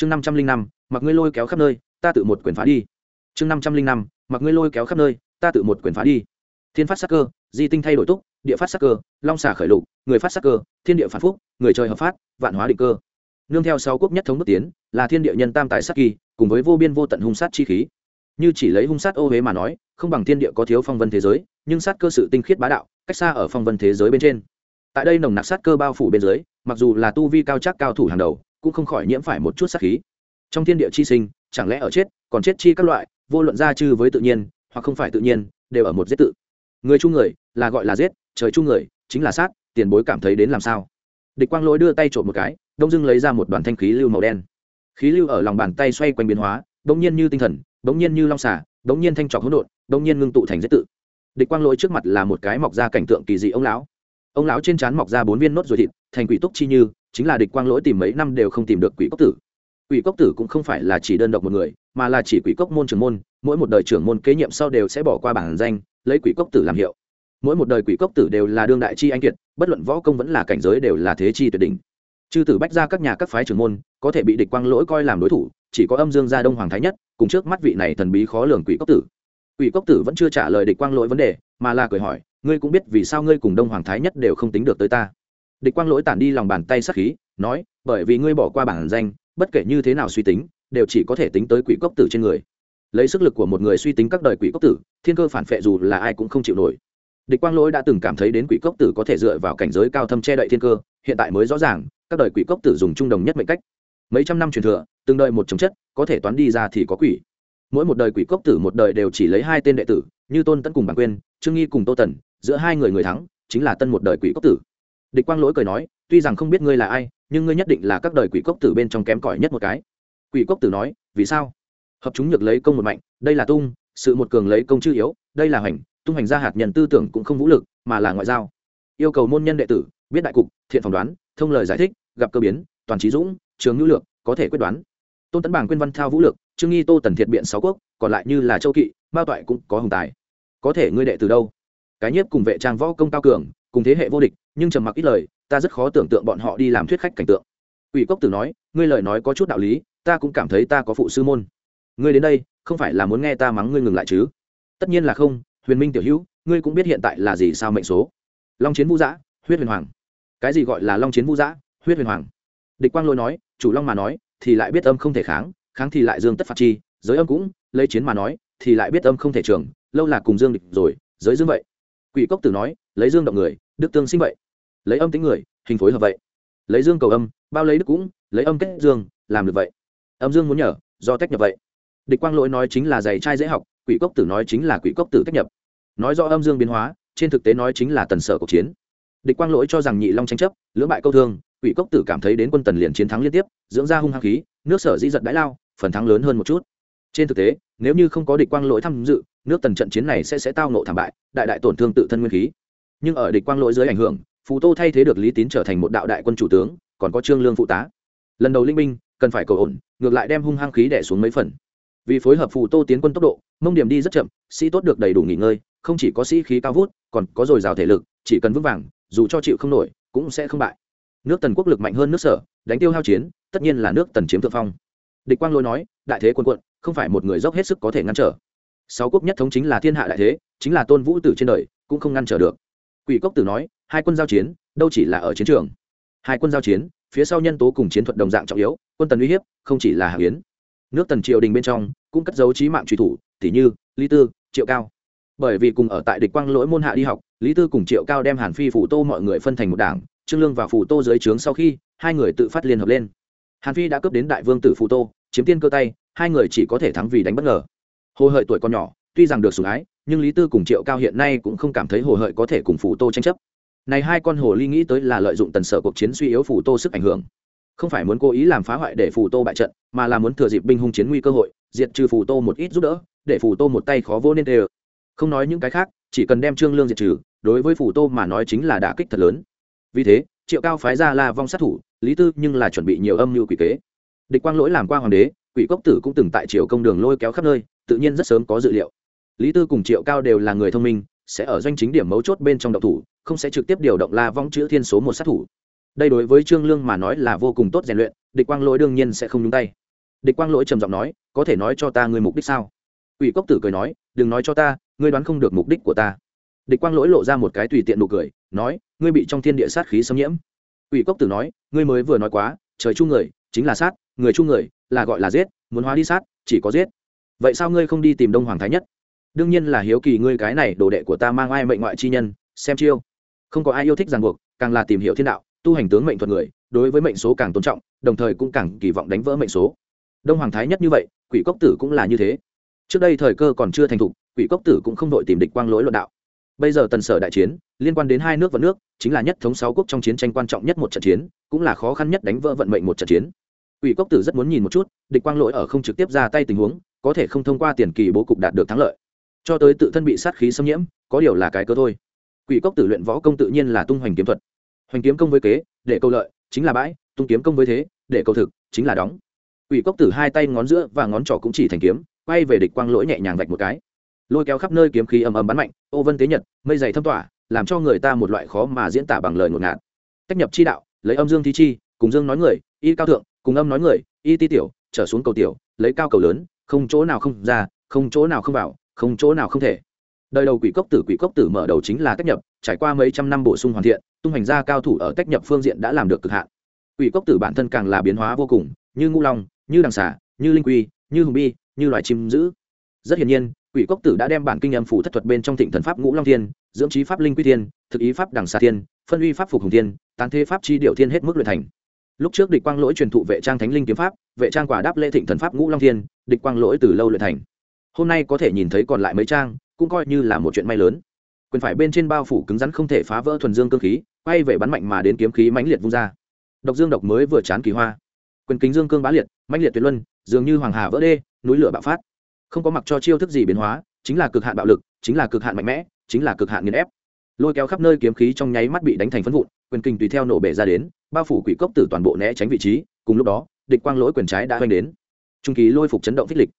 chương năm trăm linh năm, mặc ngươi lôi kéo khắp nơi, ta tự một quyền phá đi. Chương năm trăm linh năm, mặc ngươi lôi kéo khắp nơi, ta tự một quyền phá đi. Thiên phát sắc cơ, di tinh thay đổi túc, địa phát sắc cơ, long xả khởi lục, người phát sắc cơ, thiên địa phản phúc, người trời hợp phát, vạn hóa định cơ. Nương theo sáu quốc nhất thống bước tiến, là thiên địa nhân tam tài sắc kỳ, cùng với vô biên vô tận hung sát chi khí. Như chỉ lấy hung sát ô huế mà nói, không bằng thiên địa có thiếu phong vân thế giới, nhưng sát cơ sự tinh khiết bá đạo, cách xa ở phong vân thế giới bên trên. Tại đây nồng nặc sát cơ bao phủ bên dưới, mặc dù là tu vi cao chắc cao thủ hàng đầu cũng không khỏi nhiễm phải một chút sát khí. Trong thiên địa chi sinh, chẳng lẽ ở chết, còn chết chi các loại, vô luận ra chư với tự nhiên, hoặc không phải tự nhiên, đều ở một giết tự. Người chung người, là gọi là giết, trời chung người, chính là sát, tiền bối cảm thấy đến làm sao? Địch quang lỗi đưa tay trộm một cái, đông dưng lấy ra một đoàn thanh khí lưu màu đen. Khí lưu ở lòng bàn tay xoay quanh biến hóa, bỗng nhiên như tinh thần, bỗng nhiên như long xả bỗng nhiên thanh trọc hỗn độn, bỗng nhiên ngưng tụ thành giết tự. Địch quang lỗi trước mặt là một cái mọc ra cảnh tượng kỳ dị ông lão. Ông lão trên trán mọc ra bốn viên nốt ruồi thịt, thành quỷ túc chi như chính là địch quang lỗi tìm mấy năm đều không tìm được quỷ cốc tử. Quỷ cốc tử cũng không phải là chỉ đơn độc một người, mà là chỉ quỷ cốc môn trưởng môn, mỗi một đời trưởng môn kế nhiệm sau đều sẽ bỏ qua bản danh, lấy quỷ cốc tử làm hiệu. Mỗi một đời quỷ cốc tử đều là đương đại chi anh kiệt, bất luận võ công vẫn là cảnh giới đều là thế chi tuyệt đỉnh. Chư tử bách ra các nhà các phái trưởng môn, có thể bị địch quang lỗi coi làm đối thủ, chỉ có âm dương gia đông hoàng thái nhất, cùng trước mắt vị này thần bí khó lường quỷ cốc tử. Quỷ cốc tử vẫn chưa trả lời địch quang lỗi vấn đề, mà là cười hỏi, ngươi cũng biết vì sao ngươi cùng đông hoàng thái nhất đều không tính được tới ta? Địch quang lỗi tản đi lòng bàn tay sắc khí, nói, bởi vì ngươi bỏ qua bản danh, bất kể như thế nào suy tính, đều chỉ có thể tính tới quỷ cốc tử trên người. Lấy sức lực của một người suy tính các đời quỷ cốc tử, thiên cơ phản phệ dù là ai cũng không chịu nổi. Địch quang lỗi đã từng cảm thấy đến quỷ cốc tử có thể dựa vào cảnh giới cao thâm che đậy thiên cơ, hiện tại mới rõ ràng, các đời quỷ cốc tử dùng trung đồng nhất mệnh cách. Mấy trăm năm truyền thừa, từng đời một chống chất, có thể toán đi ra thì có quỷ. Mỗi một đời quỷ cốc tử một đời đều chỉ lấy hai tên đệ tử, như tôn tấn cùng bản quyên, trương nghi cùng tô tần, giữa hai người người thắng, chính là tân một đời quỷ cốc tử địch quang lỗi cười nói, tuy rằng không biết ngươi là ai, nhưng ngươi nhất định là các đời quỷ cốc tử bên trong kém cỏi nhất một cái. Quỷ cốc tử nói, vì sao? Hợp chúng nhược lấy công một mạnh, đây là tung, sự một cường lấy công chư yếu, đây là hoành, tung hành ra hạt nhân tư tưởng cũng không vũ lực, mà là ngoại giao. Yêu cầu môn nhân đệ tử, biết đại cục, thiện phỏng đoán, thông lời giải thích, gặp cơ biến, toàn trí dũng, trường ngữ lược, có thể quyết đoán. Tôn tấn bảng quyên văn thao vũ lực trương nghi tô tần thiệt biện sáu quốc, còn lại như là châu kỵ, mao toại cũng có hồng tài. Có thể ngươi đệ từ đâu? Cái nhiếp cùng vệ trang võ công cao cường cùng thế hệ vô địch, nhưng trầm mặc ít lời, ta rất khó tưởng tượng bọn họ đi làm thuyết khách cảnh tượng. Ủy cốc tử nói, ngươi lời nói có chút đạo lý, ta cũng cảm thấy ta có phụ sư môn. Ngươi đến đây, không phải là muốn nghe ta mắng ngươi ngừng lại chứ? Tất nhiên là không, huyền minh tiểu hữu, ngươi cũng biết hiện tại là gì sao mệnh số. Long chiến vũ giã, huyết huyền hoàng. Cái gì gọi là long chiến vũ giã, huyết huyền hoàng? Địch quang lôi nói, chủ long mà nói, thì lại biết âm không thể kháng kháng thì lại dương tất phạt chi, giới âm cũng, lấy chiến mà nói, thì lại biết âm không thể trường, lâu là cùng dương địch rồi, giới dương vậy. Quỷ cốc tử nói lấy dương động người, đức tương sinh vậy. Lấy âm tính người, hình phối hợp vậy. Lấy dương cầu âm, bao lấy đức cũng, lấy âm kết dương, làm được vậy. Âm dương muốn nhờ, do tách nhập vậy. Địch quang lỗi nói chính là giày trai dễ học, quỷ cốc tử nói chính là quỷ cốc tử tách nhập. Nói do âm dương biến hóa, trên thực tế nói chính là tần sở cuộc chiến. Địch quang lỗi cho rằng nhị long tranh chấp, lưỡng bại câu thương, quỷ cốc tử cảm thấy đến quân tần liền chiến thắng liên tiếp, dưỡng ra hung hăng khí, nước sở dĩ giật đãi lao, phần thắng lớn hơn một chút. Trên thực tế, nếu như không có địch quang lỗi tham dự, nước tần trận chiến này sẽ sẽ tao nộ thảm bại, đại đại tổn thương tự thân nguyên khí nhưng ở địch quang lỗi dưới ảnh hưởng phù tô thay thế được lý tín trở thành một đạo đại quân chủ tướng, còn có trương lương phụ tá. Lần đầu linh binh, cần phải cầu ổn, ngược lại đem hung hăng khí đẻ xuống mấy phần. Vì phối hợp phù tô tiến quân tốc độ, mông điểm đi rất chậm, sĩ tốt được đầy đủ nghỉ ngơi, không chỉ có sĩ khí cao vút, còn có dồi dào thể lực, chỉ cần vững vàng, dù cho chịu không nổi, cũng sẽ không bại. Nước tần quốc lực mạnh hơn nước sở, đánh tiêu hao chiến, tất nhiên là nước tần chiếm thượng phong. Địch quang lôi nói, đại thế quân quận, không phải một người dốc hết sức có thể ngăn trở. Sáu quốc nhất thống chính là thiên hạ đại thế, chính là tôn vũ tử trên đời, cũng không ngăn trở được quỷ cốc tử nói, hai quân giao chiến, đâu chỉ là ở chiến trường. Hai quân giao chiến, phía sau nhân tố cùng chiến thuật đồng dạng trọng yếu, quân tần uy hiếp, không chỉ là hạng yến. Nước tần triều đình bên trong, cũng cất dấu trí mạng truy thủ tỷ như, lý tư, triệu cao. Bởi vì cùng ở tại địch quang lỗi môn hạ đi học, lý tư cùng triệu cao đem hàn phi phủ tô mọi người phân thành một đảng, trương lương và phủ tô dưới trướng sau khi, hai người tự phát liên hợp lên. Hàn phi đã cướp đến đại vương tử phủ tô, chiếm tiên cơ tay, hai người chỉ có thể thắng vì đánh bất ngờ. Hồ hợi tuổi còn nhỏ, tuy rằng được sủng ái nhưng lý tư cùng triệu cao hiện nay cũng không cảm thấy hồ hợi có thể cùng phủ tô tranh chấp. Này hai con hồ ly nghĩ tới là lợi dụng tần sở cuộc chiến suy yếu phủ tô sức ảnh hưởng. Không phải muốn cố ý làm phá hoại để phủ tô bại trận, mà là muốn thừa dịp binh hung chiến nguy cơ hội, diệt trừ phủ tô một ít giúp đỡ, để phủ tô một tay khó vô nên tê không nói những cái khác, chỉ cần đem trương lương diệt trừ, đối với phủ tô mà nói chính là đả kích thật lớn. Vì thế, triệu cao phái ra la vong sát thủ, lý tư nhưng là chuẩn bị nhiều âm mưu quỷ kế. Địch quang lỗi làm qua hoàng đế, quỷ cốc tử cũng từng tại triều công đường lôi kéo khắp nơi, tự nhiên rất sớm có dự liệu lý tư cùng triệu cao đều là người thông minh, sẽ ở doanh chính điểm mấu chốt bên trong độc thủ, không sẽ trực tiếp điều động la vong chữ thiên số một sát thủ. Đây đối với trương lương mà nói là vô cùng tốt rèn luyện, địch quang lỗi đương nhiên sẽ không nhúng tay. Địch quang lỗi trầm giọng nói, có thể nói cho ta người mục đích sao? Ủy cốc tử cười nói, đừng nói cho ta, ngươi đoán không được mục đích của ta. Địch quang lỗi lộ ra một cái tùy tiện nụ cười, nói, ngươi bị trong thiên địa sát khí xâm nhiễm. Ủy cốc tử nói, ngươi mới vừa nói quá, trời chu người, chính là sát, người chu người, là gọi là giết, muốn hóa đi sát, chỉ có giết. Vậy sao ngươi không đi tìm đông hoàng thái nhất? Đương nhiên là hiếu kỳ ngươi cái này đồ đệ của ta mang ai mệnh ngoại chi nhân, xem chiêu. Không có ai yêu thích ràng buộc, càng là tìm hiểu thiên đạo, tu hành tướng mệnh thuật người, đối với mệnh số càng tôn trọng, đồng thời cũng càng kỳ vọng đánh vỡ mệnh số. Đông hoàng thái nhất như vậy, quỷ cốc tử cũng là như thế. Trước đây thời cơ còn chưa thành thục, quỷ cốc tử cũng không đội tìm địch quang lỗi luận đạo. Bây giờ tần sở đại chiến, liên quan đến hai nước và nước, chính là nhất thống sáu quốc trong chiến tranh quan trọng nhất một trận chiến, cũng là khó khăn nhất đánh vỡ vận mệnh một trận chiến. Quỷ cốc tử rất muốn nhìn một chút, địch quang lỗi ở không trực tiếp ra tay tình huống, có thể không thông qua tiền kỳ bố cục đạt được thắng lợi cho tới tự thân bị sát khí xâm nhiễm, có điều là cái cơ thôi. Quỷ cốc tử luyện võ công tự nhiên là tung hoành kiếm thuật. Hoành kiếm công với kế, để câu lợi, chính là bãi, tung kiếm công với thế, để câu thực, chính là đóng. Quỷ cốc tử hai tay ngón giữa và ngón trỏ cũng chỉ thành kiếm, quay về địch quang lỗi nhẹ nhàng vạch một cái. Lôi kéo khắp nơi kiếm khí ầm ầm bắn mạnh, ô vân tế nhật, mây dày thâm tỏa, làm cho người ta một loại khó mà diễn tả bằng lời ngột ngạt. Tách nhập chi đạo, lấy âm dương thi chi, cùng dương nói người, y cao thượng, cùng âm nói người, y ti tiểu, trở xuống cầu tiểu, lấy cao cầu lớn, không chỗ nào không ra, không chỗ nào không vào không chỗ nào không thể. Đời đầu quỷ cốc tử quỷ cốc tử mở đầu chính là tách nhập, trải qua mấy trăm năm bổ sung hoàn thiện, tung hành gia cao thủ ở tách nhập phương diện đã làm được cực hạn. Quỷ cốc tử bản thân càng là biến hóa vô cùng, như ngũ long, như đằng xà, như linh quy, như hùng bi, như loài chim dữ. Rất hiển nhiên, quỷ cốc tử đã đem bản kinh âm phủ thất thuật bên trong thịnh thần pháp ngũ long thiên, dưỡng trí pháp linh quy thiên, thực ý pháp đằng xà thiên, phân uy pháp phục hùng thiên, tán thế pháp chi điệu thiên hết mức luyện thành. Lúc trước địch quang lỗi truyền thụ vệ trang thánh linh kiếm pháp, vệ trang quả đáp lễ thịnh thần pháp ngũ long thiên, địch quang lỗi từ lâu luyện thành hôm nay có thể nhìn thấy còn lại mấy trang, cũng coi như là một chuyện may lớn. Quyền phải bên trên bao phủ cứng rắn không thể phá vỡ thuần dương cơ khí, quay về bắn mạnh mà đến kiếm khí mãnh liệt vung ra. Độc dương độc mới vừa chán kỳ hoa. Quyền kính dương cương bá liệt, mãnh liệt tuyệt luân, dường như hoàng hà vỡ đê, núi lửa bạo phát. Không có mặc cho chiêu thức gì biến hóa, chính là cực hạn bạo lực, chính là cực hạn mạnh mẽ, chính là cực hạn nghiền ép. Lôi kéo khắp nơi kiếm khí trong nháy mắt bị đánh thành phân vụn, quyền kinh tùy theo nổ bể ra đến, bao phủ quỷ cốc tử toàn bộ né tránh vị trí, cùng lúc đó, địch quang lỗi quyền trái đã oanh đến. Trung kỳ lôi phục chấn động phích lịch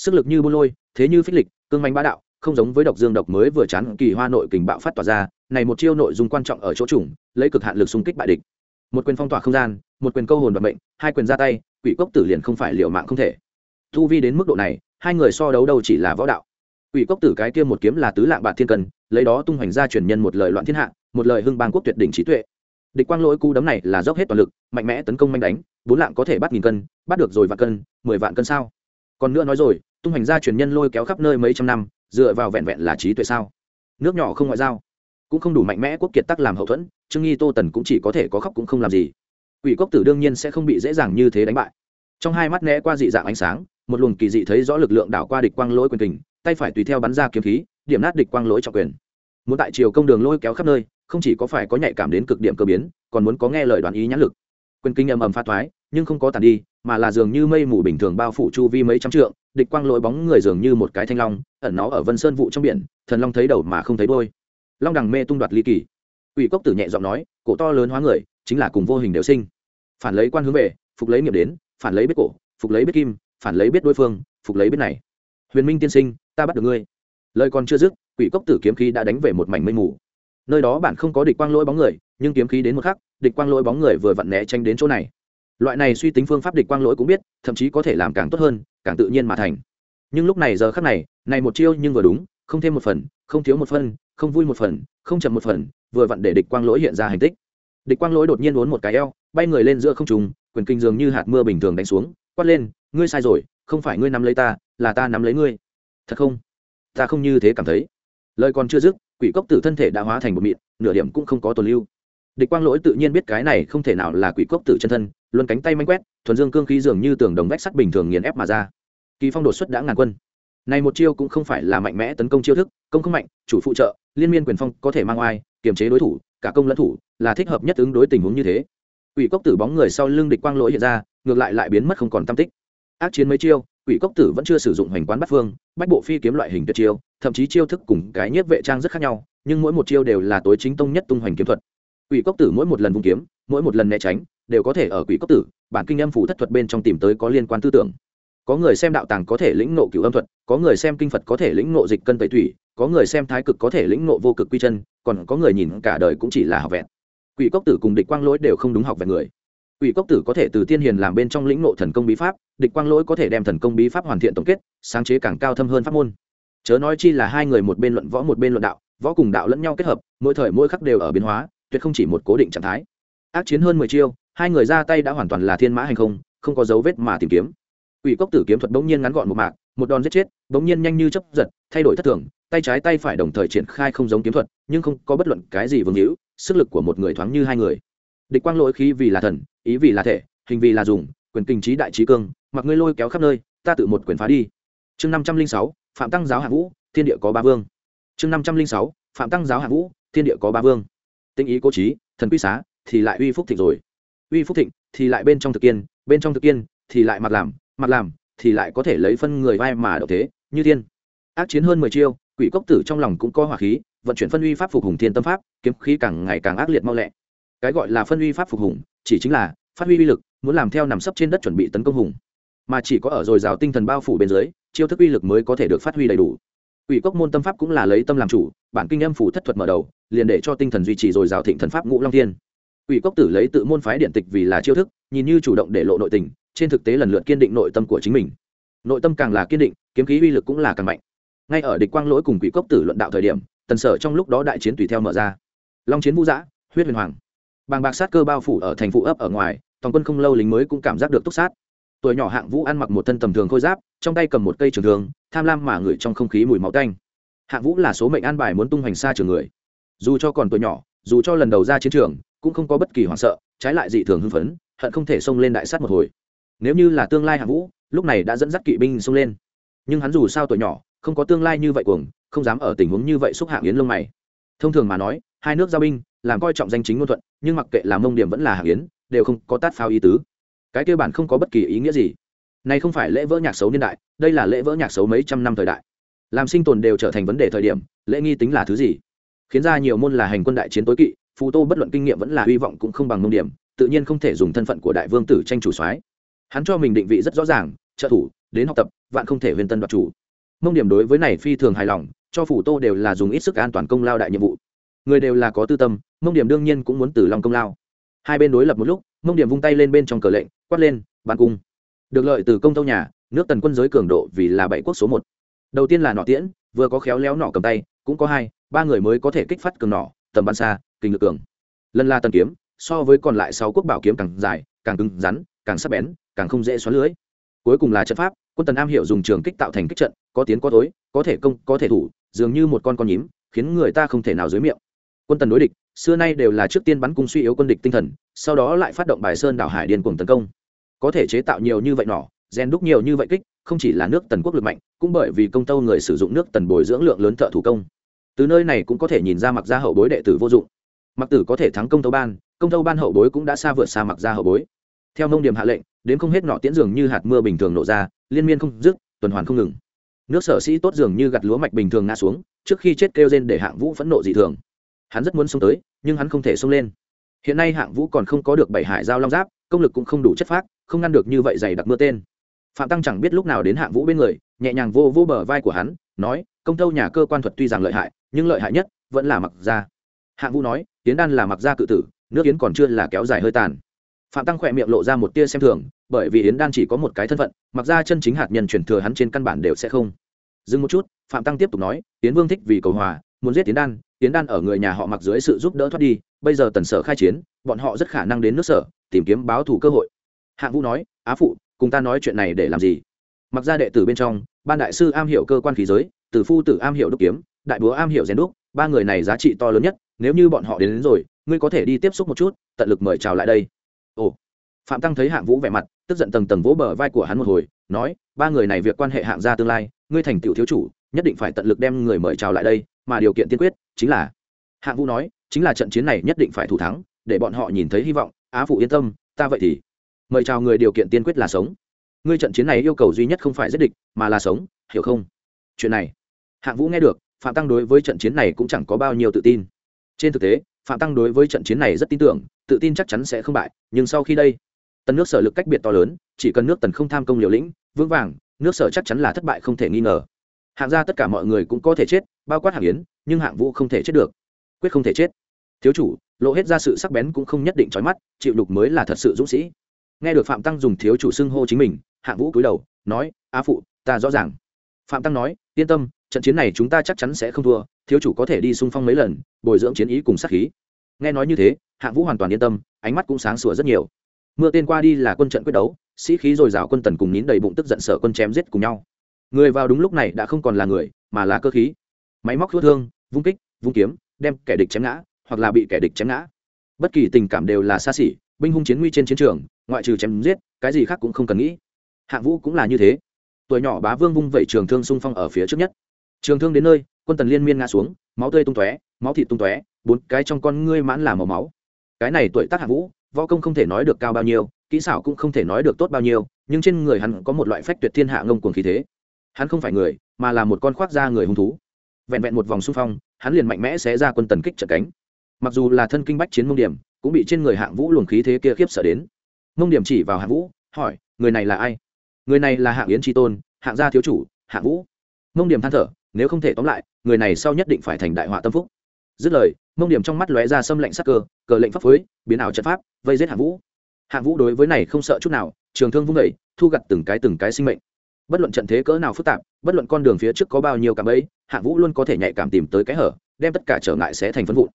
sức lực như buôn lôi, thế như phích lịch, cương manh bá đạo, không giống với độc dương độc mới vừa chán kỳ hoa nội kình bạo phát tỏa ra, này một chiêu nội dung quan trọng ở chỗ chủng, lấy cực hạn lực xung kích bại địch. Một quyền phong tỏa không gian, một quyền câu hồn vận mệnh, hai quyền ra tay, quỷ cốc tử liền không phải liệu mạng không thể. Thu vi đến mức độ này, hai người so đấu đâu chỉ là võ đạo. Quỷ cốc tử cái kia một kiếm là tứ lạng bạc thiên cần, lấy đó tung hoành ra truyền nhân một lời loạn thiên hạ, một lời hưng bang quốc tuyệt đỉnh trí tuệ. Địch quang lỗi cú đấm này là dốc hết toàn lực, mạnh mẽ tấn công manh đánh, bốn lạng có thể bắt nghìn cân, bắt được rồi vạn cân, mười vạn cân sao? Còn nữa nói rồi, tung hành gia truyền nhân lôi kéo khắp nơi mấy trăm năm, dựa vào vẹn vẹn là trí tuệ sao? Nước nhỏ không ngoại giao, cũng không đủ mạnh mẽ quốc kiệt tắc làm hậu thuẫn, trương nghi tô tần cũng chỉ có thể có khóc cũng không làm gì. Quỷ cốc tử đương nhiên sẽ không bị dễ dàng như thế đánh bại. Trong hai mắt né qua dị dạng ánh sáng, một luồng kỳ dị thấy rõ lực lượng đảo qua địch quang lỗi quyền kình, tay phải tùy theo bắn ra kiếm khí, điểm nát địch quang lỗi trọng quyền. Muốn tại chiều công đường lôi kéo khắp nơi, không chỉ có phải có nhạy cảm đến cực điểm cơ biến, còn muốn có nghe lời đoàn ý nhãn lực. Quyền kinh ầm ầm pha thoái, nhưng không có tàn đi mà là dường như mây mù bình thường bao phủ chu vi mấy trăm trượng, địch quang lỗi bóng người dường như một cái thanh long, ẩn nó ở vân sơn vụ trong biển, thần long thấy đầu mà không thấy đôi long đằng mê tung đoạt ly kỳ. Ủy cốc tử nhẹ giọng nói, cổ to lớn hóa người, chính là cùng vô hình đều sinh. Phản lấy quan hướng về, phục lấy nghiệp đến, phản lấy biết cổ, phục lấy biết kim, phản lấy biết đối phương, phục lấy biết này. Huyền minh tiên sinh, ta bắt được ngươi. Lời còn chưa dứt, quỷ cốc tử kiếm khí đã đánh về một mảnh mây mù. Nơi đó bạn không có địch quang lỗi bóng người, nhưng kiếm khí đến một khắc, địch quang lỗi bóng người vừa vặn né tranh đến chỗ này loại này suy tính phương pháp địch quang lỗi cũng biết, thậm chí có thể làm càng tốt hơn, càng tự nhiên mà thành. Nhưng lúc này giờ khắc này này một chiêu nhưng vừa đúng, không thêm một phần, không thiếu một phần, không vui một phần, không chậm một phần, vừa vặn để địch quang lỗi hiện ra hành tích. Địch quang lỗi đột nhiên uốn một cái eo, bay người lên giữa không trùng quyền kinh dường như hạt mưa bình thường đánh xuống, quát lên, ngươi sai rồi, không phải ngươi nắm lấy ta, là ta nắm lấy ngươi. Thật không? Ta không như thế cảm thấy. Lời còn chưa dứt, quỷ cốc tử thân thể đã hóa thành một mịn, nửa điểm cũng không có tồn lưu. Địch quang lỗi tự nhiên biết cái này không thể nào là quỷ cốc tử chân thân luân cánh tay manh quét, thuần dương cương khí dường như tường đồng vách sắt bình thường nghiền ép mà ra. Kỳ phong đột xuất đã ngàn quân. Này một chiêu cũng không phải là mạnh mẽ tấn công chiêu thức, công không mạnh, chủ phụ trợ, liên miên quyền phong có thể mang oai, kiềm chế đối thủ, cả công lẫn thủ, là thích hợp nhất ứng đối tình huống như thế. Quỷ cốc tử bóng người sau lưng địch quang lỗi hiện ra, ngược lại lại biến mất không còn tâm tích. Ác chiến mấy chiêu, quỷ cốc tử vẫn chưa sử dụng hoành quán bắt phương, bách bộ phi kiếm loại hình tuyệt chiêu, thậm chí chiêu thức cùng cái nhiếp vệ trang rất khác nhau, nhưng mỗi một chiêu đều là tối chính tông nhất tung hoành kiếm thuật quỷ cốc tử mỗi một lần vung kiếm, mỗi một lần né tránh, đều có thể ở quỷ cốc tử, bản kinh âm phủ thất thuật bên trong tìm tới có liên quan tư tưởng. Có người xem đạo tàng có thể lĩnh nộ cửu âm thuật, có người xem kinh phật có thể lĩnh nộ dịch cân tẩy thủy, có người xem thái cực có thể lĩnh nộ vô cực quy chân, còn có người nhìn cả đời cũng chỉ là học vẹn. Quỷ cốc tử cùng địch quang lỗi đều không đúng học vẹn người. Quỷ cốc tử có thể từ tiên hiền làm bên trong lĩnh nộ thần công bí pháp, địch quang lỗi có thể đem thần công bí pháp hoàn thiện tổng kết, sáng chế càng cao thâm hơn pháp môn. Chớ nói chi là hai người một bên luận võ một bên luận đạo, võ cùng đạo lẫn nhau kết hợp, mỗi thời mỗi khắc đều ở biến hóa tuyệt không chỉ một cố định trạng thái ác chiến hơn mười chiêu hai người ra tay đã hoàn toàn là thiên mã hành không không có dấu vết mà tìm kiếm Quỷ cốc tử kiếm thuật bỗng nhiên ngắn gọn một mạc, một đòn giết chết, bỗng nhiên nhanh như chớp giật, thay đổi thất thường, tay trái tay phải đồng thời triển khai không giống kiếm thuật, nhưng không có bất luận cái gì vương hữu, sức lực của một người thoáng như hai người. Địch quang lỗi khí vì là thần, ý vì là thể, hình vì là dùng, quyền kinh trí đại trí cương, mặc ngươi lôi kéo khắp nơi, ta tự một quyền phá đi. Chương năm trăm linh sáu, Phạm Tăng giáo hạ vũ, thiên địa có ba vương. Chương năm trăm linh sáu, Phạm Tăng giáo hạ vũ, thiên địa có ba vương. Tinh ý cố trí, thần quy xá, thì lại uy phúc thịnh rồi. Uy phúc thịnh, thì lại bên trong thực kiên, bên trong thực kiên, thì lại mặt làm, mặt làm thì lại có thể lấy phân người vai mà đậu thế như thiên. Ác chiến hơn mười chiêu quỷ cốc tử trong lòng cũng có hỏa khí vận chuyển phân uy pháp phục hùng thiên tâm pháp kiếm khí càng ngày càng ác liệt mau lẹ. Cái gọi là phân uy pháp phục hùng chỉ chính là phát huy uy lực muốn làm theo nằm sấp trên đất chuẩn bị tấn công hùng. Mà chỉ có ở dồi dào tinh thần bao phủ bên dưới chiêu thức uy lực mới có thể được phát huy đầy đủ quỷ cốc môn tâm pháp cũng là lấy tâm làm chủ, bản kinh âm phủ thất thuật mở đầu, liền để cho tinh thần duy trì rồi rào thịnh thần pháp ngũ long thiên. Quỷ cốc tử lấy tự môn phái điện tịch vì là chiêu thức, nhìn như chủ động để lộ nội tình, trên thực tế lần lượt kiên định nội tâm của chính mình. Nội tâm càng là kiên định, kiếm khí uy lực cũng là càng mạnh. Ngay ở địch quang lỗi cùng quỷ cốc tử luận đạo thời điểm, tần sở trong lúc đó đại chiến tùy theo mở ra. Long chiến vũ giã, huyết huyền hoàng. Bàng bạc sát cơ bao phủ ở thành phụ ấp ở ngoài toàn quân không lâu lính mới cũng cảm giác được túc sát. Tuổi nhỏ hạng vũ ăn mặc một thân tầm thường khôi giáp, trong tay cầm một cây trường thường tham lam mà ngửi trong không khí mùi máu tanh. Hạng vũ là số mệnh an bài muốn tung hoành xa trường người. Dù cho còn tuổi nhỏ, dù cho lần đầu ra chiến trường, cũng không có bất kỳ hoảng sợ, trái lại dị thường hưng phấn, hận không thể xông lên đại sát một hồi. Nếu như là tương lai hạng vũ, lúc này đã dẫn dắt kỵ binh xông lên. Nhưng hắn dù sao tuổi nhỏ, không có tương lai như vậy cuồng, không dám ở tình huống như vậy xúc hạng yến lông mày. Thông thường mà nói, hai nước giao binh, làm coi trọng danh chính ngôn thuận, nhưng mặc kệ là mông điểm vẫn là hạng yến, đều không có tát phao ý tứ. Cái kia bản không có bất kỳ ý nghĩa gì này không phải lễ vỡ nhạc xấu niên đại, đây là lễ vỡ nhạc xấu mấy trăm năm thời đại. Làm sinh tồn đều trở thành vấn đề thời điểm, lễ nghi tính là thứ gì? Khiến ra nhiều môn là hành quân đại chiến tối kỵ, phù tô bất luận kinh nghiệm vẫn là hy vọng cũng không bằng mông điểm, tự nhiên không thể dùng thân phận của đại vương tử tranh chủ soái. Hắn cho mình định vị rất rõ ràng, trợ thủ, đến học tập, vạn không thể huyền tân đoạt chủ. Mông điểm đối với này phi thường hài lòng, cho phủ tô đều là dùng ít sức an toàn công lao đại nhiệm vụ. Người đều là có tư tâm, mông điểm đương nhiên cũng muốn tử lòng công lao. Hai bên đối lập một lúc, mông điểm vung tay lên bên trong cờ lệnh, quát lên bàn cung được lợi từ công tâu nhà, nước tần quân giới cường độ vì là bảy quốc số một. Đầu tiên là nọ tiễn, vừa có khéo léo nọ cầm tay, cũng có hai, ba người mới có thể kích phát cường nọ, tầm bắn xa, kinh lực cường. Lần la tần kiếm, so với còn lại sáu quốc bảo kiếm càng dài, càng cứng rắn, càng sắc bén, càng không dễ xóa lưới. Cuối cùng là trận pháp, quân tần am hiểu dùng trường kích tạo thành kích trận, có tiến có tối có thể công, có thể thủ, dường như một con con nhím, khiến người ta không thể nào dưới miệng. Quân tần đối địch, xưa nay đều là trước tiên bắn cung suy yếu quân địch tinh thần, sau đó lại phát động bài sơn đảo hải điên cuồng tấn công có thể chế tạo nhiều như vậy nỏ rèn đúc nhiều như vậy kích, không chỉ là nước tần quốc lực mạnh, cũng bởi vì công tâu người sử dụng nước tần bồi dưỡng lượng lớn thợ thủ công. Từ nơi này cũng có thể nhìn ra mặc gia hậu bối đệ tử vô dụng. Mặc tử có thể thắng công tâu ban, công tâu ban hậu bối cũng đã xa vượt xa mặc gia hậu bối. Theo nông điểm hạ lệnh, đến không hết nọ tiễn dường như hạt mưa bình thường nổ ra, liên miên không dứt, tuần hoàn không ngừng. Nước sở sĩ tốt dường như gặt lúa mạch bình thường ngã xuống, trước khi chết kêu rên để hạng vũ phẫn nộ dị thường. Hắn rất muốn xông tới, nhưng hắn không thể xông lên. Hiện nay hạng vũ còn không có được bảy hải giao long giáp, công lực cũng không đủ chất phác không ngăn được như vậy dày đặc mưa tên. Phạm tăng chẳng biết lúc nào đến hạng vũ bên người, nhẹ nhàng vô vô bờ vai của hắn, nói, công tâu nhà cơ quan thuật tuy rằng lợi hại, nhưng lợi hại nhất vẫn là mặc gia hạng vũ nói tiến đan là mặc gia cự tử, nước yến còn chưa là kéo dài hơi tàn. Phạm tăng khỏe miệng lộ ra một tia xem thường, bởi vì yến đan chỉ có một cái thân phận, mặc ra chân chính hạt nhân chuyển thừa hắn trên căn bản đều sẽ không. Dừng một chút, phạm tăng tiếp tục nói, yến vương thích vì cầu hòa, muốn giết yến đan yến đan ở người nhà họ mặc dưới sự giúp đỡ thoát đi, bây giờ tần sở khai chiến, bọn họ rất khả năng đến nước sở, tìm kiếm báo thù cơ hội hạng vũ nói á phụ cùng ta nói chuyện này để làm gì? Mặc ra đệ tử bên trong ban đại sư am hiểu cơ quan khí giới tử phu tử am hiểu đúc kiếm đại búa am hiểu rèn đúc ba người này giá trị to lớn nhất nếu như bọn họ đến, đến rồi ngươi có thể đi tiếp xúc một chút tận lực mời chào lại đây. Ồ. Phạm tăng thấy hạng vũ vẻ mặt tức giận tầng tầng vỗ bờ vai của hắn một hồi nói ba người này việc quan hệ hạng gia tương lai ngươi thành tựu thiếu chủ nhất định phải tận lực đem người mời chào lại đây mà điều kiện tiên quyết chính là hạng vũ nói chính là trận chiến này nhất định phải thủ thắng để bọn họ nhìn thấy hy vọng. Á phụ yên tâm ta vậy thì mời chào người điều kiện tiên quyết là sống. Ngươi trận chiến này yêu cầu duy nhất không phải giết địch, mà là sống, hiểu không? Chuyện này, hạng vũ nghe được, phạm tăng đối với trận chiến này cũng chẳng có bao nhiêu tự tin. Trên thực tế, phạm tăng đối với trận chiến này rất tin tưởng, tự tin chắc chắn sẽ không bại, nhưng sau khi đây, tần nước sở lực cách biệt to lớn, chỉ cần nước tần không tham công liều lĩnh, vững vàng, nước sở chắc chắn là thất bại không thể nghi ngờ. Hạng ra tất cả mọi người cũng có thể chết, bao quát hạng yến, nhưng hạng vũ không thể chết được. Quyết không thể chết. Thiếu chủ, lộ hết ra sự sắc bén cũng không nhất định trói mắt, chịu đục mới là thật sự dũng sĩ nghe được phạm tăng dùng thiếu chủ xưng hô chính mình, hạng vũ cúi đầu, nói, á phụ, ta rõ ràng. Phạm tăng nói, yên tâm, trận chiến này chúng ta chắc chắn sẽ không thua, thiếu chủ có thể đi xung phong mấy lần, bồi dưỡng chiến ý cùng sát khí. Nghe nói như thế, hạng vũ hoàn toàn yên tâm, ánh mắt cũng sáng sủa rất nhiều. Mưa tên qua đi là quân trận quyết đấu, sĩ khí dồi dào quân tần cùng nín đầy bụng tức giận sở quân chém giết cùng nhau. Người vào đúng lúc này đã không còn là người, mà là cơ khí. Máy móc thuốc thương, vung kích, vung kiếm, đem kẻ địch chém ngã, hoặc là bị kẻ địch chém ngã. Bất kỳ tình cảm đều là xa xỉ binh hung chiến nguy trên chiến trường, ngoại trừ chém giết, cái gì khác cũng không cần nghĩ. Hạng vũ cũng là như thế. Tuổi nhỏ bá vương vung vẩy trường thương xung phong ở phía trước nhất. Trường thương đến nơi, quân tần liên miên ngã xuống, máu tươi tung tóe, máu thịt tung tóe, bốn cái trong con ngươi mãn là màu máu. Cái này tuổi tác hạng vũ, võ công không thể nói được cao bao nhiêu, kỹ xảo cũng không thể nói được tốt bao nhiêu, nhưng trên người hắn có một loại phách tuyệt thiên hạ ngông cuồng khí thế. Hắn không phải người, mà là một con khoác da người hung thú. Vẹn vẹn một vòng xung phong, hắn liền mạnh mẽ xé ra quân tần kích trận cánh. Mặc dù là thân kinh bách chiến mông điểm cũng bị trên người hạng vũ luồng khí thế kia khiếp sợ đến. Mông điểm chỉ vào hạng vũ, hỏi, người này là ai? Người này là hạng yến tri tôn, hạng gia thiếu chủ, hạng vũ. Mông điểm than thở, nếu không thể tóm lại, người này sau nhất định phải thành đại họa tâm phúc. Dứt lời, mông điểm trong mắt lóe ra xâm lệnh sắc cơ, cờ lệnh pháp phối, biến ảo trận pháp, vây giết hạng vũ. Hạng vũ đối với này không sợ chút nào, trường thương vung vẩy thu gặt từng cái từng cái sinh mệnh. Bất luận trận thế cỡ nào phức tạp, bất luận con đường phía trước có bao nhiêu cảm ấy hạng vũ luôn có thể nhạy cảm tìm tới cái hở, đem tất cả trở ngại sẽ thành phân vụn.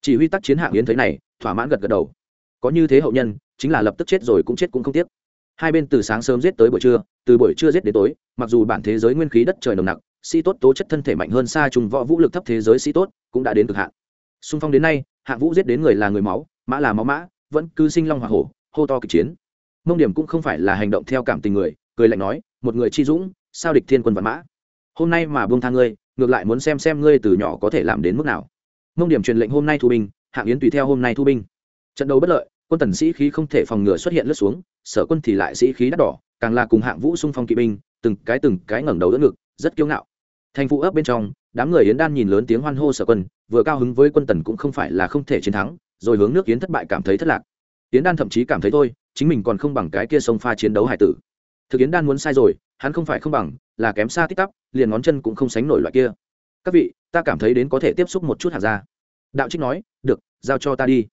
Chỉ huy tác chiến hạng yến thấy này thỏa mãn gật gật đầu. Có như thế hậu nhân, chính là lập tức chết rồi cũng chết cũng không tiếc. Hai bên từ sáng sớm giết tới buổi trưa, từ buổi trưa giết đến tối, mặc dù bản thế giới nguyên khí đất trời nồng nặc, sĩ tốt tố chất thân thể mạnh hơn xa trùng võ vũ lực thấp thế giới sĩ tốt cũng đã đến cực hạn. Xung phong đến nay, hạng vũ giết đến người là người máu, mã là máu mã, vẫn cứ sinh long hoa hổ, hô to kịch chiến. Mông điểm cũng không phải là hành động theo cảm tình người, cười lạnh nói, một người chi dũng, sao địch thiên quân vạn mã? Hôm nay mà buông tha ngươi, ngược lại muốn xem xem ngươi từ nhỏ có thể làm đến mức nào. Mông điểm truyền lệnh hôm nay thu binh hạng yến tùy theo hôm nay thu binh. Trận đấu bất lợi, quân tần sĩ khí không thể phòng ngừa xuất hiện lướt xuống, sở quân thì lại sĩ khí đắt đỏ, càng là cùng hạng vũ xung phong kỵ binh, từng cái từng cái ngẩng đầu đỡ ngực, rất kiêu ngạo. Thành phụ ấp bên trong, đám người yến đan nhìn lớn tiếng hoan hô sở quân, vừa cao hứng với quân tần cũng không phải là không thể chiến thắng, rồi hướng nước yến thất bại cảm thấy thất lạc. Yến đan thậm chí cảm thấy thôi, chính mình còn không bằng cái kia sông pha chiến đấu hải tử. Thực yến đan muốn sai rồi, hắn không phải không bằng, là kém xa tích tắp, liền ngón chân cũng không sánh nổi loại kia. Các vị, ta cảm thấy đến có thể tiếp xúc một chút hạt ra đạo trích nói, được, giao cho ta đi.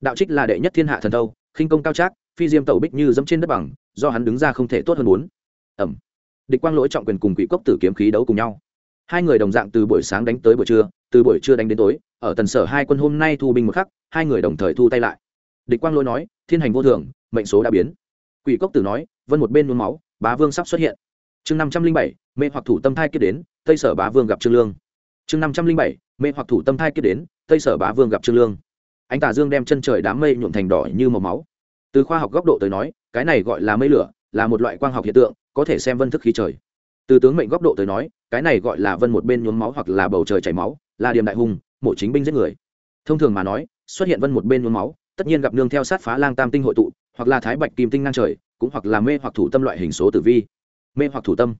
Đạo trích là đệ nhất thiên hạ thần tâu khinh công cao trác, phi diêm tẩu bích như dẫm trên đất bằng, do hắn đứng ra không thể tốt hơn muốn. Ẩm. Địch quang lỗi trọng quyền cùng quỷ cốc tử kiếm khí đấu cùng nhau. Hai người đồng dạng từ buổi sáng đánh tới buổi trưa, từ buổi trưa đánh đến tối, ở tần sở hai quân hôm nay thu binh một khắc, hai người đồng thời thu tay lại. Địch quang lỗi nói, thiên hành vô thường, mệnh số đã biến. Quỷ cốc tử nói, vân một bên nôn máu, bá vương sắp xuất hiện. Chương năm trăm linh bảy, mê hoặc thủ tâm thai kết đến, tây sở bá vương gặp trương lương chương năm trăm linh bảy, mê hoặc thủ tâm thai kiếp đến, tây sở bá vương gặp trương lương. Anh tà dương đem chân trời đám mây nhuộm thành đỏ như màu máu. Từ khoa học góc độ tới nói, cái này gọi là mây lửa, là một loại quang học hiện tượng, có thể xem vân thức khí trời. Từ tướng mệnh góc độ tới nói, cái này gọi là vân một bên nhuốm máu hoặc là bầu trời chảy máu, là điểm đại hùng, mộ chính binh giết người. Thông thường mà nói, xuất hiện vân một bên nhuốm máu, tất nhiên gặp nương theo sát phá lang tam tinh hội tụ, hoặc là thái bạch kim tinh ngang trời, cũng hoặc là mê hoặc thủ tâm loại hình số tử vi. Mê hoặc thủ tâm.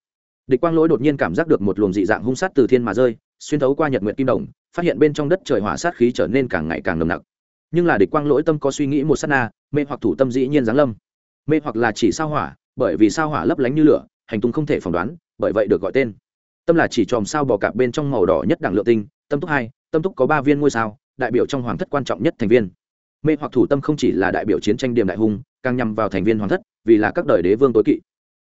Địch quang lỗi đột nhiên cảm giác được một luồng dị dạng hung sát từ thiên mà rơi xuyên thấu qua nhật nguyện kim đồng phát hiện bên trong đất trời hỏa sát khí trở nên càng ngày càng nồng nặc. Nhưng là địch quang lỗi tâm có suy nghĩ một sát na mê hoặc thủ tâm dĩ nhiên giáng lâm. Mê hoặc là chỉ sao hỏa bởi vì sao hỏa lấp lánh như lửa hành tung không thể phỏng đoán bởi vậy được gọi tên. Tâm là chỉ chòm sao bò cạp bên trong màu đỏ nhất đẳng lượng tinh tâm túc hai tâm túc có ba viên ngôi sao đại biểu trong hoàng thất quan trọng nhất thành viên. Mê hoặc thủ tâm không chỉ là đại biểu chiến tranh điểm đại hùng, càng nhằm vào thành viên hoàng thất vì là các đời đế vương tối kỵ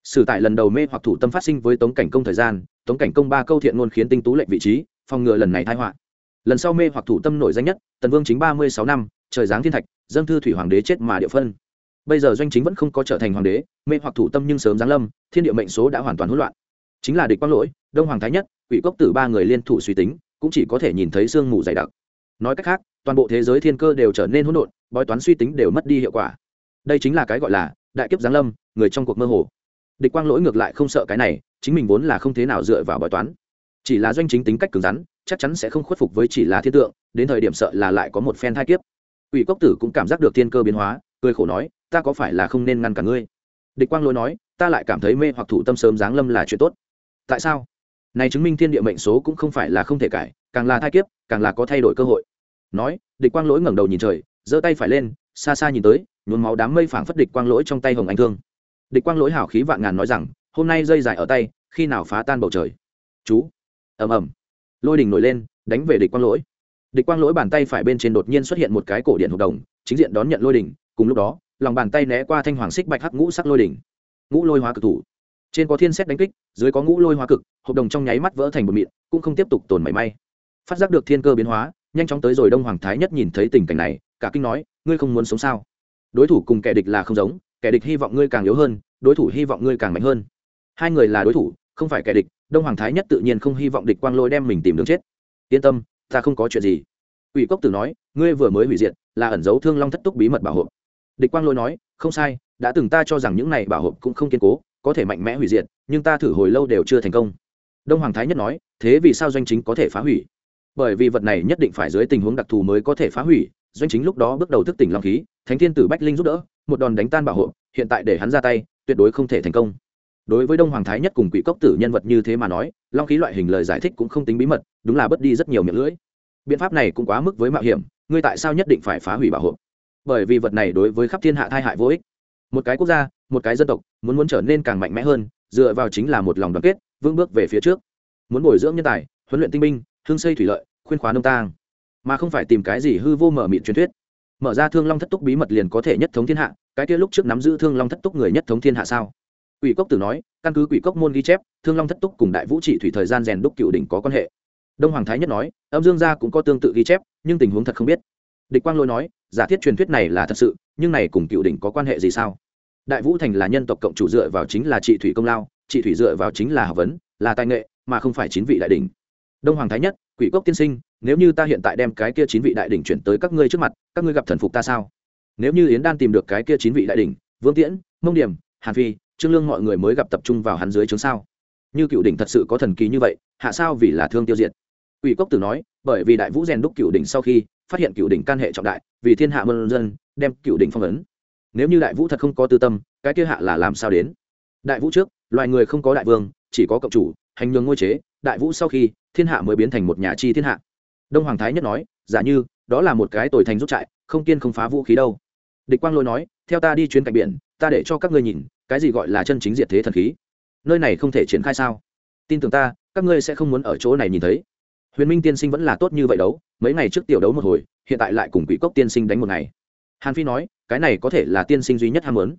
sử tại lần đầu mê hoặc thủ tâm phát sinh với tống cảnh công thời gian, tống cảnh công ba câu thiện ngôn khiến tinh tú lệnh vị trí, phòng ngừa lần này thái họa. Lần sau mê hoặc thủ tâm nổi danh nhất, tần vương chính ba mươi sáu năm, trời giáng thiên thạch dâng thư thủy hoàng đế chết mà địa phân. Bây giờ doanh chính vẫn không có trở thành hoàng đế, mê hoặc thủ tâm nhưng sớm giáng lâm, thiên địa mệnh số đã hoàn toàn hỗn loạn. Chính là địch quang lỗi, đông hoàng thái nhất, quỷ cốc tử ba người liên thủ suy tính, cũng chỉ có thể nhìn thấy sương mù dày đặc. Nói cách khác, toàn bộ thế giới thiên cơ đều trở nên hỗn độn, bói toán suy tính đều mất đi hiệu quả. Đây chính là cái gọi là đại kiếp giáng lâm, người trong cuộc mơ hồ địch quang lỗi ngược lại không sợ cái này, chính mình vốn là không thế nào dựa vào bói toán. Chỉ là doanh chính tính cách cứng rắn, chắc chắn sẽ không khuất phục với chỉ là thiên tượng, đến thời điểm sợ là lại có một phen thai kiếp. Ủy cốc tử cũng cảm giác được thiên cơ biến hóa, cười khổ nói, ta có phải là không nên ngăn cả ngươi? Địch quang lỗi nói, ta lại cảm thấy mê hoặc thủ tâm sớm giáng lâm là chuyện tốt. Tại sao? Này chứng minh thiên địa mệnh số cũng không phải là không thể cải, càng là thai kiếp, càng là có thay đổi cơ hội. Nói, địch quang lỗi ngẩng đầu nhìn trời, giơ tay phải lên, xa xa nhìn tới, nhuốm máu đám mây phảng phất địch quang lỗi trong tay hồng anh thương địch quang lỗi hảo khí vạn ngàn nói rằng, hôm nay dây dài ở tay, khi nào phá tan bầu trời? Chú. Ầm ầm. Lôi đình nổi lên, đánh về địch quang lỗi. Địch quang lỗi bàn tay phải bên trên đột nhiên xuất hiện một cái cổ điện hợp đồng, chính diện đón nhận lôi đỉnh, cùng lúc đó, lòng bàn tay né qua thanh hoàng xích bạch hắc ngũ sắc lôi đỉnh. Ngũ lôi hóa cực thủ. Trên có thiên xét đánh kích, dưới có ngũ lôi hóa cực hợp đồng trong nháy mắt vỡ thành một mịn, cũng không tiếp tục tồn mảy may. Phát giác được thiên cơ biến hóa, nhanh chóng tới rồi đông hoàng thái nhất nhìn thấy tình cảnh này, cả kinh nói, ngươi không muốn sống sao? Đối thủ cùng kẻ địch là không giống kẻ địch hy vọng ngươi càng yếu hơn, đối thủ hy vọng ngươi càng mạnh hơn. Hai người là đối thủ, không phải kẻ địch, đông hoàng thái nhất tự nhiên không hy vọng địch quang lôi đem mình tìm đường chết. Yên tâm, ta không có chuyện gì. Ủy cốc tử nói, ngươi vừa mới hủy diệt, là ẩn dấu thương long thất túc bí mật bảo hộ. Địch quang lôi nói, không sai, đã từng ta cho rằng những này bảo hộ cũng không kiên cố, có thể mạnh mẽ hủy diệt, nhưng ta thử hồi lâu đều chưa thành công. Đông hoàng thái nhất nói, thế vì sao doanh chính có thể phá hủy? Bởi vì vật này nhất định phải dưới tình huống đặc thù mới có thể phá hủy, doanh chính lúc đó bước đầu thức tỉnh long khí, thánh thiên tử bách linh giúp đỡ một đòn đánh tan bảo hộ, hiện tại để hắn ra tay, tuyệt đối không thể thành công. Đối với đông hoàng thái nhất cùng quỷ cốc tử nhân vật như thế mà nói, long khí loại hình lời giải thích cũng không tính bí mật, đúng là bớt đi rất nhiều miệng lưỡi. Biện pháp này cũng quá mức với mạo hiểm, ngươi tại sao nhất định phải phá hủy bảo hộ? Bởi vì vật này đối với khắp thiên hạ tai hại vô ích. Một cái quốc gia, một cái dân tộc, muốn muốn trở nên càng mạnh mẽ hơn, dựa vào chính là một lòng đoàn kết, vững bước về phía trước. Muốn bồi dưỡng nhân tài, huấn luyện tinh binh, hương xây thủy lợi, khuyên khóa nông tang. Mà không phải tìm cái gì hư vô mở mịn truyền thuyết mở ra thương long thất túc bí mật liền có thể nhất thống thiên hạ, cái kia lúc trước nắm giữ thương long thất túc người nhất thống thiên hạ sao? Quỷ cốc tử nói, căn cứ quỷ cốc môn ghi chép, thương long thất túc cùng đại vũ trị thủy thời gian rèn đúc cựu đỉnh có quan hệ. Đông hoàng thái nhất nói, âm dương gia cũng có tương tự ghi chép, nhưng tình huống thật không biết. Địch quang lôi nói, giả thiết truyền thuyết này là thật sự, nhưng này cùng cựu đỉnh có quan hệ gì sao? Đại vũ thành là nhân tộc cộng chủ dựa vào chính là trị thủy công lao, trị thủy dựa vào chính là học vấn, là tài nghệ, mà không phải chín vị đại đ ỉ n h đông hoàng thái nhất quỷ cốc tiên sinh, nếu như ta hiện tại đem cái kia chín vị đại đ ỉ n h chuyển tới các ngươi trước mặt, các ngươi gặp thần phục ta sao? Nếu như yến đan tìm được cái kia chín vị đại đ ỉ n h vương tiễn, mông điểm, hàn phi, trương lương mọi người mới gặp tập trung vào hắn dưới chứng sao? Như cựu đỉnh thật sự có thần kỳ như vậy, hạ sao vì là thương tiêu diệt? Quỷ cốc tử nói, bởi vì đại vũ rèn đúc cựu đỉnh sau khi phát hiện cựu đỉnh can hệ trọng đại, vì thiên hạ mân dân, đem cựu đỉnh phong ấn. Nếu như đại vũ thật không có tư tâm, cái kia hạ là làm sao đến? Đại vũ trước, loài người không có đại vương, chỉ có cộng chủ hành nhường ngôi chế, đại vũ sau khi, thiên hạ mới biến thành một nhà chi thiên hạ. Đông hoàng thái nhất nói, giả như, đó là một cái tồi thành rút trại, không kiên không phá vũ khí đâu. Địch quang lôi nói, theo ta đi chuyến cạnh biển, ta để cho các ngươi nhìn, cái gì gọi là chân chính diệt thế thần khí. Nơi này không thể triển khai sao? Tin tưởng ta, các ngươi sẽ không muốn ở chỗ này nhìn thấy. Huyền minh tiên sinh vẫn là tốt như vậy đấu, mấy ngày trước tiểu đấu một hồi, hiện tại lại cùng quỷ cốc tiên sinh đánh một ngày. Hàn phi nói, cái này có thể là tiên sinh duy nhất ham muốn.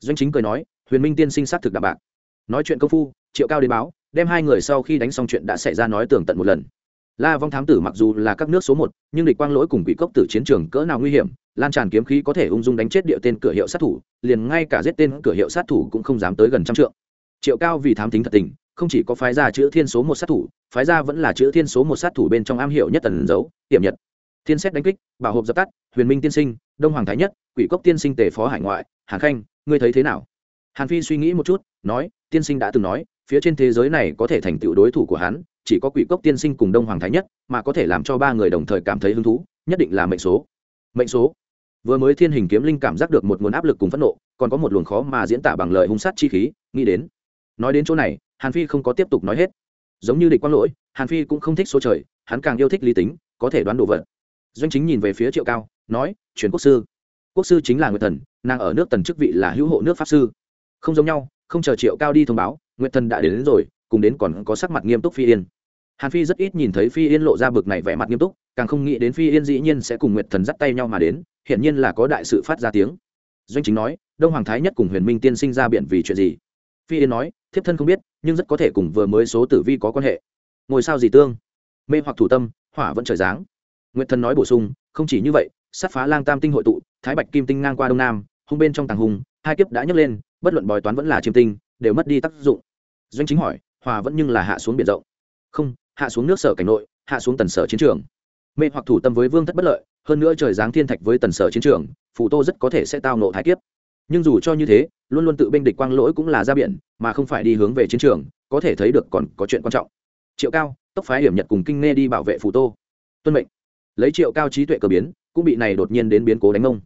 Doanh chính cười nói, huyền minh tiên sinh xác thực đạm bạc. Nói chuyện công phu, triệu cao đến báo đem hai người sau khi đánh xong chuyện đã xảy ra nói tường tận một lần. La vong thám tử mặc dù là các nước số một, nhưng địch quang lỗi cùng quỷ cốc tử chiến trường cỡ nào nguy hiểm, lan tràn kiếm khí có thể ung dung đánh chết địa tên cửa hiệu sát thủ, liền ngay cả giết tên cửa hiệu sát thủ cũng không dám tới gần trăm trượng. Triệu cao vì thám tính thật tình, không chỉ có phái ra chữ thiên số một sát thủ, phái ra vẫn là chữ thiên số một sát thủ bên trong am hiểu nhất tần dấu tiềm nhật. Thiên xét đánh kích, bảo hộp dập tắt, huyền minh tiên sinh, đông hoàng thái nhất, quỷ cốc tiên sinh tề phó hải ngoại, hàn khanh, ngươi thấy thế nào? Hàn phi suy nghĩ một chút, nói, tiên sinh đã từng nói phía trên thế giới này có thể thành tựu đối thủ của hắn, chỉ có quỷ cốc tiên sinh cùng đông hoàng thái nhất mà có thể làm cho ba người đồng thời cảm thấy hứng thú, nhất định là mệnh số. Mệnh số? Vừa mới thiên hình kiếm linh cảm giác được một nguồn áp lực cùng phẫn nộ, còn có một luồng khó mà diễn tả bằng lời hung sát chi khí, nghĩ đến. Nói đến chỗ này, hàn phi không có tiếp tục nói hết. Giống như địch quang lỗi, hàn phi cũng không thích số trời, hắn càng yêu thích lý tính, có thể đoán đồ vật. Doanh chính nhìn về phía triệu cao, nói, truyền quốc sư. Quốc sư chính là người thần, nàng ở nước tần chức vị là hữu hộ nước pháp sư. Không giống nhau không chờ triệu cao đi thông báo nguyệt thần đã đến, đến rồi cùng đến còn có sắc mặt nghiêm túc phi yên. Hàn phi rất ít nhìn thấy phi yên lộ ra bực này vẻ mặt nghiêm túc càng không nghĩ đến phi yên dĩ nhiên sẽ cùng nguyệt thần dắt tay nhau mà đến hiển nhiên là có đại sự phát ra tiếng. Doanh chính nói đông hoàng thái nhất cùng huyền minh tiên sinh ra biển vì chuyện gì? Phi yên nói thiếp thân không biết nhưng rất có thể cùng vừa mới số tử vi có quan hệ. Ngồi sao gì tương? Mê hoặc thủ tâm hỏa vẫn trời dáng nguyệt thần nói bổ sung không chỉ như vậy sát phá lang tam tinh hội tụ thái bạch kim tinh ngang qua đông nam hung bên trong tàng hùng hai kiếp đã nhấc lên bất luận bói toán vẫn là chiêm tinh, đều mất đi tác dụng. Doanh chính hỏi, hòa vẫn nhưng là hạ xuống biển rộng? Không, hạ xuống nước sở cảnh nội, hạ xuống tần sở chiến trường. Mê hoặc thủ tâm với vương thất bất lợi, hơn nữa trời giáng thiên thạch với tần sở chiến trường, phù tô rất có thể sẽ tao nộ thái kiếp. Nhưng dù cho như thế, luôn luôn tự binh địch quang lỗi cũng là ra biển, mà không phải đi hướng về chiến trường, có thể thấy được còn có chuyện quan trọng. Triệu cao, tốc phái hiểm nhật cùng kinh nghe đi bảo vệ phù tô. Tuân mệnh. Lấy triệu cao trí tuệ cờ biến, cũng bị này đột nhiên đến biến cố đánh ông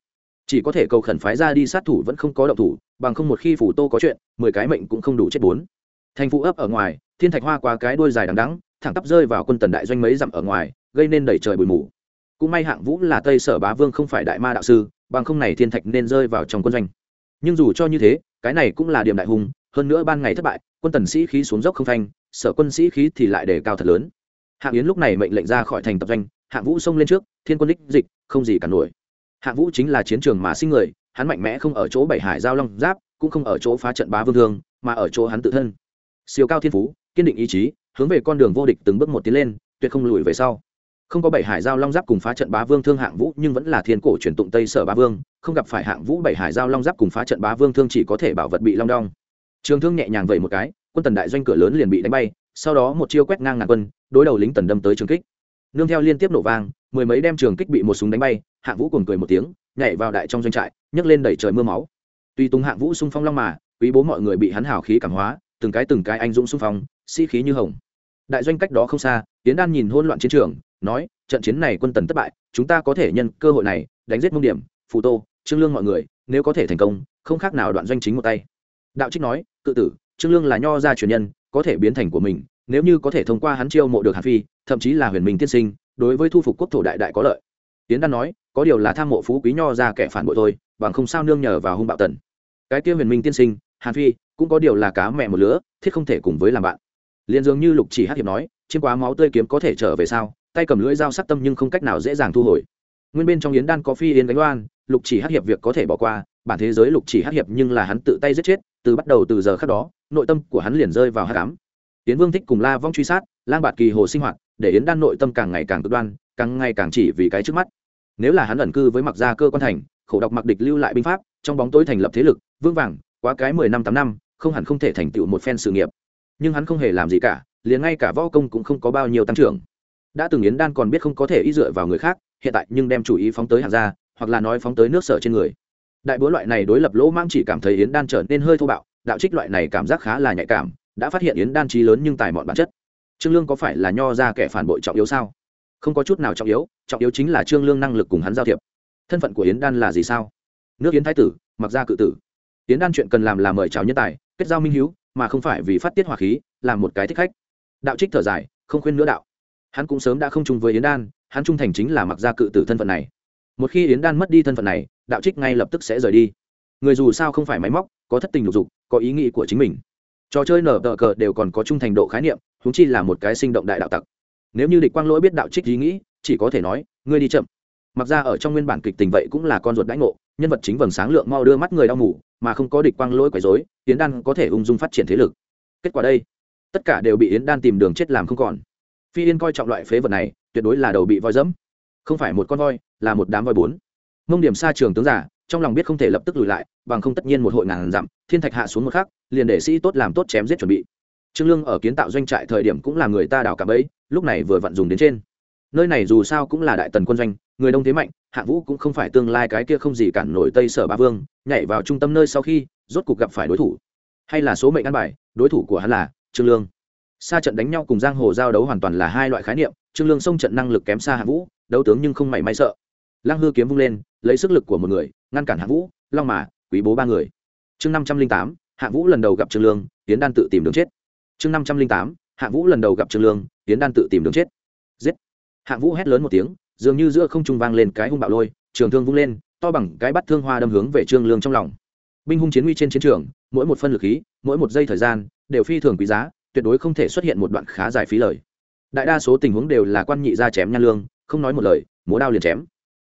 chỉ có thể cầu khẩn phái ra đi sát thủ vẫn không có động thủ, bằng không một khi phủ tô có chuyện, mười cái mệnh cũng không đủ chết bốn. Thành phụ ấp ở ngoài, thiên thạch hoa qua cái đuôi dài đằng đắng thẳng tắp rơi vào quân tần đại doanh mấy dặm ở ngoài, gây nên đẩy trời bụi mù. Cũng may hạng vũ là tây sở bá vương không phải đại ma đạo sư, bằng không này thiên thạch nên rơi vào trong quân doanh. Nhưng dù cho như thế, cái này cũng là điểm đại hùng, hơn nữa ban ngày thất bại, quân tần sĩ khí xuống dốc không thanh sở quân sĩ khí thì lại đề cao thật lớn. Hạng yến lúc này mệnh lệnh ra khỏi thành tập doanh, hạng vũ xông lên trước, thiên quân đích dịch, không gì cả nổi hạng vũ chính là chiến trường mà sinh người, hắn mạnh mẽ không ở chỗ bảy hải giao long giáp, cũng không ở chỗ phá trận bá vương thương, mà ở chỗ hắn tự thân. Siêu cao thiên phú, kiên định ý chí, hướng về con đường vô địch từng bước một tiến lên, tuyệt không lùi về sau. Không có bảy hải giao long giáp cùng phá trận bá vương thương hạng vũ, nhưng vẫn là thiên cổ truyền tụng tây sở bá vương, không gặp phải hạng vũ bảy hải giao long giáp cùng phá trận bá vương thương chỉ có thể bảo vật bị long đong. Trường thương nhẹ nhàng vẩy một cái, quân tần đại doanh cửa lớn liền bị đánh bay, sau đó một chiêu quét ngang ngàn quân, đối đầu lính tần đâm tới trường kích nương theo liên tiếp nổ vang, mười mấy đem trường kích bị một súng đánh bay hạng vũ cùng cười một tiếng, nhảy vào đại trong doanh trại, nhấc lên đẩy trời mưa máu. Tuy tung hạng vũ xung phong long mà, quý bố mọi người bị hắn hào khí cảm hóa, từng cái từng cái anh dũng xung phong, sĩ、si、khí như hồng. Đại doanh cách đó không xa tiến đan nhìn hôn loạn chiến trường, nói, trận chiến này quân tần thất bại, chúng ta có thể nhân cơ hội này, đánh giết mông điểm, phù tô, trương lương mọi người, nếu có thể thành công, không khác nào đoạn doanh chính một tay. Đạo trích nói, cự tử, trương lương là nho gia truyền nhân, có thể biến thành của mình nếu như có thể thông qua hắn chiêu mộ được hàn phi thậm chí là huyền minh tiên sinh đối với thu phục quốc thổ đại đại có lợi. Tiến đan nói có điều là tham mộ phú quý nho ra kẻ phản bội thôi bằng không sao nương nhờ vào hung bạo tần. Cái kia huyền minh tiên sinh hàn phi cũng có điều là cá mẹ một lứa thiết không thể cùng với làm bạn. Liền dường như lục chỉ hát hiệp nói chiếm quá máu tươi kiếm có thể trở về sao tay cầm lưỡi dao sắc tâm nhưng không cách nào dễ dàng thu hồi. Nguyên bên trong yến đan có phi yến đánh Loan, lục chỉ hát hiệp việc có thể bỏ qua bản thế giới lục chỉ hát hiệp nhưng là hắn tự tay giết chết từ bắt đầu từ giờ khác đó nội tâm của hắn liền rơi vào hát cám yến vương thích cùng la vong truy sát, lang bạt kỳ hồ sinh hoạt, để yến đan nội tâm càng ngày càng cực đoan, càng ngày càng chỉ vì cái trước mắt. Nếu là hắn ẩn cư với mặc gia cơ quan thành, khổ đọc mặc địch lưu lại binh pháp, trong bóng tối thành lập thế lực vương vàng, quá cái mười năm tám năm, không hẳn không thể thành tựu một phen sự nghiệp. Nhưng hắn không hề làm gì cả, liền ngay cả võ công cũng không có bao nhiêu tăng trưởng. Đã từng yến đan còn biết không có thể ý dựa vào người khác, hiện tại nhưng đem chủ ý phóng tới hàng gia, hoặc là nói phóng tới nước sở trên người. Đại búa loại này đối lập lỗ mang chỉ cảm thấy yến đan trở nên hơi thô bạo, đạo trích loại này cảm giác khá là nhạy cảm đã phát hiện yến đan trí lớn nhưng tài mọn bản chất. Trương lương có phải là nho ra kẻ phản bội trọng yếu sao? Không có chút nào trọng yếu trọng yếu chính là trương lương năng lực cùng hắn giao thiệp. Thân phận của yến đan là gì sao? Nước yến thái tử, mặc ra cự tử. Yến đan chuyện cần làm là mời chào nhân tài, kết giao minh hiếu, mà không phải vì phát tiết hỏa khí, làm một cái thích khách. Đạo trích thở dài, không khuyên nữa đạo. Hắn cũng sớm đã không chung với yến đan, hắn trung thành chính là mặc ra cự tử thân phận này. Một khi yến đan mất đi thân phận này, đạo trích ngay lập tức sẽ rời đi. Người dù sao không phải máy móc, có thất tình lục dục, có ý nghĩ của chính mình trò chơi nở tờ cờ đều còn có trung thành độ khái niệm húng chi là một cái sinh động đại đạo tặc. Nếu như địch quang lỗi biết đạo trích ý nghĩ, chỉ có thể nói, ngươi đi chậm. Mặc ra ở trong nguyên bản kịch tình vậy cũng là con ruột đãi ngộ, nhân vật chính vầng sáng lượng mau đưa mắt người đau mù mà không có địch quang lỗi quấy dối yến đan có thể ung dung phát triển thế lực. Kết quả đây, tất cả đều bị yến đan tìm đường chết làm không còn. Phi yên coi trọng loại phế vật này, tuyệt đối là đầu bị voi dẫm. Không phải một con voi, là một đám voi bốn. Mông điểm xa trường tướng giả trong lòng biết không thể lập tức lùi lại, bằng không tất nhiên một hội ngàn dặm, thiên thạch hạ xuống một khắc, liền để sĩ tốt làm tốt chém giết chuẩn bị. Trương lương ở kiến tạo doanh trại thời điểm cũng là người ta đào cả bẫy, lúc này vừa vặn dùng đến trên. Nơi này dù sao cũng là đại tần quân doanh, người đông thế mạnh, hạ vũ cũng không phải tương lai cái kia không gì cản nổi tây sở ba vương, nhảy vào trung tâm nơi sau khi, rốt cục gặp phải đối thủ. Hay là số mệnh ăn bài, đối thủ của hắn là trương lương. Xa trận đánh nhau cùng giang hồ giao đấu hoàn toàn là hai loại khái niệm, trương lương xông trận năng lực kém xa hạ vũ, đấu tướng nhưng không mảy may sợ. Lăng hư kiếm vung lên, lấy sức lực của một người ngăn cản hạ vũ, long mà, quý bố ba người. Chương năm trăm linh tám hạ vũ lần đầu gặp trương lương, tiến đan tự tìm đường chết. Chương năm trăm linh tám hạ vũ lần đầu gặp trương lương, tiến đan tự tìm đường chết. Giết. Hạ vũ hét lớn một tiếng, dường như giữa không trung vang lên cái hung bạo lôi, trường thương vung lên, to bằng cái bắt thương hoa đâm hướng về trương lương trong lòng. Binh hung chiến uy trên chiến trường, mỗi một phân lực khí, mỗi một giây thời gian, đều phi thường quý giá, tuyệt đối không thể xuất hiện một đoạn khá dài phí lời. Đại đa số tình huống đều là quan nhị ra chém nhan lương, không nói một lời, múa đao liền chém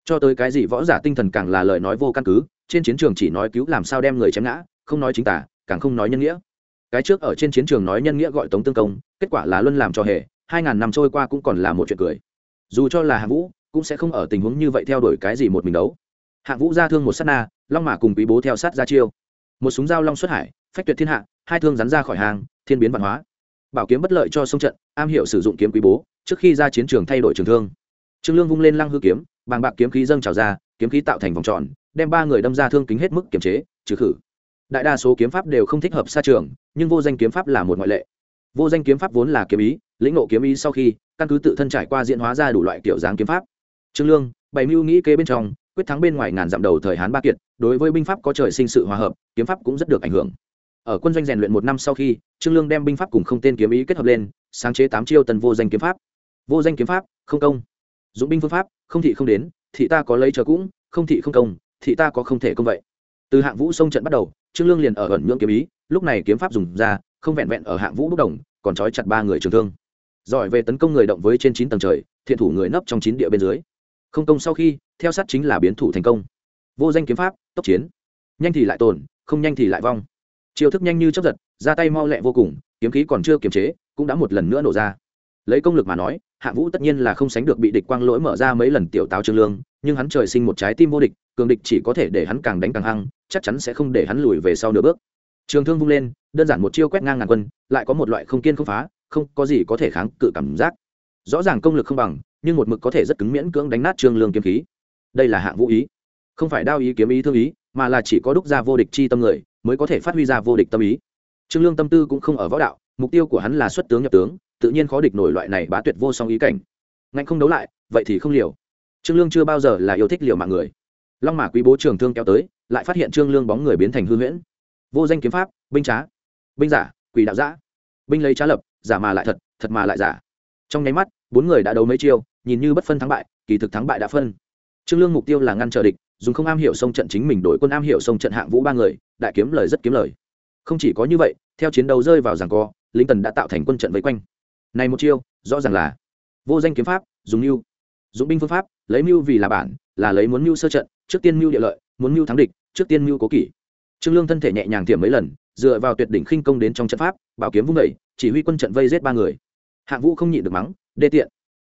cho tới cái gì võ giả tinh thần càng là lời nói vô căn cứ, trên chiến trường chỉ nói cứu làm sao đem người chém ngã, không nói chính tả, càng không nói nhân nghĩa. Cái trước ở trên chiến trường nói nhân nghĩa gọi tống tương công, kết quả là luân làm cho hề, hai ngàn năm trôi qua cũng còn là một chuyện cười. Dù cho là hạng vũ, cũng sẽ không ở tình huống như vậy theo đuổi cái gì một mình đấu. Hạng vũ ra thương một s á t na, long mã cùng quý bố theo sát ra chiêu. Một súng dao long xuất hải, phách tuyệt thiên hạ, hai thương rắn ra khỏi hàng, thiên biến văn hóa. Bảo kiếm bất lợi cho sông trận, am hiểu sử dụng kiếm quý bố, trước khi ra chiến trường thay đổi trường thương. Trương lương vung lên lăng hư kiếm bàng bạc kiếm khí dâng trào ra, kiếm khí tạo thành vòng tròn, đem ba người đâm ra thương kính hết mức kiềm chế, trừ khử. Đại đa số kiếm pháp đều không thích hợp xa trường, nhưng vô danh kiếm pháp là một ngoại lệ. Vô danh kiếm pháp vốn là kiếm ý, lĩnh ngộ kiếm ý sau khi, căn cứ tự thân trải qua diễn hóa ra đủ loại kiểu dáng kiếm pháp. Trương lương bày mưu nghĩ kế bên trong, quyết thắng bên ngoài ngàn dặm đầu thời hán ba kiệt, đối với binh pháp có trời sinh sự hòa hợp, kiếm pháp cũng rất được ảnh hưởng. Ở quân doanh rèn luyện một năm sau khi, trương lương đem binh pháp cùng không tên kiếm ý kết hợp lên, sáng chế tám chiêu tần vô danh kiếm pháp. Vô danh kiếm pháp, không công dụng binh phương pháp, không thị không đến, thị ta có lấy chờ cũng, không thị không công, thị ta có không thể công vậy. Từ hạng vũ sông trận bắt đầu, trương lương liền ở ẩn nhượng kiếm ý, lúc này kiếm pháp dùng ra, không vẹn vẹn ở hạng vũ bốc đồng, còn trói chặt ba người trường thương. Giỏi về tấn công người động với trên chín tầng trời, thiện thủ người nấp trong chín địa bên dưới. Không công sau khi, theo sát chính là biến thủ thành công. Vô danh kiếm pháp, tốc chiến. Nhanh thì lại tồn không nhanh thì lại vong. Chiêu thức nhanh như chấp giật, ra tay mau lẹ vô cùng, kiếm khí còn chưa kiềm chế, cũng đã một lần nữa nổ ra. Lấy công lực mà nói hạ vũ tất nhiên là không sánh được bị địch quang lỗi mở ra mấy lần tiểu táo trương lương, nhưng hắn trời sinh một trái tim vô địch, cường địch chỉ có thể để hắn càng đánh càng hăng, chắc chắn sẽ không để hắn lùi về sau nửa bước. Trường thương vung lên, đơn giản một chiêu quét ngang ngàn quân, lại có một loại không kiên không phá, không có gì có thể kháng cự cảm giác. Rõ ràng công lực không bằng, nhưng một mực có thể rất cứng miễn cưỡng đánh nát trương lương kiếm khí. Đây là hạng vũ ý. Không phải đao ý kiếm ý thương ý, mà là chỉ có đúc ra vô địch chi tâm người, mới có thể phát huy ra vô địch tâm ý. Trương lương tâm tư cũng không ở võ đạo, mục tiêu của hắn là xuất tướng nhập tướng tự nhiên khó địch nổi loại này bá tuyệt vô song ý cảnh. Ngạnh không đấu lại, vậy thì không liều. Trương lương chưa bao giờ là yêu thích liều mạng người. Long mã quý bố trường thương kéo tới, lại phát hiện trương lương bóng người biến thành hư huyễn. Vô danh kiếm pháp, binh trá. Binh giả, quỷ đạo giã binh lấy trá lập, giả mà lại thật thật mà lại giả. Trong nháy mắt, bốn người đã đấu mấy chiêu, nhìn như bất phân thắng bại, kỳ thực thắng bại đã phân. Trương lương mục tiêu là ngăn trở địch, dùng không am hiểu sông trận chính mình đổi quân am hiểu sông trận hạng vũ ba người, đại kiếm lời rất kiếm lời. Không chỉ có như vậy, theo chiến đấu rơi vào giằng co lính tần đã tạo thành quân trận vây quanh này một chiêu, rõ ràng là vô danh kiếm pháp, dùng mưu, dụng binh phương pháp, lấy mưu vì là bản, là lấy muốn mưu sơ trận, trước tiên mưu địa lợi, muốn mưu thắng địch, trước tiên mưu cố kỷ. Trương lương thân thể nhẹ nhàng tiệm mấy lần, dựa vào tuyệt đỉnh khinh công đến trong trận pháp, bảo kiếm vung đẩy chỉ huy quân trận vây giết ba người. Hạng vũ không nhịn được mắng, đê tiện.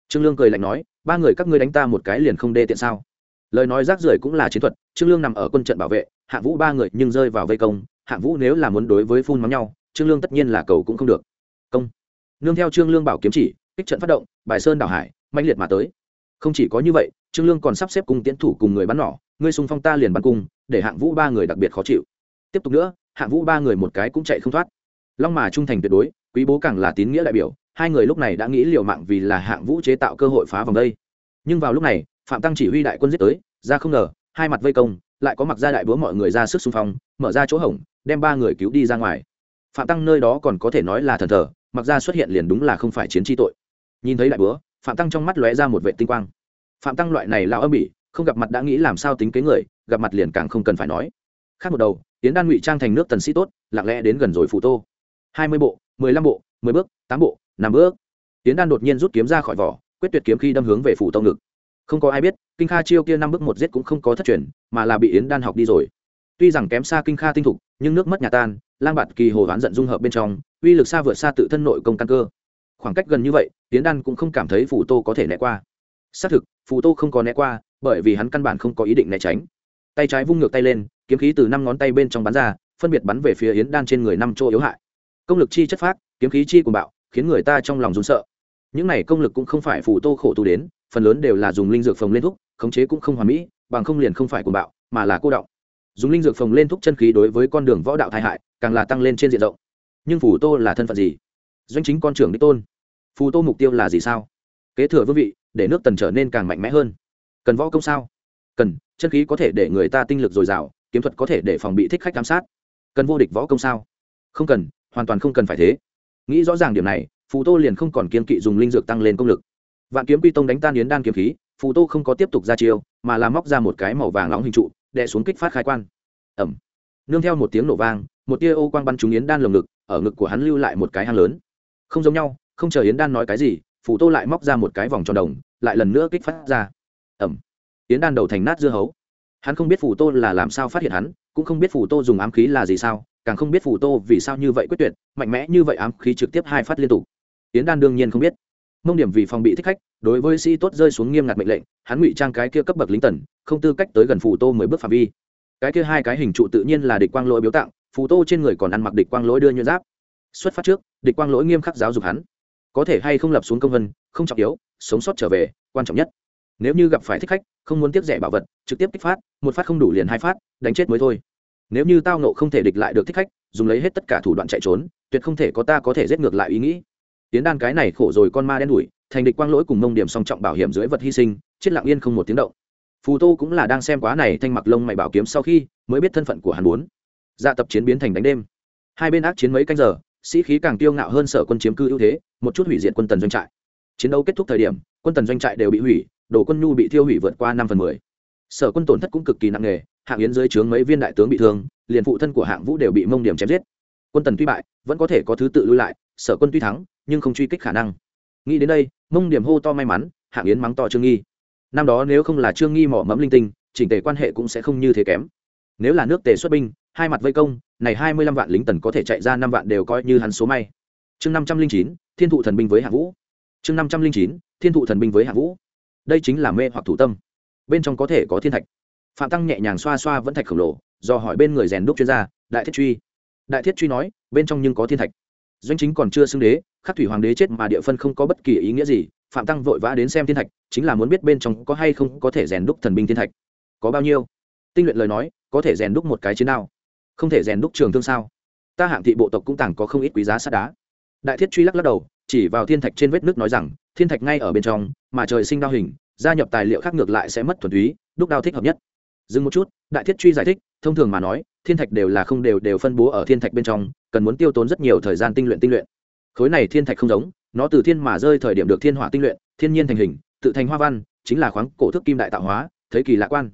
Trương lương cười lạnh nói, ba người các ngươi đánh ta một cái liền không đê tiện sao? Lời nói rác rưởi cũng là chiến thuật, trương lương nằm ở quân trận bảo vệ, hạng vũ ba người nhưng rơi vào vây công, hạng vũ nếu là muốn đối với phun mắng nhau, trương lương tất nhiên là cầu cũng không được. Công nương theo trương lương bảo kiếm chỉ, kích trận phát động, bài sơn đảo hải mạnh liệt mà tới. Không chỉ có như vậy, trương lương còn sắp xếp cùng tiến thủ cùng người bắn nỏ, ngươi xung phong ta liền bắn cung, để hạng vũ ba người đặc biệt khó chịu. Tiếp tục nữa, hạng vũ ba người một cái cũng chạy không thoát. Long mà trung thành tuyệt đối, quý bố càng là tín nghĩa đại biểu, hai người lúc này đã nghĩ liều mạng vì là hạng vũ chế tạo cơ hội phá vòng đây. Nhưng vào lúc này, phạm tăng chỉ huy đại quân giết tới, ra không ngờ, hai mặt vây công, lại có mặc ra đại búa mọi người ra sức xung phong, mở ra chỗ hổng, đem ba người cứu đi ra ngoài. Phạm tăng nơi đó còn có thể nói là thần thờ mặc ra xuất hiện liền đúng là không phải chiến tri tội. Nhìn thấy đại búa, phạm tăng trong mắt lóe ra một vệ tinh quang. Phạm tăng loại này lao âm bỉ, không gặp mặt đã nghĩ làm sao tính kế người, gặp mặt liền càng không cần phải nói. Khác một đầu tiến đan ngụy trang thành nước tần sĩ tốt, lặng lẽ đến gần rồi phụ tô. Hai mươi bộ, mười lăm bộ, mười bước, tám bộ, năm bước. Tiến đan đột nhiên rút kiếm ra khỏi vỏ, quyết tuyệt kiếm khi đâm hướng về phủ tông ngực. Không có ai biết, kinh kha chiêu kia năm bước một giết cũng không có thất truyền, mà là bị yến đan học đi rồi. Tuy rằng kém xa kinh kha tinh thục, nhưng nước mất nhà tan, lang bạt kỳ hồ oán giận dung hợp bên trong uy lực xa vượt xa tự thân nội công căn cơ. Khoảng cách gần như vậy tiến đan cũng không cảm thấy phù tô có thể né qua. Xác thực, phù tô không có né qua, bởi vì hắn căn bản không có ý định né tránh. Tay trái vung ngược tay lên, kiếm khí từ năm ngón tay bên trong bắn ra, phân biệt bắn về phía yến đan trên người năm chỗ yếu hại. Công lực chi chất phát kiếm khí chi cùng bạo, khiến người ta trong lòng run sợ. Những này công lực cũng không phải phù tô khổ tu đến, phần lớn đều là dùng linh dược phồng lên thuốc khống chế cũng không hoàn mỹ, bằng không liền không phải cùng bạo, mà là cô động. Dùng linh dược phồng lên thuốc chân khí đối với con đường võ đạo tai hại, càng là tăng lên trên diện rộng nhưng phù tô là thân phận gì? Doanh chính con trưởng đích tôn. Phù tô mục tiêu là gì sao? Kế thừa vương vị, để nước tần trở nên càng mạnh mẽ hơn. Cần võ công sao? Cần, chân khí có thể để người ta tinh lực dồi dào, kiếm thuật có thể để phòng bị thích khách giám sát. Cần vô địch võ công sao? Không cần, hoàn toàn không cần phải thế. Nghĩ rõ ràng điểm này, phù tô liền không còn kiên kỵ dùng linh dược tăng lên công lực. Vạn kiếm quy tông đánh tan yến đan kiếm khí, phù tô không có tiếp tục ra chiêu, mà làm móc ra một cái màu vàng nóng hình trụ, đè xuống kích phát khai quan. Ẩm. Nương theo một tiếng nổ vang, một tia ô quang bắn trúng yến đan lồng ngực ở ngực của hắn lưu lại một cái hang lớn. Không giống nhau, không chờ yến đan nói cái gì, phù tô lại móc ra một cái vòng tròn đồng, lại lần nữa kích phát ra. Ẩm yến đan đầu thành nát dưa hấu. Hắn không biết phù tô là làm sao phát hiện hắn, cũng không biết phù tô dùng ám khí là gì sao, càng không biết phù tô vì sao như vậy quyết tuyệt, mạnh mẽ như vậy ám khí trực tiếp hai phát liên tục. Yến đan đương nhiên không biết. Mông điểm vì phòng bị thích khách, đối với sĩ tốt rơi xuống nghiêm ngặt mệnh lệnh, hắn ngụy trang cái kia cấp bậc lính tần, không tư cách tới gần phù tô mới bước phạm vi. Cái kia hai cái hình trụ tự nhiên là địch quang lỗi biếu tặng phù tô trên người còn ăn mặc địch quang lỗi đưa nhuyễn giáp. Xuất phát trước, địch quang lỗi nghiêm khắc giáo dục hắn. Có thể hay không lập xuống công vân, không trọng yếu, sống sót trở về, quan trọng nhất. Nếu như gặp phải thích khách, không muốn tiếp rẻ bảo vật, trực tiếp kích phát, một phát không đủ liền hai phát, đánh chết mới thôi. Nếu như tao nộ không thể địch lại được thích khách, dùng lấy hết tất cả thủ đoạn chạy trốn, tuyệt không thể có ta có thể giết ngược lại ý nghĩ. Tiến đan cái này khổ rồi con ma đen đủi thành địch quang lỗi cùng mông điểm song trọng bảo hiểm dưới vật hy sinh, chết lặng yên không một tiếng động. Phù tô cũng là đang xem quá này thanh mặc lông mày bảo kiếm sau khi mới biết thân phận của hắn bốn dạ tập chiến biến thành đánh đêm. Hai bên ác chiến mấy canh giờ, sĩ khí càng tiêu ngạo hơn sở quân chiếm cư ưu thế, một chút hủy diệt quân tần doanh trại. Chiến đấu kết thúc thời điểm, quân tần doanh trại đều bị hủy, đồ quân nhu bị thiêu hủy vượt qua năm phần mười. Sở quân tổn thất cũng cực kỳ nặng nề, hạng yến dưới trướng mấy viên đại tướng bị thương, liền phụ thân của hạng vũ đều bị mông điểm chém giết. Quân tần tuy bại, vẫn có thể có thứ tự lui lại, sở quân tuy thắng, nhưng không truy kích khả năng. Nghĩ đến đây, mông điểm hô to may mắn, hạng yến mắng to trương nghi. Năm đó nếu không là trương nghi mỏ mẫm linh tinh, chỉnh tề quan hệ cũng sẽ không như thế kém. Nếu là nước tề xuất binh hai mặt vây công, này hai mươi lăm vạn lính tần có thể chạy ra năm vạn đều coi như hắn số may. Chương năm trăm linh chín, thiên thụ thần binh với hạ vũ. Chương năm trăm linh chín, thiên thụ thần binh với hạ vũ. Đây chính là mê hoặc thủ tâm. Bên trong có thể có thiên thạch. Phạm tăng nhẹ nhàng xoa xoa vẫn thạch khổng lồ, do hỏi bên người rèn đúc chuyên gia, đại thiết truy. Đại thiết truy nói, bên trong nhưng có thiên thạch. Doanh chính còn chưa xưng đế, khắc thủy hoàng đế chết mà địa phân không có bất kỳ ý nghĩa gì, phạm tăng vội vã đến xem thiên thạch, chính là muốn biết bên trong có hay không có thể rèn đúc thần binh thiên thạch. Có bao nhiêu? Tinh luyện lời nói, có thể rèn đúc một cái chiến nào không thể rèn đúc trường thương sao? Ta hạng thị bộ tộc cũng tàng có không ít quý giá sắt đá. Đại thiết truy lắc lắc đầu, chỉ vào thiên thạch trên vết nước nói rằng, thiên thạch ngay ở bên trong, mà trời sinh đao hình, gia nhập tài liệu khác ngược lại sẽ mất thuần túy, đúc đao thích hợp nhất. Dừng một chút, đại thiết truy giải thích, thông thường mà nói, thiên thạch đều là không đều đều phân bố ở thiên thạch bên trong, cần muốn tiêu tốn rất nhiều thời gian tinh luyện tinh luyện. Khối này thiên thạch không giống, nó từ thiên mà rơi thời điểm được thiên hỏa tinh luyện, thiên nhiên thành hình, tự thành hoa văn, chính là khoáng cổ thức kim đại tạo hóa, thấy kỳ lạ quan.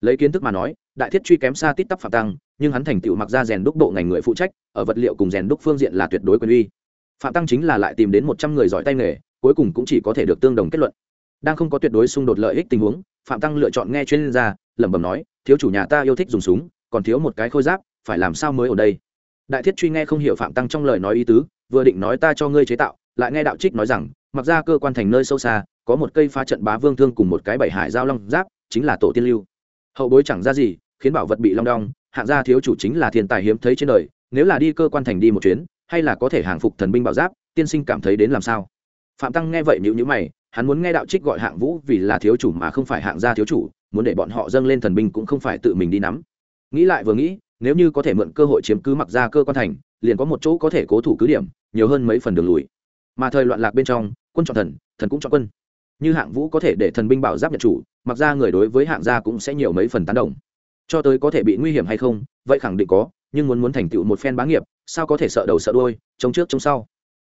Lấy kiến thức mà nói đại thiết truy kém xa tít tắp phạm tăng, nhưng hắn thành tựu mặc ra rèn đúc bộ ngành người phụ trách, ở vật liệu cùng rèn đúc phương diện là tuyệt đối quyền uy. Phạm tăng chính là lại tìm đến một trăm người giỏi tay nghề, cuối cùng cũng chỉ có thể được tương đồng kết luận. Đang không có tuyệt đối xung đột lợi ích tình huống, phạm tăng lựa chọn nghe chuyên gia lẩm bẩm nói, thiếu chủ nhà ta yêu thích dùng súng, còn thiếu một cái khôi giáp, phải làm sao mới ở đây? Đại thiết truy nghe không hiểu phạm tăng trong lời nói ý tứ, vừa định nói ta cho ngươi chế tạo, lại nghe đạo trích nói rằng, mặc ra cơ quan thành nơi sâu xa, có một cây phá trận bá vương thương cùng một cái bảy hải giao long giáp, chính là tổ tiên lưu. Hậu bối chẳng ra gì khiến bảo vật bị long đong, hạng gia thiếu chủ chính là thiên tài hiếm thấy trên đời, nếu là đi cơ quan thành đi một chuyến, hay là có thể hàng phục thần binh bảo giáp, tiên sinh cảm thấy đến làm sao? Phạm tăng nghe vậy nhữ nhữ mày, hắn muốn nghe đạo trích gọi hạng vũ vì là thiếu chủ mà không phải hạng gia thiếu chủ, muốn để bọn họ dâng lên thần binh cũng không phải tự mình đi nắm. Nghĩ lại vừa nghĩ, nếu như có thể mượn cơ hội chiếm cứ mặc ra cơ quan thành, liền có một chỗ có thể cố thủ cứ điểm, nhiều hơn mấy phần đường lùi. Mà thời loạn lạc bên trong, quân chọn thần thần cũng chọn quân. Như hạng vũ có thể để thần binh bảo giáp nhật chủ, mặc ra người đối với hạng gia cũng sẽ nhiều mấy phần tán đồng cho tới có thể bị nguy hiểm hay không, vậy khẳng định có, nhưng muốn muốn thành tựu một phen bá nghiệp, sao có thể sợ đầu sợ đôi chống trước chống sau.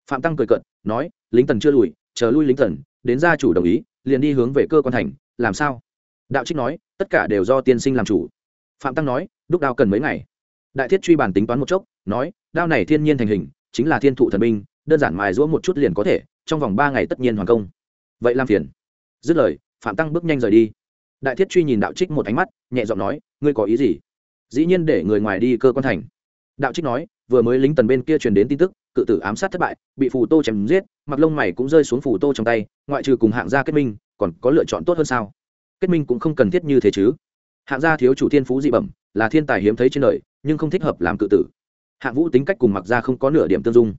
Phạm tăng cười cận nói, lính tần chưa lùi, chờ lui lính tần đến gia chủ đồng ý, liền đi hướng về cơ quan thành, làm sao? Đạo trích nói, tất cả đều do tiên sinh làm chủ. Phạm tăng nói, đúc đao cần mấy ngày? Đại thiết truy bàn tính toán một chốc, nói, đao này thiên nhiên thành hình, chính là thiên thụ thần binh, đơn giản mài giũa một chút liền có thể, trong vòng ba ngày tất nhiên hoàn công. Vậy làm phiền. Dứt lời, phạm tăng bước nhanh rời đi đại thiết truy nhìn đạo trích một ánh mắt, nhẹ giọng nói, ngươi có ý gì? Dĩ nhiên để người ngoài đi cơ quan thành. Đạo trích nói, vừa mới lính tần bên kia truyền đến tin tức, cự tử ám sát thất bại, bị phù tô chém giết, mặc lông mày cũng rơi xuống phù tô trong tay, ngoại trừ cùng hạng gia kết minh, còn có lựa chọn tốt hơn sao? Kết minh cũng không cần thiết như thế chứ. Hạng gia thiếu chủ thiên phú dị bẩm, là thiên tài hiếm thấy trên đời, nhưng không thích hợp làm cự tử. Hạng vũ tính cách cùng mặc gia không có nửa điểm tương dung.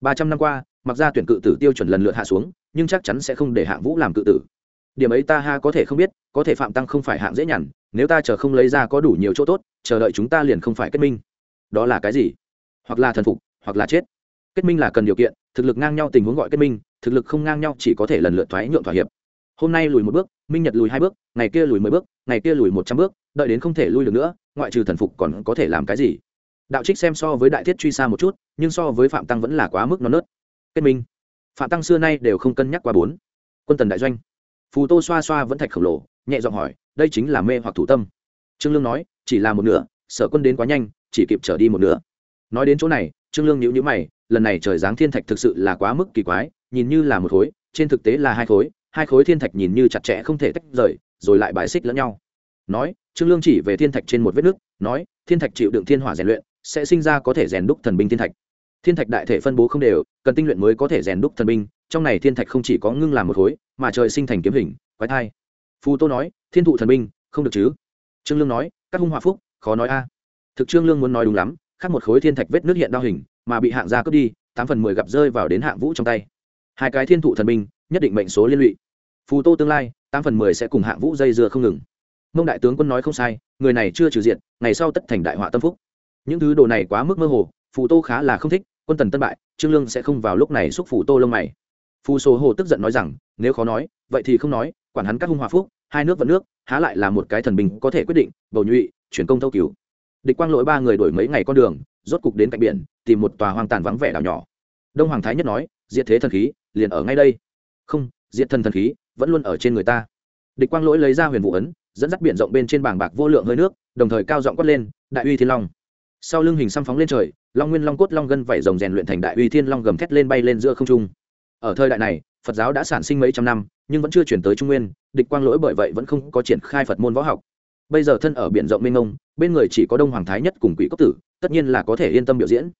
Ba trăm năm qua mặc gia tuyển cự tử tiêu chuẩn lần lượt hạ xuống, nhưng chắc chắn sẽ không để hạng vũ làm cự tử điểm ấy ta ha có thể không biết, có thể phạm tăng không phải hạng dễ nhằn, nếu ta chờ không lấy ra có đủ nhiều chỗ tốt, chờ đợi chúng ta liền không phải kết minh. Đó là cái gì? Hoặc là thần phục, hoặc là chết. Kết minh là cần điều kiện, thực lực ngang nhau tình huống gọi kết minh, thực lực không ngang nhau chỉ có thể lần lượt thoái nhượng thỏa hiệp. Hôm nay lùi một bước, minh nhật lùi hai bước, ngày kia lùi mười bước, ngày kia lùi một trăm bước, đợi đến không thể lui được nữa, ngoại trừ thần phục còn có thể làm cái gì? Đạo trích xem so với đại thiết truy xa một chút, nhưng so với phạm tăng vẫn là quá mức non nớt. Kết minh. Phạm tăng xưa nay đều không cân nhắc qua bốn. Quân tần đại doanh phù tô xoa xoa vẫn thạch khổng lồ, nhẹ giọng hỏi, đây chính là mê hoặc thủ tâm. Trương lương nói, chỉ là một nửa, sở quân đến quá nhanh, chỉ kịp trở đi một nửa. Nói đến chỗ này, trương lương nhíu nhíu mày, lần này trời giáng thiên thạch thực sự là quá mức kỳ quái, nhìn như là một khối, trên thực tế là hai khối hai khối thiên thạch nhìn như chặt chẽ không thể tách rời, rồi lại bài xích lẫn nhau. Nói, trương lương chỉ về thiên thạch trên một vết nước, nói, thiên thạch chịu đựng thiên hỏa rèn luyện, sẽ sinh ra có thể rèn đúc thần binh thiên thạch thiên thạch đại thể phân bố không đều, cần tinh luyện mới có thể rèn đúc thần binh, trong này thiên thạch không chỉ có ngưng làm một khối, mà trời sinh thành kiếm hình, quái thai. Phù tô nói, thiên thụ thần binh, không được chứ? Trương lương nói, các hung hòa phúc, khó nói a. Thực trương lương muốn nói đúng lắm, khác một khối thiên thạch vết nước hiện đao hình, mà bị hạng gia cướp đi, tám phần mười gặp rơi vào đến hạng vũ trong tay. Hai cái thiên thụ thần binh, nhất định mệnh số liên lụy. Phù tô tương lai, tám phần mười sẽ cùng hạng vũ dây dưa không ngừng. Mông đại tướng quân nói không sai, người này chưa trừ diện, ngày sau tất thành đại họa tâm phúc. Những thứ đồ này quá mức mơ hồ, phù tô khá là không thích quân tần tân bại, trương lương sẽ không vào lúc này xúc phủ tô lông mày. Phù số hồ tức giận nói rằng, nếu khó nói, vậy thì không nói, quản hắn các hung hòa phúc, hai nước vận nước, há lại là một cái thần bình có thể quyết định, bầu nhụy, chuyển công thâu cứu địch quang lỗi ba người đổi mấy ngày con đường, rốt cục đến cạnh biển, tìm một tòa hoang tàn vắng vẻ đảo nhỏ. Đông hoàng thái nhất nói, diệt thế thần khí, liền ở ngay đây. Không, diệt thần thần khí, vẫn luôn ở trên người ta. Địch quang lỗi lấy ra huyền vũ ấn, dẫn dắt biển rộng bên trên bảng bạc vô lượng hơi nước, đồng thời cao giọng quát lên, đại uy thiên long sau lưng hình xăm phóng lên trời, long nguyên long cốt long gân vảy rồng rèn luyện thành đại uy thiên long gầm thét lên bay lên giữa không trung. Ở thời đại này, phật giáo đã sản sinh mấy trăm năm, nhưng vẫn chưa chuyển tới trung nguyên, địch quang lỗi bởi vậy vẫn không có triển khai phật môn võ học. Bây giờ thân ở biển rộng mênh mông, bên người chỉ có đông hoàng thái nhất cùng quỷ cốc tử, tất nhiên là có thể yên tâm biểu diễn.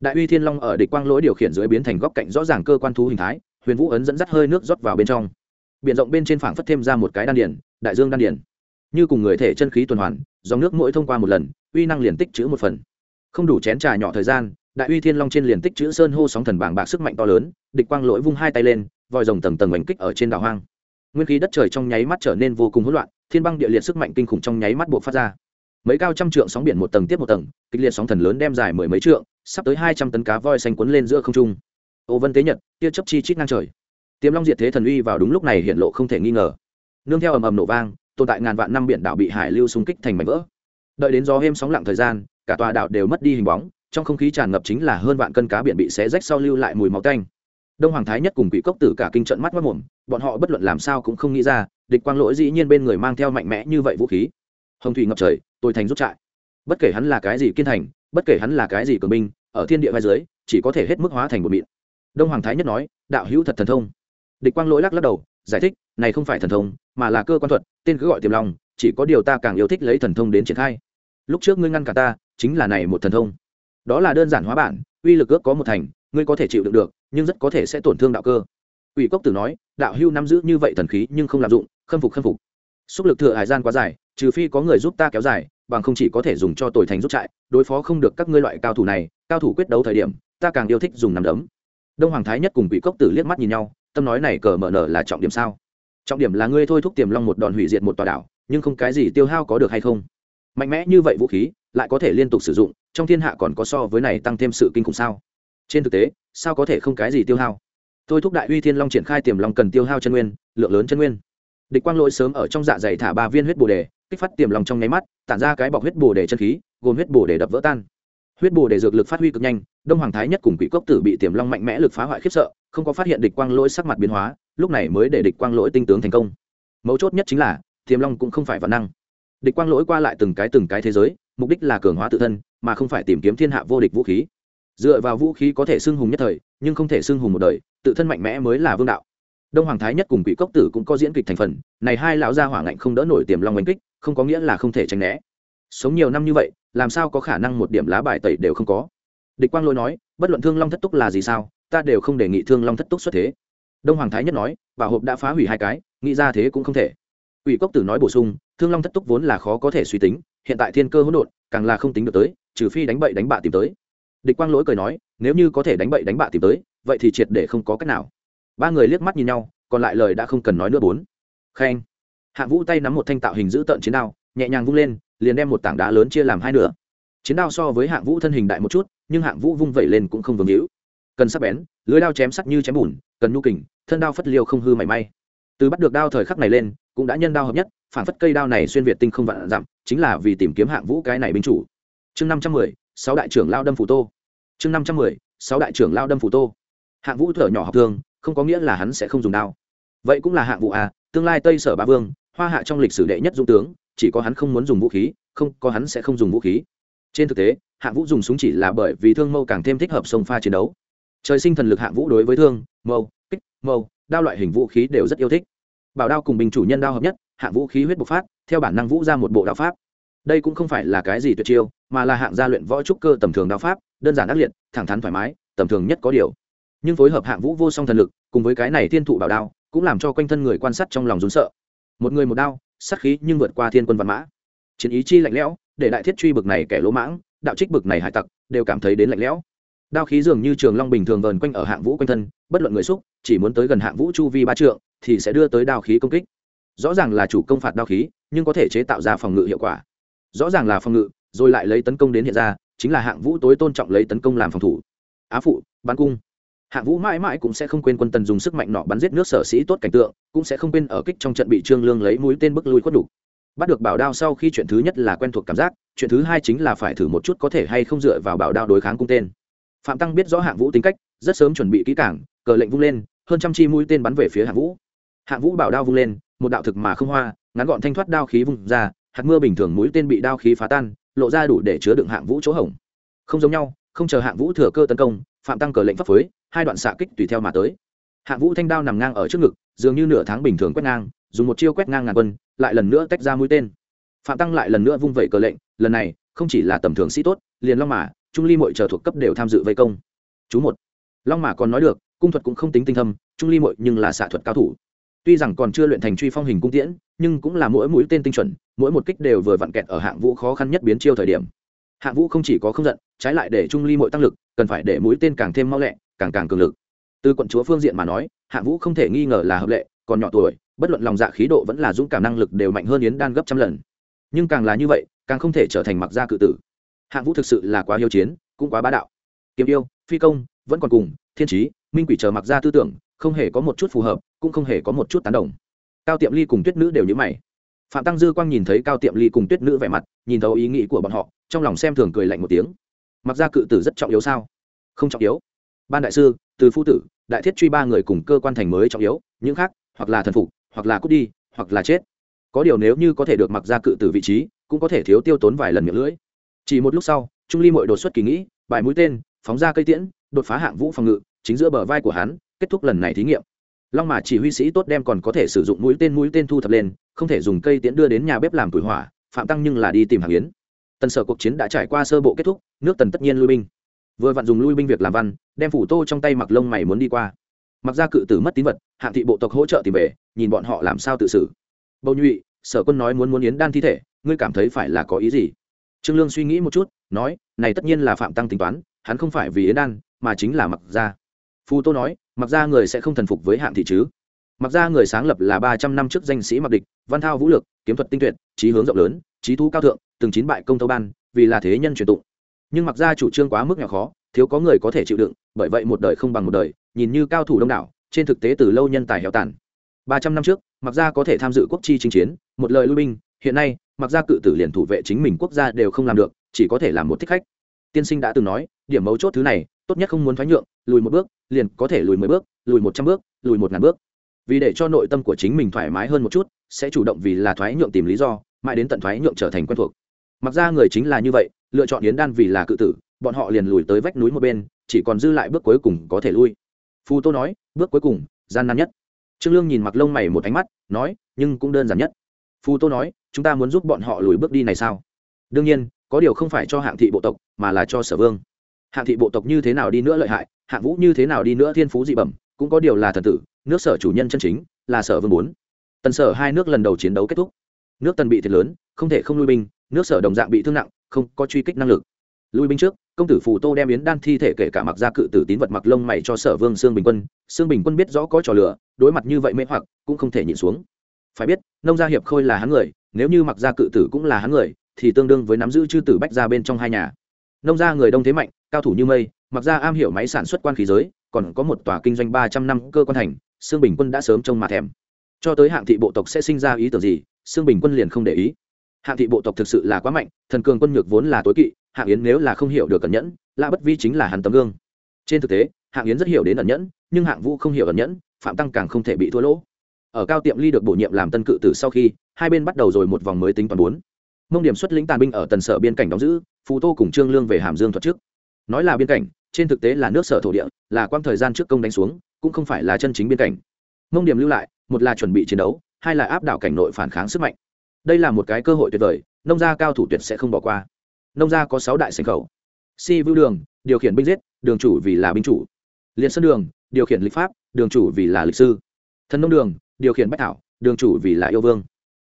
Đại uy thiên long ở địch quang lỗi điều khiển dưới biến thành góc cạnh rõ ràng cơ quan thú hình thái, huyền vũ ấn dẫn dắt hơi nước rót vào bên trong. Biển rộng bên trên phảng phất thêm ra một cái đan điển đại dương đan điển như cùng người thể chân khí tuần hoàn, dòng nước mỗi thông qua một lần uy năng liền tích chữ một phần. Không đủ chén trà nhỏ thời gian, đại uy thiên long trên liền tích chữ sơn hô sóng thần bảng bạc sức mạnh to lớn, địch quang lỗi vung hai tay lên, vòi rồng tầng tầng oanh kích ở trên đảo hoang. Nguyên khí đất trời trong nháy mắt trở nên vô cùng hỗn loạn, thiên băng địa liệt sức mạnh kinh khủng trong nháy mắt buộc phát ra. Mấy cao trăm trượng sóng biển một tầng tiếp một tầng, kịch liệt sóng thần lớn đem dài mười mấy trượng, sắp tới hai trăm tấn cá voi xanh quấn lên giữa không trung. Ô vân tế nhật, tia chấp chi chít ngang trời. Tiềm long diệt thế thần uy vào đúng lúc này hiện lộ không thể nghi ngờ. Nương theo ầm ầm nổ vang, tồn tại ngàn vạn năm biển đảo bị hải lưu xung kích thành mảnh vỡ đợi đến gió êm sóng lặng thời gian, cả tòa đảo đều mất đi hình bóng, trong không khí tràn ngập chính là hơn vạn cân cá biển bị xé rách sau lưu lại mùi máu tanh. Đông hoàng thái nhất cùng quỷ cốc tử cả kinh trận mắt mất mồm, bọn họ bất luận làm sao cũng không nghĩ ra, địch quang lỗi dĩ nhiên bên người mang theo mạnh mẽ như vậy vũ khí. Hồng thủy ngập trời, tôi thành rút trại. Bất kể hắn là cái gì kiên thành, bất kể hắn là cái gì cường binh, ở thiên địa vai dưới, chỉ có thể hết mức hóa thành một mịn. Đông hoàng thái nhất nói, đạo hữu thật thần thông. Địch quang lỗi lắc lắc đầu, giải thích, này không phải thần thông, mà là cơ quan thuật, tên cứ gọi tiềm long, chỉ có điều ta càng yêu thích lấy thần thông đến triển khai lúc trước ngươi ngăn cả ta, chính là này một thần thông. Đó là đơn giản hóa bản, uy lực ước có một thành, ngươi có thể chịu đựng được, nhưng rất có thể sẽ tổn thương đạo cơ. Ủy cốc tử nói, đạo hưu nắm giữ như vậy thần khí nhưng không lạm dụng, khâm phục khâm phục. Xúc lực thừa hải gian quá dài, trừ phi có người giúp ta kéo dài, bằng không chỉ có thể dùng cho tồi thành rút trại, đối phó không được các ngươi loại cao thủ này, cao thủ quyết đấu thời điểm, ta càng yêu thích dùng nằm đấm. Đông hoàng thái nhất cùng quỷ cốc tử liếc mắt nhìn nhau, tâm nói này cờ mở nở là trọng điểm sao? Trọng điểm là ngươi thôi thúc tiềm long một đòn hủy diệt một tòa đảo, nhưng không cái gì tiêu hao có được hay không? Mạnh mẽ như vậy vũ khí, lại có thể liên tục sử dụng, trong thiên hạ còn có so với này tăng thêm sự kinh khủng sao? Trên thực tế, sao có thể không cái gì tiêu hao? Tôi thúc đại uy thiên long triển khai tiềm long cần tiêu hao chân nguyên, lượng lớn chân nguyên. Địch quang lỗi sớm ở trong dạ dày thả ba viên huyết bồ đề, kích phát tiềm lòng trong nháy mắt, tản ra cái bọc huyết bồ đề chân khí, gồm huyết bồ đề đập vỡ tan. Huyết bồ đề dược lực phát huy cực nhanh, đông hoàng thái nhất cùng quỷ cốc tử bị tiềm long mạnh mẽ lực phá hoại khiếp sợ, không có phát hiện địch quang lỗi sắc mặt biến hóa, lúc này mới để địch quang lỗi tinh tướng thành công. Mấu chốt nhất chính là, tiềm long cũng không phải văn năng địch quang lỗi qua lại từng cái từng cái thế giới, mục đích là cường hóa tự thân, mà không phải tìm kiếm thiên hạ vô địch vũ khí. Dựa vào vũ khí có thể xưng hùng nhất thời, nhưng không thể xưng hùng một đời, tự thân mạnh mẽ mới là vương đạo. Đông hoàng thái nhất cùng quỷ cốc tử cũng có diễn kịch thành phần, này hai lão gia hỏa ngạnh không đỡ nổi tiềm long oanh kích, không có nghĩa là không thể tránh né. Sống nhiều năm như vậy, làm sao có khả năng một điểm lá bài tẩy đều không có? Địch quang lỗi nói, bất luận thương long thất túc là gì sao, ta đều không đề nghị thương long thất túc xuất thế. Đông hoàng thái nhất nói bảo hộp đã phá hủy hai cái, nghĩ ra thế cũng không thể. Quỷ cốc tử nói bổ sung thương long thất túc vốn là khó có thể suy tính, hiện tại thiên cơ hỗn độn, càng là không tính được tới, trừ phi đánh bậy đánh bạ tìm tới. Địch quang lỗi cười nói, nếu như có thể đánh bậy đánh bạ tìm tới, vậy thì triệt để không có cách nào. Ba người liếc mắt nhìn nhau, còn lại lời đã không cần nói nữa bốn. Khen. Hạng vũ tay nắm một thanh tạo hình giữ tợn chiến đao, nhẹ nhàng vung lên, liền đem một tảng đá lớn chia làm hai nửa. Chiến đao so với hạng vũ thân hình đại một chút, nhưng hạng vũ vung vẩy lên cũng không vương hữu. Cần sắc bén, lưới đao chém sắc như chém bùn, cần nhu kình, thân đao phất liêu không hư mảy may. Từ bắt được đao thời khắc này lên cũng đã nhân đao hợp nhất, phản phất cây đao này xuyên việt tinh không vạn dặm, chính là vì tìm kiếm hạng vũ cái này binh chủ. Chương năm trăm mười, sáu đại trưởng lao đâm phủ tô. Chương năm trăm mười, sáu đại trưởng lao đâm phủ tô. Hạng vũ thở nhỏ học thương, không có nghĩa là hắn sẽ không dùng đao. Vậy cũng là hạng vũ à tương lai tây sở ba vương, hoa hạ trong lịch sử đệ nhất dung tướng, chỉ có hắn không muốn dùng vũ khí, không, có hắn sẽ không dùng vũ khí. Trên thực tế, hạng vũ dùng súng chỉ là bởi vì thương mâu càng thêm thích hợp sông pha chiến đấu. Trời sinh thần lực hạng vũ đối với thương, mâu, kích, mâu, đao loại hình vũ khí đều rất yêu thích bảo đao cùng bình chủ nhân đao hợp nhất, hạng vũ khí huyết bộc phát, theo bản năng vũ ra một bộ đạo pháp. Đây cũng không phải là cái gì tuyệt chiêu, mà là hạng gia luyện võ trúc cơ tầm thường đao pháp, đơn giản ác liệt, thẳng thắn thoải mái, tầm thường nhất có điều. Nhưng phối hợp hạng vũ vô song thần lực, cùng với cái này thiên thụ bảo đao, cũng làm cho quanh thân người quan sát trong lòng rốn sợ. Một người một đao sắc khí nhưng vượt qua thiên quân văn mã. Chiến ý chi lạnh lẽo, để đại thiết truy bực này kẻ lỗ mãng, đạo trích bực này hải tặc, đều cảm thấy đến lạnh lẽo. Đao khí dường như trường long bình thường vờn quanh ở hạng vũ quanh thân, bất luận người xúc, chỉ muốn tới gần hạng vũ chu vi ba trượng thì sẽ đưa tới đao khí công kích. Rõ ràng là chủ công phạt đao khí, nhưng có thể chế tạo ra phòng ngự hiệu quả. Rõ ràng là phòng ngự, rồi lại lấy tấn công đến hiện ra, chính là hạng vũ tối tôn trọng lấy tấn công làm phòng thủ. Á phụ, bắn cung. Hạng vũ mãi mãi cũng sẽ không quên quân tần dùng sức mạnh nọ bắn giết nước sở sĩ tốt cảnh tượng, cũng sẽ không quên ở kích trong trận bị trương lương lấy mũi tên bức lui khuất đủ. Bắt được bảo đao sau khi chuyện thứ nhất là quen thuộc cảm giác, chuyện thứ hai chính là phải thử một chút có thể hay không dựa vào bảo đao đối kháng cung tên. Phạm tăng biết rõ hạng vũ tính cách, rất sớm chuẩn bị kỹ cảng cờ lệnh vung lên, hơn trăm chi mũi tên bắn về phía hạng vũ hạng vũ bảo đao vung lên, một đạo thực mà không hoa, ngắn gọn thanh thoát đao khí vung ra, hạt mưa bình thường mũi tên bị đao khí phá tan, lộ ra đủ để chứa đựng hạng vũ chỗ hỏng không giống nhau, không chờ hạng vũ thừa cơ tấn công, phạm tăng cờ lệnh pháp phối, hai đoạn xạ kích tùy theo mà tới. Hạng vũ thanh đao nằm ngang ở trước ngực, dường như nửa tháng bình thường quét ngang, dùng một chiêu quét ngang ngàn quân, lại lần nữa tách ra mũi tên. Phạm tăng lại lần nữa vung vẩy cờ lệnh, lần này, không chỉ là tầm thường sĩ tốt, liền long mã, trung ly mội chờ thuộc cấp đều tham dự vây công. Chú một. Long mã còn nói được, cung thuật cũng không tính tinh thâm, trung ly mội nhưng là xạ thuật cao thủ tuy rằng còn chưa luyện thành truy phong hình cung tiễn, nhưng cũng là mỗi mũi tên tinh chuẩn, mỗi một kích đều vừa vặn kẹt ở hạng vũ khó khăn nhất biến chiêu thời điểm. Hạng vũ không chỉ có không giận, trái lại để trung ly mỗi tăng lực, cần phải để mũi tên càng thêm mau lẹ, càng càng cường lực. Từ quận chúa phương diện mà nói, hạng vũ không thể nghi ngờ là hợp lệ, còn nhỏ tuổi, bất luận lòng dạ khí độ vẫn là dũng cảm năng lực đều mạnh hơn yến đan gấp trăm lần. Nhưng càng là như vậy, càng không thể trở thành mặc gia cự tử. Hạng vũ thực sự là quá yêu chiến, cũng quá bá đạo. Kiếm yêu, phi công, vẫn còn cùng, thiên trí, minh quỷ chờ mặc gia tư tưởng, không hề có một chút phù hợp cũng không hề có một chút tán đồng. Cao tiệm ly cùng tuyết nữ đều nhữ mày. Phạm tăng dư quang nhìn thấy cao tiệm ly cùng tuyết nữ vẻ mặt, nhìn thấu ý nghĩ của bọn họ, trong lòng xem thường cười lạnh một tiếng. Mặc ra cự tử rất trọng yếu sao? Không trọng yếu. Ban đại sư, từ phu tử, đại thiết truy ba người cùng cơ quan thành mới trọng yếu, những khác, hoặc là thần phục, hoặc là cút đi, hoặc là chết. Có điều nếu như có thể được mặc ra cự tử vị trí, cũng có thể thiếu tiêu tốn vài lần miệng lưỡi. Chỉ một lúc sau, trung ly mội đột xuất kỳ nghĩ, bài mũi tên, phóng ra cây tiễn, đột phá hạng vũ phòng ngự, chính giữa bờ vai của hắn, kết thúc lần này thí nghiệm long mà chỉ huy sĩ tốt đem còn có thể sử dụng mũi tên mũi tên thu thập lên, không thể dùng cây tiễn đưa đến nhà bếp làm củi hỏa, phạm tăng nhưng là đi tìm hàng yến. Tần sở cuộc chiến đã trải qua sơ bộ kết thúc, nước tần tất nhiên lui binh. Vừa vặn dùng lui binh việc làm văn, đem phủ tô trong tay mặc lông mày muốn đi qua. Mặc ra cự tử mất tín vật, hạng thị bộ tộc hỗ trợ tìm về, nhìn bọn họ làm sao tự xử. Bầu nhụy, sở quân nói muốn muốn yến đan thi thể, ngươi cảm thấy phải là có ý gì? Trương lương suy nghĩ một chút, nói, này tất nhiên là phạm tăng tính toán, hắn không phải vì yến đan, mà chính là mặc ra. Phù tô nói mặc ra người sẽ không thần phục với hạng thị chứ. Mặc ra người sáng lập là ba trăm năm trước danh sĩ mặc địch, văn thao vũ lực kiếm thuật tinh tuyệt, trí hướng rộng lớn, trí thú cao thượng, từng chín bại công thâu ban, vì là thế nhân truyền tụng. Nhưng mặc ra chủ trương quá mức nhỏ khó, thiếu có người có thể chịu đựng, bởi vậy một đời không bằng một đời, nhìn như cao thủ đông đảo, trên thực tế từ lâu nhân tài heo tàn. Ba trăm năm trước, mặc ra có thể tham dự quốc chi chính chiến, một lời lui binh, hiện nay, mặc ra cự tử liền thủ vệ chính mình quốc gia đều không làm được, chỉ có thể làm một thích khách. Tiên sinh đã từng nói, điểm mấu chốt thứ này tốt nhất không muốn thoái nhượng, lùi một bước, liền có thể lùi mười bước, lùi một trăm bước, lùi một ngàn bước. Vì để cho nội tâm của chính mình thoải mái hơn một chút, sẽ chủ động vì là thoái nhượng tìm lý do, mãi đến tận thoái nhượng trở thành quen thuộc. Mặc ra người chính là như vậy, lựa chọn yến đan vì là cự tử, bọn họ liền lùi tới vách núi một bên, chỉ còn dư lại bước cuối cùng có thể lui. Phù tô nói, bước cuối cùng, gian nan nhất. Trương lương nhìn mặc lông mày một ánh mắt, nói, nhưng cũng đơn giản nhất. Phù tô nói, chúng ta muốn giúp bọn họ lùi bước đi này sao? Đương nhiên, có điều không phải cho hạng thị bộ tộc, mà là cho sở vương hạng thị bộ tộc như thế nào đi nữa lợi hại, hạng vũ như thế nào đi nữa thiên phú dị bẩm, cũng có điều là thần tử, nước sở chủ nhân chân chính, là sở vương bốn. Tần sở hai nước lần đầu chiến đấu kết thúc. Nước tần bị thiệt lớn, không thể không lui binh, nước sở đồng dạng bị thương nặng, không có truy kích năng lực. Lui binh trước, công tử phù tô đem yến đan thi thể kể cả mặc ra cự tử tín vật mặc lông mày cho sở vương sương bình quân, sương bình quân biết rõ có trò lửa đối mặt như vậy mê hoặc, cũng không thể nhịn xuống. Phải biết, nông gia hiệp khôi là hắn người, nếu như mặc ra cự tử cũng là hắn người, thì tương đương với nắm giữ chư tử bách ra bên trong hai nhà. Nông gia người đông thế mạnh cao thủ như mây, mặc ra am hiểu máy sản xuất quan khí giới, còn có một tòa kinh doanh ba trăm năm cơ quan thành xương bình quân đã sớm trông mà thèm. Cho tới hạng thị bộ tộc sẽ sinh ra ý tưởng gì xương bình quân liền không để ý. Hạng thị bộ tộc thực sự là quá mạnh, thần cường quân nhược vốn là tối kỵ, hạng yến nếu là không hiểu được cẩn nhẫn lạ bất vi chính là hắn tấm gương. Trên thực tế, hạng yến rất hiểu đến ẩn nhẫn, nhưng hạng vũ không hiểu ẩn nhẫn, phạm tăng càng không thể bị thua lỗ. Ở cao tiệm ly được bổ nhiệm làm tân cự tử sau khi, hai bên bắt đầu rồi một vòng mới tính toàn bốn. Mông điểm xuất lĩnh tàn binh ở tần sở biên cảnh đóng giữ phù tô cùng trương lương về hàm dương thuật trước nói là biên cảnh, trên thực tế là nước sở thổ địa, là quang thời gian trước công đánh xuống, cũng không phải là chân chính biên cảnh. Mông điểm lưu lại, một là chuẩn bị chiến đấu, hai là áp đảo cảnh nội phản kháng sức mạnh. Đây là một cái cơ hội tuyệt vời, nông gia cao thủ tuyệt sẽ không bỏ qua. Nông gia có sáu đại sành khẩu. Si vưu đường, điều khiển binh giết, đường chủ vì là binh chủ. Liền sân đường, điều khiển lịch pháp, đường chủ vì là lịch sư thần nông đường, điều khiển bách thảo, đường chủ vì là yêu vương.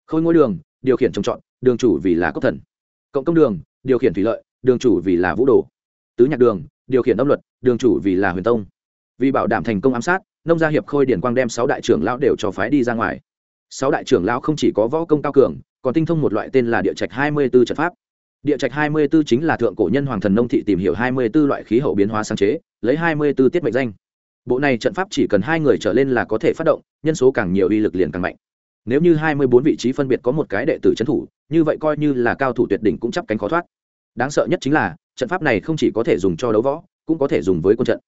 Khôi ngôi đường, điều khiển trồng trọt, đường chủ vì là cốc thần. Cộng công đường, điều khiển thủy lợi, đường chủ vì là vũ đồ tứ nhạc đường, điều khiển âm luật, đường chủ vì là huyền tông. Vì bảo đảm thành công ám sát, nông gia hiệp khôi điển quang đem sáu đại trưởng lão đều cho phái đi ra ngoài. Sáu đại trưởng lão không chỉ có võ công cao cường, còn tinh thông một loại tên là địa trạch hai mươi b ố trận pháp. Địa trạch hai mươi b ố chính là thượng cổ nhân hoàng thần nông thị tìm hiểu hai mươi b ố loại khí hậu biến hóa sáng chế, lấy hai mươi b ố tiết mệnh danh. Bộ này trận pháp chỉ cần hai người trở lên là có thể phát động, nhân số càng nhiều uy lực liền càng mạnh. Nếu như hai mươi bốn vị trí phân biệt có một cái đệ tử trấn thủ, như vậy coi như là cao thủ tuyệt đỉnh cũng chắp cánh khó thoát đáng sợ nhất chính là, trận pháp này không chỉ có thể dùng cho đấu võ, cũng có thể dùng với quân trận.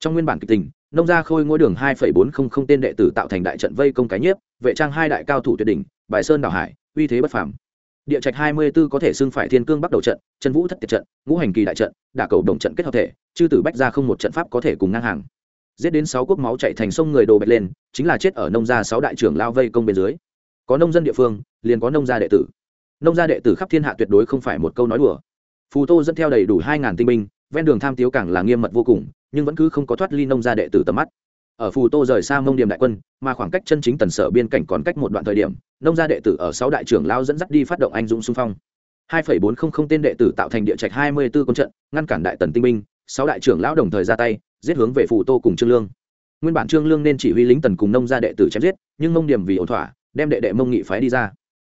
Trong nguyên bản kịch tình, nông gia khôi ngôi đường hai bốn trăm linh tên đệ tử tạo thành đại trận vây công cái nhiếp, vệ trang hai đại cao thủ tuyệt đỉnh, bài sơn đảo hải, uy thế bất phàm. Địa trạch hai mươi b ố có thể xưng phải thiên cương bắt đầu trận, chân vũ thất tiệt trận, ngũ hành kỳ đại trận, đả cầu đồng trận kết hợp thể, chư tử bách ra không một trận pháp có thể cùng ngang hàng. Giết đến sáu quốc máu chạy thành sông người đồ bạch lên, chính là chết ở nông gia sáu đại trưởng lao vây công bên dưới. Có nông dân địa phương, liền có nông gia đệ tử. Nông gia đệ tử khắp thiên hạ tuyệt đối không phải một câu nói đùa phù tô dẫn theo đầy đủ hai ngàn tinh binh, ven đường tham tiếu càng là nghiêm mật vô cùng, nhưng vẫn cứ không có thoát ly nông gia đệ tử tầm mắt. Ở phù tô rời xa mông điểm đại quân, mà khoảng cách chân chính tần sở biên cảnh còn cách một đoạn thời điểm, nông gia đệ tử ở sáu đại trưởng lao dẫn dắt đi phát động anh dũng xung phong. Hai phẩy bốn không không tên đệ tử tạo thành địa trạch hai mươi 24 quân trận, ngăn cản đại tần tinh binh, sáu đại trưởng lão đồng thời ra tay, giết hướng về phù tô cùng trương lương. Nguyên bản trương lương nên chỉ huy lính tần cùng nông gia đệ tử chém giết, nhưng mông điểm vì ổn thỏa, đem đệ đệ mông nghị phái đi ra.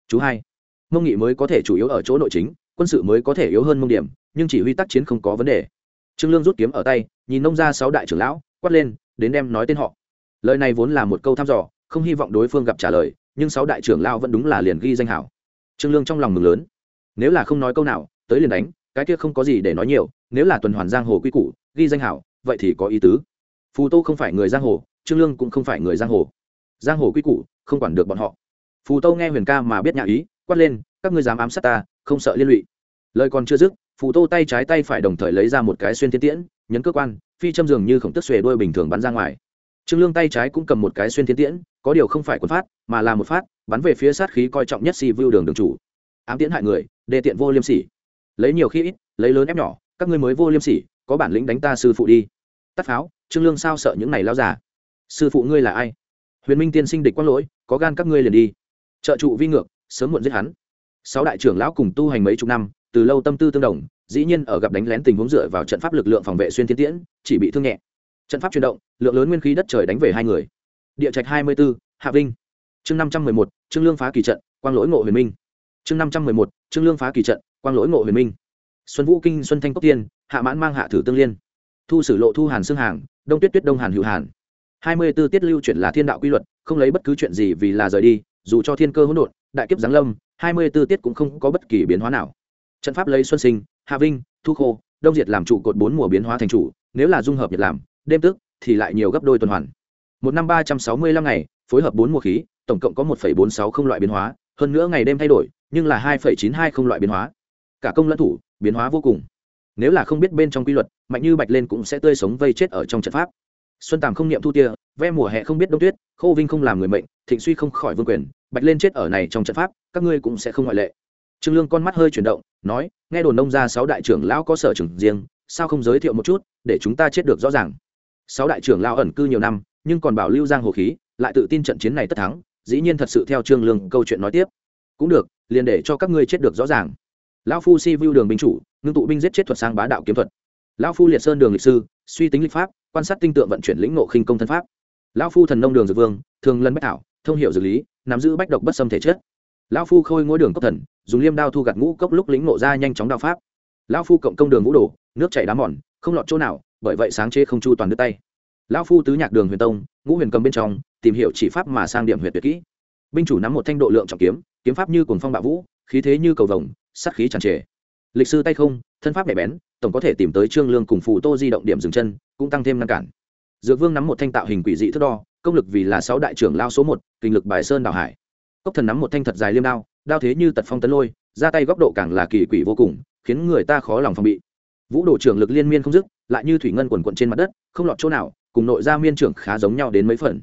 Chú hai, mông nghị mới có thể chủ yếu ở chỗ nội chính quân sự mới có thể yếu hơn mông điểm, nhưng chỉ huy tác chiến không có vấn đề. Trương lương rút kiếm ở tay, nhìn nông ra sáu đại trưởng lão, quát lên, đến đem nói tên họ. Lời này vốn là một câu thăm dò, không hy vọng đối phương gặp trả lời, nhưng sáu đại trưởng lão vẫn đúng là liền ghi danh hảo. Trương lương trong lòng mừng lớn. Nếu là không nói câu nào, tới liền đánh, cái kia không có gì để nói nhiều, nếu là tuần hoàn giang hồ quy củ, ghi danh hảo, vậy thì có ý tứ. Phù tô không phải người giang hồ, trương lương cũng không phải người giang hồ. Giang hồ quy củ, không quản được bọn họ. Phù tô nghe huyền ca mà biết nhà ý, quát lên, các ngươi dám ám sát ta không sợ liên lụy. Lời còn chưa dứt, phù tô tay trái tay phải đồng thời lấy ra một cái xuyên thiên tiễn, nhấn cơ quan, phi châm dường như khổng tức xuề đuôi bình thường bắn ra ngoài. Trương lương tay trái cũng cầm một cái xuyên thiên tiễn, có điều không phải quân phát, mà là một phát, bắn về phía sát khí coi trọng nhất si vưu đường đường chủ. Ám tiễn hại người, đề tiện vô liêm sỉ. Lấy nhiều khi ít, lấy lớn ép nhỏ, các ngươi mới vô liêm sỉ, có bản lĩnh đánh ta sư phụ đi. Tắt pháo, trương lương sao sợ những này lao giả sư phụ ngươi là ai? Huyền minh tiên sinh địch quang lỗi, có gan các ngươi liền đi. Trợ trụ vi ngược, sớm muộn giết hắn sáu đại trưởng lão cùng tu hành mấy chục năm, từ lâu tâm tư tương đồng, dĩ nhiên ở gặp đánh lén tình huống dựa vào trận pháp lực lượng phòng vệ xuyên thiên tiễn, chỉ bị thương nhẹ. Trận pháp chuyển động, lượng lớn nguyên khí đất trời đánh về hai người. Địa trạch hai mươi b ố hạ vinh. Chương năm trăm mười một, trương lương phá kỳ trận, quang lỗi ngộ huyền minh. Chương năm trăm mười một, trương lương phá kỳ trận, quang lỗi ngộ huyền minh. Xuân vũ kinh, xuân thanh cốc tiên, hạ mãn mang hạ thử tương liên. Thu sử lộ thu hàn xương hàng, đông tuyết tuyết đông hàn hữu hàn. hai mươi b ố tiết lưu chuyển là thiên đạo quy luật, không lấy bất cứ chuyện gì vì là rời đi, dù cho thiên cơ hỗn độn, đại kiếp giáng lâm hai mươi b ố tiết cũng không có bất kỳ biến hóa nào. Trận pháp lấy xuân sinh, hạ vinh, thu khô, đông diệt làm trụ cột bốn mùa biến hóa thành chủ, nếu là dung hợp nhật làm, đêm tức thì lại nhiều gấp đôi tuần hoàn. Một năm ba trăm sáu mươi lăm ngày, phối hợp bốn mùa khí, tổng cộng có một bốn sáu không loại biến hóa, hơn nữa ngày đêm thay đổi, nhưng là hai chín hai không loại biến hóa. Cả công lẫn thủ, biến hóa vô cùng. Nếu là không biết bên trong quy luật, mạnh như bạch lên cũng sẽ tươi sống vây chết ở trong trận pháp xuân tàm không niệm thu tia, ve mùa hè không biết đông tuyết, khô vinh không làm người mệnh, thịnh suy không khỏi vương quyền, bạch lên chết ở này trong trận pháp, các ngươi cũng sẽ không ngoại lệ. Trương lương con mắt hơi chuyển động, nói, nghe đồn nông ra sáu đại trưởng lão có sở trưởng riêng, sao không giới thiệu một chút, để chúng ta chết được rõ ràng. Sáu đại trưởng lão ẩn cư nhiều năm, nhưng còn bảo lưu giang hồ khí, lại tự tin trận chiến này tất thắng, dĩ nhiên thật sự theo trương lương câu chuyện nói tiếp. Cũng được, liền để cho các ngươi chết được rõ ràng. Lão phu si vu đường binh chủ, ngưng tụ binh giết chết thuật sang bá đạo kiếm thuật. Lão phu liệt sơn đường lịch sư, suy tính lịch pháp quan sát tinh tượng vận chuyển lĩnh ngộ khinh công thân pháp. Lão phu thần nông đường dược vương, thường lân bách thảo, thông hiệu dược lý, nắm giữ bách độc bất xâm thể chất. Lão phu khôi ngôi đường cốc thần, dùng liêm đao thu gặt ngũ cốc lúc lĩnh ngộ ra nhanh chóng đao pháp. Lão phu cộng công đường vũ đồ, nước chảy đá mòn, không lọt chỗ nào, bởi vậy sáng chế không chu toàn đứt tay. Lão phu tứ nhạc đường huyền tông, ngũ huyền cầm bên trong, tìm hiểu chỉ pháp mà sang điểm huyệt tuyệt kỹ. Binh chủ nắm một thanh độ lượng trọng kiếm kiếm pháp như cuồng phong bạo vũ, khí thế như cầu vồng, sát khí tràn trề. Lịch sư tay không thân pháp nhạy bén, tổng có thể tìm tới trương lương cùng phù tô di động điểm dừng chân, cũng tăng thêm ngăn cản. Dược vương nắm một thanh tạo hình quỷ dị thước đo, công lực vì là sáu đại trưởng lao số một, kinh lực bài sơn đảo hải. Cốc thần nắm một thanh thật dài liêm đao đao thế như tật phong tấn lôi, ra tay góc độ càng là kỳ quỷ vô cùng, khiến người ta khó lòng phòng bị. Vũ đồ trưởng lực liên miên không dứt, lại như thủy ngân quần quận trên mặt đất, không lọt chỗ nào, cùng nội gia miên trưởng khá giống nhau đến mấy phần.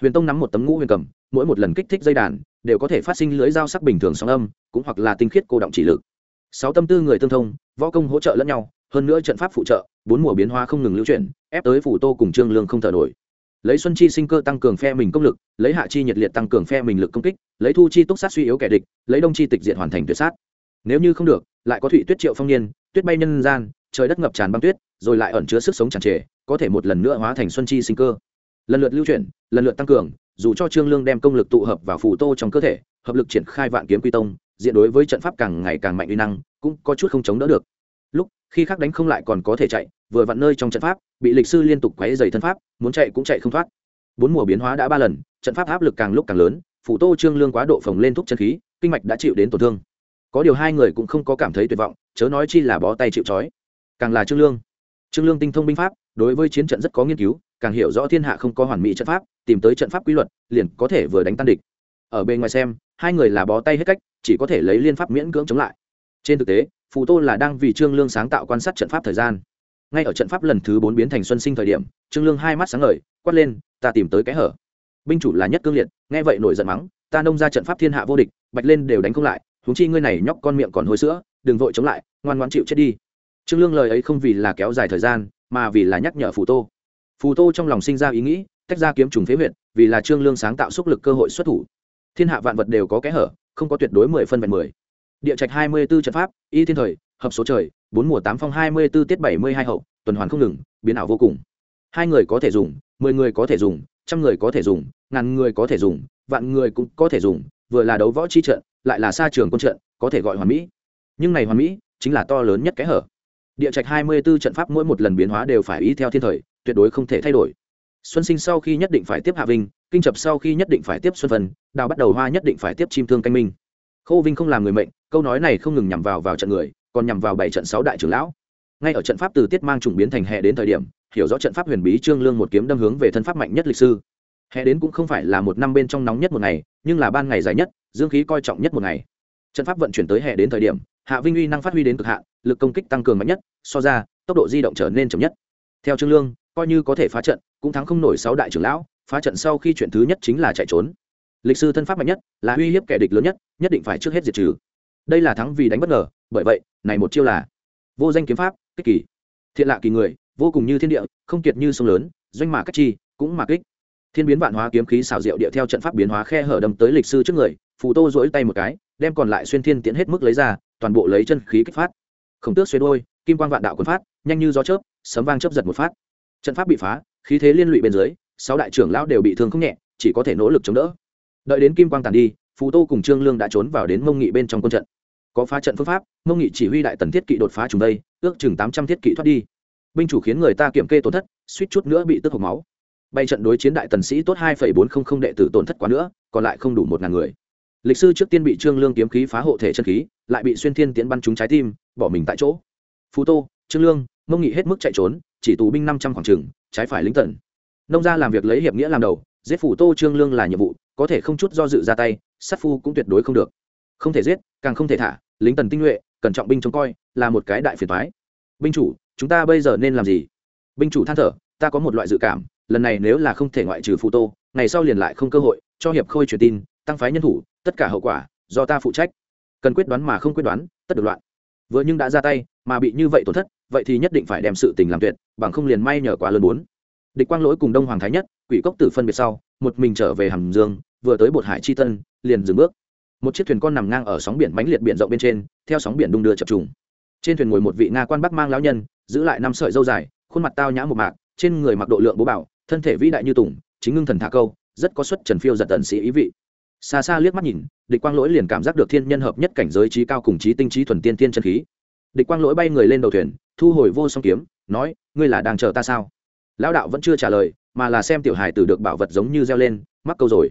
Huyền tông nắm một tấm ngũ huyền cầm, mỗi một lần kích thích dây đàn, đều có thể phát sinh lưới dao sắc bình thường sóng âm, cũng hoặc là tinh khiết cô động chỉ lực sáu tâm tư người tương thông, võ công hỗ trợ lẫn nhau, hơn nữa trận pháp phụ trợ, bốn mùa biến hóa không ngừng lưu chuyển, ép tới phủ tô cùng trương lương không thở nổi. Lấy xuân chi sinh cơ tăng cường phe mình công lực, lấy hạ chi nhiệt liệt tăng cường phe mình lực công kích, lấy thu chi túc sát suy yếu kẻ địch, lấy đông chi tịch diện hoàn thành tuyệt sát. Nếu như không được, lại có thụy tuyết triệu phong niên, tuyết bay nhân gian, trời đất ngập tràn băng tuyết, rồi lại ẩn chứa sức sống tràn trề, có thể một lần nữa hóa thành xuân chi sinh cơ. Lần lượt lưu chuyển, lần lượt tăng cường, dù cho trương lương đem công lực tụ hợp vào phù tô trong cơ thể, hợp lực triển khai vạn kiếm quy tông diện đối với trận pháp càng ngày càng mạnh uy năng, cũng có chút không chống đỡ được. Lúc, khi khác đánh không lại còn có thể chạy, vừa vặn nơi trong trận pháp, bị lịch sư liên tục quấy dày thân pháp, muốn chạy cũng chạy không thoát. Bốn mùa biến hóa đã ba lần, trận pháp áp lực càng lúc càng lớn phủ tô trương lương quá độ phồng lên thúc chân khí, kinh mạch đã chịu đến tổn thương. Có điều hai người cũng không có cảm thấy tuyệt vọng, chớ nói chi là bó tay chịu trói. Càng là trương lương. Trương lương tinh thông binh pháp, đối với chiến trận rất có nghiên cứu, càng hiểu rõ thiên hạ không có hoàn mỹ trận pháp, tìm tới trận pháp quy luật, liền có thể vừa đánh tan địch ở bên ngoài xem, hai người là bó tay hết cách, chỉ có thể lấy liên pháp miễn cưỡng chống lại. Trên thực tế, phù tô là đang vì trương lương sáng tạo quan sát trận pháp thời gian. Ngay ở trận pháp lần thứ bốn biến thành xuân sinh thời điểm, trương lương hai mắt sáng ngời, quát lên, ta tìm tới cái hở. Binh chủ là nhất cương liệt, nghe vậy nổi giận mắng, ta nông ra trận pháp thiên hạ vô địch, bạch lên đều đánh không lại, huống chi ngươi này nhóc con miệng còn hôi sữa, đừng vội chống lại, ngoan ngoan chịu chết đi. Trương lương lời ấy không vì là kéo dài thời gian, mà vì là nhắc nhở phù tô. Phù tô trong lòng sinh ra ý nghĩ, tách ra kiếm trùng phế huyện vì là trương lương sáng tạo xúc lực cơ hội xuất thủ thiên hạ vạn vật đều có kẽ hở, không có tuyệt đối mười phân vẹn mười. Địa trạch hai mươi b ố trận pháp, y thiên thời, hợp số trời, bốn mùa tám phong hai mươi b ố tiết bảy mươi hai hậu, tuần hoàn không ngừng, biến ảo vô cùng. Hai người có thể dùng, mười người có thể dùng, trăm người có thể dùng, ngàn người có thể dùng, vạn người cũng có thể dùng, vừa là đấu võ chi trận, lại là xa trường quân trận, có thể gọi hoàn mỹ. Nhưng này hoàn mỹ, chính là to lớn nhất kẽ hở. Địa trạch hai mươi b ố trận pháp mỗi một lần biến hóa đều phải y theo thiên thời, tuyệt đối không thể thay đổi xuân sinh sau khi nhất định phải tiếp hạ vinh, kinh chập sau khi nhất định phải tiếp xuân phần đào bắt đầu hoa nhất định phải tiếp chim thương canh minh. Khô vinh không làm người mệnh, câu nói này không ngừng nhằm vào vào trận người, còn nhằm vào bảy trận sáu đại trưởng lão. Ngay ở trận pháp từ tiết mang trùng biến thành hè đến thời điểm, hiểu rõ trận pháp huyền bí trương lương một kiếm đâm hướng về thân pháp mạnh nhất lịch sư. Hè đến cũng không phải là một năm bên trong nóng nhất một ngày, nhưng là ban ngày dài nhất, dương khí coi trọng nhất một ngày. Trận pháp vận chuyển tới hè đến thời điểm, hạ vinh uy năng phát huy đến cực hạn, lực công kích tăng cường mạnh nhất, so ra, tốc độ di động trở nên chậm nhất. Theo trương lương, coi như có thể phá trận cũng thắng không nổi sáu đại trưởng lão, phá trận sau khi chuyện thứ nhất chính là chạy trốn. Lịch sư thân pháp mạnh nhất, là uy hiếp kẻ địch lớn nhất nhất định phải trước hết diệt trừ. Đây là thắng vì đánh bất ngờ, bởi vậy, này một chiêu là vô danh kiếm pháp, kích kỳ. Thiện lạ kỳ người, vô cùng như thiên địa, không kiệt như sông lớn, doanh mà cách chi, cũng mà kích. Thiên biến vạn hóa kiếm khí xảo diệu địa theo trận pháp biến hóa khe hở đâm tới lịch sư trước người, phù tô dỗi tay một cái, đem còn lại xuyên thiên tiến hết mức lấy ra, toàn bộ lấy chân khí kích phát. Khổng tước xuyên đôi, kim quang vạn đạo quân phát, nhanh như gió chớp, sấm vang chớp giật một phát. Trận pháp bị phá khí thế liên lụy bên dưới, sáu đại trưởng lão đều bị thương không nhẹ, chỉ có thể nỗ lực chống đỡ. Đợi đến kim quang tàn đi, phù tô cùng trương lương đã trốn vào đến mông nghị bên trong quân trận. Có phá trận phương pháp, mông nghị chỉ huy đại tần thiết kỵ đột phá chúng đây, ước chừng tám trăm thiết kỵ thoát đi. Binh chủ khiến người ta kiểm kê tổn thất, suýt chút nữa bị tức hộc máu. Bay trận đối chiến đại tần sĩ tốt hai bốn trăm linh đệ tử tổn thất quá nữa, còn lại không đủ một ngàn người. Lịch sư trước tiên bị trương lương kiếm khí phá hộ thể chân khí, lại bị xuyên thiên tiến bắn trúng trái tim, bỏ mình tại chỗ. Phú tô, trương lương mông nghị hết mức chạy trốn, chỉ tù binh năm trăm khoảng trừng trái phải lính tần. Nông gia làm việc lấy hiệp nghĩa làm đầu, giết phủ tô trương lương là nhiệm vụ, có thể không chút do dự ra tay, sát phu cũng tuyệt đối không được. Không thể giết, càng không thể thả, lính tần tinh nhuệ, cẩn trọng binh trông coi, là một cái đại phiền thoái binh chủ, chúng ta bây giờ nên làm gì? Binh chủ than thở, ta có một loại dự cảm, lần này nếu là không thể ngoại trừ phù tô, ngày sau liền lại không cơ hội, cho hiệp khôi truyền tin, tăng phái nhân thủ, tất cả hậu quả, do ta phụ trách. Cần quyết đoán mà không quyết đoán, tất được loạn. Vừa nhưng đã ra tay, mà bị như vậy tổn thất vậy thì nhất định phải đem sự tình làm tuyệt, bằng không liền may nhờ quá lớn bốn. Địch quang lỗi cùng đông hoàng thái nhất, quỷ cốc tử phân biệt sau, một mình trở về hàm dương, vừa tới bột hải chi tân, liền dừng bước. Một chiếc thuyền con nằm ngang ở sóng biển bánh liệt biển rộng bên trên, theo sóng biển đung đưa chập trùng. Trên thuyền ngồi một vị nga quan bắc mang lão nhân, giữ lại năm sợi dâu dài, khuôn mặt tao nhã một mạc, trên người mặc độ lượng bố bảo, thân thể vĩ đại như tùng, chính ngưng thần thả câu, rất có xuất trần phiêu giật tần sĩ ý vị. Xa xa liếc mắt nhìn, địch quang lỗi liền cảm giác được thiên nhân hợp nhất cảnh giới trí cao cùng trí tinh trí thuần tiên tiên chân khí. Địch quang lỗi bay người lên đầu thuyền thu hồi vô song kiếm, nói, ngươi là đang chờ ta sao? Lão đạo vẫn chưa trả lời, mà là xem tiểu hài tử được bảo vật giống như reo lên, mắc câu rồi.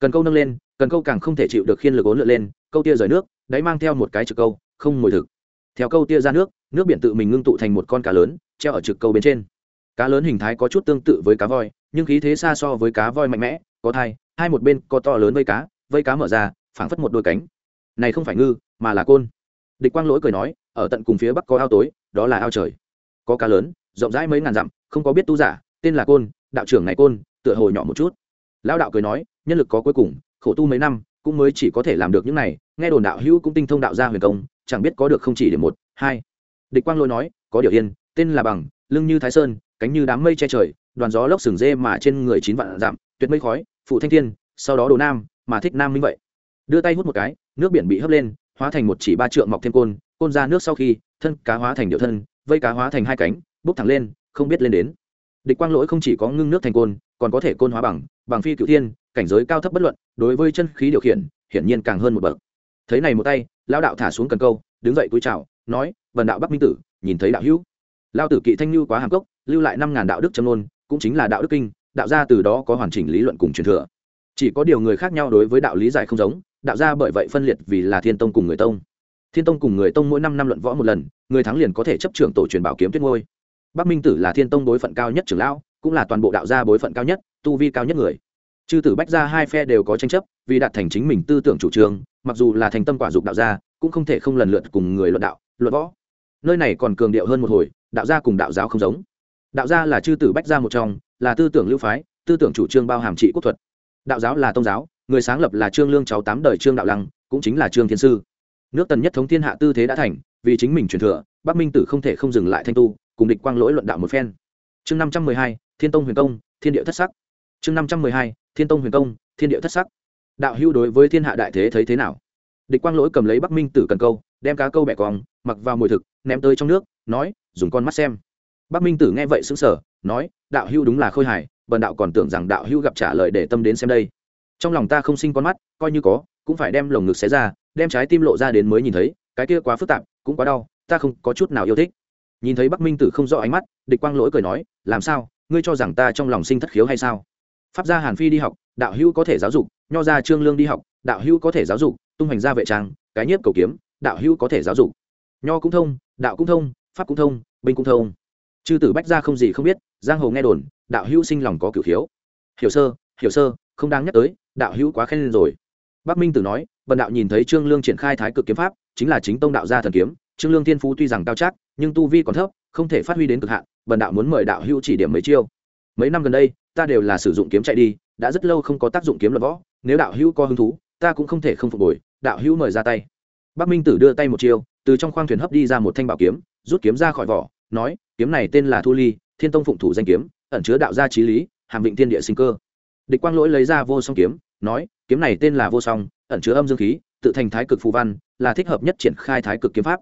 Cần câu nâng lên, cần câu càng không thể chịu được khiên lực ốn lượn lên, câu tia rời nước, đáy mang theo một cái trực câu, không mồi thực. Theo câu tia ra nước nước biển tự mình ngưng tụ thành một con cá lớn, treo ở trực câu bên trên. Cá lớn hình thái có chút tương tự với cá voi, nhưng khí thế xa so với cá voi mạnh mẽ, có thai, hai một bên có to lớn vây cá vây cá mở ra, phảng phất một đôi cánh. Này không phải ngư, mà là côn. Địch quang lỗi cười nói ở tận cùng phía bắc có ao tối, đó là ao trời. Có cá lớn, rộng rãi mấy ngàn dặm, không có biết tu giả, tên là côn, đạo trưởng này côn, tựa hồ nhỏ một chút. Lão đạo cười nói, nhân lực có cuối cùng, khổ tu mấy năm, cũng mới chỉ có thể làm được những này, nghe đồn đạo hữu cũng tinh thông đạo gia huyền công, chẳng biết có được không chỉ để một, hai. Địch quang lôi nói, có điều yên, tên là bằng, lưng như thái sơn, cánh như đám mây che trời, đoàn gió lốc sừng dê mà trên người chín vạn dặm, tuyệt mây khói, phụ thanh thiên, sau đó đồ nam, mà thích nam minh vậy. Đưa tay hút một cái, nước biển bị hấp lên, hóa thành một chỉ ba trượng mọc thêm côn côn ra nước sau khi, thân cá hóa thành điệu thân, vây cá hóa thành hai cánh, bốc thẳng lên, không biết lên đến. Địch quang lỗi không chỉ có ngưng nước thành côn, còn có thể côn hóa bằng bằng phi cựu thiên, cảnh giới cao thấp bất luận, đối với chân khí điều khiển, hiển nhiên càng hơn một bậc. Thấy này một tay lao đạo thả xuống cần câu, đứng dậy cúi chào, nói vần đạo bắc minh tử, nhìn thấy đạo hữu. Lao tử kỵ thanh lưu quá hàm cốc, lưu lại năm ngàn đạo đức châm nôn cũng chính là đạo đức kinh, đạo gia từ đó có hoàn chỉnh lý luận cùng truyền thừa. Chỉ có điều người khác nhau đối với đạo lý giải không giống, đạo gia bởi vậy phân liệt vì là thiên tông cùng người tông thiên tông cùng người tông mỗi năm năm luận võ một lần, người thắng liền có thể chấp trưởng tổ truyền bảo kiếm tuyết ngôi. Bắc minh tử là thiên tông bối phận cao nhất trưởng lão, cũng là toàn bộ đạo gia bối phận cao nhất, tu vi cao nhất người. Chư tử bách gia hai phe đều có tranh chấp, vì đạt thành chính mình tư tưởng chủ trương, mặc dù là thành tâm quả dục đạo gia, cũng không thể không lần lượt cùng người luận đạo, luận võ. Nơi này còn cường điệu hơn một hồi, đạo gia cùng đạo giáo không giống. Đạo gia là chư tử bách gia một trong, là tư tưởng lưu phái, tư tưởng chủ trương bao hàm trị quốc thuật. Đạo giáo là tôn giáo, người sáng lập là trương lương cháu tám đời trương đạo lăng, cũng chính là trương thiên sư nước tần nhất thống thiên hạ tư thế đã thành, vì chính mình truyền thừa, bắc minh tử không thể không dừng lại thanh tu, cùng địch quang lỗi luận đạo một phen. Chương năm trăm mười hai, thiên tông huyền công, thiên địa thất sắc. Chương năm trăm mười hai, thiên tông huyền công, thiên địa thất sắc. Đạo hưu đối với thiên hạ đại thế thấy thế nào? Địch quang lỗi cầm lấy bắc minh tử cần câu, đem cá câu bẻ cong, mặc vào mồi thực, ném tới trong nước, nói, dùng con mắt xem. Bắc minh tử nghe vậy xứng sở nói, đạo hưu đúng là khôi hài, bần đạo còn tưởng rằng đạo hưu gặp trả lời để tâm đến xem đây. Trong lòng ta không sinh con mắt, coi như có, cũng phải đem lồng ngực xé ra đem trái tim lộ ra đến mới nhìn thấy, cái kia quá phức tạp, cũng quá đau, ta không có chút nào yêu thích. Nhìn thấy bắc minh tử không rõ ánh mắt, địch quang lỗi cười nói, làm sao? Ngươi cho rằng ta trong lòng sinh thất khiếu hay sao? Pháp gia hàn phi đi học, đạo hữu có thể giáo dục, nho gia trương lương đi học, đạo hữu có thể giáo dục, tung hành gia vệ trang, cái nhiếp cầu kiếm, đạo hữu có thể giáo dục. Nho cũng thông, đạo cũng thông, pháp cũng thông binh cũng thông. Chư tử bách gia không gì không biết, giang hồ nghe đồn, đạo hữu sinh lòng có cửu khiếu. Hiểu sơ hiểu sơ, không đáng nhắc tới, đạo hữu quá khen lên rồi. Bắc minh tử nói bần đạo nhìn thấy trương lương triển khai thái cực kiếm pháp, chính là chính tông đạo gia thần kiếm. Trương lương thiên phú tuy rằng cao chắc, nhưng tu vi còn thấp, không thể phát huy đến cực hạn. Bần đạo muốn mời đạo hữu chỉ điểm mấy chiêu. Mấy năm gần đây, ta đều là sử dụng kiếm chạy đi, đã rất lâu không có tác dụng kiếm luật võ. Nếu đạo hữu có hứng thú, ta cũng không thể không phục hồi. Đạo hữu mời ra tay. Bắc minh tử đưa tay một chiêu, từ trong khoang thuyền hấp đi ra một thanh bảo kiếm, rút kiếm ra khỏi vỏ, nói, kiếm này tên là thu ly, thiên tông phụng thủ danh kiếm, ẩn chứa đạo gia trí lý, hàm vịnh thiên địa sinh cơ. Địch quang lỗi lấy ra vô song kiếm, nói, kiếm này tên là vô song ẩn chứa âm dương khí, tự thành thái cực phù văn, là thích hợp nhất triển khai thái cực kiếm pháp.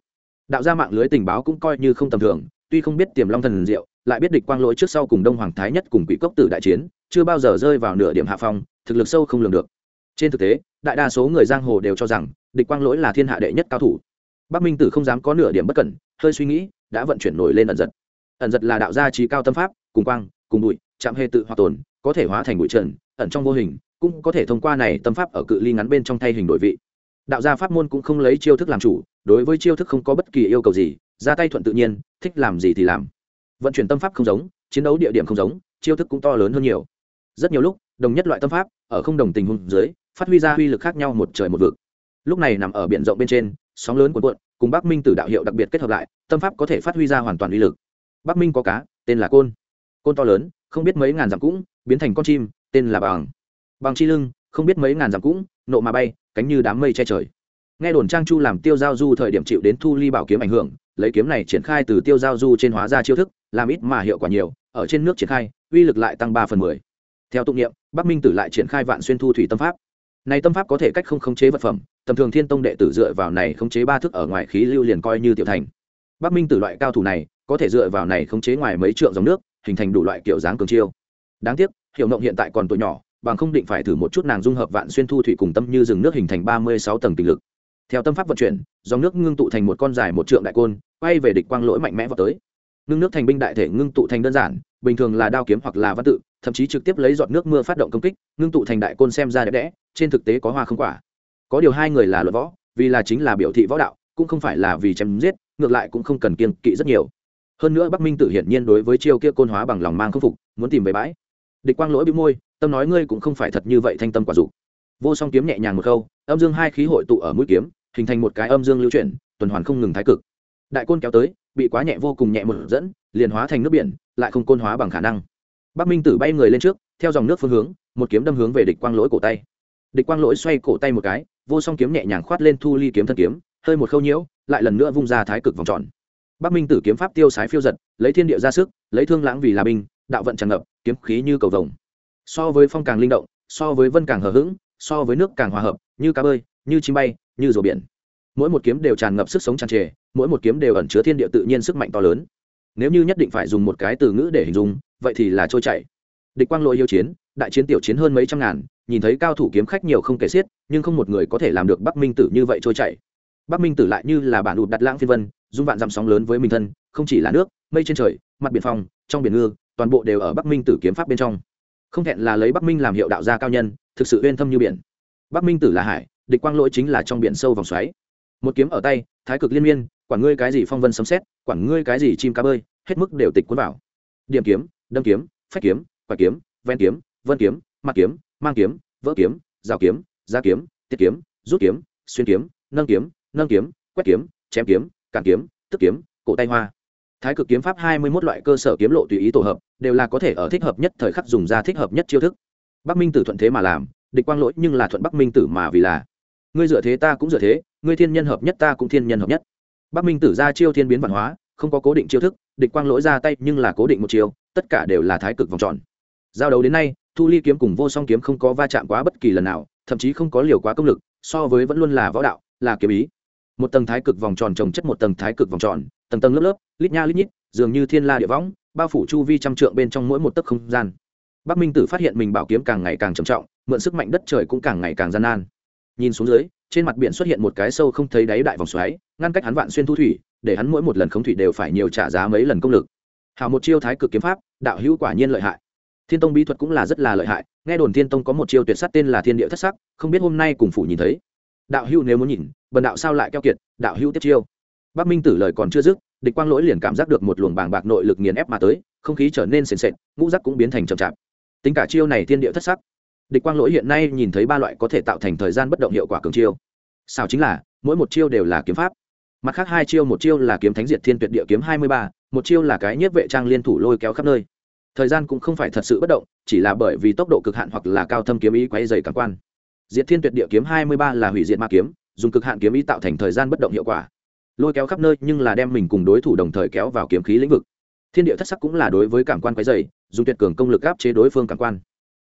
Đạo gia mạng lưới tình báo cũng coi như không tầm thường, tuy không biết tiềm long thần diệu, lại biết địch quang lỗi trước sau cùng đông hoàng thái nhất cùng quỷ cốc tử đại chiến, chưa bao giờ rơi vào nửa điểm hạ phong, thực lực sâu không lường được. Trên thực tế, đại đa số người giang hồ đều cho rằng, địch quang lỗi là thiên hạ đệ nhất cao thủ. Bắc minh tử không dám có nửa điểm bất cẩn, hơi suy nghĩ, đã vận chuyển nổi lên ẩn giật. Ẩn giật là đạo gia trí cao tâm pháp, cùng quang, cùng bụi, chạm hê tự hòa tồn, có thể hóa thành bụi trần, ẩn trong vô hình cũng có thể thông qua này tâm pháp ở cự ly ngắn bên trong thay hình đổi vị. Đạo gia pháp môn cũng không lấy chiêu thức làm chủ, đối với chiêu thức không có bất kỳ yêu cầu gì, ra tay thuận tự nhiên, thích làm gì thì làm. Vận chuyển tâm pháp không giống, chiến đấu địa điểm không giống, chiêu thức cũng to lớn hơn nhiều. Rất nhiều lúc, đồng nhất loại tâm pháp, ở không đồng tình huống dưới, phát huy ra uy lực khác nhau một trời một vực. Lúc này nằm ở biển rộng bên trên, sóng lớn cuộn cuộn, cùng bắc minh tử đạo hiệu đặc biệt kết hợp lại, tâm pháp có thể phát huy ra hoàn toàn uy lực. Bắc minh có cá, tên là côn. Côn to lớn, không biết mấy ngàn dặm cũng, biến thành con chim, tên là bằng bằng chi lưng, không biết mấy ngàn dặm cũng, nộ mà bay, cánh như đám mây che trời. Nghe đồn trang chu làm tiêu giao du thời điểm chịu đến thu ly bảo kiếm ảnh hưởng, lấy kiếm này triển khai từ tiêu giao du trên hóa ra chiêu thức, làm ít mà hiệu quả nhiều, ở trên nước triển khai, uy lực lại tăng ba phần mười. Theo tụng niệm, bắc minh tử lại triển khai vạn xuyên thu thủy tâm pháp. Này tâm pháp có thể cách không khống chế vật phẩm, tầm thường thiên tông đệ tử dựa vào này khống chế ba thức ở ngoài khí lưu liền coi như tiểu thành. Bắc minh tử loại cao thủ này, có thể dựa vào này khống chế ngoài mấy trượng dòng nước, hình thành đủ loại kiểu dáng cường chiêu. Đáng tiếc hiệu mộng hiện tại còn tuổi nhỏ bằng không định phải thử một chút nàng dung hợp vạn xuyên thu thủy cùng tâm như rừng nước hình thành ba mươi sáu tầng tình lực. Theo tâm pháp vận chuyển, dòng nước ngưng tụ thành một con dài một trượng đại côn, quay về địch quang lỗi mạnh mẽ vào tới. Ngưng nước thành binh đại thể ngưng tụ thành đơn giản, bình thường là đao kiếm hoặc là văn tự, thậm chí trực tiếp lấy giọt nước mưa phát động công kích, ngưng tụ thành đại côn xem ra đẹp đẽ, trên thực tế có hoa không quả. Có điều hai người là luật võ, vì là chính là biểu thị võ đạo, cũng không phải là vì chém giết, ngược lại cũng không cần kiên kỵ rất nhiều. Hơn nữa bắc minh tự hiển nhiên đối với chiêu kia côn hóa bằng lòng mang k phục, muốn tìm về bãi. Địch quang lỗi bị môi tâm nói ngươi cũng không phải thật như vậy thanh tâm quả dục. Vô song kiếm nhẹ nhàng một câu, âm dương hai khí hội tụ ở mũi kiếm, hình thành một cái âm dương lưu chuyển, tuần hoàn không ngừng thái cực. Đại côn kéo tới, bị quá nhẹ vô cùng nhẹ một dẫn, liền hóa thành nước biển, lại không côn hóa bằng khả năng. Bắc minh tử bay người lên trước, theo dòng nước phương hướng, một kiếm đâm hướng về địch quang lỗi cổ tay. Địch quang lỗi xoay cổ tay một cái, vô song kiếm nhẹ nhàng khoát lên thu ly kiếm thân kiếm, hơi một khâu nhiễu, lại lần nữa vung ra thái cực vòng tròn. Bắc minh tử kiếm pháp tiêu sái phiêu giật, lấy thiên địa ra sức, lấy thương lãng vì là binh, đạo vận tràn ngập, kiếm khí như cầu vồng so với phong càng linh động, so với vân càng hờ hững, so với nước càng hòa hợp, như cá bơi, như chim bay, như rùa biển. Mỗi một kiếm đều tràn ngập sức sống tràn trề, mỗi một kiếm đều ẩn chứa thiên địa tự nhiên sức mạnh to lớn. Nếu như nhất định phải dùng một cái từ ngữ để hình dung, vậy thì là trôi chảy. Địch quang lỗi yêu chiến, đại chiến tiểu chiến hơn mấy trăm ngàn, nhìn thấy cao thủ kiếm khách nhiều không kể xiết, nhưng không một người có thể làm được bắc minh tử như vậy trôi chảy. Bắc minh tử lại như là bản ụt đặt lãng phiên vân, dung vạn dằm sóng lớn với mình thân, không chỉ là nước, mây trên trời, mặt biển phòng trong biển ngư, toàn bộ đều ở bắc minh tử kiếm pháp bên trong không thẹn là lấy bắc minh làm hiệu đạo gia cao nhân, thực sự uyên thâm như biển. Bắc minh tử là hải, địch quang lỗi chính là trong biển sâu vòng xoáy. Một kiếm ở tay, thái cực liên miên, quản ngươi cái gì phong vân sấm xét quản ngươi cái gì chim cá bơi, hết mức đều tịch cuốn vào. Điểm kiếm, đâm kiếm, phách kiếm, quả kiếm, ven kiếm, vân kiếm, mặt kiếm, mang kiếm, vỡ kiếm, rào kiếm, ra kiếm, tiết kiếm, rút kiếm, xuyên kiếm, nâng kiếm nâng kiếm, quét kiếm, chém kiếm, cản kiếm, tức kiếm, cổ tay hoa. Thái cực kiếm pháp hai mươi một loại cơ sở kiếm lộ tùy ý tổ hợp đều là có thể ở thích hợp nhất thời khắc dùng ra thích hợp nhất chiêu thức. Bắc minh tử thuận thế mà làm, địch quang lỗi nhưng là thuận bắc minh tử mà vì là. Ngươi dựa thế ta cũng dựa thế, ngươi thiên nhân hợp nhất ta cũng thiên nhân hợp nhất. Bắc minh tử ra chiêu thiên biến văn hóa, không có cố định chiêu thức, địch quang lỗi ra tay nhưng là cố định một chiêu, tất cả đều là thái cực vòng tròn. Giao đấu đến nay, thu ly kiếm cùng vô song kiếm không có va chạm quá bất kỳ lần nào, thậm chí không có liều quá công lực, so với vẫn luôn là võ đạo, là kiếm ý. Một tầng thái cực vòng tròn trồng chất một tầng thái cực vòng tròn tầng tầng lớp lớp, lít nha lít nhít, dường như thiên la địa võng, bao phủ chu vi trăm trượng bên trong mỗi một tấc không gian. Bắc minh tử phát hiện mình bảo kiếm càng ngày càng trầm trọng, mượn sức mạnh đất trời cũng càng ngày càng gian nan. Nhìn xuống dưới, trên mặt biển xuất hiện một cái sâu không thấy đáy đại vòng xoáy, ngăn cách hắn vạn xuyên thu thủy, để hắn mỗi một lần không thủy đều phải nhiều trả giá mấy lần công lực. Hào một chiêu thái cực kiếm pháp, đạo hữu quả nhiên lợi hại. Thiên tông bí thuật cũng là rất là lợi hại, nghe đồn thiên tông có một chiêu tuyệt sắt tên là thiên địa thất sắc, không biết hôm nay cùng phủ nhìn thấy. Đạo hữu nếu muốn nhìn, bần đạo sao lại keo kiệt, đạo hữu tiếp chiêu bắc minh tử lời còn chưa dứt, địch quang lỗi liền cảm giác được một luồng bàng bạc nội lực nghiền ép mà tới, không khí trở nên sền sệt, ngũ giác cũng biến thành chậm chạp. Tính cả chiêu này thiên địa thất sắc, địch quang lỗi hiện nay nhìn thấy ba loại có thể tạo thành thời gian bất động hiệu quả cường chiêu. Sao chính là, mỗi một chiêu đều là kiếm pháp. Mặt khác hai chiêu, một chiêu là kiếm thánh diệt thiên tuyệt địa kiếm hai mươi ba, một chiêu là cái nhiếp vệ trang liên thủ lôi kéo khắp nơi. Thời gian cũng không phải thật sự bất động, chỉ là bởi vì tốc độ cực hạn hoặc là cao thâm kiếm ý quấy rầy cảm quan. Diệt thiên tuyệt địa kiếm hai mươi ba là hủy diệt ma kiếm, dùng cực hạn kiếm ý tạo thành thời gian bất động hiệu quả lôi kéo khắp nơi nhưng là đem mình cùng đối thủ đồng thời kéo vào kiếm khí lĩnh vực. Thiên địa thất sắc cũng là đối với cảm quan cái dày, dùng tuyệt cường công lực áp chế đối phương cảm quan.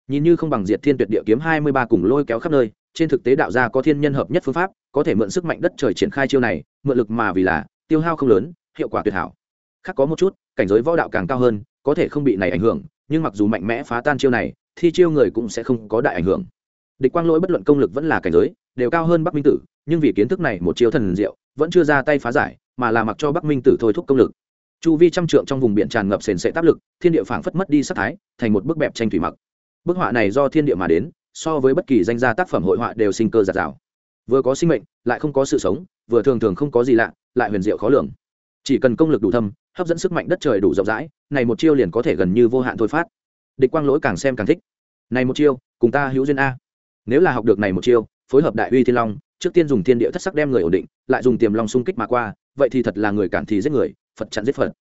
Nhìn như không bằng diệt thiên tuyệt địa kiếm hai mươi ba cùng lôi kéo khắp nơi, trên thực tế đạo gia có thiên nhân hợp nhất phương pháp, có thể mượn sức mạnh đất trời triển khai chiêu này, mượn lực mà vì là, tiêu hao không lớn, hiệu quả tuyệt hảo. Khác có một chút, cảnh giới võ đạo càng cao hơn, có thể không bị này ảnh hưởng, nhưng mặc dù mạnh mẽ phá tan chiêu này thì chiêu người cũng sẽ không có đại ảnh hưởng. Địch quang lỗi bất luận công lực vẫn là cảnh giới đều cao hơn bắc minh tử, nhưng vì kiến thức này một chiêu thần diệu, vẫn chưa ra tay phá giải, mà là mặc cho bắc minh tử thôi thúc công lực. Chu vi trăm trượng trong vùng biển tràn ngập sền sệ tác lực, thiên địa phảng phất mất đi sắc thái, thành một bức bẹp tranh thủy mặc. Bức họa này do thiên địa mà đến, so với bất kỳ danh gia tác phẩm hội họa đều sinh cơ giạt rào. Vừa có sinh mệnh, lại không có sự sống, vừa thường thường không có gì lạ, lại huyền diệu khó lường. Chỉ cần công lực đủ thâm, hấp dẫn sức mạnh đất trời đủ rộng rãi, này một chiêu liền có thể gần như vô hạn thôi phát. Địch quang lỗi càng xem càng thích. Này một chiêu, cùng ta hữu duyên a. Nếu là học được này một chiêu phối hợp đại uy thiên long, trước tiên dùng thiên địa thất sắc đem người ổn định, lại dùng tiềm long xung kích mà qua, vậy thì thật là người cản thì giết người, phật chặn giết phật.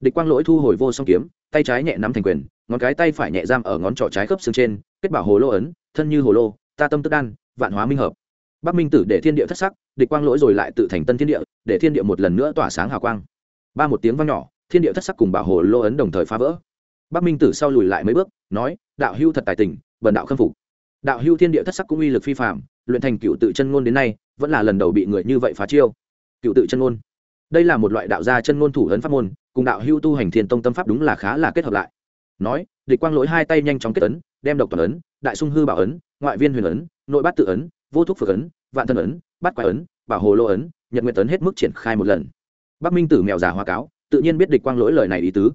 Địch quang lỗi thu hồi vô song kiếm, tay trái nhẹ nắm thành quyền, ngón cái tay phải nhẹ giam ở ngón trỏ trái khớp xương trên, kết bảo hồ lô ấn, thân như hồ lô, ta tâm tức đan, vạn hóa minh hợp. Bắc minh tử để thiên địa thất sắc, địch quang lỗi rồi lại tự thành tân thiên địa, để thiên địa một lần nữa tỏa sáng hào quang. Ba một tiếng vang nhỏ, thiên địa thất sắc cùng bảo hồ lô ấn đồng thời phá vỡ. Bắc minh tử sau lùi lại mấy bước, nói, đạo hưu thật tài tình, bần đạo khâm phục. Đạo hưu thiên địa thất sắc cũng uy lực phi phạm luyện thành cựu tự chân ngôn đến nay, vẫn là lần đầu bị người như vậy phá chiêu. Cựu tự chân ngôn. Đây là một loại đạo gia chân ngôn thủ ấn pháp môn, cùng đạo hưu tu hành thiên tông tâm pháp đúng là khá là kết hợp lại. Nói, địch quang lỗi hai tay nhanh chóng kết ấn, đem độc toàn ấn, đại sung hư bảo ấn, ngoại viên huyền ấn, nội bát tự ấn, vô thúc phược ấn, vạn thân ấn, bát quái ấn, bảo hồ lô ấn, nhật nguyện ấn hết mức triển khai một lần. Bắc minh tử mèo già hoa cáo, tự nhiên biết địch quang lỗi lời này ý tứ.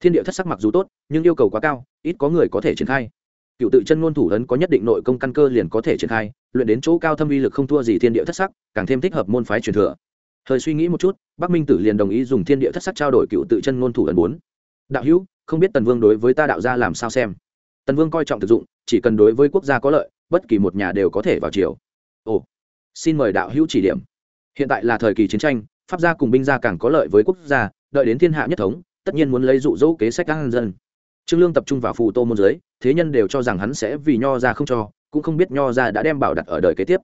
Thiên địa thất sắc mặc dù tốt, nhưng yêu cầu quá cao, ít có người có thể triển khai cựu tự chân ngôn thủ ấn có nhất định nội công căn cơ liền có thể triển khai, luyện đến chỗ cao thâm uy lực không thua gì thiên địa thất sắc, càng thêm thích hợp môn phái truyền thừa. Thời suy nghĩ một chút, bắc minh tử liền đồng ý dùng thiên địa thất sắc trao đổi cựu tự chân ngôn thủ ấn bốn. Đạo hữu, không biết tần vương đối với ta đạo gia làm sao xem? Tần vương coi trọng thực dụng, chỉ cần đối với quốc gia có lợi, bất kỳ một nhà đều có thể vào triều. Ồ, xin mời đạo hữu chỉ điểm. Hiện tại là thời kỳ chiến tranh, pháp gia cùng binh gia càng có lợi với quốc gia, đợi đến thiên hạ nhất thống, tất nhiên muốn lấy dụ dỗ kế sách các dân. Trương lương tập trung vào phù tô môn giới thế nhân đều cho rằng hắn sẽ vì nho ra không cho, cũng không biết nho ra đã đem bảo đặt ở đời kế tiếp.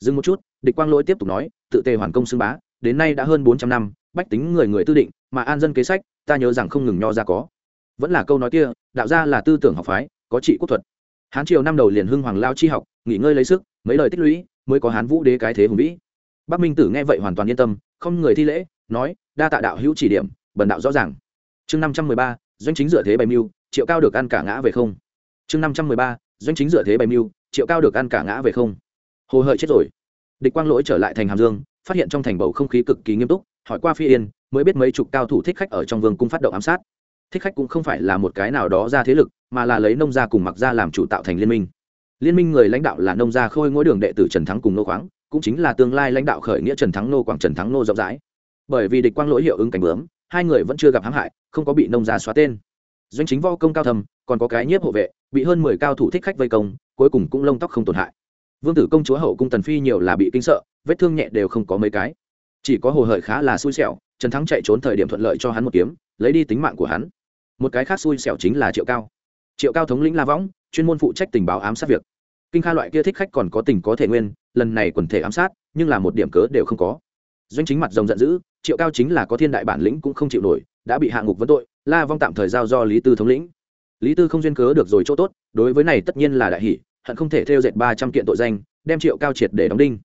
Dừng một chút, địch quang lỗi tiếp tục nói, tự tề hoàn công xưng bá, đến nay đã hơn bốn trăm năm, bách tính người người tư định, mà an dân kế sách, ta nhớ rằng không ngừng nho ra có. Vẫn là câu nói kia, đạo gia là tư tưởng học phái, có trị quốc thuật. Hán triều năm đầu liền hưng hoàng lao chi học, nghỉ ngơi lấy sức, mấy lời tích lũy, mới có hán vũ đế cái thế hùng vĩ. Bắc minh tử nghe vậy hoàn toàn yên tâm, không người thi lễ, nói, đa tạ đạo hữu chỉ điểm, bần đạo rõ ràng. Chương năm trăm mười ba, doanh chính dựa thế bày mưu, triệu cao được ăn cả ngã về không chương năm trăm mười ba, doanh chính dựa thế bày mưu, triệu cao được ăn cả ngã về không. Hồ hợi chết rồi. Địch quang lỗi trở lại thành hàm dương, phát hiện trong thành bầu không khí cực kỳ nghiêm túc, hỏi qua phi yên, mới biết mấy chục cao thủ thích khách ở trong vương cung phát động ám sát. Thích khách cũng không phải là một cái nào đó ra thế lực, mà là lấy nông gia cùng mặc gia làm chủ tạo thành liên minh. Liên minh người lãnh đạo là nông gia khôi ngôi đường đệ tử trần thắng cùng nô khoáng, cũng chính là tương lai lãnh đạo khởi nghĩa trần thắng nô quảng, trần thắng nô rộng rãi. Bởi vì địch quang lỗi hiệu ứng cảnh bướm, hai người vẫn chưa gặp hãm hại, không có bị nông gia xóa tên. Doanh chính vo công cao thầm còn có cái nhiếp hộ vệ bị hơn mười cao thủ thích khách vây công, cuối cùng cũng lông tóc không tổn hại. Vương tử công chúa hậu cung tần phi nhiều là bị kinh sợ, vết thương nhẹ đều không có mấy cái. Chỉ có hồ hợi khá là xui xẻo, trần thắng chạy trốn thời điểm thuận lợi cho hắn một kiếm, lấy đi tính mạng của hắn. Một cái khác xui xẻo chính là triệu cao. Triệu cao thống lĩnh la võng, chuyên môn phụ trách tình báo ám sát việc. Kinh kha loại kia thích khách còn có tình có thể nguyên, lần này quần thể ám sát, nhưng là một điểm cớ đều không có. Doanh chính mặt rồng giận dữ, triệu cao chính là có thiên đại bản lĩnh cũng không chịu nổi, đã bị hạ ngục vấn tội, la vong tạm thời giao do lý tư thống lĩnh lý tư không duyên cớ được rồi chỗ tốt, đối với này tất nhiên là đại hỷ, hận không thể theo dệt ba trăm kiện tội danh, đem triệu cao triệt để đóng đinh.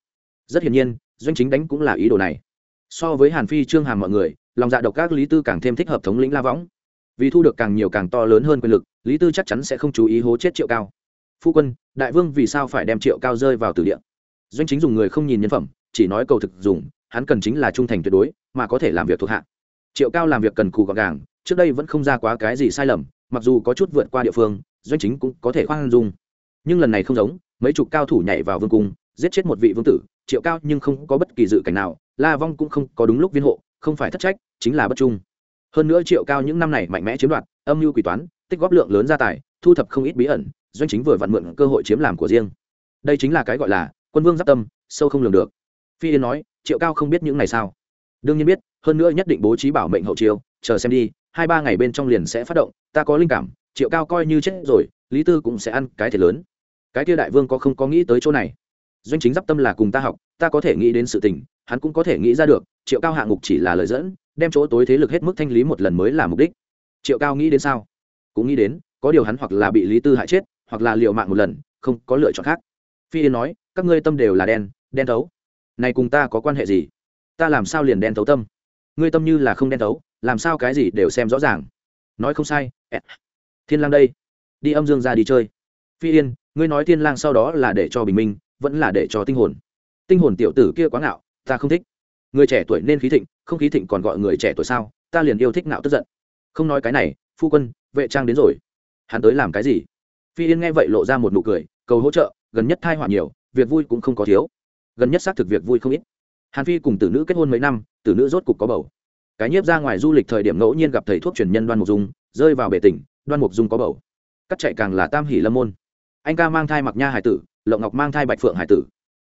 Rất hiển nhiên, doanh chính đánh cũng là ý đồ này. So với hàn phi, trương hàm mọi người, lòng dạ độc các lý tư càng thêm thích hợp thống lĩnh la võng. Vì thu được càng nhiều càng to lớn hơn quyền lực, lý tư chắc chắn sẽ không chú ý hố chết triệu cao. Phu quân, đại vương vì sao phải đem triệu cao rơi vào tử địa? Doanh chính dùng người không nhìn nhân phẩm, chỉ nói cầu thực dùng, hắn cần chính là trung thành tuyệt đối, mà có thể làm việc thuộc hạ. Triệu cao làm việc cần cù gọn gàng trước đây vẫn không ra quá cái gì sai lầm, mặc dù có chút vượt qua địa phương, doanh chính cũng có thể khoan dung. Nhưng lần này không giống, mấy chục cao thủ nhảy vào vương cung, giết chết một vị vương tử, triệu cao nhưng không có bất kỳ dự cảnh nào, la vong cũng không có đúng lúc viên hộ, không phải thất trách, chính là bất trung. Hơn nữa triệu cao những năm này mạnh mẽ chiếm đoạt, âm mưu quỷ toán, tích góp lượng lớn gia tài, thu thập không ít bí ẩn, doanh chính vừa vặn mượn cơ hội chiếm làm của riêng. Đây chính là cái gọi là quân vương giáp tâm, sâu không lường được. Phi yên nói, triệu cao không biết những này sao? Đương nhiên biết, hơn nữa nhất định bố trí bảo mệnh hậu chiêu chờ xem đi, hai ba ngày bên trong liền sẽ phát động, ta có linh cảm, triệu cao coi như chết rồi, lý tư cũng sẽ ăn cái thể lớn. Cái kia đại vương có không có nghĩ tới chỗ này? Doanh chính d tâm là cùng ta học, ta có thể nghĩ đến sự tình, hắn cũng có thể nghĩ ra được, triệu cao hạ ngục chỉ là lời dẫn, đem chỗ tối thế lực hết mức thanh lý một lần mới là mục đích. Triệu cao nghĩ đến sao? Cũng nghĩ đến, có điều hắn hoặc là bị lý tư hại chết, hoặc là liệu mạng một lần, không có lựa chọn khác. Phi yên nói, các ngươi tâm đều là đen đen thấu. Này cùng ta có quan hệ gì? Ta làm sao liền đen thấu tâm? Ngươi tâm như là không đen thấu làm sao cái gì đều xem rõ ràng. Nói không sai thiên lang đây. Đi âm dương ra đi chơi. Phi yên, ngươi nói thiên lang sau đó là để cho bình minh, vẫn là để cho tinh hồn. Tinh hồn tiểu tử kia quá ngạo, ta không thích. Người trẻ tuổi nên khí thịnh, không khí thịnh còn gọi người trẻ tuổi sao? Ta liền yêu thích ngạo tức giận. Không nói cái này, phu quân, vệ trang đến rồi. Hắn tới làm cái gì? Phi yên nghe vậy lộ ra một nụ cười, cầu hỗ trợ, gần nhất thai họa nhiều, việc vui cũng không có thiếu. Gần nhất xác thực việc vui không ít. Hàn phi cùng tử nữ kết hôn mấy năm, tử nữ rốt cục có bầu cái nhiếp ra ngoài du lịch thời điểm ngẫu nhiên gặp thầy thuốc truyền nhân đoan mục dung, rơi vào bể tỉnh, đoan mục dung có bầu. Cắt chạy càng là tam hỷ lâm môn. Anh ca mang thai mặc nha hải tử, lộng ngọc mang thai bạch phượng hải tử.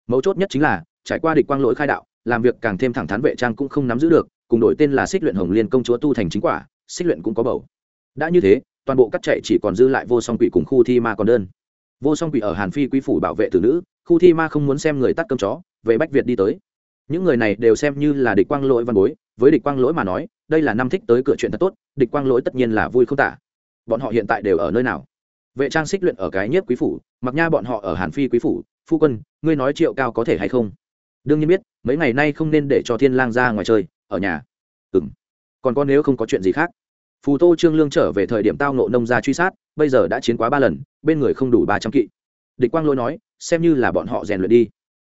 Mấu chốt nhất chính là, trải qua địch quang lỗi khai đạo, làm việc càng thêm thẳng thắn vệ trang cũng không nắm giữ được, cùng đổi tên là xích luyện hồng liên công chúa tu thành chính quả, xích luyện cũng có bầu. Đã như thế, toàn bộ cắt chạy chỉ còn dư lại vô song quỷ cùng khu thi ma còn đơn. Vô song quỷ ở hàn phi quý phủ bảo vệ tử nữ, khu thi ma không muốn xem người tắt cơm chó, về bách việt đi tới. Những người này đều xem như là địch quang lỗi văn bối với địch quang lỗi mà nói, đây là năm thích tới cửa chuyện thật tốt, địch quang lỗi tất nhiên là vui không tả. Bọn họ hiện tại đều ở nơi nào? Vệ trang xích luyện ở cái nhiếp quý phủ, mặc nha bọn họ ở hàn phi quý phủ, phu quân, ngươi nói triệu cao có thể hay không? Đương nhiên biết, mấy ngày nay không nên để cho thiên lang ra ngoài chơi, ở nhà. Ừ m còn có nếu không có chuyện gì khác? Phù tô trương lương trở về thời điểm tao nộ nông ra truy sát, bây giờ đã chiến quá ba lần, bên người không đủ ba trăm kỵ. Địch quang lỗi nói, xem như là bọn họ rèn luyện đi.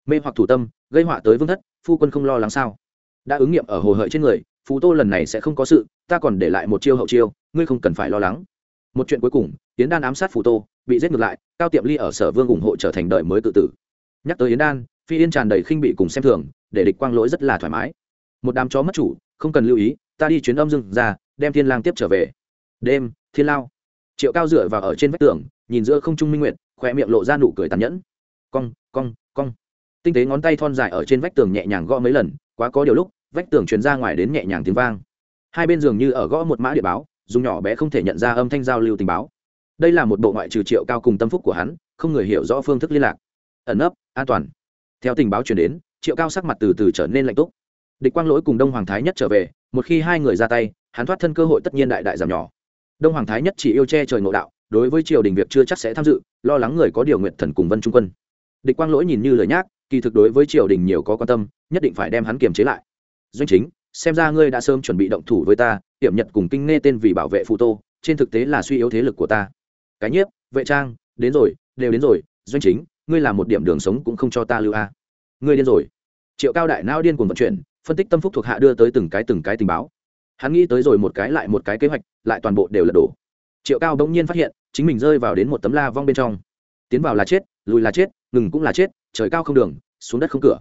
Mê hoặc thủ tâm, gây họa tới vương thất, phu quân không lo lắng sao? Đã ứng nghiệm ở hồ hợi trên người, phú tô lần này sẽ không có sự, ta còn để lại một chiêu hậu chiêu, ngươi không cần phải lo lắng. Một chuyện cuối cùng, yến đan ám sát phú tô, bị giết ngược lại, cao tiệm ly ở sở vương ủng hộ trở thành đời mới tự tử. Nhắc tới yến đan, phi yên tràn đầy khinh bị cùng xem thường, để địch quang lỗi rất là thoải mái. Một đám chó mất chủ, không cần lưu ý, ta đi chuyến âm dưng ra, đem thiên lang tiếp trở về. Đêm, thiên lao. Triệu cao dựa vào ở trên vách tường, nhìn giữa không trung minh nguyệt khoe miệng lộ ra nụ cười tàn nhẫn. Cong cong cong. Tinh tế ngón tay thon dài ở trên vách tường nhẹ nhàng gõ mấy lần quá có điều lúc, vách tường truyền ra ngoài đến nhẹ nhàng tiếng vang. Hai bên giường như ở gõ một mã địa báo dùng nhỏ bé không thể nhận ra âm thanh giao lưu tình báo. Đây là một bộ ngoại trừ triệu cao cùng tâm phúc của hắn, không người hiểu rõ phương thức liên lạc. Ẩn ấp an toàn. Theo tình báo truyền đến, triệu cao sắc mặt từ từ trở nên lạnh túc. Địch quang lỗi cùng đông hoàng thái nhất trở về, một khi hai người ra tay, hắn thoát thân cơ hội tất nhiên đại đại giảm nhỏ. Đông hoàng thái nhất chỉ yêu che trời ngộ đạo, đối với triều đình việc chưa chắc sẽ tham dự, lo lắng người có điều nguyện thần cùng vân trung quân. Địch quang lỗi nhìn như lời nhác kỳ thực đối với triều đình nhiều có quan tâm, nhất định phải đem hắn kiềm chế lại. Doanh chính, xem ra ngươi đã sớm chuẩn bị động thủ với ta hiểm nhật cùng kinh nghe tên vì bảo vệ phụ tô, trên thực tế là suy yếu thế lực của ta. Cái nhiếp, vệ trang, đến rồi, đều đến rồi, doanh chính, ngươi làm một điểm đường sống cũng không cho ta lưu a. Ngươi điên rồi. Triệu cao đại nao điên cuồng vận chuyển, phân tích tâm phúc thuộc hạ đưa tới từng cái từng cái tình báo. Hắn nghĩ tới rồi một cái lại một cái kế hoạch, lại toàn bộ đều lật đổ. Triệu cao bỗng nhiên phát hiện, chính mình rơi vào đến một tấm la vong bên trong. Tiến vào là chết, lùi là chết, ngừng cũng là chết trời cao không đường, xuống đất không cửa.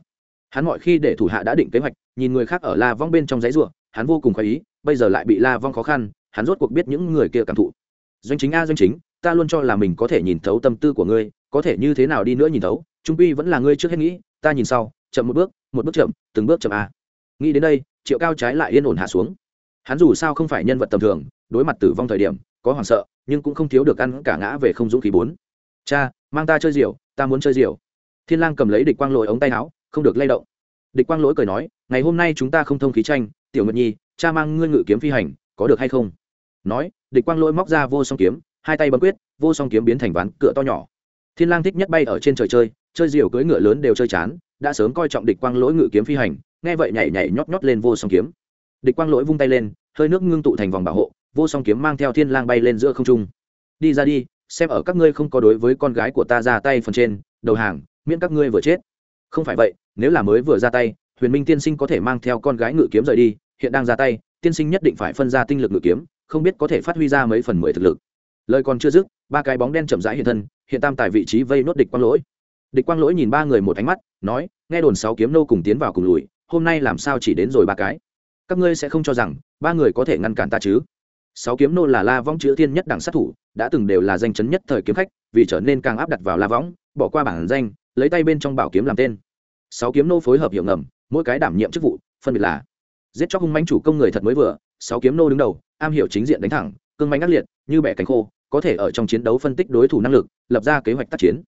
Hắn mọi khi để thủ hạ đã định kế hoạch, nhìn người khác ở la vong bên trong giấy ruộng hắn vô cùng khoái ý, bây giờ lại bị la vong khó khăn, hắn rốt cuộc biết những người kia cảm thụ. Doanh chính a, doanh chính, ta luôn cho là mình có thể nhìn thấu tâm tư của ngươi, có thể như thế nào đi nữa nhìn thấu, trung quy vẫn là ngươi trước hết nghĩ, ta nhìn sau, chậm một bước một bước chậm, từng bước chậm a. Nghĩ đến đây, triệu cao trái lại yên ổn hạ xuống. Hắn dù sao không phải nhân vật tầm thường, đối mặt tử vong thời điểm, có hoảng sợ, nhưng cũng không thiếu được ăn cả ngã về không dũng khí bốn. Cha, mang ta chơi diều ta muốn chơi diều thiên lang cầm lấy địch quang lỗi ống tay áo, không được lay động. Địch quang lỗi cười nói, ngày hôm nay chúng ta không thông khí tranh, tiểu nguyệt nhi, cha mang ngươi ngự kiếm phi hành, có được hay không? Nói, địch quang lỗi móc ra vô song kiếm, hai tay bấm quyết, vô song kiếm biến thành ván cửa to nhỏ. Thiên lang thích nhất bay ở trên trời chơi chơi diều cưỡi ngựa lớn đều chơi chán, đã sớm coi trọng địch quang lỗi ngự kiếm phi hành, nghe vậy nhảy nhảy nhót nhót lên vô song kiếm. Địch quang lỗi vung tay lên, hơi nước ngưng tụ thành vòng bảo hộ, vô song kiếm mang theo thiên lang bay lên giữa không trung. Đi ra đi, xem ở các ngươi không có đối với con gái của ta ra tay phần trên, đầu hàng miễn các ngươi vừa chết. Không phải vậy, nếu là mới vừa ra tay, huyền minh tiên sinh có thể mang theo con gái ngự kiếm rời đi, hiện đang ra tay, tiên sinh nhất định phải phân ra tinh lực ngự kiếm, không biết có thể phát huy ra mấy phần mười thực lực. Lời còn chưa dứt, ba cái bóng đen chậm rãi hiện thân, hiện tam tại vị trí vây nốt địch quang lỗi. Địch quang lỗi nhìn ba người một ánh mắt, nói, nghe đồn sáu kiếm nô cùng tiến vào cùng lùi, hôm nay làm sao chỉ đến rồi ba cái? Các ngươi sẽ không cho rằng ba người có thể ngăn cản ta chứ? Sáu kiếm nô là la vong chữ thiên nhất đẳng sát thủ, đã từng đều là danh chấn nhất thời kiếm khách, vì trở nên càng áp đặt vào la võng, bỏ qua bản danh lấy tay bên trong bảo kiếm làm tên. Sáu kiếm nô phối hợp hiệu ngầm, mỗi cái đảm nhiệm chức vụ, phân biệt là giết chóc hung mánh chủ công người thật mới vừa, sáu kiếm nô đứng đầu, am hiểu chính diện đánh thẳng, cương mánh ác liệt, như bẻ cánh khô, có thể ở trong chiến đấu phân tích đối thủ năng lực, lập ra kế hoạch tác chiến.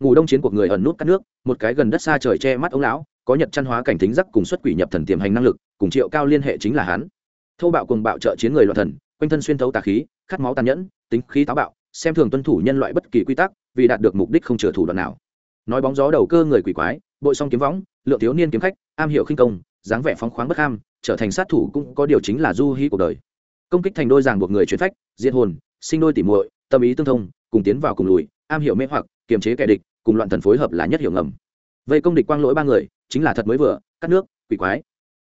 Ngủ đông chiến cuộc người ẩn nút cắt nước, một cái gần đất xa trời che mắt ông lão, có nhật chăn hóa cảnh thính giác cùng xuất quỷ nhập thần tiềm hành năng lực, cùng triệu cao liên hệ chính là hắn. Thâu bạo cùng bạo trợ chiến người loạn thần, quanh thân xuyên thấu tà khí, khát máu tàn nhẫn, tính khí táo bạo, xem thường tuân thủ nhân loại bất kỳ quy tắc, vì đạt được mục đích không chừa thủ đoạn nào nói bóng gió đầu cơ người quỷ quái, bội song kiếm võng, lượng thiếu niên kiếm khách, am hiểu khinh công, dáng vẻ phóng khoáng bất ham, trở thành sát thủ cũng có điều chính là du hí cuộc đời. Công kích thành đôi ràng buộc người chuyển phách, diệt hồn, sinh đôi tỉ muội, tâm ý tương thông, cùng tiến vào cùng lùi, am hiểu mê hoặc, kiềm chế kẻ địch, cùng loạn thần phối hợp là nhất hiểu ngầm. Vậy công địch quang lỗi ba người, chính là thật mới vừa, cắt nước, quỷ quái.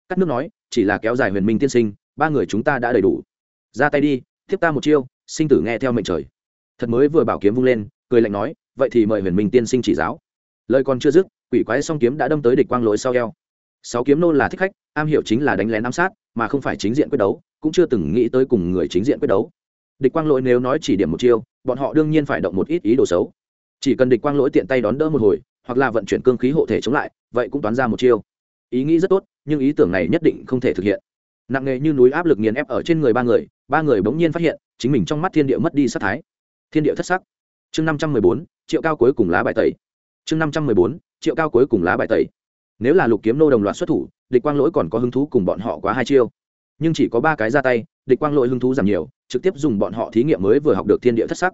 Cắt nước nói, chỉ là kéo dài huyền minh tiên sinh, ba người chúng ta đã đầy đủ. Ra tay đi tiếp ta một chiêu, sinh tử nghe theo mệnh trời. Thật mới vừa bảo kiếm vung lên, cười lạnh nói, vậy thì mời huyền minh tiên sinh chỉ giáo lời còn chưa dứt, quỷ quái song kiếm đã đâm tới địch quang lỗi sau eo. Sáu kiếm nô là thích khách, am hiểu chính là đánh lén ám sát, mà không phải chính diện quyết đấu, cũng chưa từng nghĩ tới cùng người chính diện quyết đấu. Địch quang lỗi nếu nói chỉ điểm một chiêu, bọn họ đương nhiên phải động một ít ý đồ xấu. Chỉ cần địch quang lỗi tiện tay đón đỡ một hồi, hoặc là vận chuyển cương khí hộ thể chống lại, vậy cũng toán ra một chiêu. Ý nghĩ rất tốt, nhưng ý tưởng này nhất định không thể thực hiện. Nặng nề như núi áp lực nghiền ép ở trên người ba người ba người bỗng nhiên phát hiện, chính mình trong mắt thiên địa mất đi sắc thái. Thiên địa thất sắc. Chương năm trăm mười bốn, triệu cao cuối cùng lá bài tẩy chương năm trăm mười bốn, triệu cao cuối cùng lá bài tẩy. Nếu là lục kiếm nô đồng loạt xuất thủ, địch quang lỗi còn có hứng thú cùng bọn họ quá hai chiêu. Nhưng chỉ có ba cái ra tay, địch quang lỗi hứng thú giảm nhiều, trực tiếp dùng bọn họ thí nghiệm mới vừa học được thiên địa thất sắc.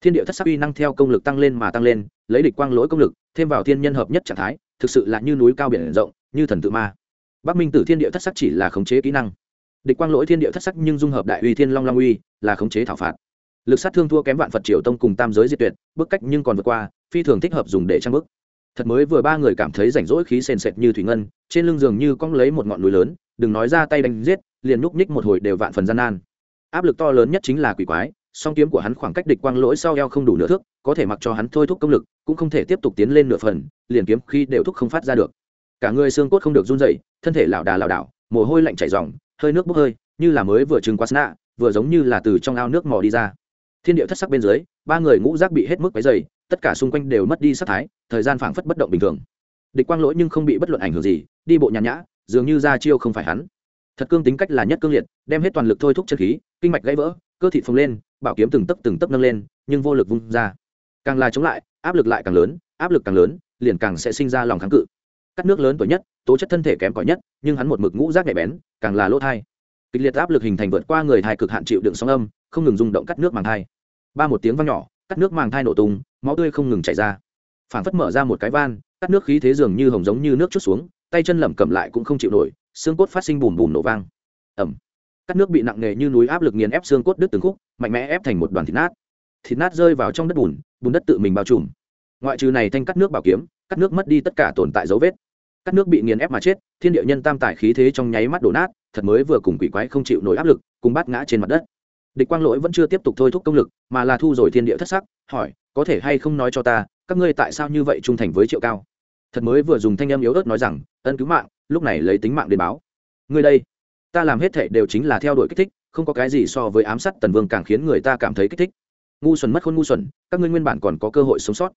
Thiên địa thất sắc uy năng theo công lực tăng lên mà tăng lên, lấy địch quang lỗi công lực, thêm vào thiên nhân hợp nhất trạng thái, thực sự là như núi cao biển rộng, như thần tự ma. Bắc minh tử thiên địa thất sắc chỉ là khống chế kỹ năng. Địch quang lỗi thiên địa thất sắc nhưng dung hợp đại uy thiên long long uy, là khống chế thảo phạt lực sát thương thua kém vạn phật triều tông cùng tam giới diệt tuyệt, bức cách nhưng còn vượt qua, phi thường thích hợp dùng để trang bức. Thật mới vừa ba người cảm thấy rảnh rỗi khí sền sệt như thủy ngân, trên lưng giường như cong lấy một ngọn núi lớn, đừng nói ra tay đánh giết, liền núp ních một hồi đều vạn phần gian nan. Áp lực to lớn nhất chính là quỷ quái, song kiếm của hắn khoảng cách địch quang lỗi sau eo không đủ nửa thước, có thể mặc cho hắn thôi thúc công lực, cũng không thể tiếp tục tiến lên nửa phần, liền kiếm khi đều thúc không phát ra được. Cả người xương cốt không được run dậy thân thể lảo đà lảo đảo, mồ hôi lạnh chảy ròng, hơi nước bốc hơi, như là mới vừa trừng quá sna, vừa giống như là từ trong ao nước mò đi ra thiên địa thất sắc bên dưới, ba người ngũ giác bị hết mức váy dày tất cả xung quanh đều mất đi sắc thái, thời gian phảng phất bất động bình thường. Địch quang lỗi nhưng không bị bất luận ảnh hưởng gì, đi bộ nhàn nhã, dường như ra chiêu không phải hắn. Thật cương tính cách là nhất cương liệt, đem hết toàn lực thôi thúc chân khí, kinh mạch gãy vỡ, cơ thị phồng lên, bảo kiếm từng tấc từng tấc nâng lên, nhưng vô lực vung ra. Càng là chống lại, áp lực lại càng lớn, áp lực càng lớn, liền càng sẽ sinh ra lòng kháng cự. Cắt nước lớn tuổi nhất, tố chất thân thể kém cỏi nhất, nhưng hắn một mực ngũ rác nhạy bén, càng là lỗ thai. Kịch liệt áp lực hình thành vượt qua người thai cực hạn chịu đựng sóng âm, không ngừng rung động cắt nước màng thai ba một tiếng vang nhỏ, cắt nước màng thai nổ tung, máu tươi không ngừng chảy ra. Phản phất mở ra một cái van, cắt nước khí thế dường như hồng giống như nước chút xuống, tay chân lẩm cẩm lại cũng không chịu nổi, xương cốt phát sinh bùm bùm nổ vang. Ẩm cắt nước bị nặng nề như núi áp lực nghiền ép xương cốt đứt từng khúc, mạnh mẽ ép thành một đoàn thịt nát. Thịt nát rơi vào trong đất bùn bùn đất tự mình bao trùm. Ngoại trừ này thanh cắt nước bảo kiếm, cắt nước mất đi tất cả tồn tại dấu vết. Cắt nước bị nghiền ép mà chết, thiên địa nhân tam tải khí thế trong nháy mắt đổ nát, thật mới vừa cùng quỷ quái không chịu nổi áp lực, cùng bát ngã trên mặt đất địch quang lỗi vẫn chưa tiếp tục thôi thúc công lực, mà là thu rồi thiên địa thất sắc, hỏi, có thể hay không nói cho ta, các ngươi tại sao như vậy trung thành với triệu cao? Thật mới vừa dùng thanh âm yếu ớt nói rằng, ân cứu mạng, lúc này lấy tính mạng để báo. Ngươi đây, ta làm hết thệ đều chính là theo đuổi kích thích, không có cái gì so với ám sát tần vương càng khiến người ta cảm thấy kích thích. Ngu xuẩn mất khôn ngu xuẩn, các ngươi nguyên bản còn có cơ hội sống sót.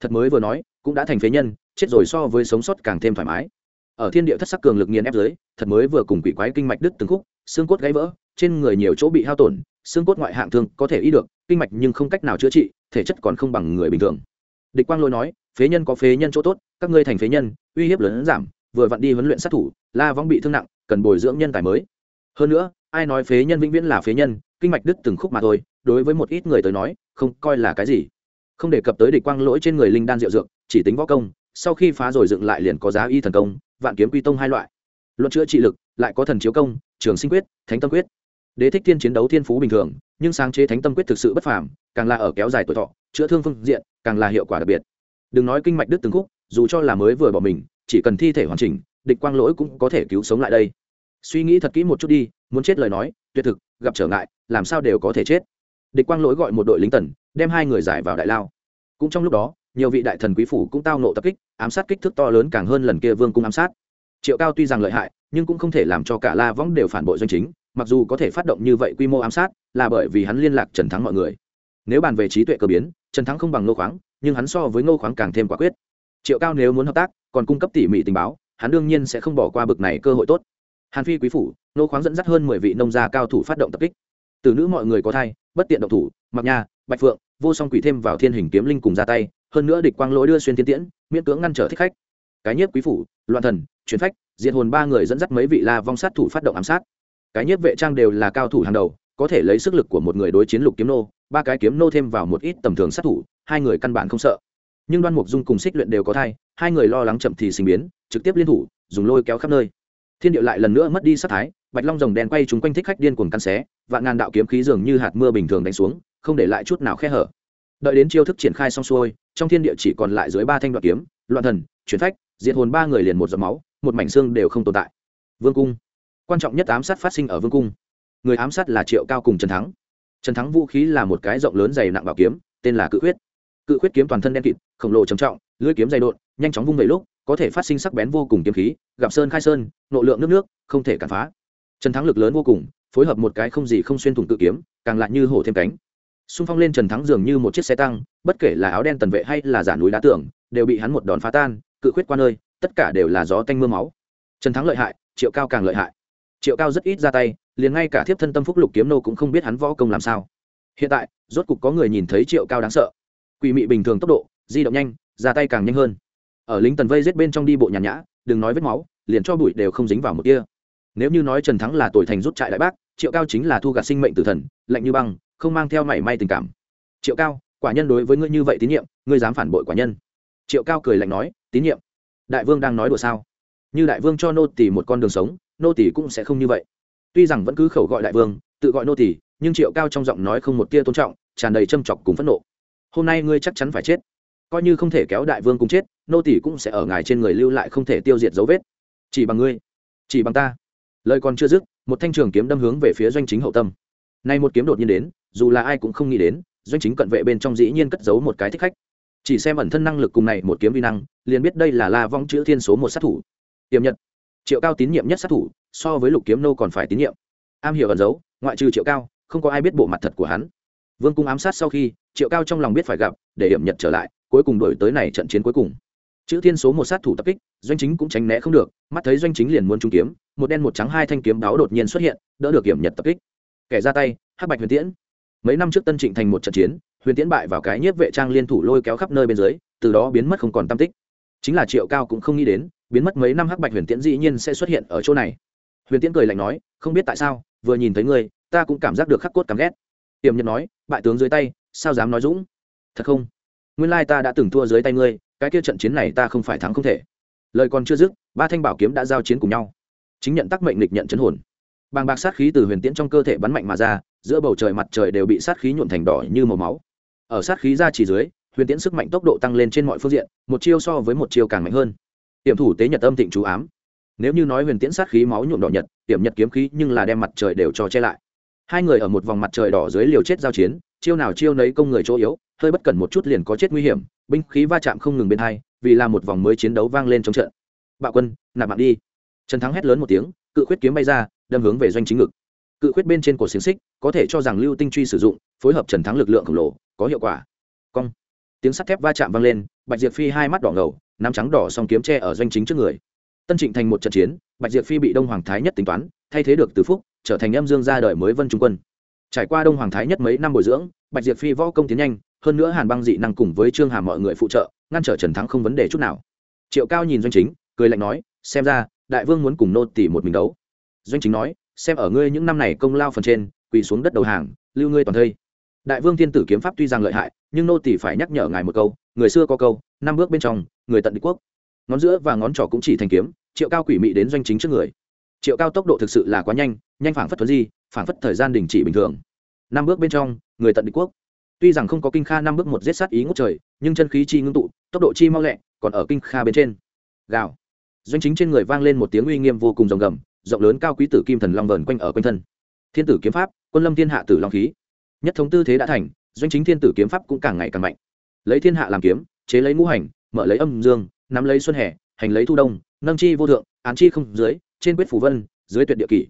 Thật mới vừa nói, cũng đã thành phế nhân, chết rồi so với sống sót càng thêm thoải mái. Ở thiên địa thất sắc cường lực nghiền ép dưới thật mới vừa cùng quỷ quái kinh mạch đứt từng khúc, xương cốt gãy vỡ, trên người nhiều chỗ bị hao tổn xương cốt ngoại hạng thương có thể y được, kinh mạch nhưng không cách nào chữa trị, thể chất còn không bằng người bình thường. Địch quang lôi nói, phế nhân có phế nhân chỗ tốt, các ngươi thành phế nhân, uy hiếp lớn giảm, vừa vặn đi huấn luyện sát thủ, la vong bị thương nặng, cần bồi dưỡng nhân tài mới. Hơn nữa, ai nói phế nhân vĩnh viễn là phế nhân, kinh mạch đứt từng khúc mà thôi, đối với một ít người tới nói, không coi là cái gì. Không đề cập tới địch quang lỗi trên người linh đan diệu dược, chỉ tính võ công, sau khi phá rồi dựng lại liền có giá y thần công, vạn kiếm quy tông hai loại. Luận chữa trị lực, lại có thần chiếu công, trường sinh quyết, thánh tâm quyết đế thích thiên chiến đấu thiên phú bình thường, nhưng sáng chế thánh tâm quyết thực sự bất phàm, càng là ở kéo dài tuổi thọ, chữa thương phương diện, càng là hiệu quả đặc biệt. Đừng nói kinh mạch đứt từng khúc, dù cho là mới vừa bỏ mình, chỉ cần thi thể hoàn chỉnh, địch quang lỗi cũng có thể cứu sống lại đây. Suy nghĩ thật kỹ một chút đi, muốn chết lời nói, tuyệt thực, gặp trở ngại, làm sao đều có thể chết. Địch quang lỗi gọi một đội lính tần, đem hai người giải vào đại lao. Cũng trong lúc đó, nhiều vị đại thần quý phủ cũng tao nộ tập kích, ám sát kích thước to lớn càng hơn lần kia vương cung ám sát. Triệu cao tuy rằng lợi hại, nhưng cũng không thể làm cho cả la võng đều phản bội doanh chính mặc dù có thể phát động như vậy quy mô ám sát, là bởi vì hắn liên lạc trần thắng mọi người. Nếu bàn về trí tuệ cơ biến, trần thắng không bằng ngô khoáng, nhưng hắn so với ngô khoáng càng thêm quả quyết. Triệu cao nếu muốn hợp tác, còn cung cấp tỉ mỉ tình báo, hắn đương nhiên sẽ không bỏ qua bực này cơ hội tốt. Hàn phi quý phủ, ngô khoáng dẫn dắt hơn mười vị nông gia cao thủ phát động tập kích. Từ nữ mọi người có thai, bất tiện động thủ mặc nha, bạch phượng, vô song quỷ thêm vào thiên hình kiếm linh cùng ra tay, hơn nữa địch quang lỗi đưa xuyên thiên tiễn, miễn cưỡng ngăn trở thích khách. Cái nhiếp quý phủ, loạn thần, chuyển phách, diệt hồn ba người dẫn dắt mấy vị la vong sát thủ phát động ám sát cái nhiếp vệ trang đều là cao thủ hàng đầu, có thể lấy sức lực của một người đối chiến lục kiếm nô, ba cái kiếm nô thêm vào một ít tầm thường sát thủ, hai người căn bản không sợ. Nhưng đoan mục dung cùng xích luyện đều có thai, hai người lo lắng chậm thì sinh biến, trực tiếp liên thủ, dùng lôi kéo khắp nơi. Thiên địa lại lần nữa mất đi sát thái, bạch long rồng đen quay chúng quanh thích khách điên cuồng căn xé, vạn ngàn đạo kiếm khí dường như hạt mưa bình thường đánh xuống, không để lại chút nào khe hở. Đợi đến chiêu thức triển khai xong xuôi, trong thiên địa chỉ còn lại dưới ba thanh đoạn kiếm, loạn thần, chuyển phách, diệt hồn ba người liền một giọt máu, một mảnh xương đều không tồn tại. Vương cung quan trọng nhất ám sát phát sinh ở vương cung. Người ám sát là triệu cao cùng trần thắng. Trần thắng vũ khí là một cái rộng lớn dày nặng bảo kiếm, tên là cự khuyết. Cự khuyết kiếm toàn thân đen kịt, khổng lồ trầm trọng, lưỡi kiếm dày đột nhanh chóng vung vẩy lúc, có thể phát sinh sắc bén vô cùng kiếm khí, gặp sơn khai sơn, nộ lượng nước nước, không thể cản phá. Trần thắng lực lớn vô cùng, phối hợp một cái không gì không xuyên thủng cự kiếm, càng lại như hổ thêm cánh. Xung phong lên trần thắng dường như một chiếc xe tăng, bất kể là áo đen tần vệ hay là giả núi đá tưởng đều bị hắn một đòn phá tan, cự khuyết qua nơi tất cả đều là gió tanh mưa máu. Trần thắng lợi hại, triệu cao càng lợi hại triệu cao rất ít ra tay, liền ngay cả thiếp thân tâm phúc lục kiếm nô cũng không biết hắn võ công làm sao. Hiện tại, rốt cục có người nhìn thấy triệu cao đáng sợ. Quỷ mị bình thường tốc độ, di động nhanh, ra tay càng nhanh hơn. Ở lính tần vây giết bên trong đi bộ nhàn nhã, đừng nói vết máu, liền cho bụi đều không dính vào một kia. Nếu như nói trần thắng là tuổi thành rút trại đại bác, triệu cao chính là thu gạt sinh mệnh tử thần, lạnh như băng, không mang theo mảy may tình cảm. Triệu cao, quả nhân đối với ngươi như vậy tín nhiệm, ngươi dám phản bội quả nhân. Triệu cao cười lạnh nói, tín nhiệm. Đại vương đang nói đùa sao? Như đại vương cho nô tỷ một con đường sống nô tỷ cũng sẽ không như vậy. Tuy rằng vẫn cứ khẩu gọi đại vương, tự gọi nô tỷ nhưng triệu cao trong giọng nói không một tia tôn trọng, tràn đầy châm chọc cùng phẫn nộ. Hôm nay ngươi chắc chắn phải chết. Coi như không thể kéo đại vương cùng chết, nô tỷ cũng sẽ ở ngài trên người lưu lại không thể tiêu diệt dấu vết. Chỉ bằng ngươi, chỉ bằng ta. Lời còn chưa dứt, một thanh trường kiếm đâm hướng về phía doanh chính hậu tâm. Nay một kiếm đột nhiên đến, dù là ai cũng không nghĩ đến, doanh chính cận vệ bên trong dĩ nhiên cất giấu một cái thích khách. Chỉ xem ẩn thân năng lực cùng này một kiếm vi năng, liền biết đây là la vong chữ thiên số một sát thủ. Tiềm nhật triệu cao tín nhiệm nhất sát thủ, so với lục kiếm nô còn phải tín nhiệm. Am hiểu ẩn giấu, ngoại trừ triệu cao, không có ai biết bộ mặt thật của hắn. Vương cung ám sát sau khi, triệu cao trong lòng biết phải gặp, để hiểm nhật trở lại, cuối cùng đổi tới này trận chiến cuối cùng. Chữ thiên số một sát thủ tập kích, doanh chính cũng tránh né không được, mắt thấy doanh chính liền muốn trung kiếm, một đen một trắng hai thanh kiếm báo đột nhiên xuất hiện, đỡ được hiểm nhật tập kích. Kẻ ra tay, hắc bạch huyền tiễn. Mấy năm trước tân trịnh thành một trận chiến, huyền tiễn bại vào cái nhiếp vệ trang liên thủ lôi kéo khắp nơi bên dưới, từ đó biến mất không còn tam tích. Chính là triệu cao cũng không nghĩ đến biến mất mấy năm hắc bạch huyền tiễn dĩ nhiên sẽ xuất hiện ở chỗ này. Huyền tiễn cười lạnh nói, không biết tại sao, vừa nhìn thấy ngươi, ta cũng cảm giác được khắc cốt cắm ghét. Tiềm nhật nói, bại tướng dưới tay, sao dám nói dũng? Thật không? Nguyên lai ta đã từng thua dưới tay ngươi, cái kia trận chiến này ta không phải thắng không thể. Lời còn chưa dứt, ba thanh bảo kiếm đã giao chiến cùng nhau. Chính nhận tắc mệnh lịch nhận chấn hồn. Bàng bạc sát khí từ huyền tiễn trong cơ thể bắn mạnh mà ra, giữa bầu trời mặt trời đều bị sát khí nhuộn thành đỏ như màu máu. Ở sát khí ra chỉ dưới, huyền tiễn sức mạnh tốc độ tăng lên trên mọi phương diện, một chiêu so với một chiêu càng mạnh hơn. Tiệm thủ tế nhật âm thịnh chú ám. Nếu như nói huyền tiễn sát khí máu nhuộm đỏ nhật Tiệm nhật kiếm khí nhưng là đem mặt trời đều cho che lại. Hai người ở một vòng mặt trời đỏ dưới liều chết giao chiến, chiêu nào chiêu nấy công người chỗ yếu, hơi bất cẩn một chút liền có chết nguy hiểm, binh khí va chạm không ngừng bên hai, vì là một vòng mới chiến đấu vang lên trong trận. Bạo quân, nạp mạng đi. Trần thắng hét lớn một tiếng, cự khuyết kiếm bay ra, đâm hướng về doanh chính ngực. Cự khuyết bên trên cổ xiềng xích, có thể cho rằng lưu tinh truy sử dụng, phối hợp trần thắng lực lượng khổng lồ, có hiệu quả. Cong. Tiếng sắt thép va chạm vang lên, bạch diệp phi hai mắt đỏ ngầu nắm trắng đỏ song kiếm tre ở doanh chính trước người. Tân trịnh thành một trận chiến, bạch diệp phi bị đông hoàng thái nhất tính toán, thay thế được từ phúc, trở thành âm dương gia đời mới vân trung quân. Trải qua đông hoàng thái nhất mấy năm bồi dưỡng, bạch diệp phi võ công tiến nhanh, hơn nữa hàn băng dị năng cùng với trương hàm mọi người phụ trợ, ngăn trở trần thắng không vấn đề chút nào. Triệu cao nhìn doanh chính, cười lạnh nói, xem ra, đại vương muốn cùng nô tỷ một mình đấu. Doanh chính nói, xem ở ngươi những năm này công lao phần trên, quỳ xuống đất đầu hàng, lưu ngươi toàn thây. Đại vương thiên tử kiếm pháp tuy rằng lợi hại, nhưng nô tỷ phải nhắc nhở ngài một câu, người xưa có câu, năm bước bên trong người tận địch quốc. Ngón giữa và ngón trỏ cũng chỉ thành kiếm, triệu cao quỷ mị đến doanh chính trước người. Triệu cao tốc độ thực sự là quá nhanh nhanh phảng phất thuấn di, phảng phất thời gian đình chỉ bình thường. Năm bước bên trong, người tận địch quốc. Tuy rằng không có kinh kha năm bước một giết sát ý ngút trời, nhưng chân khí chi ngưng tụ, tốc độ chi mau lẹ, còn ở kinh kha bên trên. Gào. Doanh chính trên người vang lên một tiếng uy nghiêm vô cùng rồng gầm, rộng lớn cao quý tử kim thần long vờn quanh ở quanh thân. Thiên tử kiếm pháp, quân lâm thiên hạ tử long khí. Nhất thống tư thế đã thành, doanh chính thiên tử kiếm pháp cũng càng ngày càng mạnh. Lấy thiên hạ làm kiếm, chế lấy ngũ hành mở lấy âm dương, nắm lấy xuân hè, hành lấy thu đông, nâng chi vô thượng, án chi không dưới, trên quyết phủ vân, dưới tuyệt địa kỷ.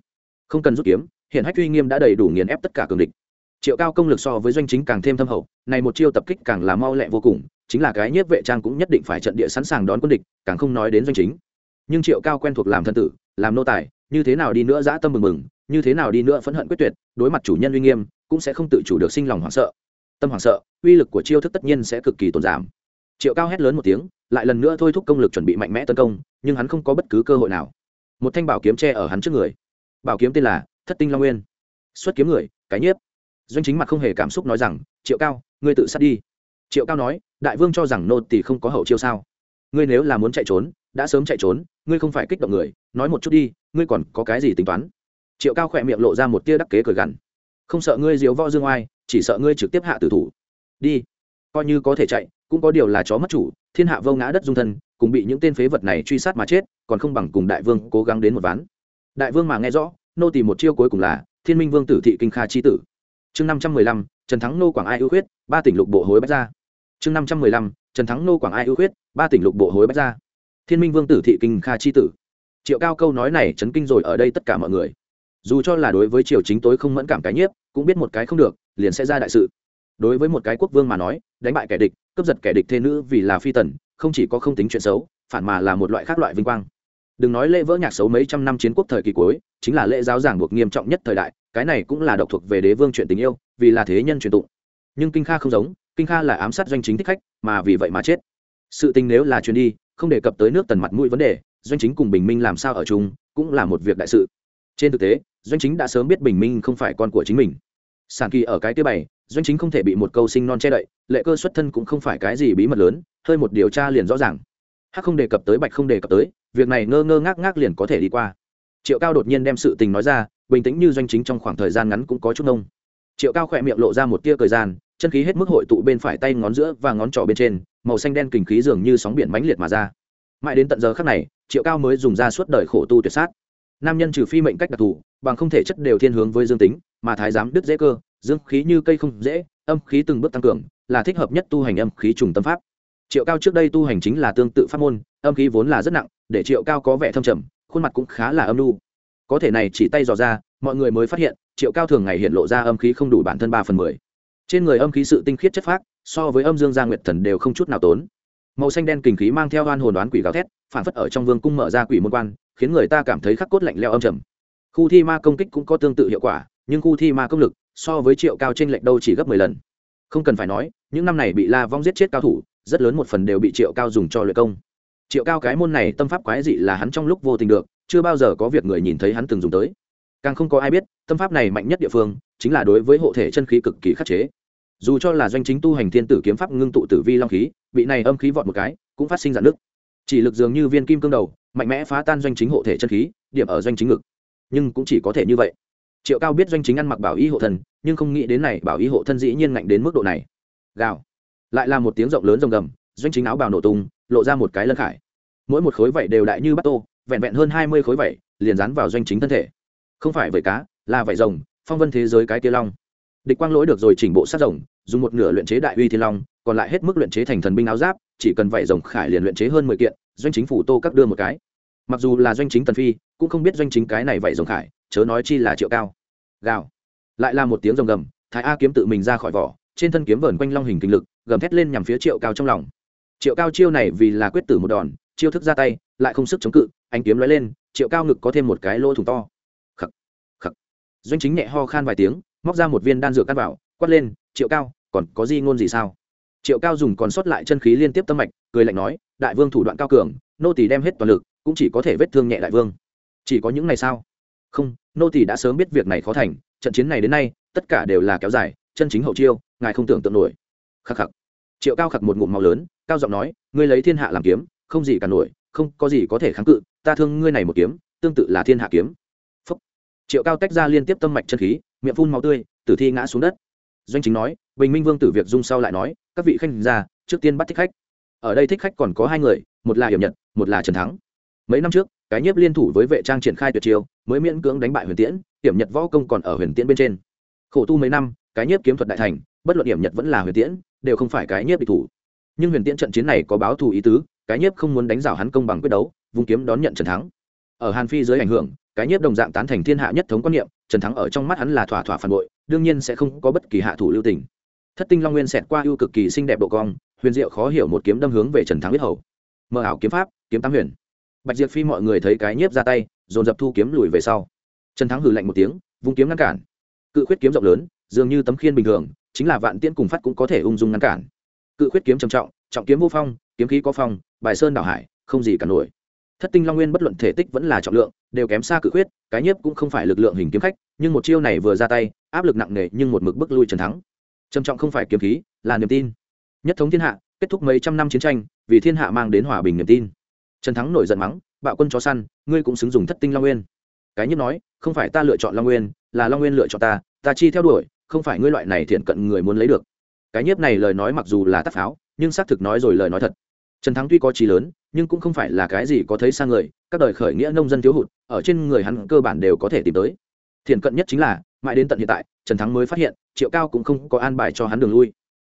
Không cần rút kiếm hiện hách uy nghiêm đã đầy đủ nghiền ép tất cả cường địch. Triệu cao công lực so với doanh chính càng thêm thâm hậu, này một chiêu tập kích càng là mau lẹ vô cùng, chính là cái nhiếp vệ trang cũng nhất định phải trận địa sẵn sàng đón quân địch, càng không nói đến doanh chính. Nhưng triệu cao quen thuộc làm thân tử, làm nô tài, như thế nào đi nữa dã tâm mừng mừng, như thế nào đi nữa phẫn hận quyết tuyệt, đối mặt chủ nhân uy nghiêm, cũng sẽ không tự chủ được sinh lòng hoảng sợ. Tâm hoảng sợ, uy lực của chiêu thức tất nhiên sẽ cực kỳ tổn giảm triệu cao hét lớn một tiếng, lại lần nữa thôi thúc công lực chuẩn bị mạnh mẽ tấn công, nhưng hắn không có bất cứ cơ hội nào. Một thanh bảo kiếm tre ở hắn trước người. Bảo kiếm tên là thất tinh long nguyên. Xuất kiếm người, cái nhiếp. Doanh chính mặt không hề cảm xúc nói rằng, triệu cao, ngươi tự sát đi. Triệu cao nói, đại vương cho rằng nô tỷ không có hậu chiêu sao? Ngươi nếu là muốn chạy trốn, đã sớm chạy trốn, ngươi không phải kích động người, nói một chút đi, ngươi còn có cái gì tính toán? Triệu cao khỏe miệng lộ ra một tia đắc kế cười gằn. Không sợ ngươi diếu võ dương oai, chỉ sợ ngươi trực tiếp hạ tử thủ. Đi, coi như có thể chạy cũng có điều là chó mất chủ, thiên hạ vô ngã đất dung thân, cùng bị những tên phế vật này truy sát mà chết, còn không bằng cùng đại vương cố gắng đến một ván. Đại vương mà nghe rõ, nô tìm một chiêu cuối cùng là thiên minh vương tử thị kinh kha chi tử. Chương năm trăm mười lăm, trần thắng nô quảng ai ưu khuyết, ba tỉnh lục bộ hối bách ra. Chương năm trăm mười lăm, trần thắng nô quảng ai ưu khuyết, ba tỉnh lục bộ hối bách ra. Thiên minh vương tử thị kinh kha chi tử. Triệu cao câu nói này chấn kinh rồi ở đây tất cả mọi người. Dù cho là đối với triều chính tối không mẫn cảm cái nhiếp, cũng biết một cái không được, liền sẽ ra đại sự đối với một cái quốc vương mà nói, đánh bại kẻ địch, cướp giật kẻ địch thê nữ vì là phi tần, không chỉ có không tính chuyện xấu, phản mà là một loại khác loại vinh quang. Đừng nói lễ vỡ nhạc xấu mấy trăm năm chiến quốc thời kỳ cuối, chính là lễ giáo giảng buộc nghiêm trọng nhất thời đại, cái này cũng là độc thuộc về đế vương chuyện tình yêu, vì là thế nhân truyền tụng. Nhưng kinh kha không giống, kinh kha là ám sát doanh chính thích khách, mà vì vậy mà chết. Sự tình nếu là chuyến đi, không đề cập tới nước tần mặt mũi vấn đề, doanh chính cùng bình minh làm sao ở chung, cũng là một việc đại sự. Trên thực tế, doanh chính đã sớm biết bình minh không phải con của chính mình. Sản kỳ ở cái thứ bảy doanh chính không thể bị một câu sinh non che đậy, lệ cơ xuất thân cũng không phải cái gì bí mật lớn, hơi một điều tra liền rõ ràng. Hắc không đề cập tới, bạch không đề cập tới, việc này ngơ ngơ ngác ngác liền có thể đi qua. Triệu cao đột nhiên đem sự tình nói ra, bình tĩnh như doanh chính trong khoảng thời gian ngắn cũng có chút nông triệu cao khỏe miệng lộ ra một tia thời gian, chân khí hết mức hội tụ bên phải tay ngón giữa và ngón trỏ bên trên, màu xanh đen kình khí dường như sóng biển mãnh liệt mà ra. Mãi đến tận giờ khắc này, triệu cao mới dùng ra suốt đời khổ tu tuyệt sát. Nam nhân trừ phi mệnh cách đặc thù, bằng không thể chất đều thiên hướng với dương tính, mà thái giám đứt dễ cơ dương khí như cây không dễ, âm khí từng bước tăng cường, là thích hợp nhất tu hành âm khí trùng tâm pháp. Triệu cao trước đây tu hành chính là tương tự pháp môn, âm khí vốn là rất nặng, để triệu cao có vẻ thâm trầm, khuôn mặt cũng khá là âm lu có thể này chỉ tay dò ra, mọi người mới phát hiện, triệu cao thường ngày hiện lộ ra âm khí không đủ bản thân ba phần mười. Trên người âm khí sự tinh khiết chất phác, so với âm dương gia nguyệt thần đều không chút nào tốn. Màu xanh đen kình khí mang theo oan hồn đoán quỷ gào thét, phản phất ở trong vương cung mở ra quỷ môn quan, khiến người ta cảm thấy khắc cốt lạnh leo âm trầm. Khu thi ma công kích cũng có tương tự hiệu quả, nhưng khu thi ma công lực so với triệu cao trên lệnh đâu chỉ gấp mười lần. Không cần phải nói, những năm này bị la vong giết chết cao thủ, rất lớn một phần đều bị triệu cao dùng cho luyện công. Triệu cao cái môn này tâm pháp quái dị là hắn trong lúc vô tình được, chưa bao giờ có việc người nhìn thấy hắn từng dùng tới. Càng không có ai biết, tâm pháp này mạnh nhất địa phương chính là đối với hộ thể chân khí cực kỳ khắc chế. Dù cho là doanh chính tu hành thiên tử kiếm pháp ngưng tụ tử vi long khí, bị này âm khí vọt một cái, cũng phát sinh dạn nước chỉ lực dường như viên kim cương đầu, mạnh mẽ phá tan doanh chính hộ thể chân khí, điểm ở doanh chính ngực. Nhưng cũng chỉ có thể như vậy triệu cao biết doanh chính ăn mặc bảo y hộ thân, nhưng không nghĩ đến này bảo y hộ thân dĩ nhiên ngạnh đến mức độ này. Gào. Lại là một tiếng rộng lớn rồng gầm, doanh chính áo bào nổ tung, lộ ra một cái lân khải. Mỗi một khối vảy đều đại như bắt tô, vẹn vẹn hơn hai mươi khối vảy, liền dán vào doanh chính thân thể. Không phải vẩy cá, là vẩy rồng, phong vân thế giới cái tia long. Địch quang lỗi được rồi chỉnh bộ sát rồng, dùng một nửa luyện chế đại uy thiên long, còn lại hết mức luyện chế thành thần binh áo giáp, chỉ cần vẩy rồng khải liền luyện chế hơn mười kiện, doanh chính phủ tô các đưa một cái. Mặc dù là doanh chính tần phi, cũng không biết doanh chính cái này vẩy rồng khải chớ nói chi là triệu cao. Gào. Lại là một tiếng rồng gầm, thái a kiếm tự mình ra khỏi vỏ, trên thân kiếm vờn quanh long hình kinh lực, gầm thét lên nhằm phía triệu cao trong lòng. Triệu cao chiêu này vì là quyết tử một đòn, chiêu thức ra tay, lại không sức chống cự anh kiếm lóe lên, triệu cao ngực có thêm một cái lỗ thủng to. Khắc khắc doanh chính nhẹ ho khan vài tiếng, móc ra một viên đan dược cắt vào, quát lên, triệu cao, còn có gì ngôn gì sao? Triệu cao dùng còn sót lại chân khí liên tiếp tâm mạch, cười lạnh nói, đại vương thủ đoạn cao cường, nô tỳ đem hết toàn lực, cũng chỉ có thể vết thương nhẹ đại vương. Chỉ có những ngày sao? Không, nô tỳ đã sớm biết việc này khó thành, trận chiến này đến nay, tất cả đều là kéo dài, chân chính hậu chiêu, ngài không tưởng tượng nổi. Khắc khắc. Triệu cao khắc một ngụm màu lớn, cao giọng nói, ngươi lấy thiên hạ làm kiếm, không gì cả nổi, không có gì có thể kháng cự, ta thương ngươi này một kiếm, tương tự là thiên hạ kiếm. Phúc. triệu cao tách ra liên tiếp tâm mạch chân khí, miệng phun máu tươi, tử thi ngã xuống đất. Doanh chính nói, bình minh vương tử việc dung sau lại nói, các vị khanh ra trước tiên bắt thích khách. Ở đây thích khách còn có hai người, một là hiểm nhật, một là trần thắng. Mấy năm trước, cái nhiếp liên thủ với vệ trang triển khai tuyệt chiêu mới miễn cưỡng đánh bại huyền tiễn, hiểm nhật võ công còn ở huyền tiễn bên trên. Khổ tu mấy năm, cái nhiếp kiếm thuật đại thành, bất luận hiểm nhật vẫn là huyền tiễn, đều không phải cái nhiếp bị thủ. Nhưng huyền tiễn trận chiến này có báo thù ý tứ, cái nhiếp không muốn đánh rào hắn công bằng quyết đấu vùng kiếm đón nhận trần thắng. Ở hàn phi dưới ảnh hưởng, cái nhiếp đồng dạng tán thành thiên hạ nhất thống quan niệm, trần thắng ở trong mắt hắn là thỏa thỏa phản bội, đương nhiên sẽ không có bất kỳ hạ thủ lưu tình. Thất tinh long nguyên xẹt qua ưu cực kỳ xinh đẹp độ cong, huyền diệu khó hiểu một kiếm đâm hướng về trần thắng biết hầu. Mờ ảo kiếm pháp, kiếm tám huyền. Bạch diệp phi mọi người thấy cái nhiếp ra tay dồn dập thu kiếm lùi về sau. Trần thắng hừ lạnh một tiếng, vung kiếm ngăn cản. Cự khuyết kiếm rộng lớn, dường như tấm khiên bình thường, chính là vạn tiễn cùng phát cũng có thể ung dung ngăn cản. Cự khuyết kiếm trầm trọng trọng kiếm vô phong, kiếm khí có phong, bài sơn đảo hải, không gì cả nổi. Thất tinh long nguyên bất luận thể tích vẫn là trọng lượng, đều kém xa cự khuyết, cái nhiếp cũng không phải lực lượng hình kiếm khách, nhưng một chiêu này vừa ra tay, áp lực nặng nề nhưng một mực bức lui trần thắng. Trầm trọng không phải kiếm khí, là niềm tin. Nhất thống thiên hạ, kết thúc mấy trăm năm chiến tranh, vì thiên hạ mang đến hòa bình niềm tin. Trần thắng nổi giận mắng bạo quân chó săn, ngươi cũng xứng dùng thất tinh long nguyên. Cái nhất nói, không phải ta lựa chọn long nguyên, là long nguyên lựa chọn ta ta chi theo đuổi, không phải ngươi loại này thiện cận người muốn lấy được. Cái nhiếp này lời nói mặc dù là tắc pháo, nhưng xác thực nói rồi lời nói thật. Trần thắng tuy có trí lớn, nhưng cũng không phải là cái gì có thấy sang người, các đời khởi nghĩa nông dân thiếu hụt, ở trên người hắn cơ bản đều có thể tìm tới. Thiện cận nhất chính là, mãi đến tận hiện tại, trần thắng mới phát hiện, triệu cao cũng không có an bài cho hắn đường lui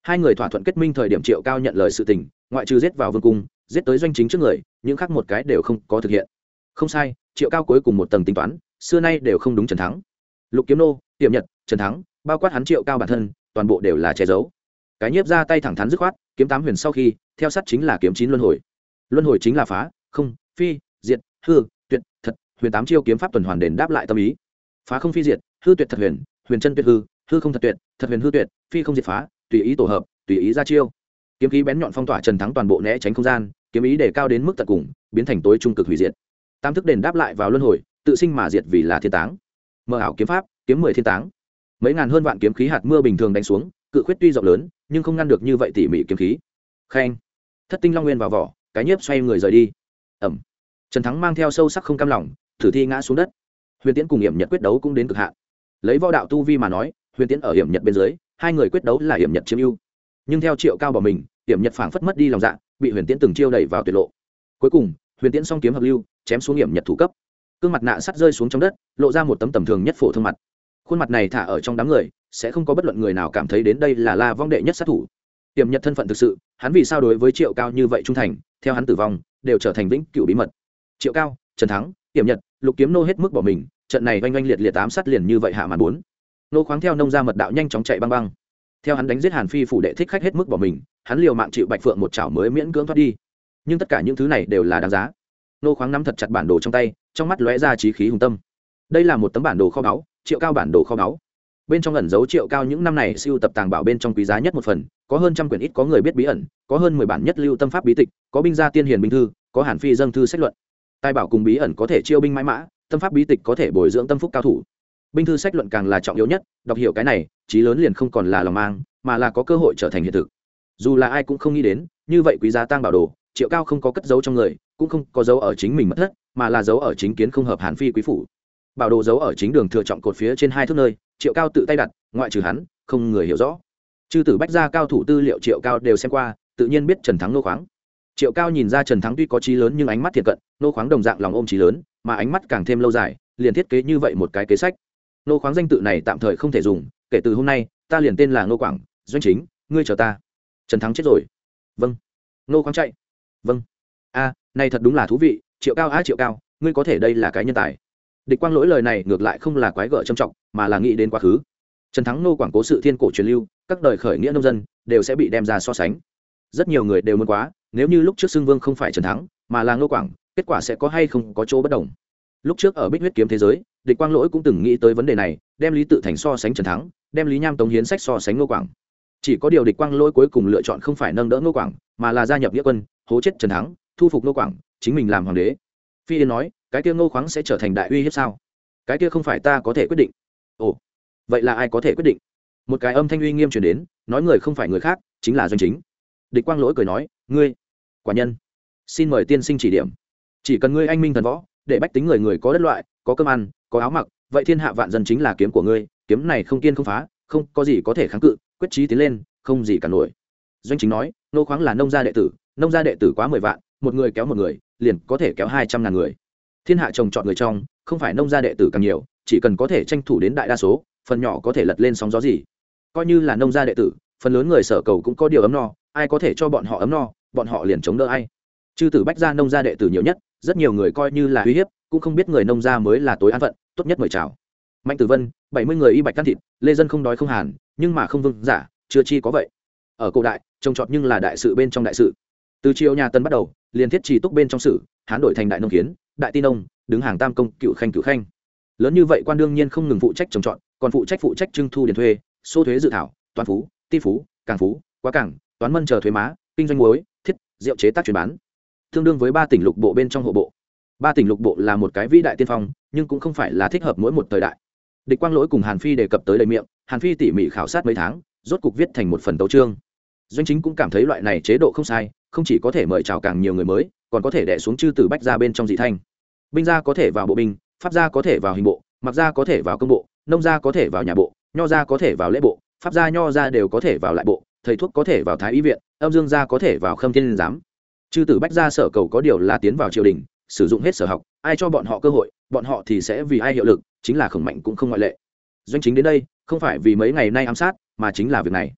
hai người thỏa thuận kết minh thời điểm triệu cao nhận lời sự tình, ngoại trừ giết vào vương cung, giết tới doanh chính trước người, những khác một cái đều không có thực hiện. Không sai, triệu cao cuối cùng một tầng tính toán, xưa nay đều không đúng trần thắng. Lục kiếm nô tiệm nhật, trần thắng, bao quát hắn triệu cao bản thân, toàn bộ đều là che giấu. Cái nhiếp ra tay thẳng thắn dứt khoát, kiếm tám huyền sau khi, theo sát chính là kiếm chín luân hồi. Luân hồi chính là phá, không, phi, diệt, hư, tuyệt, thật, huyền tám chiêu kiếm pháp tuần hoàn đền đáp lại tâm ý. Phá không phi diệt, hư tuyệt thật huyền huyền chân tuyệt hư hư không thật tuyệt, thật huyền hư tuyệt, phi không diệt phá tùy ý tổ hợp, tùy ý ra chiêu. Kiếm khí bén nhọn phong tỏa trần thắng toàn bộ né tránh không gian, kiếm ý để cao đến mức tận cùng, biến thành tối trung cực hủy diệt. Tam thức đền đáp lại vào luân hồi, tự sinh mà diệt vì là thiên táng. Mờ ảo kiếm pháp, kiếm mười thiên táng. Mấy ngàn hơn vạn kiếm khí hạt mưa bình thường đánh xuống, cự khuyết tuy rộng lớn, nhưng không ngăn được như vậy tỉ mỉ kiếm khí. Khen. Thất tinh long nguyên vào vỏ, cái nhiếp xoay người rời đi. Ẩm. Trần thắng mang theo sâu sắc không cam lòng, thử thi ngã xuống đất. Huyền tiễn cùng hiểm nhật quyết đấu cũng đến cực hạn. Lấy võ đạo tu vi mà nói, huyền tiễn ở hiểm nhật bên dưới hai người quyết đấu là hiểm nhật chiếm ưu. Nhưng theo triệu cao bỏ mình, hiểm nhật phảng phất mất đi lòng dạ bị huyền tiễn từng chiêu đẩy vào tuyệt lộ. Cuối cùng, huyền tiễn song kiếm hợp lưu, chém xuống hiểm nhật thủ cấp. Cương mặt nạ sắt rơi xuống trong đất, lộ ra một tấm tầm thường nhất phổ thương mặt. Khuôn mặt này thả ở trong đám người, sẽ không có bất luận người nào cảm thấy đến đây là la vong đệ nhất sát thủ. Hiểm nhật thân phận thực sự, hắn vì sao đối với triệu cao như vậy trung thành, theo hắn tử vong, đều trở thành vĩnh cựu bí mật. Triệu cao, trần thắng, hiểm nhật, lục kiếm nô hết mức bỏ mình, trận này oanh oanh liệt liệt ám sát liền như vậy hạ màn bốn nô khoáng theo nông ra mật đạo nhanh chóng chạy băng băng. Theo hắn đánh giết hàn phi phủ đệ thích khách hết mức bỏ mình, hắn liều mạng chịu bạch phượng một chảo mới miễn cưỡng thoát đi. Nhưng tất cả những thứ này đều là đáng giá. Nô khoáng nắm thật chặt bản đồ trong tay, trong mắt lóe ra trí khí hùng tâm. Đây là một tấm bản đồ kho báu, triệu cao bản đồ kho báu. Bên trong ẩn dấu triệu cao những năm này siêu tập tàng bảo bên trong quý giá nhất một phần, có hơn trăm quyển ít có người biết bí ẩn, có hơn mười bản nhất lưu tâm pháp bí tịch, có binh gia tiên hiền binh thư, có hàn phi dâng thư sách luận. Tài bảo cùng bí ẩn có thể chiêu binh mãi mã, tâm pháp bí tịch có thể bồi dưỡng tâm phúc cao thủ binh thư sách luận càng là trọng yếu nhất, đọc hiểu cái này, trí lớn liền không còn là lòng mang, mà là có cơ hội trở thành hiện thực. Dù là ai cũng không nghĩ đến, như vậy quý giá tăng bảo đồ, triệu cao không có cất giấu trong người, cũng không có dấu ở chính mình mất thất, mà là dấu ở chính kiến không hợp hàn phi quý phủ. Bảo đồ dấu ở chính đường thừa trọng cột phía trên hai thước nơi, triệu cao tự tay đặt, ngoại trừ hắn, không người hiểu rõ. Chư tử bách gia cao thủ tư liệu triệu cao đều xem qua, tự nhiên biết trần thắng nô khoáng. Triệu cao nhìn ra trần thắng tuy có trí lớn nhưng ánh mắt thiệt cận, nô khoáng đồng dạng lòng ôm trí lớn, mà ánh mắt càng thêm lâu dài, liền thiết kế như vậy một cái kế sách nô khoáng danh tự này tạm thời không thể dùng, kể từ hôm nay, ta liền tên là nô quảng, doanh chính, ngươi chờ ta. Trần thắng chết rồi. Vâng. Nô khoáng chạy. Vâng. A, này thật đúng là thú vị, triệu cao á triệu cao, ngươi có thể đây là cái nhân tài. Địch quang lỗi lời này ngược lại không là quái gở trầm trọng, mà là nghĩ đến quá khứ. Trần thắng nô quảng cố sự thiên cổ truyền lưu, các đời khởi nghĩa nông dân, đều sẽ bị đem ra so sánh. Rất nhiều người đều muốn quá, nếu như lúc trước xưng vương không phải trần thắng, mà là nô quảng, kết quả sẽ có hay không có chỗ bất đồng. Lúc trước ở bích huyết kiếm thế giới địch quang lỗi cũng từng nghĩ tới vấn đề này, đem lý tự thành so sánh trần thắng, đem lý nham tống hiến sách so sánh ngô quảng. Chỉ có điều địch quang lỗi cuối cùng lựa chọn không phải nâng đỡ ngô quảng, mà là gia nhập nghĩa quân, hố chết trần thắng, thu phục ngô quảng, chính mình làm hoàng đế. Phi yên nói, cái kia ngô khoáng sẽ trở thành đại uy hiếp sao? Cái kia không phải ta có thể quyết định. Ồ, vậy là ai có thể quyết định? Một cái âm thanh uy nghiêm chuyển đến, nói người không phải người khác, chính là doanh chính. Địch quang lỗi cười nói, ngươi, quả nhân, xin mời tiên sinh chỉ điểm. Chỉ cần ngươi anh minh thần võ, để bách tính người người có đất loại có cơm ăn, có áo mặc, vậy thiên hạ vạn dân chính là kiếm của ngươi, kiếm này không kiên không phá, không có gì có thể kháng cự, quyết trí tiến lên, không gì cả nổi. Doanh chính nói, nô khoáng là nông gia đệ tử, nông gia đệ tử quá mười vạn, một người kéo một người, liền có thể kéo hai trăm ngàn người. Thiên hạ trồng chọn người trong, không phải nông gia đệ tử càng nhiều, chỉ cần có thể tranh thủ đến đại đa số, phần nhỏ có thể lật lên sóng gió gì. Coi như là nông gia đệ tử, phần lớn người sở cầu cũng có điều ấm no, ai có thể cho bọn họ ấm no, bọn họ liền chống đỡ ai. Chư tử bách gia nông gia đệ tử nhiều nhất, rất nhiều người coi như là uy hiếp cũng không biết người nông gia mới là tối an phận, tốt nhất mời chào. Mạnh tử vân, bảy mươi người y bạch căn thịt, lê dân không đói không hàn, nhưng mà không vương giả, chưa chi có vậy. Ở cổ đại trồng trọt nhưng là đại sự bên trong đại sự. Từ triều nhà tân bắt đầu, liền thiết trì túc bên trong sử hán đổi thành đại nông kiến, đại tin nông, đứng hàng tam công, cựu khanh cựu khanh. Lớn như vậy quan đương nhiên không ngừng phụ trách trồng trọt, còn phụ trách phụ trách trưng thu điền thuê số thuế dự thảo, toán phú, ti phú, càng phú, quá cảng toán mân chờ thuế má, kinh doanh muối, thiết, rượu chế tác chuyển bán. Tương đương với ba tỉnh lục bộ bên trong hộ bộ ba tỉnh lục bộ là một cái vĩ đại tiên phong nhưng cũng không phải là thích hợp mỗi một thời đại địch quang lỗi cùng hàn phi đề cập tới đầy miệng hàn phi tỉ mỉ khảo sát mấy tháng rốt cục viết thành một phần tấu trương doanh chính cũng cảm thấy loại này chế độ không sai không chỉ có thể mời chào càng nhiều người mới còn có thể đẻ xuống chư từ bách ra bên trong dị thanh binh gia có thể vào bộ binh pháp gia có thể vào hình bộ mặc gia có thể vào công bộ nông gia có thể vào nhà bộ nho gia có thể vào lễ bộ pháp gia nho gia đều có thể vào lại bộ thầy thuốc có thể vào thái y viện âm dương gia có thể vào khâm thiên giám chư tử bách gia sở cầu có điều là tiến vào triều đình sử dụng hết sở học, ai cho bọn họ cơ hội, bọn họ thì sẽ vì ai hiệu lực, chính là khổng mạnh cũng không ngoại lệ. Doanh chính đến đây, không phải vì mấy ngày nay ám sát, mà chính là việc này.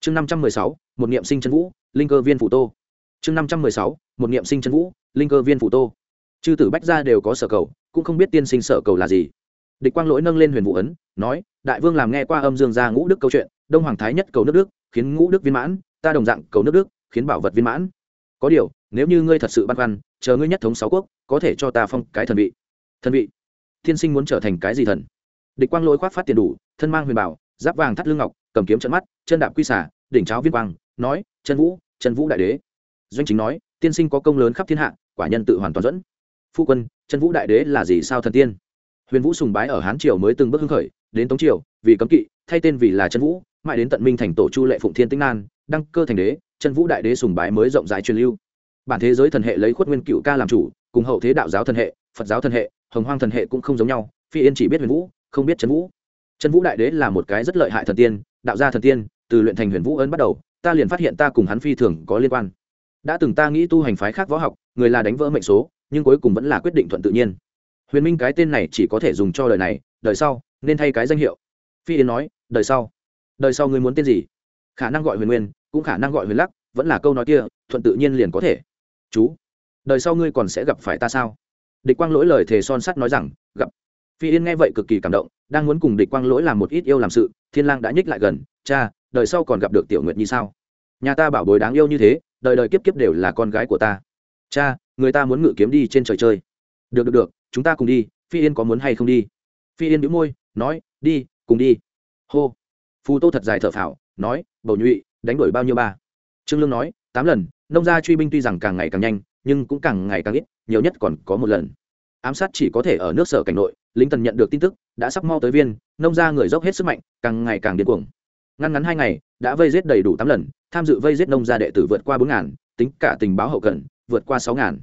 Chương năm trăm mười sáu, một niệm sinh chân vũ, linh cơ viên phủ tô. Chương năm trăm mười sáu, một niệm sinh chân vũ, linh cơ viên phủ tô. Chư tử bách gia đều có sở cầu, cũng không biết tiên sinh sở cầu là gì. Địch quang lỗi nâng lên huyền vũ ấn, nói, đại vương làm nghe qua âm dương gia ngũ đức câu chuyện, đông hoàng thái nhất cầu nước đức, khiến ngũ đức viên mãn, ta đồng dạng cầu nước đức, khiến bảo vật viên mãn. Có điều nếu như ngươi thật sự băn khoăn, chờ ngươi nhất thống sáu quốc, có thể cho ta phong cái thần vị. Thần vị? Tiên sinh muốn trở thành cái gì thần? Địch quang lỗi khoác phát tiền đủ, thân mang huyền bảo, giáp vàng thắt lưng ngọc, cầm kiếm trận mắt, chân đạp quy xả đỉnh cháo viên quang, nói, chân vũ chân vũ đại đế. Doanh chính nói, tiên sinh có công lớn khắp thiên hạ, quả nhân tự hoàn toàn dẫn. Phu quân, chân vũ đại đế là gì sao thần tiên? Huyền vũ sùng bái ở hán triều mới từng bước hưng khởi, đến tống triều, vì cấm kỵ, thay tên vì là chân vũ, mãi đến tận minh thành tổ chu lệ phụng thiên tinh nan, đăng cơ thành đế, chân vũ đại đế sùng bái mới rộng rãi truyền lưu bản thế giới thần hệ lấy khuất nguyên cựu ca làm chủ, cùng hậu thế đạo giáo thần hệ, phật giáo thần hệ, hồng hoang thần hệ cũng không giống nhau, phi yên chỉ biết huyền vũ, không biết chân vũ. Chân vũ đại đế là một cái rất lợi hại thần tiên, đạo gia thần tiên, từ luyện thành huyền vũ ấn bắt đầu, ta liền phát hiện ta cùng hắn phi thường có liên quan. Đã từng ta nghĩ tu hành phái khác võ học, người là đánh vỡ mệnh số, nhưng cuối cùng vẫn là quyết định thuận tự nhiên. Huyền minh cái tên này chỉ có thể dùng cho đời này, đời sau, nên thay cái danh hiệu. Phi yến nói, đời sau. Đời sau ngươi muốn tên gì? Khả năng gọi huyền nguyên, cũng khả năng gọi huyền lắc, vẫn là câu nói kia, thuận tự nhiên liền có thể chú, đời sau ngươi còn sẽ gặp phải ta sao? Địch quang lỗi lời thề son sắt nói rằng, gặp. Phi yên nghe vậy cực kỳ cảm động, đang muốn cùng địch quang lỗi làm một ít yêu làm sự, thiên lang đã nhích lại gần, cha, đời sau còn gặp được tiểu nguyệt nhi sao? Nhà ta bảo bối đáng yêu như thế, đời đời kiếp kiếp đều là con gái của ta. Cha, người ta muốn ngự kiếm đi trên trời chơi. Được được được, chúng ta cùng đi, phi yên có muốn hay không đi? Phi yên đĩu môi, nói, đi, cùng đi. Hô. Phù tô thật dài thở phào, nói, bầu nhụy, đánh đổi bao nhiêu ba? Trương lương nói, tám lần nông gia truy binh tuy rằng càng ngày càng nhanh, nhưng cũng càng ngày càng ít, nhiều nhất còn có một lần. Ám sát chỉ có thể ở nước sở cảnh nội, lính tần nhận được tin tức, đã sắp mau tới viên, nông gia người dốc hết sức mạnh, càng ngày càng điên cuồng. Ngăn ngắn hai ngày, đã vây giết đầy đủ tám lần, tham dự vây giết nông gia đệ tử vượt qua bốn ngàn, tính cả tình báo hậu cận vượt qua sáu ngàn.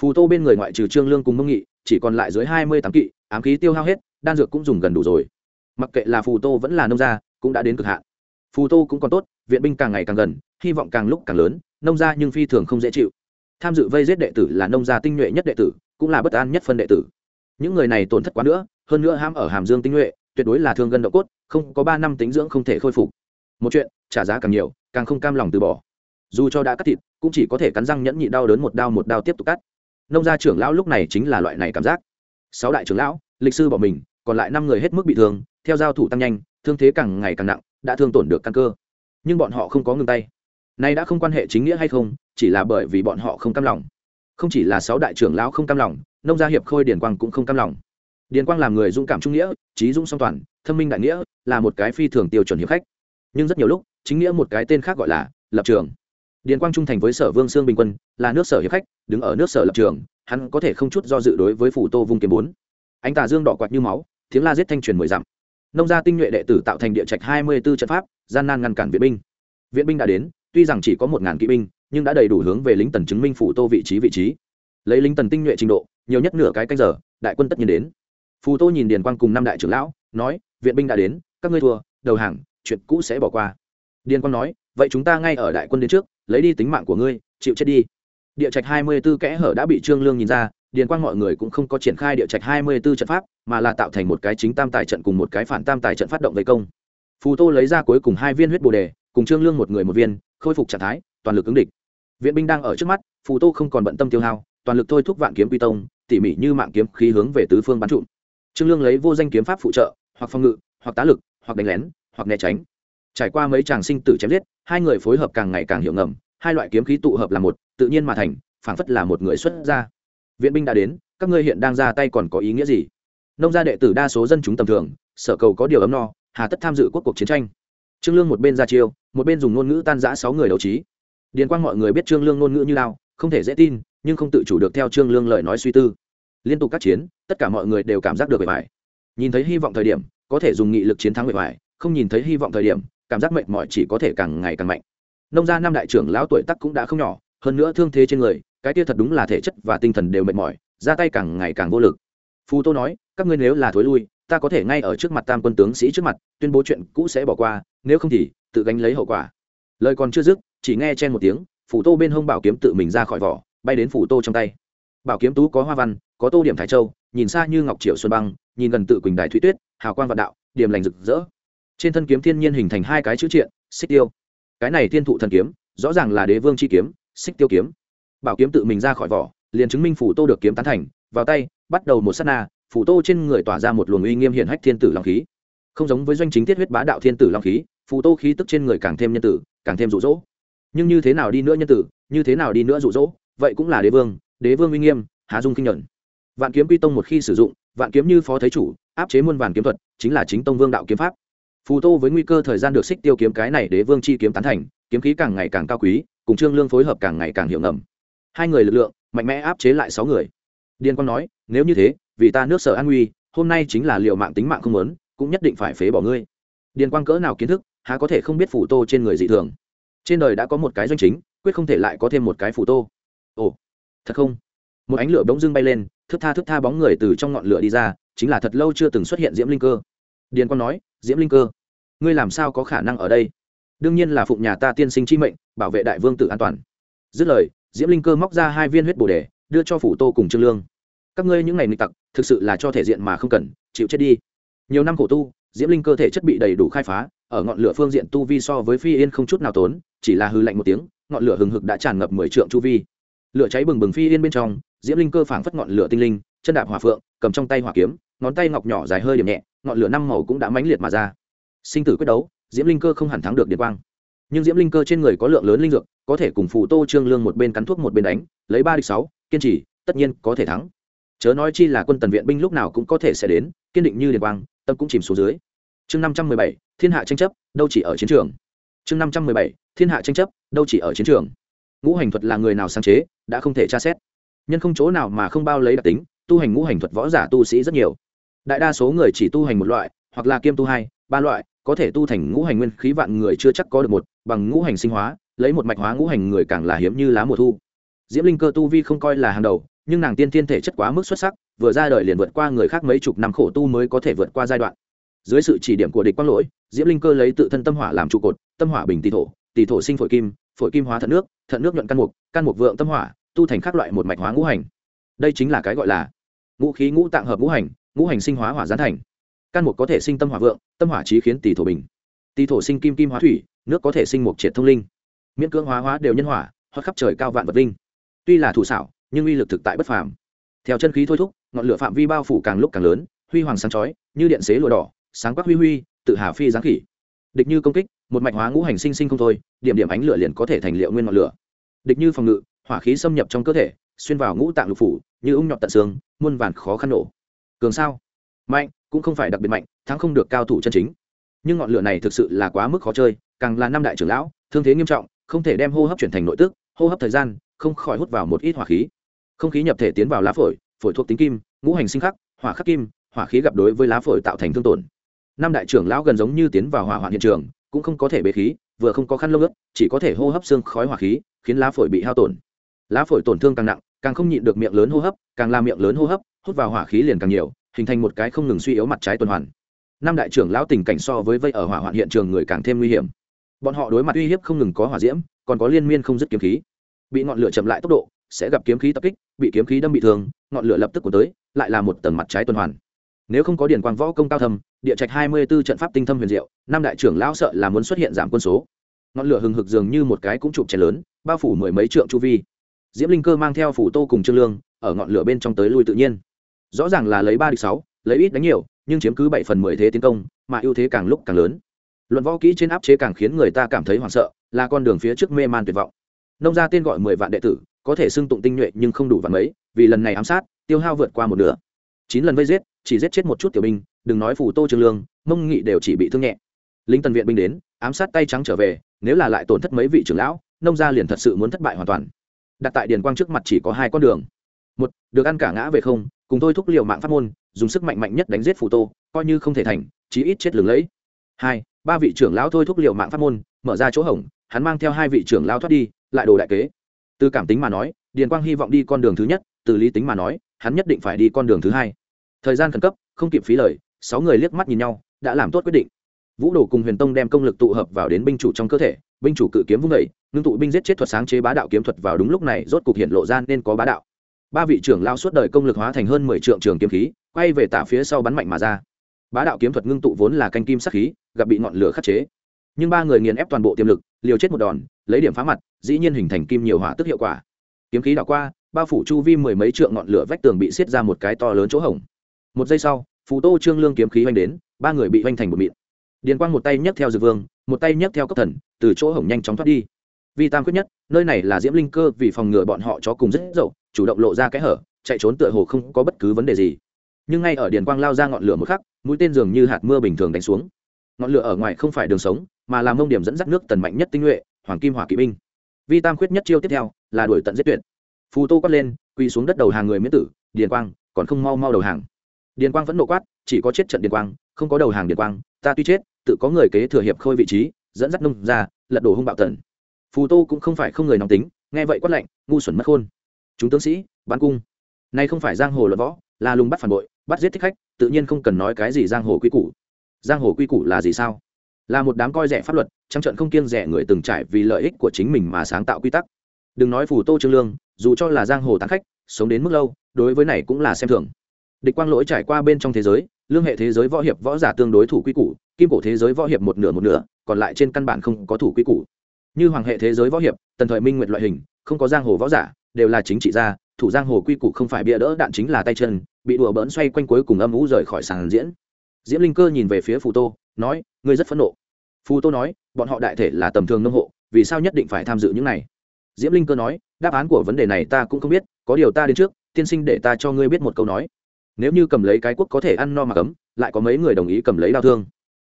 Phù tô bên người ngoại trừ trương lương cùng mông nghị, chỉ còn lại dưới hai mươi tám kỵ, ám khí tiêu hao hết, đan dược cũng dùng gần đủ rồi. Mặc kệ là phù tô vẫn là nông gia, cũng đã đến cực hạn. Phù tô cũng còn tốt, viện binh càng ngày càng gần hy vọng càng lúc càng lớn, nông gia nhưng phi thường không dễ chịu. Tham dự vây giết đệ tử là nông gia tinh nhuệ nhất đệ tử, cũng là bất an nhất phân đệ tử. Những người này tổn thất quá nữa, hơn nữa ham ở hàm dương tinh nhuệ, tuyệt đối là thương gân độ cốt, không có ba năm tính dưỡng không thể khôi phục. Một chuyện, trả giá càng nhiều, càng không cam lòng từ bỏ. Dù cho đã cắt thịt, cũng chỉ có thể cắn răng nhẫn nhị đau đớn một đau một đau tiếp tục cắt. Nông gia trưởng lão lúc này chính là loại này cảm giác. Sáu đại trưởng lão, lịch sư bỏ mình, còn lại năm người hết mức bị thương, theo giao thủ tăng nhanh, thương thế càng ngày càng nặng, đã thương tổn được căn cơ. Nhưng bọn họ không có ngừng tay nay đã không quan hệ chính nghĩa hay không, chỉ là bởi vì bọn họ không cam lòng. Không chỉ là sáu đại trưởng lão không cam lòng, nông gia hiệp khôi điền quang cũng không cam lòng. Điền quang làm người dũng cảm trung nghĩa, trí dũng song toàn thâm minh đại nghĩa, là một cái phi thường tiêu chuẩn hiệp khách. Nhưng rất nhiều lúc, chính nghĩa một cái tên khác gọi là lập trường. Điền quang trung thành với sở vương sương bình quân, là nước sở hiệp khách, đứng ở nước sở lập trường, hắn có thể không chút do dự đối với phủ tô vung kiếm bốn. Anh tà dương đỏ quạt như máu, tiếng la giết thanh truyền mười dặm. Nông gia tinh nhuệ đệ tử tạo thành địa trạch hai mươi b ố trận pháp, gian nan ngăn cản viện binh. Viện binh đã đến tuy rằng chỉ có một ngàn kỵ binh, nhưng đã đầy đủ hướng về lính tần chứng minh phủ tô vị trí vị trí. Lấy lính tần tinh nhuệ trình độ, nhiều nhất nửa cái canh giờ, đại quân tất nhiên đến. Phù tô nhìn điền quang cùng năm đại trưởng lão, nói, viện binh đã đến, các ngươi thua, đầu hàng, chuyện cũ sẽ bỏ qua. Điền quang nói, vậy chúng ta ngay ở đại quân đến trước, lấy đi tính mạng của ngươi, chịu chết đi. Địa trạch hai mươi b ố kẽ hở đã bị trương lương nhìn ra, điền quang mọi người cũng không có triển khai địa trạch hai mươi b ố trận pháp, mà là tạo thành một cái chính tam tài trận cùng một cái phản tam tài trận phát động vây công. Phù tô lấy ra cuối cùng hai viên huyết bồ đề, cùng trương lương một người một viên khôi phục trạng thái, toàn lực ứng địch. Viện binh đang ở trước mắt, phù tô không còn bận tâm tiêu hao, toàn lực thôi thúc vạn kiếm quy tông, tỉ mỉ như mạng kiếm khí hướng về tứ phương bắn trụm trương lương lấy vô danh kiếm pháp phụ trợ, hoặc phòng ngự, hoặc tá lực, hoặc đánh lén, hoặc né tránh. Trải qua mấy tràng sinh tử chém giết, hai người phối hợp càng ngày càng hiểu ngầm, hai loại kiếm khí tụ hợp là một, tự nhiên mà thành, phảng phất là một người xuất ra. viện binh đã đến, các ngươi hiện đang ra tay còn có ý nghĩa gì? Nông gia đệ tử đa số dân chúng tầm thường, sở cầu có điều ấm no, hà tất tham dự quốc cuộc chiến tranh trương lương một bên ra chiêu, một bên dùng ngôn ngữ tan giã sáu người đấu trí. Điền quang mọi người biết trương lương ngôn ngữ như lao không thể dễ tin, nhưng không tự chủ được theo trương lương lời nói suy tư. Liên tục các chiến, tất cả mọi người đều cảm giác được bề bài nhìn thấy hy vọng thời điểm, có thể dùng nghị lực chiến thắng bề bài không nhìn thấy hy vọng thời điểm, cảm giác mệt mỏi chỉ có thể càng ngày càng mạnh. Nông gia năm đại trưởng lão tuổi tác cũng đã không nhỏ, hơn nữa thương thế trên người, cái kia thật đúng là thể chất và tinh thần đều mệt mỏi, ra tay càng ngày càng vô lực. Phù tô nói, các ngươi nếu là thối lui ta có thể ngay ở trước mặt tam quân tướng sĩ trước mặt, tuyên bố chuyện cũ sẽ bỏ qua, nếu không thì tự gánh lấy hậu quả. Lời còn chưa dứt, chỉ nghe chen một tiếng, phủ tô bên hông bảo kiếm tự mình ra khỏi vỏ, bay đến phủ tô trong tay. Bảo kiếm tú có hoa văn, có tô điểm thái châu, nhìn xa như ngọc triệu xuân băng, nhìn gần tự quỳnh đài thủy tuyết, hào quang vạn đạo, điểm lành rực rỡ. Trên thân kiếm thiên nhiên hình thành hai cái chữ triện, xích tiêu. Cái này thiên thụ thần kiếm, rõ ràng là đế vương chi kiếm, xích tiêu kiếm. Bảo kiếm tự mình ra khỏi vỏ, liền chứng minh phủ tô được kiếm tán thành, vào tay, bắt đầu một s á t na phủ tô trên người tỏa ra một luồng uy nghiêm hiển hách thiên tử long khí. Không giống với doanh chính tiết huyết bá đạo thiên tử long khí, phủ tô khí tức trên người càng thêm nhân tử, càng thêm rụ rỗ nhưng như thế nào đi nữa nhân tử, như thế nào đi nữa rụ rỗ vậy cũng là đế vương đế vương uy nghiêm hà dung kinh nhuận. Vạn kiếm quy tông một khi sử dụng, vạn kiếm như phó thấy chủ, áp chế muôn vàn kiếm thuật, chính là chính tông vương đạo kiếm pháp. Phù tô với nguy cơ thời gian được xích tiêu kiếm cái này đế vương chi kiếm tán thành, kiếm khí càng ngày càng cao quý, cùng trương lương phối hợp càng ngày càng hiệu ngầm. Hai người lực lượng mạnh mẽ áp chế lại sáu người. Điền quang nói, nếu như thế vì ta nước sở an nguy, hôm nay chính là liệu mạng tính mạng không lớn cũng nhất định phải phế bỏ ngươi. Điền quang cỡ nào kiến thức, há có thể không biết phủ tô trên người dị thường. Trên đời đã có một cái doanh chính, quyết không thể lại có thêm một cái phủ tô. Ồ, thật không? Một ánh lửa bỗng dưng bay lên thức tha thức tha bóng người từ trong ngọn lửa đi ra, chính là thật lâu chưa từng xuất hiện diễm linh cơ. Điền quang nói, diễm linh cơ, ngươi làm sao có khả năng ở đây? Đương nhiên là phụng nhà ta tiên sinh chi mệnh, bảo vệ đại vương tự an toàn. Dứt lời, diễm linh cơ móc ra hai viên huyết bồ đề, đưa cho phủ tô cùng trương lương. Các ngươi những ngày nịch tặc thực sự là cho thể diện mà không cần, chịu chết đi. Nhiều năm khổ tu, diễm linh cơ thể chất bị đầy đủ khai phá, ở ngọn lửa phương diện tu vi so với phi yên không chút nào tốn, chỉ là hư lạnh một tiếng, ngọn lửa hừng hực đã tràn ngập mười trượng chu vi. Lửa cháy bừng bừng phi yên bên trong, diễm linh cơ phảng phất ngọn lửa tinh linh, chân đạp hỏa phượng, cầm trong tay hỏa kiếm, ngón tay ngọc nhỏ dài hơi điểm nhẹ, ngọn lửa năm màu cũng đã mãnh liệt mà ra. Sinh tử quyết đấu, diễm linh cơ không hẳn thắng được điện quang. Nhưng diễm linh cơ trên người có lượng lớn linh dược, có thể cùng phù tô trương lương một bên cắn thuốc một bên đánh, lấy ba địch sáu, kiên trì, tất nhiên có thể thắng chớ nói chi là quân tần viện binh lúc nào cũng có thể sẽ đến, kiên định như điện quang, tâm cũng chìm xuống dưới. Chương năm trăm mười bảy, thiên hạ tranh chấp, đâu chỉ ở chiến trường. Chương năm trăm mười bảy, thiên hạ tranh chấp, đâu chỉ ở chiến trường. Ngũ hành thuật là người nào sáng chế, đã không thể tra xét. Nhân không chỗ nào mà không bao lấy đặc tính, tu hành ngũ hành thuật võ giả tu sĩ rất nhiều. Đại đa số người chỉ tu hành một loại, hoặc là kiêm tu hai, ba loại, có thể tu thành ngũ hành nguyên khí vạn người chưa chắc có được một, bằng ngũ hành sinh hóa, lấy một mạch hóa ngũ hành người càng là hiếm như lá mùa thu. Diễm linh cơ tu vi không coi là hàng đầu nhưng nàng tiên thiên thể chất quá mức xuất sắc, vừa ra đời liền vượt qua người khác mấy chục năm khổ tu mới có thể vượt qua giai đoạn. Dưới sự chỉ điểm của địch quang lỗi, diễm linh cơ lấy tự thân tâm hỏa làm trụ cột, tâm hỏa bình tỷ thổ tỷ thổ sinh phổi kim phổi kim hóa thận nước thận nước nhuận căn mục căn mục vượng tâm hỏa, tu thành các loại một mạch hóa ngũ hành. Đây chính là cái gọi là ngũ khí ngũ tạng hợp ngũ hành ngũ hành sinh hóa hỏa gián thành. Căn mục có thể sinh tâm hỏa vượng, tâm hỏa trí khiến tỷ thổ bình. Tỷ thổ sinh kim kim hóa thủy, nước có thể sinh mục triệt thông linh. Miễn cưỡng hóa hóa đều nhân hỏa hoặc khắp trời cao vạn vật linh tuy là thủ xảo nhưng uy lực thực tại bất phàm. Theo chân khí thôi thúc, ngọn lửa phạm vi bao phủ càng lúc càng lớn, huy hoàng sáng chói, như điện xế lụa đỏ, sáng quắc huy huy, tự hà phi giáng khỉ. Địch như công kích, một mạch hóa ngũ hành sinh sinh không thôi, điểm điểm ánh lửa liền có thể thành liệu nguyên ngọn lửa. Địch như phòng ngự, hỏa khí xâm nhập trong cơ thể, xuyên vào ngũ tạng lục phủ, như ung nhọt tận xương, muôn vàn khó khăn nổ. Cường sao? Mạnh, cũng không phải đặc biệt mạnh, thắng không được cao thủ chân chính. Nhưng ngọn lửa này thực sự là quá mức khó chơi, càng là năm đại trưởng lão, thương thế nghiêm trọng, không thể đem hô hấp chuyển thành nội tức, hô hấp thời gian, không khỏi hút vào một ít hỏa khí không khí nhập thể tiến vào lá phổi phổi thuộc tính kim, ngũ hành sinh khắc, hỏa khắc kim, hỏa khí gặp đối với lá phổi tạo thành thương tổn. Năm đại trưởng lão gần giống như tiến vào hỏa hoạn hiện trường, cũng không có thể bế khí, vừa không có khăn lông ướt, chỉ có thể hô hấp xương khói hỏa khí, khiến lá phổi bị hao tổn. Lá phổi tổn thương càng nặng, càng không nhịn được miệng lớn hô hấp, càng làm miệng lớn hô hấp, hút vào hỏa khí liền càng nhiều, hình thành một cái không ngừng suy yếu mặt trái tuần hoàn. Năm đại trưởng lão tình cảnh so với vây ở hỏa hoạn hiện trường người càng thêm nguy hiểm. Bọn họ đối mặt uy hiếp không ngừng có hỏa diễm, còn có liên miên không dứt kiếm khí. Bị ngọn lửa chậm lại tốc độ sẽ gặp kiếm khí tập kích, bị kiếm khí đâm bị thương, ngọn lửa lập tức của tới, lại là một tầng mặt trái tuần hoàn. Nếu không có điển quang võ công cao thâm, địa trạch hai mươi 24 trận pháp tinh thâm huyền diệu, năm đại trưởng lão sợ là muốn xuất hiện giảm quân số. Ngọn lửa hừng hực dường như một cái cũng chụp chén lớn, bao phủ mười mấy trượng chu vi. Diễm linh cơ mang theo phủ tô cùng trương lương, ở ngọn lửa bên trong tới lui tự nhiên. Rõ ràng là lấy ba địch sáu, lấy ít đánh nhiều, nhưng chiếm cứ bảy phần mười thế tiến công, mà ưu thế càng lúc càng lớn. Luận võ kỹ trên áp chế càng khiến người ta cảm thấy hoảng sợ, là con đường phía trước mê man tuyệt vọng. Nông gia tên gọi mười vạn đệ tử có thể xưng tụng tinh nhuệ nhưng không đủ vạn mấy, vì lần này ám sát, tiêu hao vượt qua một nửa. Chín lần vây giết, chỉ giết chết một chút tiểu binh, đừng nói phủ tô trường lương, mông nghị đều chỉ bị thương nhẹ. Lính tần viện binh đến, ám sát tay trắng trở về, nếu là lại tổn thất mấy vị trưởng lão, nông gia liền thật sự muốn thất bại hoàn toàn. Đặt tại điền quang trước mặt chỉ có hai con đường. Một, được ăn cả ngã về không, cùng tôi thúc liều mạng pháp môn, dùng sức mạnh mạnh nhất đánh giết phủ tô, coi như không thể thành, chí ít chết lừng lẫy. Hai, ba vị trưởng lão thôi thúc liều mạng pháp môn, mở ra chỗ hổng, hắn mang theo hai vị trưởng lão thoát đi, lại đồ đại kế từ cảm tính mà nói, điền quang hy vọng đi con đường thứ nhất, từ lý tính mà nói, hắn nhất định phải đi con đường thứ hai. Thời gian khẩn cấp, không kịp phí lời, sáu người liếc mắt nhìn nhau, đã làm tốt quyết định. Vũ đồ cùng huyền tông đem công lực tụ hợp vào đến binh chủ trong cơ thể, binh chủ cự kiếm vung đầy ngưng tụ binh giết chết thuật sáng chế bá đạo kiếm thuật vào đúng lúc này, rốt cục hiện lộ ra nên có bá đạo. Ba vị trưởng lao suốt đời công lực hóa thành hơn mười trượng trường kiếm khí, quay về tả phía sau bắn mạnh mà ra. Bá đạo kiếm thuật ngưng tụ vốn là canh kim sắc khí, gặp bị ngọn lửa khắc chế. Nhưng ba người nghiền ép toàn bộ tiềm lực, liều chết một đòn, lấy điểm phá mặt dĩ nhiên hình thành kim nhiều hỏa tức hiệu quả. Kiếm khí đảo qua, bao phủ chu vi mười mấy trượng ngọn lửa vách tường bị xiết ra một cái to lớn chỗ hổng. Một giây sau, phù tô trương lương kiếm khí oanh đến, ba người bị oanh thành một mịn. Điền quang một tay nhấc theo dược vương, một tay nhấc theo cấp thần, từ chỗ hổng nhanh chóng thoát đi. Vì tam quyết nhất, nơi này là diễm linh cơ, vì phòng ngừa bọn họ chó cùng rất dậu, chủ động lộ ra cái hở, chạy trốn tựa hồ không có bất cứ vấn đề gì. Nhưng ngay ở điền quang lao ra ngọn lửa một khắc, mũi tên dường như hạt mưa bình thường đánh xuống. Ngọn lửa ở ngoài không phải đường sống, mà là mông điểm dẫn dắt nước tần mạnh nhất tinh nhuệ, hoàng kim hỏa kỵ binh vi tam khuyết nhất chiêu tiếp theo là đuổi tận giết tuyệt. Phù tô quát lên, quỳ xuống đất đầu hàng người miễn tử, điền quang, còn không mau mau đầu hàng. Điền quang vẫn nộ quát, chỉ có chết trận điền quang, không có đầu hàng điền quang, ta tuy chết, tự có người kế thừa hiệp khôi vị trí, dẫn dắt nông ra lật đổ hung bạo tần phù tô cũng không phải không người nóng tính, nghe vậy quát lạnh, ngu xuẩn mất khôn. Chúng tướng sĩ bán cung. Nay không phải giang hồ luận võ, là lùng bắt phản bội, bắt giết thích khách, tự nhiên không cần nói cái gì giang hồ quy củ. Giang hồ quy củ là gì sao? Là một đám coi rẻ pháp luật trăng trận không kiêng rẻ người từng trải vì lợi ích của chính mình mà sáng tạo quy tắc. Đừng nói phù tô trương lương, dù cho là giang hồ tán khách, sống đến mức lâu, đối với này cũng là xem thường. Địch quang lỗi trải qua bên trong thế giới, lương hệ thế giới võ hiệp võ giả tương đối thủ quy củ, kim cổ thế giới võ hiệp một nửa một nửa, còn lại trên căn bản không có thủ quy củ. Như hoàng hệ thế giới võ hiệp, tần thời minh nguyện loại hình, không có giang hồ võ giả, đều là chính trị gia, thủ giang hồ quy củ không phải bịa đỡ đạn chính là tay chân, bị đùa bỡn xoay quanh cuối cùng âm ú rời khỏi sàn diễn. Diễm linh cơ nhìn về phía phù tô, nói ngươi rất phẫn nộ. Phù tô nói, bọn họ đại thể là tầm thường nông hộ, vì sao nhất định phải tham dự những này? Diễm linh cơ nói, đáp án của vấn đề này ta cũng không biết, có điều ta đến trước, tiên sinh để ta cho ngươi biết một câu nói. Nếu như cầm lấy cái quốc có thể ăn no mà cấm, lại có mấy người đồng ý cầm lấy đau thương.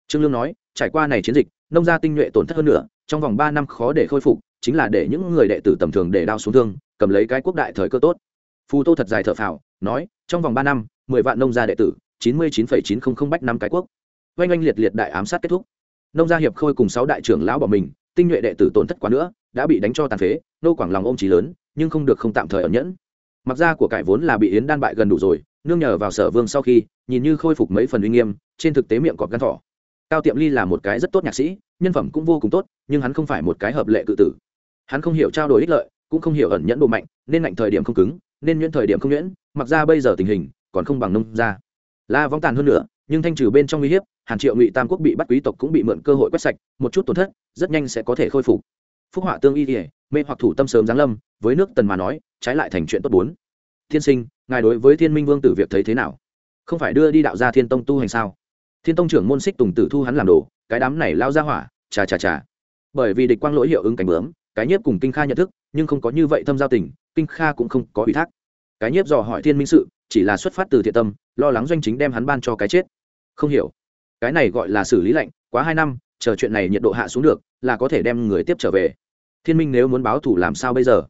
Trương lương nói, trải qua này chiến dịch, nông gia tinh nhuệ tổn thất hơn nữa, trong vòng ba năm khó để khôi phục, chính là để những người đệ tử tầm thường để đao xuống thương, cầm lấy cái quốc đại thời cơ tốt. Phù tô thật dài thở phào, nói, trong vòng ba năm, mười vạn nông gia đệ tử, chín mươi chín phẩy chín không không bách năm cái quốc oanh oanh liệt liệt đại ám sát kết thúc. Nông gia hiệp khôi cùng sáu đại trưởng lão bỏ mình, tinh nhuệ đệ tử tổn thất quá nữa, đã bị đánh cho tàn phế, nô quảng lòng ôm trí lớn, nhưng không được không tạm thời ẩn nhẫn. Mặc ra của cải vốn là bị yến đan bại gần đủ rồi, nương nhờ vào sở vương sau khi, nhìn như khôi phục mấy phần uy nghiêm, trên thực tế miệng cọp gan thỏ. Cao tiệm ly là một cái rất tốt nhạc sĩ, nhân phẩm cũng vô cùng tốt, nhưng hắn không phải một cái hợp lệ cự tử. Hắn không hiểu trao đổi ích lợi, cũng không hiểu ẩn nhẫn độ mạnh, nên lạnh thời điểm không cứng, nên nhuyễn thời điểm không nhuyễn, mặc ra bây giờ tình hình, còn không bằng nông ra la vong tàn hơn nữa nhưng thanh trừ bên trong uy hiếp, hàn triệu ngụy tam quốc bị bắt quý tộc cũng bị mượn cơ hội quét sạch, một chút tổn thất, rất nhanh sẽ có thể khôi phục. Phúc họa tương y kỉa mê hoặc thủ tâm sớm giáng lâm, với nước tần mà nói, trái lại thành chuyện tốt bốn. Thiên sinh, ngài đối với thiên minh vương tử việc thấy thế nào? Không phải đưa đi đạo gia thiên tông tu hành sao? Thiên tông trưởng môn xích tùng tử thu hắn làm đồ, cái đám này lao ra hỏa, chà chà chà. Bởi vì địch quang lỗi hiệu ứng cảnh bướm, cái nhiếp cùng kinh kha nhận thức, nhưng không có như vậy thâm giao tình, kinh kha cũng không có ủy thác. Cái nhiếp dò hỏi thiên minh sự, chỉ là xuất phát từ thiện tâm lo lắng doanh chính đem hắn ban cho cái chết. Không hiểu. Cái này gọi là xử lý lạnh, quá hai năm, chờ chuyện này nhiệt độ hạ xuống được, là có thể đem người tiếp trở về. Thiên minh nếu muốn báo thủ làm sao bây giờ?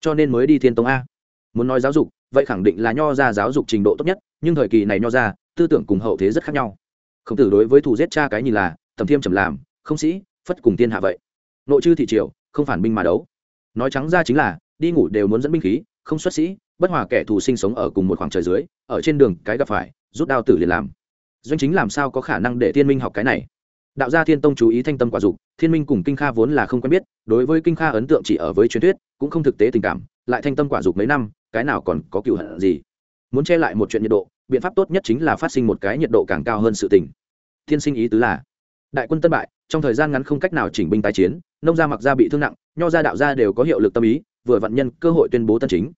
Cho nên mới đi thiên tông a. Muốn nói giáo dục, vậy khẳng định là nho ra giáo dục trình độ tốt nhất, nhưng thời kỳ này nho ra, tư tưởng cùng hậu thế rất khác nhau. Khổng tử đối với thủ giết cha cái nhìn là, tầm thiêm trầm làm, không sĩ, phất cùng tiên hạ vậy. Nội chư thị triều, không phản binh mà đấu. Nói trắng ra chính là, đi ngủ đều muốn dẫn binh khí, không xuất sĩ bất hòa kẻ thù sinh sống ở cùng một khoảng trời dưới, ở trên đường cái gặp phải, rút đao tử liền làm. Doanh chính làm sao có khả năng để thiên minh học cái này? Đạo gia thiên tông chú ý thanh tâm quả dục, thiên minh cùng kinh kha vốn là không quen biết, đối với kinh kha ấn tượng chỉ ở với truyền thuyết, cũng không thực tế tình cảm, lại thanh tâm quả dục mấy năm, cái nào còn có cựu hận gì? Muốn che lại một chuyện nhiệt độ, biện pháp tốt nhất chính là phát sinh một cái nhiệt độ càng cao hơn sự tình. Thiên sinh ý tứ là, đại quân tân bại, trong thời gian ngắn không cách nào chỉnh binh tái chiến, nông gia mặc gia bị thương nặng, nho gia đạo gia đều có hiệu lực tâm ý, vừa vận nhân cơ hội tuyên bố tân chính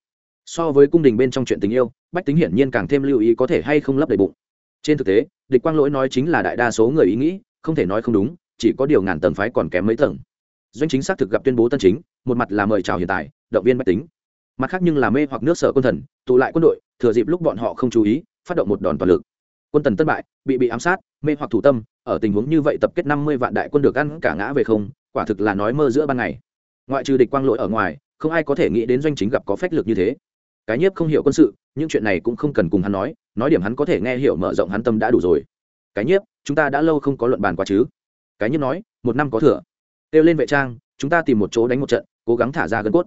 so với cung đình bên trong chuyện tình yêu, bách tính hiển nhiên càng thêm lưu ý có thể hay không lấp đầy bụng. Trên thực tế, địch quang lỗi nói chính là đại đa số người ý nghĩ, không thể nói không đúng, chỉ có điều ngàn tầng phái còn kém mấy tầng. Doanh chính xác thực gặp tuyên bố tân chính, một mặt là mời chào hiện tại, động viên bách tính. Mặt khác nhưng là mê hoặc nước sở quân thần, tụ lại quân đội, thừa dịp lúc bọn họ không chú ý, phát động một đòn toàn lực. Quân tần tân bại, bị bị ám sát, mê hoặc thủ tâm, ở tình huống như vậy tập kết năm mươi vạn đại quân được ăn cả ngã về không, quả thực là nói mơ giữa ban ngày. Ngoại trừ địch quang lỗi ở ngoài, không ai có thể nghĩ đến doanh chính gặp có phách lực như thế cái nhiếp không hiểu quân sự, những chuyện này cũng không cần cùng hắn nói nói điểm hắn có thể nghe hiểu mở rộng hắn tâm đã đủ rồi. Cái nhiếp, chúng ta đã lâu không có luận bàn quá chứ? Cái nhiếp nói, một năm có thừa. Kêu lên vệ trang, chúng ta tìm một chỗ đánh một trận, cố gắng thả ra gân cốt.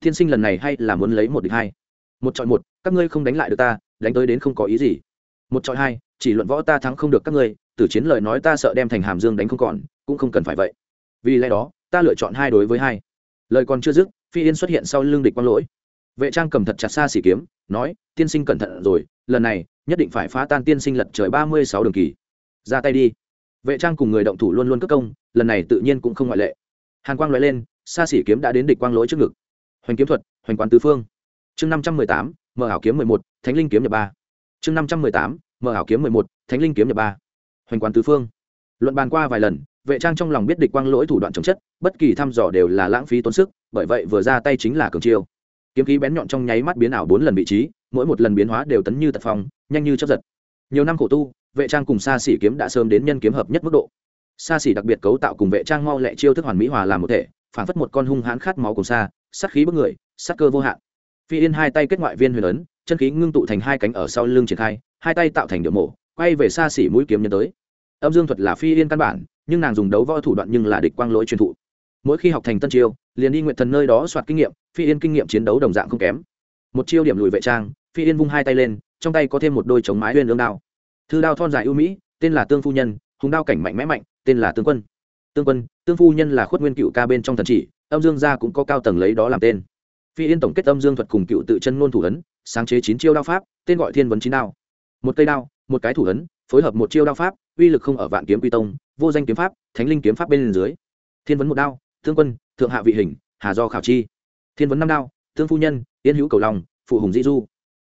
Thiên sinh lần này hay là muốn lấy một địch hai? Một chọi một, các ngươi không đánh lại được ta, đánh tới đến không có ý gì. Một chọi hai, chỉ luận võ ta thắng không được các ngươi từ chiến lời nói ta sợ đem thành hàm dương đánh không còn, cũng không cần phải vậy. Vì lẽ đó, ta lựa chọn hai đối với hai. Lời còn chưa dứt, phi yên xuất hiện sau lưng địch quang lỗi vệ trang cầm thật chặt xa xỉ kiếm, nói, tiên sinh cẩn thận rồi, lần này, nhất định phải phá tan tiên sinh lật trời ba mươi sáu đường kỳ. Ra tay đi. Vệ trang cùng người động thủ luôn luôn cất công, lần này tự nhiên cũng không ngoại lệ. Hàn quang loại lên, xa xỉ kiếm đã đến địch quang lỗi trước ngực. Hoành kiếm thuật, hoành quán tứ phương. Chương năm trăm mười tám, mở ảo kiếm mười một, thánh linh kiếm nhập ba. Chương năm trăm mười tám, mở ảo kiếm mười một, thánh linh kiếm nhập ba. Hoành quán tứ phương. Luận bàn qua vài lần, vệ trang trong lòng biết địch quang lỗi thủ đoạn chống chất, bất kỳ thăm dò đều là lãng phí tốn sức, bởi vậy vừa ra tay chính là cường chiêu kiếm khí bén nhọn trong nháy mắt biến ảo bốn lần vị trí, mỗi một lần biến hóa đều tấn như tật phong, nhanh như chấp giật. Nhiều năm khổ tu, vệ trang cùng xa xỉ kiếm đã sớm đến nhân kiếm hợp nhất mức độ. Xa xỉ đặc biệt cấu tạo cùng vệ trang mau lẹ chiêu thức hoàn mỹ hòa làm một thể, phản phất một con hung hãn khát máu cùng xa, sát khí bức người, sát cơ vô hạn. Phi yên hai tay kết ngoại viên huyền ấn, chân khí ngưng tụ thành hai cánh ở sau lưng triển khai, hai tay tạo thành điệu mổ, quay về xa xỉ mũi kiếm nhân tới. Âm dương thuật là phi yên căn bản, nhưng nàng dùng đấu võ thủ đoạn nhưng là địch quang lỗi truyền thụ mỗi khi học thành tân chiêu liền đi nguyện thần nơi đó soạt kinh nghiệm, phi yên kinh nghiệm chiến đấu đồng dạng không kém. Một chiêu điểm lùi vệ trang, phi yên vung hai tay lên, trong tay có thêm một đôi chống mái uyên lương đao. Thư đao thon dài ưu mỹ, tên là tương phu nhân, hùng đao cảnh mạnh mẽ mạnh, tên là tương quân. Tương quân, tương phu nhân là khuất nguyên cựu ca bên trong thần chỉ, âm dương gia cũng có cao tầng lấy đó làm tên. Phi yên tổng kết âm dương thuật cùng cựu tự chân ngôn thủ ấn, sáng chế chín chiêu đao pháp, tên gọi thiên vấn chín đao. Một cây đao, một cái thủ ấn, phối hợp một chiêu đao pháp, uy lực không ở vạn kiếm quy tông, vô danh kiếm pháp, thánh linh kiếm pháp bên dưới. Thiên vấn một đao thương quân, thượng hạ vị hình, hà do khảo chi. Thiên vấn năm đao, thương phu nhân, yên hữu cầu lòng, phụ hùng di du.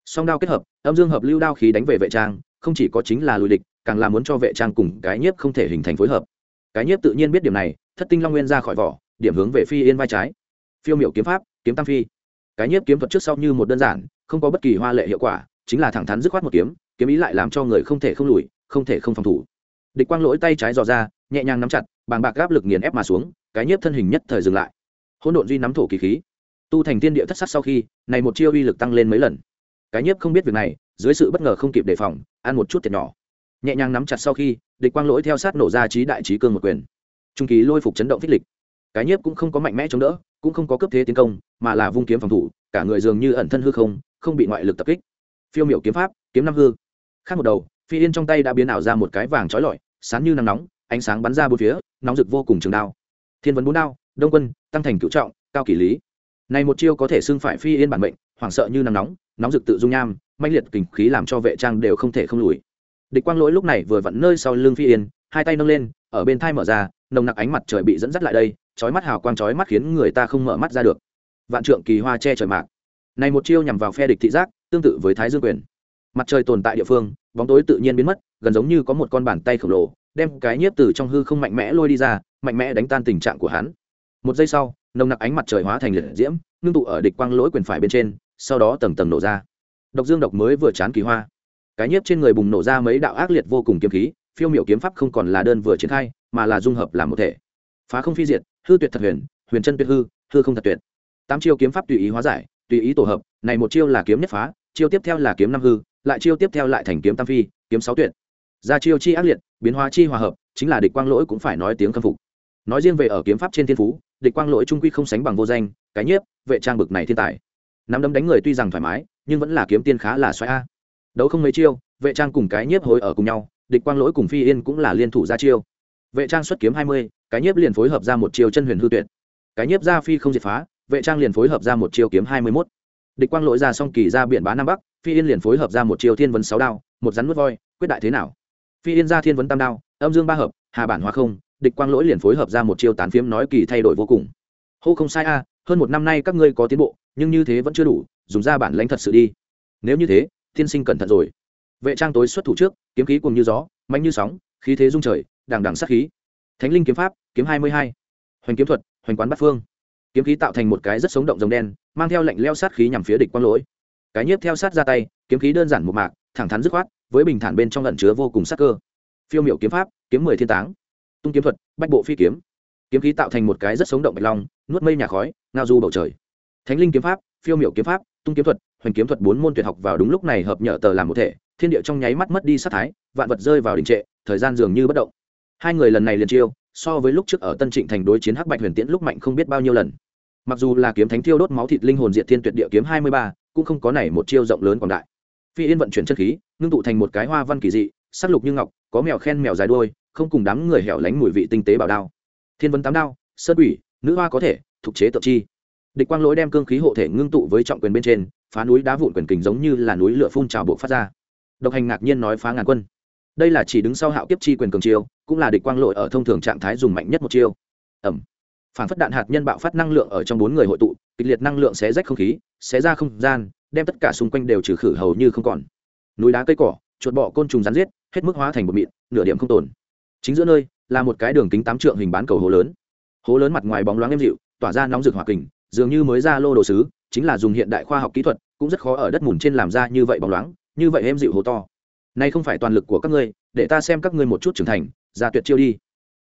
Song đao kết hợp, âm dương hợp lưu đao khí đánh về vệ trang, không chỉ có chính là lùi địch, càng là muốn cho vệ trang cùng cái nhiếp không thể hình thành phối hợp. Cái nhiếp tự nhiên biết điểm này, thất tinh long nguyên ra khỏi vỏ, điểm hướng về phi yên vai trái. Phiêu miểu kiếm pháp, kiếm tam phi. Cái nhiếp kiếm thuật trước sau như một đơn giản, không có bất kỳ hoa lệ hiệu quả, chính là thẳng thắn dứt khoát một kiếm kiếm ý lại làm cho người không thể không lùi, không thể không phòng thủ. Địch quang lỗi tay trái dò ra, nhẹ nhàng nắm chặt, bàng bạc gáp lực nghiền ép mà xuống cái nhiếp thân hình nhất thời dừng lại. Hỗn độn duy nắm thổ kỳ khí. Tu thành tiên địa thất sắc sau khi, này một chiêu uy lực tăng lên mấy lần. Cái nhiếp không biết việc này, dưới sự bất ngờ không kịp đề phòng, ăn một chút thiệt nhỏ. Nhẹ nhàng nắm chặt sau khi, địch quang lỗi theo sát nổ ra trí đại trí cương một quyền. Trung ký lôi phục chấn động thích lịch. Cái nhiếp cũng không có mạnh mẽ chống đỡ, cũng không có cấp thế tiến công, mà là vung kiếm phòng thủ, cả người dường như ẩn thân hư không không bị ngoại lực tập kích. Phiêu miểu kiếm pháp, kiếm năm hư. Khác một đầu, phi yên trong tay đã biến ảo ra một cái vàng trói lọi sán như nắng nóng, ánh sáng bắn ra bốn phía, nóng rực vô cùng trường đao thiên vấn bốn đao, đông quân, tăng thành cựu trọng, cao kỷ lý. Này một chiêu có thể xưng phải phi yên bản mệnh, hoảng sợ như nắng nóng nóng rực tự dung nham manh liệt kình khí làm cho vệ trang đều không thể không lùi. Địch quang lỗi lúc này vừa vặn nơi sau lưng phi yên, hai tay nâng lên, ở bên thai mở ra, nồng nặc ánh mặt trời bị dẫn dắt lại đây, chói mắt hào quang chói mắt khiến người ta không mở mắt ra được. Vạn trượng kỳ hoa che trời mạc. Này một chiêu nhằm vào phe địch thị giác, tương tự với thái dương quyền. Mặt trời tồn tại địa phương, bóng tối tự nhiên biến mất, gần giống như có một con bàn tay khổng lồ, đem cái nhiếp từ trong hư không mạnh mẽ lôi đi ra mạnh mẽ đánh tan tình trạng của hắn. Một giây sau, nồng nặc ánh mặt trời hóa thành liệt diễm, ngưng tụ ở địch quang lỗi quyền phải bên trên, sau đó tầng tầng nổ ra. Độc dương độc mới vừa chán kỳ hoa. Cái nhiếp trên người bùng nổ ra mấy đạo ác liệt vô cùng kiếm khí, phiêu miểu kiếm pháp không còn là đơn vừa triển khai, mà là dung hợp làm một thể. Phá không phi diệt, hư tuyệt thật huyền huyền chân tuyệt hư hư không thật tuyệt. Tám chiêu kiếm pháp tùy ý hóa giải, tùy ý tổ hợp, này một chiêu là kiếm nhất phá, chiêu tiếp theo là kiếm năm hư, lại chiêu tiếp theo lại thành kiếm tam phi, kiếm sáu tuyệt. Ra chiêu chi ác liệt, biến hóa chi hòa hợp, chính là địch quang lỗi cũng phải nói tiếng khâm phục nói riêng về ở kiếm pháp trên thiên phú, địch quang lỗi trung quy không sánh bằng vô danh, cái nhiếp, vệ trang bực này thiên tài. Nắm đấm đánh người tuy rằng thoải mái, nhưng vẫn là kiếm tiên khá là xoáy a. Đấu không mấy chiêu, vệ trang cùng cái nhiếp hối ở cùng nhau, địch quang lỗi cùng phi yên cũng là liên thủ ra chiêu. Vệ trang xuất kiếm hai mươi, cái nhiếp liền phối hợp ra một chiêu chân huyền hư tuyệt. Cái nhiếp ra phi không diệt phá, vệ trang liền phối hợp ra một chiêu kiếm hai mươi mốt. Địch quang lỗi ra song kỳ ra biển bá nam bắc, phi yên liền phối hợp ra một chiêu thiên vấn sáu đao, một rắn nuốt voi, quyết đại thế nào? Phi yên ra thiên vấn tam đao, âm dương ba hợp, hà bản hoa không địch quang lỗi liền phối hợp ra một chiêu tán phiếm nói kỳ thay đổi vô cùng. Hô, không sai a, hơn một năm nay các ngươi có tiến bộ, nhưng như thế vẫn chưa đủ, dùng ra bản lãnh thật sự đi. Nếu như thế, tiên sinh cẩn thận rồi. Vệ trang tối xuất thủ trước, kiếm khí cùng như gió, mạnh như sóng, khí thế dung trời, đằng đằng sát khí. Thánh linh kiếm pháp, kiếm hai mươi hai. Hoành kiếm thuật, hoành quán bát phương. Kiếm khí tạo thành một cái rất sống động rồng đen, mang theo lệnh leo sát khí nhằm phía địch quang lỗi. Cái nhiếp theo sát ra tay, kiếm khí đơn giản một mạc, thẳng thắn dứt khoát, với bình thản bên trong lẩn chứa vô cùng sắc cơ. Phiêu miểu kiếm pháp, kiếm mười thiên táng tung kiếm thuật, bách bộ phi kiếm. Kiếm khí tạo thành một cái rất sống động bạch long, nuốt mây nhà khói, ngao du bầu trời. Thánh linh kiếm pháp, phiêu miểu kiếm pháp, tung kiếm thuật, hoành kiếm thuật bốn môn tuyệt học vào đúng lúc này hợp nhở tờ làm một thể, thiên địa trong nháy mắt mất đi sát thái, vạn vật rơi vào đình trệ, thời gian dường như bất động. Hai người lần này liền chiêu, so với lúc trước ở tân trịnh thành đối chiến hắc bạch huyền tiễn lúc mạnh không biết bao nhiêu lần. Mặc dù là kiếm thánh thiêu đốt máu thịt linh hồn diệt thiên tuyệt địa kiếm hai mươi ba, cũng không có này một chiêu rộng lớn quảng đại. Phi yên vận chuyển chân khí, ngưng tụ thành một cái hoa văn kỳ dị, sắc lục như ngọc, có mèo khen mèo dài đuôi không cùng đám người hẻo lánh mùi vị tinh tế bảo đao. Thiên vân tám đao, sơn ủy nữ hoa có thể thục chế tự chi. Địch quang lỗi đem cương khí hộ thể ngưng tụ với trọng quyền bên trên, phá núi đá vụn quyền kình giống như là núi lửa phun trào buộc phát ra. Độc hành ngạc nhiên nói phá ngàn quân. Đây là chỉ đứng sau hạo kiếp chi quyền cường chiêu, cũng là địch quang lỗi ở thông thường trạng thái dùng mạnh nhất một chiêu. Ẩm. Phản phất đạn hạt nhân bạo phát năng lượng ở trong bốn người hội tụ, kịch liệt năng lượng xé rách không khí xé ra không gian, đem tất cả xung quanh đều trừ khử hầu như không còn. Núi đá cây cỏ, chuột bọ côn trùng rắn giết, hết mức hóa thành một mịn, nửa điểm không tồn chính giữa nơi là một cái đường kính tám trượng hình bán cầu hố lớn. Hố lớn mặt ngoài bóng loáng êm dịu, tỏa ra nóng rực hỏa kình, dường như mới ra lô đồ sứ, chính là dùng hiện đại khoa học kỹ thuật, cũng rất khó ở đất mùn trên làm ra như vậy bóng loáng, như vậy êm dịu hố to. Nay không phải toàn lực của các ngươi, để ta xem các ngươi một chút trưởng thành, ra tuyệt chiêu đi.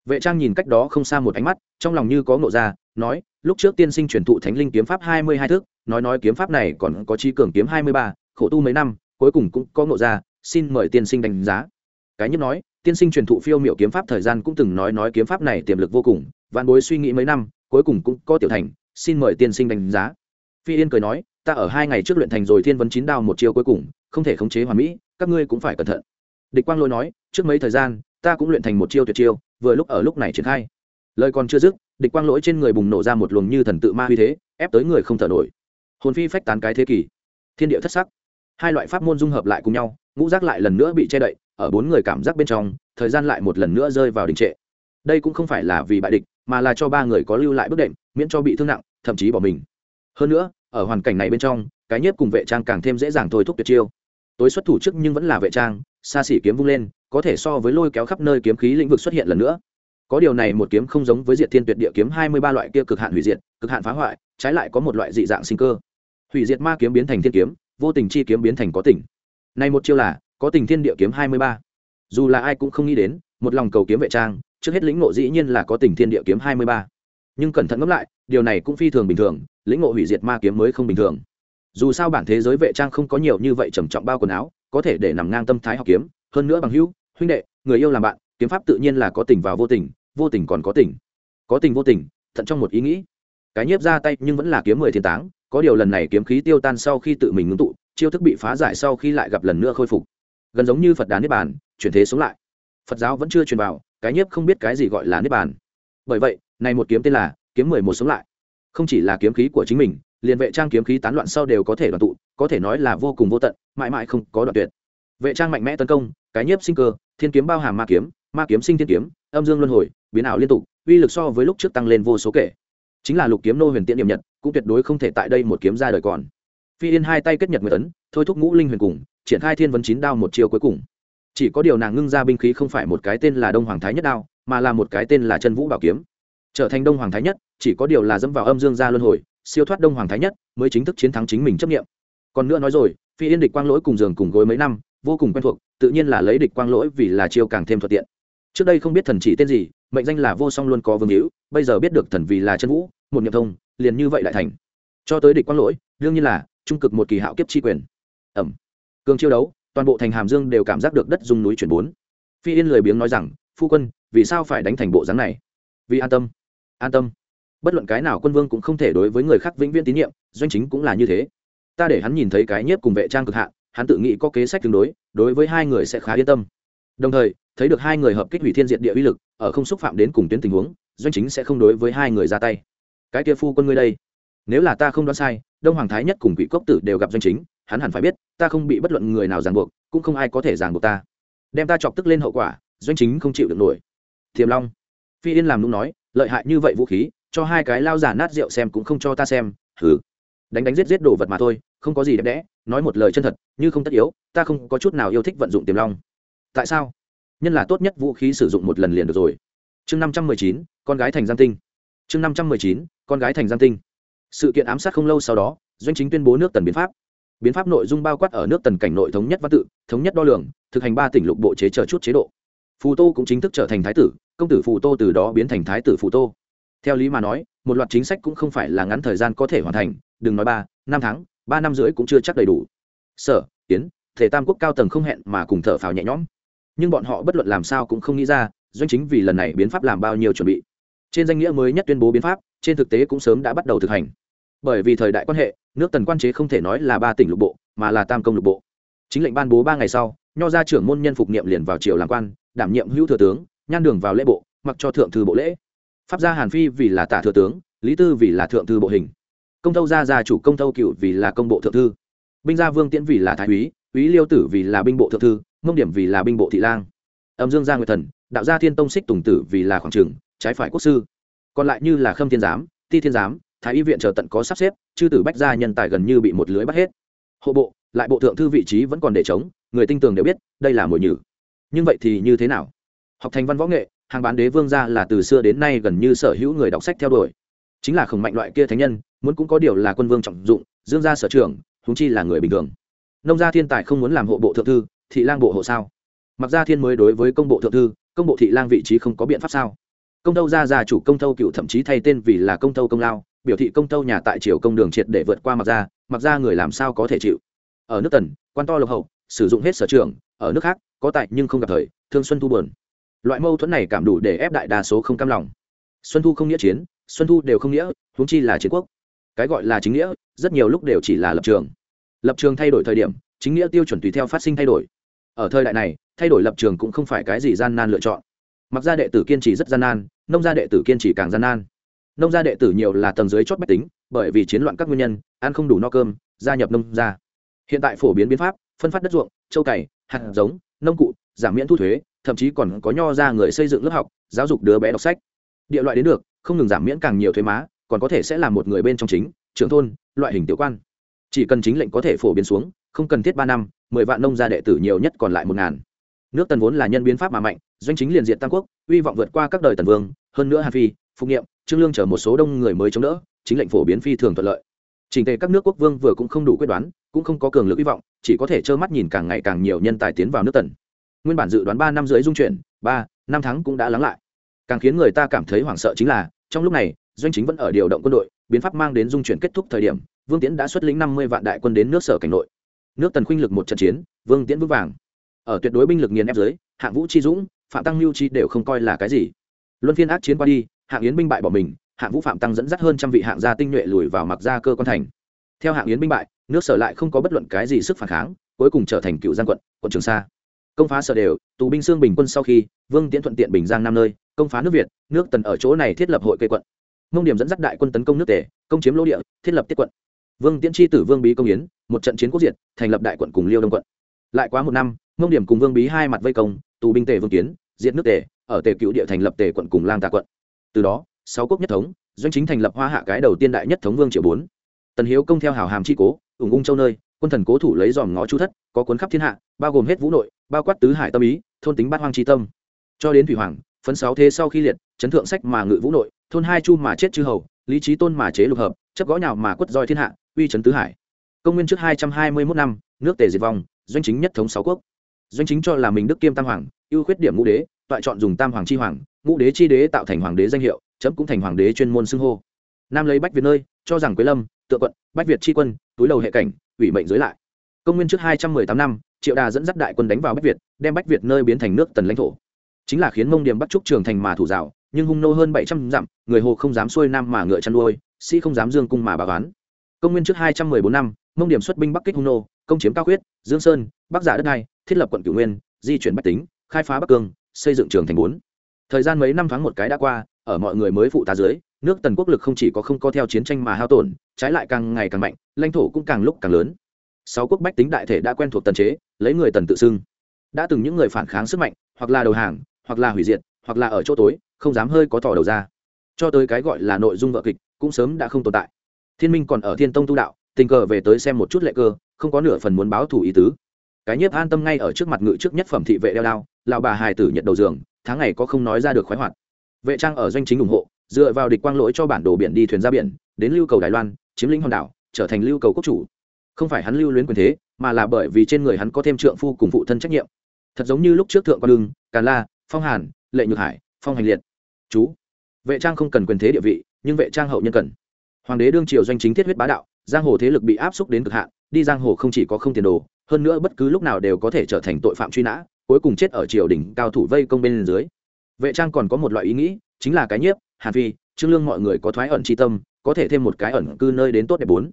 Vệ trang nhìn cách đó không xa một ánh mắt, trong lòng như có ngộ ra, nói, lúc trước tiên sinh truyền thụ thánh linh kiếm pháp hai mươi hai thước nói nói kiếm pháp này còn có chi cường kiếm hai mươi ba, khổ tu mấy năm, cuối cùng cũng có ngộ ra, xin mời tiên sinh đánh giá. Cái nhất nói tiên sinh truyền thụ phiêu miệu kiếm pháp thời gian cũng từng nói nói kiếm pháp này tiềm lực vô cùng, vạn bối suy nghĩ mấy năm, cuối cùng cũng có tiểu thành, xin mời tiên sinh đánh giá. Phi yên cười nói, ta ở hai ngày trước luyện thành rồi thiên vấn chín đao một chiêu cuối cùng, không thể khống chế hoàn mỹ, các ngươi cũng phải cẩn thận. Địch quang lôi nói, trước mấy thời gian, ta cũng luyện thành một chiêu tuyệt chiêu, vừa lúc ở lúc này triển khai. Lời còn chưa dứt, địch quang lỗi trên người bùng nổ ra một luồng như thần tự ma uy thế, ép tới người không thở nổi. Hồn phi phách tán cái thế kỷ. Thiên địa thất sắc. Hai loại pháp môn dung hợp lại cùng nhau, ngũ giác lại lần nữa bị che đậy ở bốn người cảm giác bên trong, thời gian lại một lần nữa rơi vào đình trệ. Đây cũng không phải là vì bại địch, mà là cho ba người có lưu lại bước đệm, miễn cho bị thương nặng, thậm chí bỏ mình. Hơn nữa, ở hoàn cảnh này bên trong, cái nhiếp cùng vệ trang càng thêm dễ dàng thôi thúc tuyệt chiêu. Tối xuất thủ trước nhưng vẫn là vệ trang, xa xỉ kiếm vung lên, có thể so với lôi kéo khắp nơi kiếm khí lĩnh vực xuất hiện lần nữa. Có điều này một kiếm không giống với diệt thiên tuyệt địa kiếm hai mươi ba loại kia cực hạn hủy diệt, cực hạn phá hoại, trái lại có một loại dị dạng sinh cơ. Hủy diệt ma kiếm biến thành thiên kiếm, vô tình chi kiếm biến thành có tình này một chiêu là có tình thiên địa kiếm hai mươi ba. Dù là ai cũng không nghĩ đến, một lòng cầu kiếm vệ trang, trước hết lĩnh ngộ dĩ nhiên là có tình thiên địa kiếm hai mươi ba. Nhưng cẩn thận ngẫm lại, điều này cũng phi thường bình thường, lĩnh ngộ hủy diệt ma kiếm mới không bình thường. Dù sao bản thế giới vệ trang không có nhiều như vậy trầm trọng bao quần áo, có thể để nằm ngang tâm thái học kiếm, hơn nữa bằng hữu, huynh đệ, người yêu làm bạn, kiếm pháp tự nhiên là có tình và vô tình vô tình còn có tình. Có tình vô tình, thận trong một ý nghĩ. Cái nhiếp ra tay nhưng vẫn là kiếm mười thiên táng, có điều lần này kiếm khí tiêu tan sau khi tự mình ngưng tụ, chiêu thức bị phá giải sau khi lại gặp lần nữa khôi phục gần giống như phật đà niết bàn, chuyển thế sống lại. Phật giáo vẫn chưa truyền vào, cái nhiếp không biết cái gì gọi là niết bàn. Bởi vậy, này một kiếm tên là kiếm mười một sống lại. Không chỉ là kiếm khí của chính mình, liền vệ trang kiếm khí tán loạn sau đều có thể đoàn tụ, có thể nói là vô cùng vô tận, mãi mãi không có đoạn tuyệt. Vệ trang mạnh mẽ tấn công, cái nhiếp sinh cơ, thiên kiếm bao hàm ma kiếm ma kiếm sinh thiên kiếm, âm dương luân hồi, biến ảo liên tục, uy lực so với lúc trước tăng lên vô số kể. Chính là lục kiếm nô huyền tiện điểm nhật, cũng tuyệt đối không thể tại đây một kiếm ra đời còn. Phi yên hai tay kết nhật người tấn thôi thúc ngũ linh huyền cùng triển khai thiên vấn chín đao một chiều cuối cùng. Chỉ có điều nàng ngưng ra binh khí không phải một cái tên là đông hoàng thái nhất đao, mà là một cái tên là chân vũ bảo kiếm. Trở thành đông hoàng thái nhất, chỉ có điều là dẫm vào âm dương gia luân hồi, siêu thoát đông hoàng thái nhất mới chính thức chiến thắng chính mình chấp nghiệm còn nữa nói rồi, phi yên địch quang lỗi cùng giường cùng gối mấy năm, vô cùng quen thuộc, tự nhiên là lấy địch quang lỗi vì là chiêu càng thêm thuận tiện. Trước đây không biết thần chỉ tên gì, mệnh danh là vô song luôn có vương hữu, bây giờ biết được thần vì là chân vũ, một nhập thông, liền như vậy lại thành. Cho tới địch quang lỗi, đương nhiên là trung cực một kỳ hạo kiếp tri quyền. Ẩm cường chiêu đấu, toàn bộ thành hàm dương đều cảm giác được đất dung núi chuyển bốn. Phi yên lười biếng nói rằng, phu quân, vì sao phải đánh thành bộ dáng này? Vì an tâm. An tâm. Bất luận cái nào quân vương cũng không thể đối với người khác vĩnh viễn tín nhiệm, doanh chính cũng là như thế. Ta để hắn nhìn thấy cái nhiếp cùng vệ trang cực hạn, hắn tự nghĩ có kế sách tương đối đối với hai người sẽ khá yên tâm. Đồng thời, thấy được hai người hợp kích hủy thiên diện địa uy lực, ở không xúc phạm đến cùng tuyến tình huống, doanh chính sẽ không đối với hai người ra tay. Cái kia phu quân ngươi đây, nếu là ta không đoán sai, đông hoàng thái nhất cùng quỷ cốc tử đều gặp doanh chính hắn hẳn phải biết, ta không bị bất luận người nào ràng buộc, cũng không ai có thể ràng buộc ta. Đem ta chọc tức lên hậu quả, doanh chính không chịu được nổi. Thiềm long, phi yên làm đúng nói, lợi hại như vậy vũ khí, cho hai cái lao giả nát rượu xem cũng không cho ta xem thử đánh đánh giết giết đồ vật mà thôi, không có gì đẹp đẽ, nói một lời chân thật, như không tất yếu, ta không có chút nào yêu thích vận dụng tiềm long. Tại sao? Nhân là tốt nhất vũ khí sử dụng một lần liền được rồi. Chương năm trăm mười chín, con gái thành giang tinh. Chương năm trăm mười chín, con gái thành giang tinh. Sự kiện ám sát không lâu sau đó, doanh chính tuyên bố nước tần biến pháp biến pháp nội dung bao quát ở nước tần cảnh nội thống nhất văn tự, thống nhất đo lường, thực hành ba tỉnh lục bộ chế chờ chút chế độ. Phù tô cũng chính thức trở thành thái tử, công tử phù tô từ đó biến thành thái tử phù tô. Theo lý mà nói, một loạt chính sách cũng không phải là ngắn thời gian có thể hoàn thành, đừng nói ba, năm tháng, ba năm rưỡi cũng chưa chắc đầy đủ. Sở tiến thể tam quốc cao tầng không hẹn mà cùng thở phào nhẹ nhõm. Nhưng bọn họ bất luận làm sao cũng không nghĩ ra, doanh chính vì lần này biến pháp làm bao nhiêu chuẩn bị. Trên danh nghĩa mới nhất tuyên bố biến pháp, trên thực tế cũng sớm đã bắt đầu thực hành bởi vì thời đại quan hệ, nước tần quan chế không thể nói là ba tỉnh lục bộ, mà là tam công lục bộ. Chính lệnh ban bố ba ngày sau, nho ra trưởng môn nhân phục niệm liền vào triều làm quan, đảm nhiệm hữu thừa tướng, nhan đường vào lễ bộ, mặc cho thượng thư bộ lễ. Pháp gia hàn phi vì là tả thừa tướng, lý tư vì là thượng thư bộ hình. Công tâu gia gia chủ công tâu cựu vì là công bộ thượng thư. Binh gia vương tiễn vì là thái úy úy liêu tử vì là binh bộ thượng thư, mông điểm vì là binh bộ thị lang. Âm dương gia nguyệt thần, đạo gia thiên tông xích tùng tử vì là khoảng trường, trái phải quốc sư. Còn lại như là khâm thiên giám, ti thiên giám thái y viện chờ tận có sắp xếp, chư tử bách gia nhân tài gần như bị một lưới bắt hết. Hộ bộ, lại bộ thượng thư vị trí vẫn còn để chống người tinh tường đều biết, đây là mồi nhử. Nhưng vậy thì như thế nào? Học thành văn võ nghệ, hàng bán đế vương gia là từ xưa đến nay gần như sở hữu người đọc sách theo đuổi. Chính là khổng mạnh loại kia thánh nhân, muốn cũng có điều là quân vương trọng dụng, dương gia sở trưởng húng chi là người bình thường. Nông gia thiên tài không muốn làm hộ bộ thượng thư, thị lang bộ hộ sao? Mặc gia thiên mới đối với công bộ thượng thư, công bộ thị lang vị trí không có biện pháp sao? Công tâu gia gia chủ công tâu cựu thậm chí thay tên vì là công tâu công lao biểu thị công tâu nhà tại triều công đường triệt để vượt qua mặc ra mặc ra người làm sao có thể chịu? Ở nước tần, quan to lộc hậu, sử dụng hết sở trường, ở nước khác, có tại nhưng không gặp thời, thương xuân thu buồn. Loại mâu thuẫn này cảm đủ để ép đại đa số không cam lòng. Xuân thu không nghĩa chiến, xuân thu đều không nghĩa, huống chi là chiến quốc. Cái gọi là chính nghĩa, rất nhiều lúc đều chỉ là lập trường. Lập trường thay đổi thời điểm, chính nghĩa tiêu chuẩn tùy theo phát sinh thay đổi. Ở thời đại này, thay đổi lập trường cũng không phải cái gì gian nan lựa chọn. Mặc ra đệ tử kiên trì rất gian nan, nông gia đệ tử kiên trì càng gian nan nông gia đệ tử nhiều là tầng dưới chót bách tính, bởi vì chiến loạn các nguyên nhân, ăn không đủ no cơm, gia nhập nông gia. Hiện tại phổ biến biến pháp, phân phát đất ruộng, châu cày, hạt giống, nông cụ, giảm miễn thu thuế, thậm chí còn có nho ra người xây dựng lớp học, giáo dục đứa bé đọc sách. Địa loại đến được, không ngừng giảm miễn càng nhiều thuế má, còn có thể sẽ là một người bên trong chính, trưởng thôn, loại hình tiểu quan. Chỉ cần chính lệnh có thể phổ biến xuống, không cần thiết ba năm, mười vạn nông gia đệ tử nhiều nhất còn lại một ngàn. Nước tần vốn là nhân biến pháp mà mạnh, doanh chính liền diện tam quốc, uy vọng vượt qua các đời tần vương, hơn nữa hàn phi phục nghiệm trương lương chở một số đông người mới chống đỡ, chính lệnh phổ biến phi thường thuận lợi. Trình tề các nước quốc vương vừa cũng không đủ quyết đoán, cũng không có cường lực hy vọng, chỉ có thể trơ mắt nhìn càng ngày càng nhiều nhân tài tiến vào nước tần. Nguyên bản dự đoán ba năm dưới dung chuyển, ba, năm tháng cũng đã lắng lại. Càng khiến người ta cảm thấy hoảng sợ chính là, trong lúc này, doanh chính vẫn ở điều động quân đội, biến pháp mang đến dung chuyển kết thúc thời điểm, vương tiễn đã xuất lĩnh năm mươi vạn đại quân đến nước sở cảnh nội. Nước tần khuynh lực một trận chiến, vương tiễn vững vàng. Ở tuyệt đối binh lực nghiền ép dưới, hạng vũ, chi dũng, phạm tăng lưu chi đều không coi là cái gì. Luân phiên ác chiến qua đi hạng yến binh bại bỏ mình, hạng vũ phạm tăng dẫn dắt hơn trăm vị hạng gia tinh nhuệ lùi vào mặc gia cơ quan thành. Theo hạng yến binh bại, nước sở lại không có bất luận cái gì sức phản kháng, cuối cùng trở thành cựu giang quận quận trường sa. Công phá sở đều, tù binh xương bình quân sau khi, vương tiễn thuận tiện bình giang năm nơi, công phá nước việt, nước tần ở chỗ này thiết lập hội cây quận. Mông điểm dẫn dắt đại quân tấn công nước tề, công chiếm lỗ địa, thiết lập tiết quận. Vương tiễn tri tử vương bí công yến, một trận chiến quốc diệt, thành lập đại quận cùng liêu đông quận. Lại quá một năm, mông điểm cùng vương bí hai mặt vây công, tù binh tề vương kiến, diệt nước tề, ở tề cựu địa thành lập tề quận cùng lang tà quận từ đó, sáu quốc nhất thống, doanh chính thành lập hoa hạ cái đầu tiên đại nhất thống vương triệu bốn. Tần hiếu công theo hào hàm chi cố, ủng ung châu nơi, quân thần cố thủ lấy dòm ngó chu thất, có cuốn khắp thiên hạ, bao gồm hết vũ nội, bao quát tứ hải tâm ý, thôn tính bát hoang tri tâm. Cho đến thủy hoàng, phấn sáu thế sau khi liệt, chấn thượng sách mà ngự vũ nội, thôn hai chu mà chết chư hầu, lý trí tôn mà chế lục hợp, chấp gõ nhào mà quất roi thiên hạ, uy chấn tứ hải. Công nguyên trước hai trăm hai mươi mốt năm, nước tề diệt vong, doanh chính nhất thống sáu quốc. Doanh chính cho là mình đức kiêm tam hoàng, ưu khuyết điểm ngũ đế tọa chọn dùng tam hoàng chi hoàng, ngũ đế chi đế tạo thành hoàng đế danh hiệu, chấm cũng thành hoàng đế chuyên môn xưng hô. Nam lấy bách việt nơi, cho rằng quế lâm tự quận, bách việt tri quân, túi đầu hệ cảnh, ủy mệnh dưới lại. Công nguyên trước hai trăm mười tám năm, triệu đà dẫn dắt đại quân đánh vào bách việt, đem bách việt nơi biến thành nước tần lãnh thổ. Chính là khiến mông điểm bắt trúc trường thành mà thủ rào nhưng hung nô hơn bảy trăm dặm, người hồ không dám xuôi nam mà ngựa chăn nuôi, sĩ không dám dương cung mà bà toán công nguyên trước hai trăm mười bốn năm, mông điểm xuất binh bắc kích hung nô, công chiếm cao quyết dương sơn, bắc giả đất này thiết lập quận cửu nguyên, di chuyển bách tính, khai phá bắc cương xây dựng trường thành bốn. Thời gian mấy năm tháng một cái đã qua, ở mọi người mới phụ tá dưới, nước tần quốc lực không chỉ có không có theo chiến tranh mà hao tổn, trái lại càng ngày càng mạnh, lãnh thổ cũng càng lúc càng lớn. Sáu quốc bách tính đại thể đã quen thuộc tần chế, lấy người tần tự xưng. Đã từng những người phản kháng sức mạnh, hoặc là đầu hàng, hoặc là hủy diệt, hoặc là ở chỗ tối, không dám hơi có tỏ đầu ra. Cho tới cái gọi là nội dung vợ kịch, cũng sớm đã không tồn tại. Thiên minh còn ở thiên tông tu đạo, tình cờ về tới xem một chút lệ cơ, không có nửa phần muốn báo thủ ý tứ cái nhiếp an tâm ngay ở trước mặt ngự trước nhất phẩm thị vệ đeo đao lào bà hài tử nhật đầu giường, tháng ngày có không nói ra được khoái hoạt. Vệ trang ở doanh chính ủng hộ, dựa vào địch quang lỗi cho bản đồ biển đi thuyền ra biển, đến lưu cầu đài loan, chiếm lĩnh hòn đảo, trở thành lưu cầu quốc chủ. Không phải hắn lưu luyến quyền thế, mà là bởi vì trên người hắn có thêm trượng phu cùng phụ thân trách nhiệm. Thật giống như lúc trước thượng quan lương, càn la, phong hàn, lệ nhược hải, phong hành liệt. Chú. Vệ trang không cần quyền thế địa vị, nhưng vệ trang hậu nhân cần. Hoàng đế đương triều doanh chính thiết huyết bá đạo giang hồ thế lực bị áp xúc đến cực hạn, đi giang hồ không chỉ có không tiền đồ, hơn nữa bất cứ lúc nào đều có thể trở thành tội phạm truy nã, cuối cùng chết ở triều đình cao thủ vây công bên dưới. Vệ trang còn có một loại ý nghĩ, chính là cái nhiếp, hàn phi, trương lương mọi người có thoái ẩn tri tâm, có thể thêm một cái ẩn cư nơi đến tốt đẹp bốn.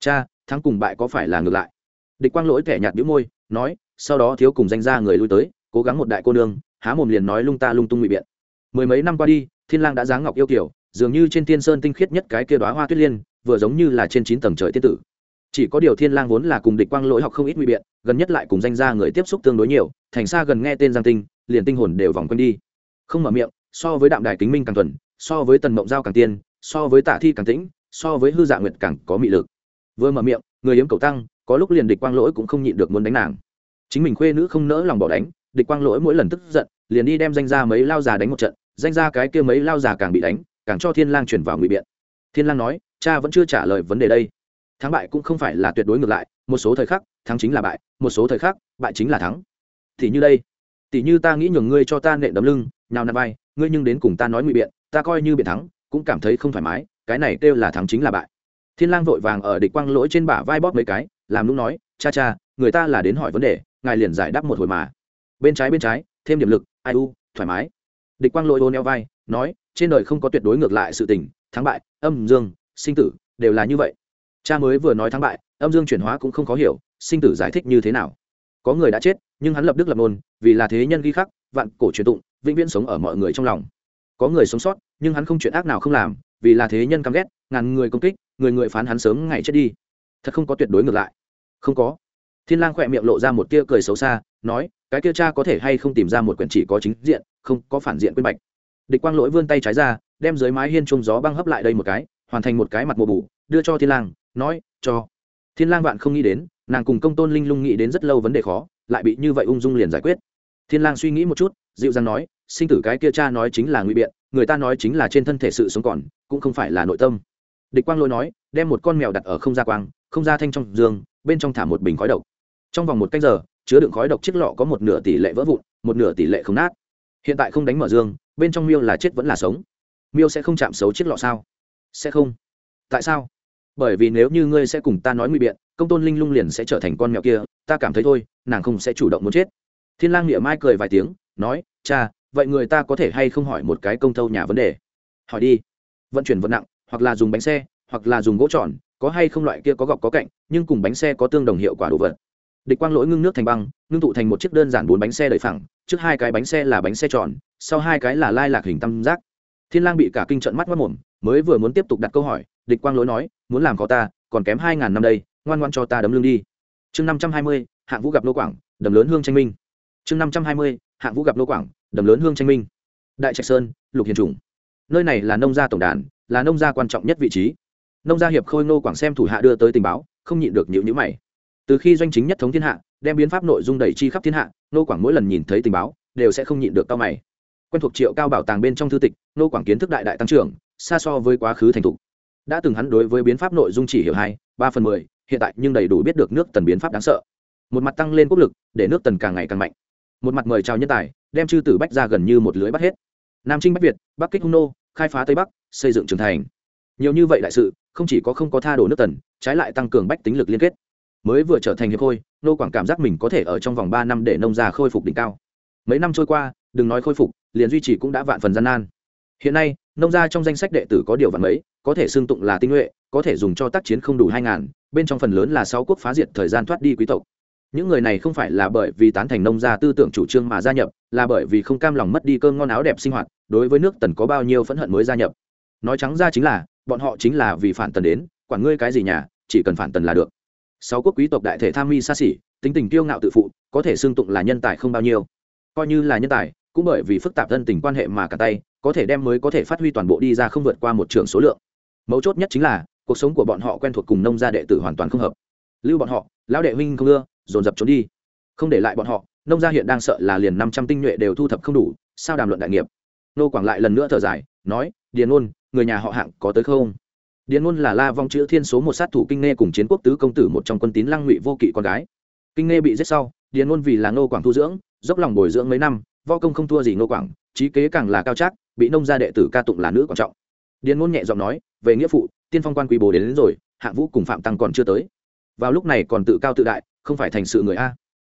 Cha, thắng cùng bại có phải là ngược lại? Địch quang lỗi kẻ nhạt đĩu môi, nói, sau đó thiếu cùng danh ra người lui tới, cố gắng một đại cô nương, há mồm liền nói lung ta lung tung ngụy biện. Mười mấy năm qua đi, thiên lang đã dáng ngọc yêu kiểu dường như trên thiên sơn tinh khiết nhất cái kia đóa hoa tuyết liên vừa giống như là trên chín tầng trời tiên tử. Chỉ có điều thiên lang vốn là cùng địch quang lỗi học không ít ngụy biện, gần nhất lại cùng danh gia người tiếp xúc tương đối nhiều, thành xa gần nghe tên giang tinh, liền tinh hồn đều vòng quanh đi. Không mở miệng, so với đạm đài kính minh càng thuần, so với tần mộng giao càng tiên, so với tạ thi càng tĩnh, so với hư dạ nguyệt càng có mị lực. Vừa mở miệng, người yếm cầu tăng, có lúc liền địch quang lỗi cũng không nhịn được muốn đánh nàng. Chính mình khuê nữ không nỡ lòng bỏ đánh, địch quang lỗi mỗi lần tức giận, liền đi đem danh ra mấy lao già đánh một trận, danh ra cái kia mấy lao già càng bị đánh, càng cho thiên lang chuyển vào ngụy biện. Thiên lang nói cha vẫn chưa trả lời vấn đề đây. Thắng bại cũng không phải là tuyệt đối ngược lại, một số thời khắc, thắng chính là bại, một số thời khắc, bại chính là thắng. Thì như đây tỷ như ta nghĩ nhường ngươi cho ta nện đấm lưng, nào nằm vai, ngươi nhưng đến cùng ta nói ngụy biện, ta coi như biện thắng, cũng cảm thấy không thoải mái, cái này kêu là thắng chính là bại. Thiên lang vội vàng ở địch quang lỗi trên bả vai bóp mấy cái, làm lúc nói, cha cha, người ta là đến hỏi vấn đề, ngài liền giải đáp một hồi mà. Bên trái bên trái, thêm điểm lực, ai u, thoải mái. Địch quang lỗi ôn eo vai, nói, trên đời không có tuyệt đối ngược lại sự tình, thắng bại, âm dương sinh tử, đều là như vậy. Cha mới vừa nói thắng bại, âm dương chuyển hóa cũng không khó hiểu, sinh tử giải thích như thế nào. Có người đã chết, nhưng hắn lập đức lập nôn, vì là thế nhân ghi khắc, vạn cổ truyền tụng, vĩnh viễn sống ở mọi người trong lòng. Có người sống sót, nhưng hắn không chuyện ác nào không làm, vì là thế nhân căm ghét, ngàn người công kích, người người phán hắn sớm ngày chết đi. Thật không có tuyệt đối ngược lại. Không có. Thiên lang khỏe miệng lộ ra một tia cười xấu xa, nói, cái kia cha có thể hay không tìm ra một quyển chỉ có chính diện, không có phản diện quyên bạch. Địch quang lỗi vươn tay trái ra, đem dưới mái hiên trung gió băng hấp lại đây một cái hoàn thành một cái mặt mùa bù, đưa cho thiên lang, nói, cho. Thiên lang vạn không nghĩ đến, nàng cùng công tôn linh lung nghĩ đến rất lâu vấn đề khó, lại bị như vậy ung dung liền giải quyết. Thiên lang suy nghĩ một chút, dịu dàng nói, sinh tử cái kia cha nói chính là nguy biện, người ta nói chính là trên thân thể sự sống còn, cũng không phải là nội tâm. Địch quang lôi nói, đem một con mèo đặt ở không gia quang, không gia thanh trong giường bên trong thả một bình khói độc. Trong vòng một canh giờ, chứa đựng khói độc chiếc lọ có một nửa tỷ lệ vỡ vụn, một nửa tỷ lệ không nát. Hiện tại không đánh mở dương, bên trong miêu là chết vẫn là sống. Miêu sẽ không chạm xấu chiếc lọ sao? Sẽ không. Tại sao? Bởi vì nếu như ngươi sẽ cùng ta nói nguy biện, công tôn linh lung liền sẽ trở thành con mèo kia, ta cảm thấy thôi, nàng không sẽ chủ động muốn chết. Thiên lang nghĩa mai cười vài tiếng, nói, cha, vậy người ta có thể hay không hỏi một cái công thâu nhà vấn đề? Hỏi đi. Vận chuyển vận nặng, hoặc là dùng bánh xe, hoặc là dùng gỗ tròn, có hay không loại kia có gọc có cạnh, nhưng cùng bánh xe có tương đồng hiệu quả đồ vật. Địch quang lỗi ngưng nước thành băng, ngưng tụ thành một chiếc đơn giản bốn bánh xe đầy phẳng, trước hai cái bánh xe là bánh xe tròn, sau hai cái là lai lạc hình tam giác. Thiên lang bị cả kinh trận mắt mất mồm mới vừa muốn tiếp tục đặt câu hỏi, địch quang lỗi nói, muốn làm khó ta, còn kém hai ngàn năm đây, ngoan ngoan cho ta đấm lưng đi. Chương năm trăm hai mươi, hạng vũ gặp nô quảng, đầm lớn hương tranh minh. Chương năm trăm hai mươi, hạng vũ gặp nô quảng, đầm lớn hương tranh minh. Đại trạch sơn, lục hiền trùng. Nơi này là nông gia tổng đàn, là nông gia quan trọng nhất vị trí. Nông gia hiệp khôi nô quảng xem thủ hạ đưa tới tình báo, không nhịn được nhịu nhữ mày. Từ khi doanh chính nhất thống thiên hạ, đem biến pháp nội dung đẩy chi khắp thiên hạ nô quảng mỗi lần nhìn thấy tình báo, đều sẽ không nhịn được cao mày. Quen thuộc triệu cao bảo tàng bên trong thư tịch nô quảng kiến thức đại đại tăng trưởng xa so với quá khứ thành thục. Đã từng hắn đối với biến pháp nội dung chỉ hiểu hai, ba phần mười, hiện tại nhưng đầy đủ biết được nước tần biến pháp đáng sợ. Một mặt tăng lên quốc lực, để nước tần càng ngày càng mạnh. Một mặt mời chào nhân tài, đem chư tử bách ra gần như một lưới bắt hết. Nam trinh bách việt, bắc kích hung nô, khai phá tây bắc, xây dựng trường thành. Nhiều như vậy đại sự, không chỉ có không có tha đổ nước tần, trái lại tăng cường bách tính lực liên kết. Mới vừa trở thành hiệp khôi, nô quảng cảm giác mình có thể ở trong vòng ba năm để nông gia khôi phục đỉnh cao. Mấy năm trôi qua, đừng nói khôi phục, liền duy trì cũng đã vạn phần gian nan hiện nay, nông gia trong danh sách đệ tử có điều vạn mấy, có thể xưng tụng là tinh nhuệ, có thể dùng cho tác chiến không đủ hai ngàn, bên trong phần lớn là sáu quốc phá diệt thời gian thoát đi quý tộc. Những người này không phải là bởi vì tán thành nông gia tư tưởng chủ trương mà gia nhập, là bởi vì không cam lòng mất đi cơm ngon áo đẹp sinh hoạt, đối với nước tần có bao nhiêu phẫn hận mới gia nhập. Nói trắng ra chính là, bọn họ chính là vì phản tần đến, quản ngươi cái gì nhà, chỉ cần phản tần là được. Sáu quốc quý tộc đại thể tham mi xa xỉ, tính tình kiêu ngạo tự phụ, có thể xưng tụng là nhân tài không bao nhiêu. Coi như là nhân tài cũng bởi vì phức tạp thân tình quan hệ mà cả tay, có thể đem mới có thể phát huy toàn bộ đi ra không vượt qua một trường số lượng. Mấu chốt nhất chính là, cuộc sống của bọn họ quen thuộc cùng nông gia đệ tử hoàn toàn không hợp. Lưu bọn họ, lão đệ huynh không ưa, dồn dập trốn đi. Không để lại bọn họ, nông gia hiện đang sợ là liền năm trăm tinh nhuệ đều thu thập không đủ, sao đàm luận đại nghiệp? Nô quảng lại lần nữa thở dài, nói, điền ngôn, người nhà họ hạng có tới không? Điền ngôn là la vong chữ thiên số một sát thủ kinh nghe cùng chiến quốc tứ công tử một trong quân tín lăng ngụy vô kỵ con gái. Kinh nghe bị giết sau, điền ngôn vì là nô quảng thu dưỡng, dốc lòng bồi dưỡng mấy năm vo công không thua gì nô quảng trí kế càng là cao chắc bị nông gia đệ tử ca tụng là nữ quan trọng. Điền ngôn nhẹ giọng nói về nghĩa phụ tiên phong quan quý bồ đến, đến rồi hạng vũ cùng phạm tăng còn chưa tới. Vào lúc này còn tự cao tự đại không phải thành sự người a.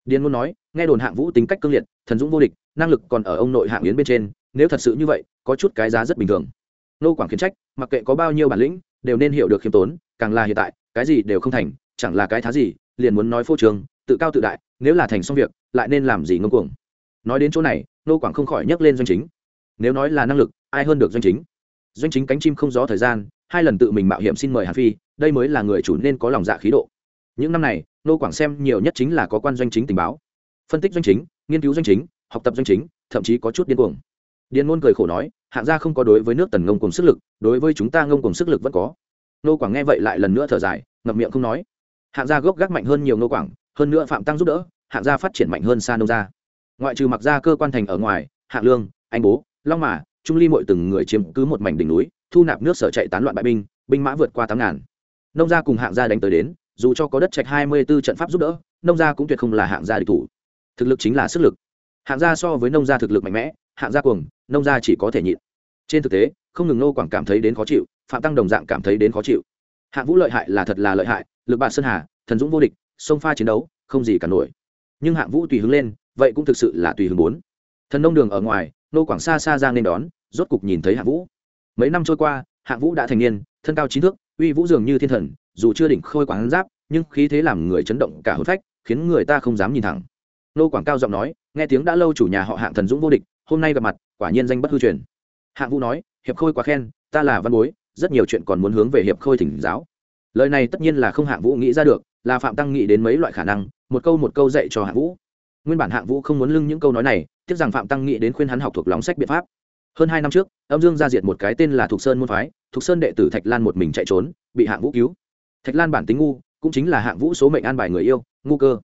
Điền ngôn nói nghe đồn hạng vũ tính cách cương liệt thần dũng vô địch năng lực còn ở ông nội hạng yến bên trên nếu thật sự như vậy có chút cái giá rất bình thường. Nô quảng khiến trách mặc kệ có bao nhiêu bản lĩnh đều nên hiểu được khiêm tốn càng là hiện tại cái gì đều không thành chẳng là cái thá gì liền muốn nói phô trường tự cao tự đại nếu là thành xong việc lại nên làm gì ngông cuồng nói đến chỗ này nô quảng không khỏi nhắc lên doanh chính. Nếu nói là năng lực, ai hơn được doanh chính? Doanh chính cánh chim không gió thời gian, hai lần tự mình mạo hiểm xin mời hàn phi, đây mới là người chủ nên có lòng dạ khí độ. Những năm này nô quảng xem nhiều nhất chính là có quan doanh chính tình báo. Phân tích doanh chính, nghiên cứu doanh chính, học tập doanh chính, thậm chí có chút điên cuồng. Điền ngôn cười khổ nói, hạng gia không có đối với nước tần ngông cùng sức lực, đối với chúng ta ngông cùng sức lực vẫn có. Nô quảng nghe vậy lại lần nữa thở dài, ngậm miệng không nói. Hạng gia gốc gác mạnh hơn nhiều nô quảng, hơn nữa phạm tăng giúp đỡ, hạng gia phát triển mạnh hơn xa nông gia ngoại trừ mặc ra cơ quan thành ở ngoài hạng lương, anh bố, long mã trung ly mọi từng người chiếm cứ một mảnh đỉnh núi, thu nạp nước sở chạy tán loạn bại binh binh mã vượt qua tám ngàn. Nông gia cùng hạng gia đánh tới đến, dù cho có đất trạch hai mươi 24 trận pháp giúp đỡ, nông gia cũng tuyệt không là hạng gia địch thủ. Thực lực chính là sức lực. Hạng gia so với nông gia thực lực mạnh mẽ, hạng gia cuồng, nông gia chỉ có thể nhịn. Trên thực tế, không ngừng nô quảng cảm thấy đến khó chịu, phạm tăng đồng dạng cảm thấy đến khó chịu. Hạng vũ lợi hại là thật là lợi hại, lực bạn sơn hà, thần dũng vô địch, sông pha chiến đấu, không gì cả nổi. Nhưng hạng vũ tùy hứng lên vậy cũng thực sự là tùy hứng bốn. Thần nông đường ở ngoài, nô quảng xa xa ra nên đón, rốt cục nhìn thấy hạng vũ. Mấy năm trôi qua hạng vũ đã thành niên, thân cao chín thước, uy vũ dường như thiên thần, dù chưa đỉnh khôi quán giáp, nhưng khí thế làm người chấn động cả hôn phách, khiến người ta không dám nhìn thẳng. Nô quảng cao giọng nói, nghe tiếng đã lâu chủ nhà họ hạng thần dũng vô địch, hôm nay gặp mặt, quả nhiên danh bất hư truyền. Hạng vũ nói, hiệp khôi quá khen, ta là văn bối, rất nhiều chuyện còn muốn hướng về hiệp khôi thỉnh giáo. Lời này tất nhiên là không hạng vũ nghĩ ra được, là phạm tăng nghĩ đến mấy loại khả năng, một câu một câu dạy cho hạng vũ nguyên bản hạng vũ không muốn lưng những câu nói này, tiếc rằng phạm tăng nghĩ đến khuyên hắn học thuộc lóng sách biện pháp. Hơn hai năm trước, âm dương ra diệt một cái tên là thục sơn môn phái, thục sơn đệ tử thạch lan một mình chạy trốn, bị hạng vũ cứu. Thạch lan bản tính ngu, cũng chính là hạng vũ số mệnh an bài người yêu, ngu cơ.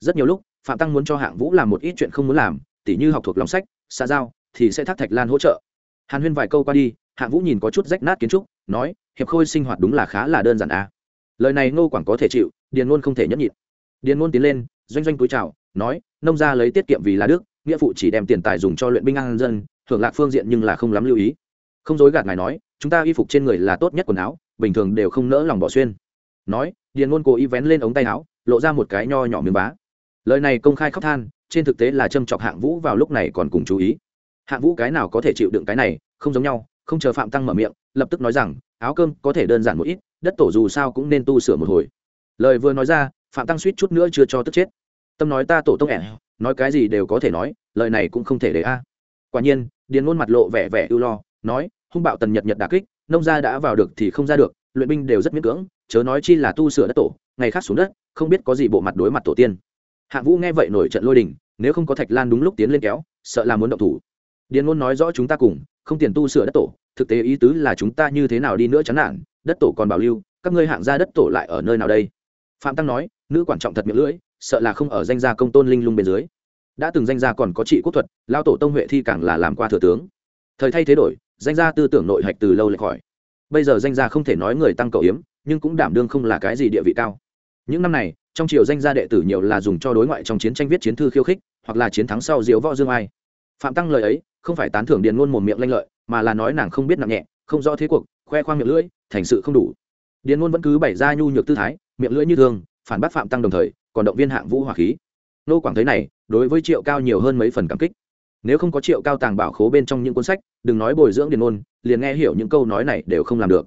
Rất nhiều lúc, phạm tăng muốn cho hạng vũ làm một ít chuyện không muốn làm, tỉ như học thuộc lòng sách, xã giao, thì sẽ thác thạch lan hỗ trợ. Hàn huyên vài câu qua đi, hạng vũ nhìn có chút rách nát kiến trúc, nói, hiệp khôi sinh hoạt đúng là khá là đơn giản à. lời này ngô quảng có thể chịu, điền ngôn không thể nhấp nhịn. Điền ngôn tiến lên, doanh doanh túi chào nói, nông gia lấy tiết kiệm vì là đức, nghĩa phụ chỉ đem tiền tài dùng cho luyện binh an dân hưởng lạc phương diện nhưng là không lắm lưu ý. Không dối gạt ngài nói, chúng ta y phục trên người là tốt nhất quần áo, bình thường đều không nỡ lòng bỏ xuyên. Nói, điền ngôn cố ý vén lên ống tay áo, lộ ra một cái nho nhỏ miếng bá lời này công khai khóc than, trên thực tế là châm chọc hạng vũ vào lúc này còn cùng chú ý. Hạng vũ cái nào có thể chịu đựng cái này, không giống nhau, không chờ phạm tăng mở miệng, lập tức nói rằng, áo cơm có thể đơn giản một ít, đất tổ dù sao cũng nên tu sửa một hồi. Lời vừa nói ra, phạm tăng suýt chút nữa chưa cho tức chết tâm nói ta tổ tông ẻn, nói cái gì đều có thể nói, lời này cũng không thể để a. Quả nhiên, điền ngôn mặt lộ vẻ vẻ ưu lo, nói, hung bạo tần nhật nhật đà kích, nông gia đã vào được thì không ra được, luyện binh đều rất miễn cưỡng, chớ nói chi là tu sửa đất tổ, ngày khác xuống đất, không biết có gì bộ mặt đối mặt tổ tiên. Hạng vũ nghe vậy nổi trận lôi đình, nếu không có thạch lan đúng lúc tiến lên kéo, sợ là muốn động thủ. Điền ngôn nói rõ chúng ta cùng, không tiền tu sửa đất tổ, thực tế ý tứ là chúng ta như thế nào đi nữa chán nản, đất tổ còn bảo lưu, các ngươi hạng gia đất tổ lại ở nơi nào đây? Phạm tăng nói, nữ quan trọng thật miệng lưỡi sợ là không ở danh gia công tôn linh lung bên dưới. Đã từng danh gia còn có trị quốc thuật lao tổ tông huệ thi càng là làm qua thừa tướng. Thời thay thế đổi danh gia tư tưởng nội hạch từ lâu lệch khỏi. Bây giờ danh gia không thể nói người tăng cầu yếm, nhưng cũng đảm đương không là cái gì địa vị cao. Những năm này trong triều danh gia đệ tử nhiều là dùng cho đối ngoại trong chiến tranh viết chiến thư khiêu khích hoặc là chiến thắng sau diếu võ dương ai. Phạm tăng lời ấy không phải tán thưởng điền ngôn một miệng lanh lợi mà là nói nàng không biết nặng nhẹ không rõ thế cuộc khoe khoang miệng lưỡi thành sự không đủ. Điền ngôn vẫn cứ bày ra nhu nhược tư thái miệng lưỡi như thường phản bác phạm tăng đồng thời, còn động viên hạng vũ hỏa khí. Nô quảng thấy này, đối với triệu cao nhiều hơn mấy phần cảm kích. Nếu không có triệu cao tàng bảo khố bên trong những cuốn sách, đừng nói bồi dưỡng điền ngôn liền nghe hiểu những câu nói này đều không làm được.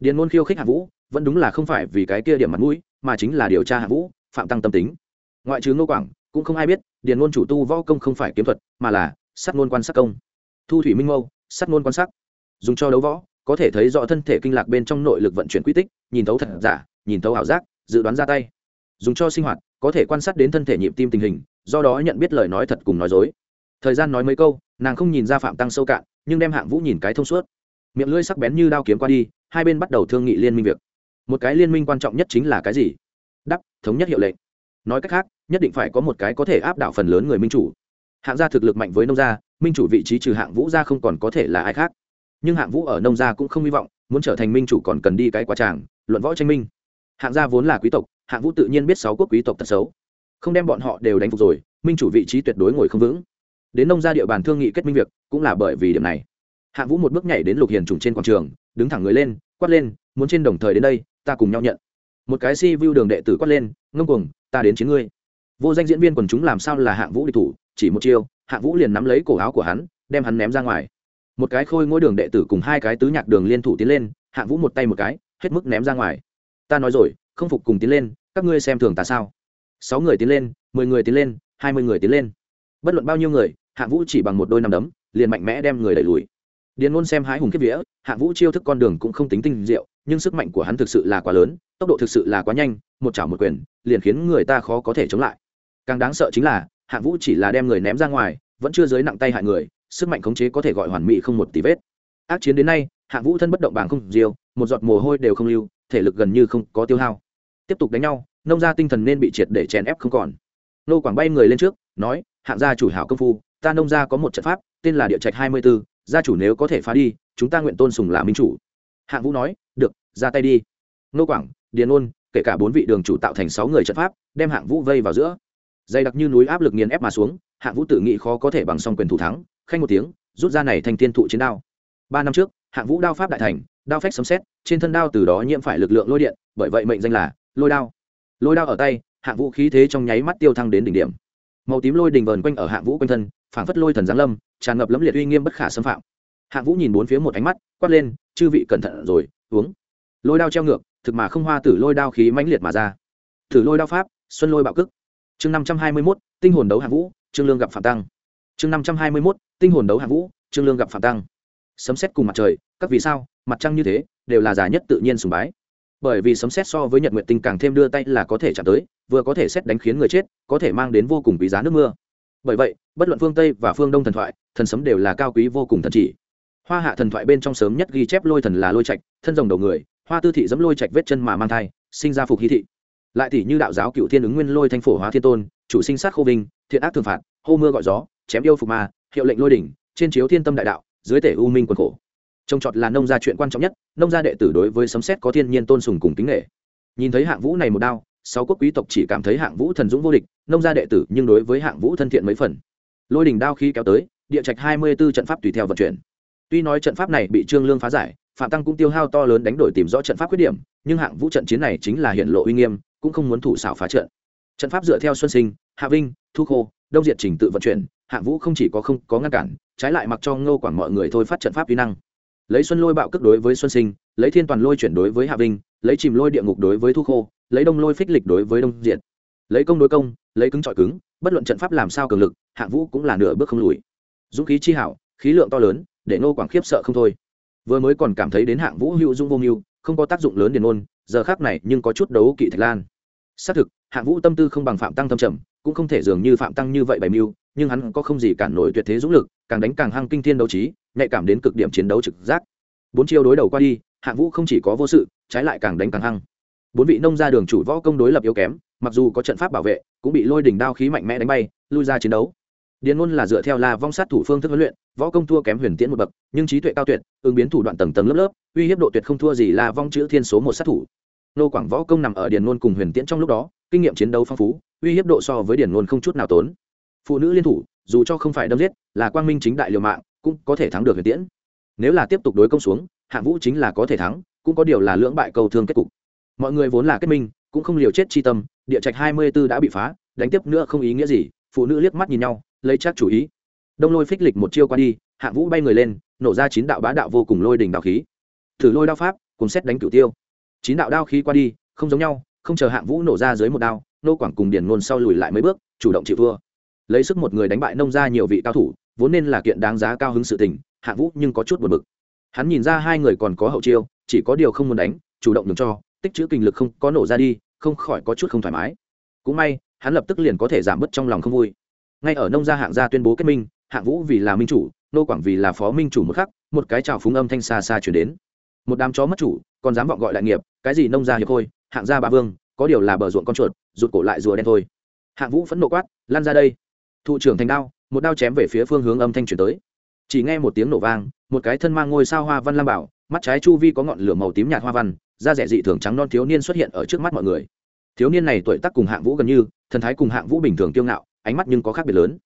Điền ngôn khiêu khích hạng vũ, vẫn đúng là không phải vì cái kia điểm mặt mũi, mà chính là điều tra hạng vũ, phạm tăng tâm tính. Ngoại trừ ngô quảng, cũng không ai biết, điền ngôn chủ tu võ công không phải kiếm thuật, mà là sắt ngôn quan sát công. Thu thủy minh mâu, sắt ngôn quan sát dùng cho đấu võ, có thể thấy rõ thân thể kinh lạc bên trong nội lực vận chuyển quy tích, nhìn thấu thật giả, nhìn thấu ảo giác, dự đoán ra tay dùng cho sinh hoạt, có thể quan sát đến thân thể nhịp tim tình hình, do đó nhận biết lời nói thật cùng nói dối. Thời gian nói mấy câu, nàng không nhìn ra phạm tăng sâu cạn, nhưng đem hạng vũ nhìn cái thông suốt. Miệng lưỡi sắc bén như đao kiếm qua đi, hai bên bắt đầu thương nghị liên minh việc. Một cái liên minh quan trọng nhất chính là cái gì? Đắp thống nhất hiệu lệnh. Nói cách khác, nhất định phải có một cái có thể áp đảo phần lớn người minh chủ. Hạng gia thực lực mạnh với nông gia, minh chủ vị trí trừ hạng vũ gia không còn có thể là ai khác. Nhưng hạng vũ ở nông gia cũng không hy vọng, muốn trở thành minh chủ còn cần đi cái quá tràng, luận võ tranh minh. Hạng gia vốn là quý tộc hạng vũ tự nhiên biết sáu quốc quý tộc tật xấu. Không đem bọn họ đều đánh phục rồi, minh chủ vị trí tuyệt đối ngồi không vững. Đến nông gia địa bàn thương nghị kết minh việc, cũng là bởi vì điểm này. Hạng vũ một bước nhảy đến lục hiền trùng trên quảng trường, đứng thẳng người lên, quát lên, muốn trên đồng thời đến đây, ta cùng nhau nhận. Một cái si vu đường đệ tử quát lên, ngông cuồng, ta đến chiến ngươi. Vô danh diễn viên quần chúng làm sao là hạng vũ địch thủ, chỉ một chiêu hạng vũ liền nắm lấy cổ áo của hắn, đem hắn ném ra ngoài. Một cái khôi ngôi đường đệ tử cùng hai cái tứ nhạc đường liên thủ tiến lên hạng vũ một tay một cái, hết mức ném ra ngoài. Ta nói rồi, không phục cùng tiến lên các ngươi xem thường ta sao? Sáu người tiến lên, mười người tiến lên, hai mươi người tiến lên. Bất luận bao nhiêu người hạng vũ chỉ bằng một đôi nằm đấm, liền mạnh mẽ đem người đẩy lùi. Điền ngôn xem hái hùng kiếp vía hạng vũ chiêu thức con đường cũng không tính tinh diệu, nhưng sức mạnh của hắn thực sự là quá lớn, tốc độ thực sự là quá nhanh, một chảo một quyền, liền khiến người ta khó có thể chống lại. Càng đáng sợ chính là hạng vũ chỉ là đem người ném ra ngoài, vẫn chưa dưới nặng tay hại người, sức mạnh khống chế có thể gọi hoàn mỹ không một tí vết. Ác chiến đến nay hạng vũ thân bất động bảng không diêu, một giọt mồ hôi đều không lưu, thể lực gần như không có tiêu hao tiếp tục đánh nhau, nông gia tinh thần nên bị triệt để chèn ép không còn. Nô quảng bay người lên trước, nói, hạng gia chủ hảo công phu, ta nông gia có một trận pháp, tên là địa trạch hai mươi b ố gia chủ nếu có thể phá đi, chúng ta nguyện tôn sùng là minh chủ. Hạng vũ nói, được, ra tay đi. Nô quảng, điền ôn, kể cả bốn vị đường chủ tạo thành sáu người trận pháp, đem hạng vũ vây vào giữa. Dày đặc như núi áp lực nghiền ép mà xuống, hạng vũ tự nghĩ khó có thể bằng song quyền thủ thắng, khanh một tiếng, rút ra này thành tiên thụ chiến đao. Ba năm trước, hạng vũ đao pháp đại thành, đao phách sấm xét trên thân đao từ đó nhiễm phải lực lượng lôi điện, bởi vậy mệnh danh là lôi đao. Lôi đao ở tay, hạng vũ khí thế trong nháy mắt tiêu thăng đến đỉnh điểm. Màu tím lôi đình vờn quanh ở hạng vũ quanh thân, phảng phất lôi thần giáng lâm, tràn ngập lẫm liệt uy nghiêm bất khả xâm phạm. Hạng vũ nhìn bốn phía một ánh mắt, quát lên, chư vị cẩn thận rồi, uống. Lôi đao treo ngược, thực mà không hoa tử lôi đao khí mãnh liệt mà ra. Thử lôi đao pháp, xuân lôi bạo cức chương năm trăm hai mươi mốt, tinh hồn đấu hạng vũ, trương lương gặp phạm tăng. Chương năm trăm hai mươi mốt, tinh hồn đấu hạng vũ, trương lương gặp phạm tăng. Sấm xét cùng mặt trời, các vì sao, mặt trăng như thế, đều là giả nhất tự nhiên sùng bái bởi vì sấm xét so với nhật nguyện tinh càng thêm đưa tay là có thể chạm tới, vừa có thể xét đánh khiến người chết, có thể mang đến vô cùng quý giá nước mưa. Bởi vậy, bất luận phương tây và phương đông thần thoại, thần sấm đều là cao quý vô cùng thần chỉ. Hoa hạ thần thoại bên trong sớm nhất ghi chép lôi thần là lôi trạch, thân rồng đầu người, hoa tư thị dẫm lôi trạch vết chân mà mang thai, sinh ra phục hy thị. Lại tỷ như đạo giáo cựu thiên ứng nguyên lôi thanh phổ hóa thiên tôn, chủ sinh sát khô vinh, thiện ác thường phạt, hô mưa gọi gió, chém yêu phục ma, hiệu lệnh lôi đỉnh, trên chiếu thiên tâm đại đạo, dưới tể u minh quần khổ. Trông trọt là nông gia chuyện quan trọng nhất nông gia đệ tử đối với sấm xét có thiên nhiên tôn sùng cùng kính nghệ. Nhìn thấy hạng vũ này một đao, sáu quốc quý tộc chỉ cảm thấy hạng vũ thần dũng vô địch, nông gia đệ tử nhưng đối với hạng vũ thân thiện mấy phần. Lôi đỉnh đao khi kéo tới, địa trạch hai mươi b ố trận pháp tùy theo vận chuyển. Tuy nói trận pháp này bị trương lương phá giải, phạm tăng cũng tiêu hao to lớn đánh đổi tìm rõ trận pháp khuyết điểm, nhưng hạng vũ trận chiến này chính là hiện lộ uy nghiêm, cũng không muốn thủ xảo phá trận. Trận pháp dựa theo xuân sinh, hạ vinh, thu khô, đông diệt trình tự vận chuyển, hạng vũ không chỉ có không có ngăn cản, trái lại mặc cho ngô quảng mọi người thôi phát trận pháp uy năng lấy xuân lôi bạo cước đối với xuân sinh, lấy thiên toàn lôi chuyển đối với hạ vinh, lấy chìm lôi địa ngục đối với thu khô, lấy đông lôi phích lịch đối với đông diện lấy công đối công, lấy cứng trọi cứng, bất luận trận pháp làm sao cường lực hạng vũ cũng là nửa bước không lùi. Dũng khí chi hảo, khí lượng to lớn, để Nô quảng khiếp sợ không thôi. Vừa mới còn cảm thấy đến hạng vũ hữu dung vô mưu, không có tác dụng lớn điền ôn, giờ khác này nhưng có chút đấu kỵ thạch lan. Xác thực hạng vũ tâm tư không bằng phạm tăng thâm trầm, cũng không thể dường như phạm tăng như vậy bày mưu, nhưng hắn có không gì cản nổi tuyệt thế dũng lực, càng đánh càng hăng kinh thiên đấu trí nhạy cảm đến cực điểm chiến đấu trực giác. Bốn chiêu đối đầu qua đi, hạng vũ không chỉ có vô sự, trái lại càng đánh càng hăng. Bốn vị nông gia đường chủ võ công đối lập yếu kém, mặc dù có trận pháp bảo vệ, cũng bị lôi đỉnh đao khí mạnh mẽ đánh bay, lui ra chiến đấu. Điền ngôn là dựa theo la vong sát thủ phương thức huấn luyện, võ công thua kém huyền tiễn một bậc, nhưng trí tuệ cao tuyệt, ứng biến thủ đoạn tầng tầng lớp lớp, uy hiếp độ tuyệt không thua gì là vong chữ thiên số một sát thủ. Nô quảng võ công nằm ở điền ngôn cùng huyền tiễn trong lúc đó, kinh nghiệm chiến đấu phong phú, uy hiếp độ so với điền ngôn không chút nào tốn. Phụ nữ liên thủ, dù cho không phải đâm giết, là quang minh chính đại liều mạng cũng có thể thắng được huyền tiễn. Nếu là tiếp tục đối công xuống, hạng vũ chính là có thể thắng, cũng có điều là lưỡng bại cầu thương kết cục. Mọi người vốn là kết minh, cũng không liều chết chi tâm, địa trạch hai mươi b ố đã bị phá, đánh tiếp nữa không ý nghĩa gì, phụ nữ liếc mắt nhìn nhau, lấy chắc chủ ý. Đông lôi phích lịch một chiêu qua đi, hạng vũ bay người lên, nổ ra chín đạo bá đạo vô cùng lôi đình đạo khí. Thử lôi đao pháp, cùng xét đánh cửu tiêu. Chín đạo đao khí qua đi, không giống nhau, không chờ hạng vũ nổ ra dưới một đao, nô quảng cùng điền ngôn sau lùi lại mấy bước, chủ động chịu thua. Lấy sức một người đánh bại nông ra nhiều vị cao thủ vốn nên là kiện đáng giá cao hứng sự tình hạng vũ nhưng có chút buồn bực. Hắn nhìn ra hai người còn có hậu chiêu, chỉ có điều không muốn đánh, chủ động đừng cho, tích chữ kinh lực không có nổ ra đi, không khỏi có chút không thoải mái. Cũng may, hắn lập tức liền có thể giảm bớt trong lòng không vui. Ngay ở nông gia hạng gia tuyên bố kết minh hạng vũ vì là minh chủ, nô quảng vì là phó minh chủ một khắc, một cái trào phúng âm thanh xa xa chuyển đến. Một đám chó mất chủ, còn dám vọng gọi đại nghiệp, cái gì nông gia hiệp khôi hạng gia ba vương, có điều là bờ ruộng con chuột, rụt cổ lại rùa đen thôi. Hạng vũ phẫn nộ quát, lan ra đây. Thụ trưởng thành đao một đao chém về phía phương hướng âm thanh chuyển tới. Chỉ nghe một tiếng nổ vang, một cái thân mang ngôi sao hoa văn lam bảo, mắt trái chu vi có ngọn lửa màu tím nhạt hoa văn, da rẻ dị thường trắng non thiếu niên xuất hiện ở trước mắt mọi người. Thiếu niên này tuổi tác cùng hạng vũ gần như, thần thái cùng hạng vũ bình thường kiêu ngạo, ánh mắt nhưng có khác biệt lớn.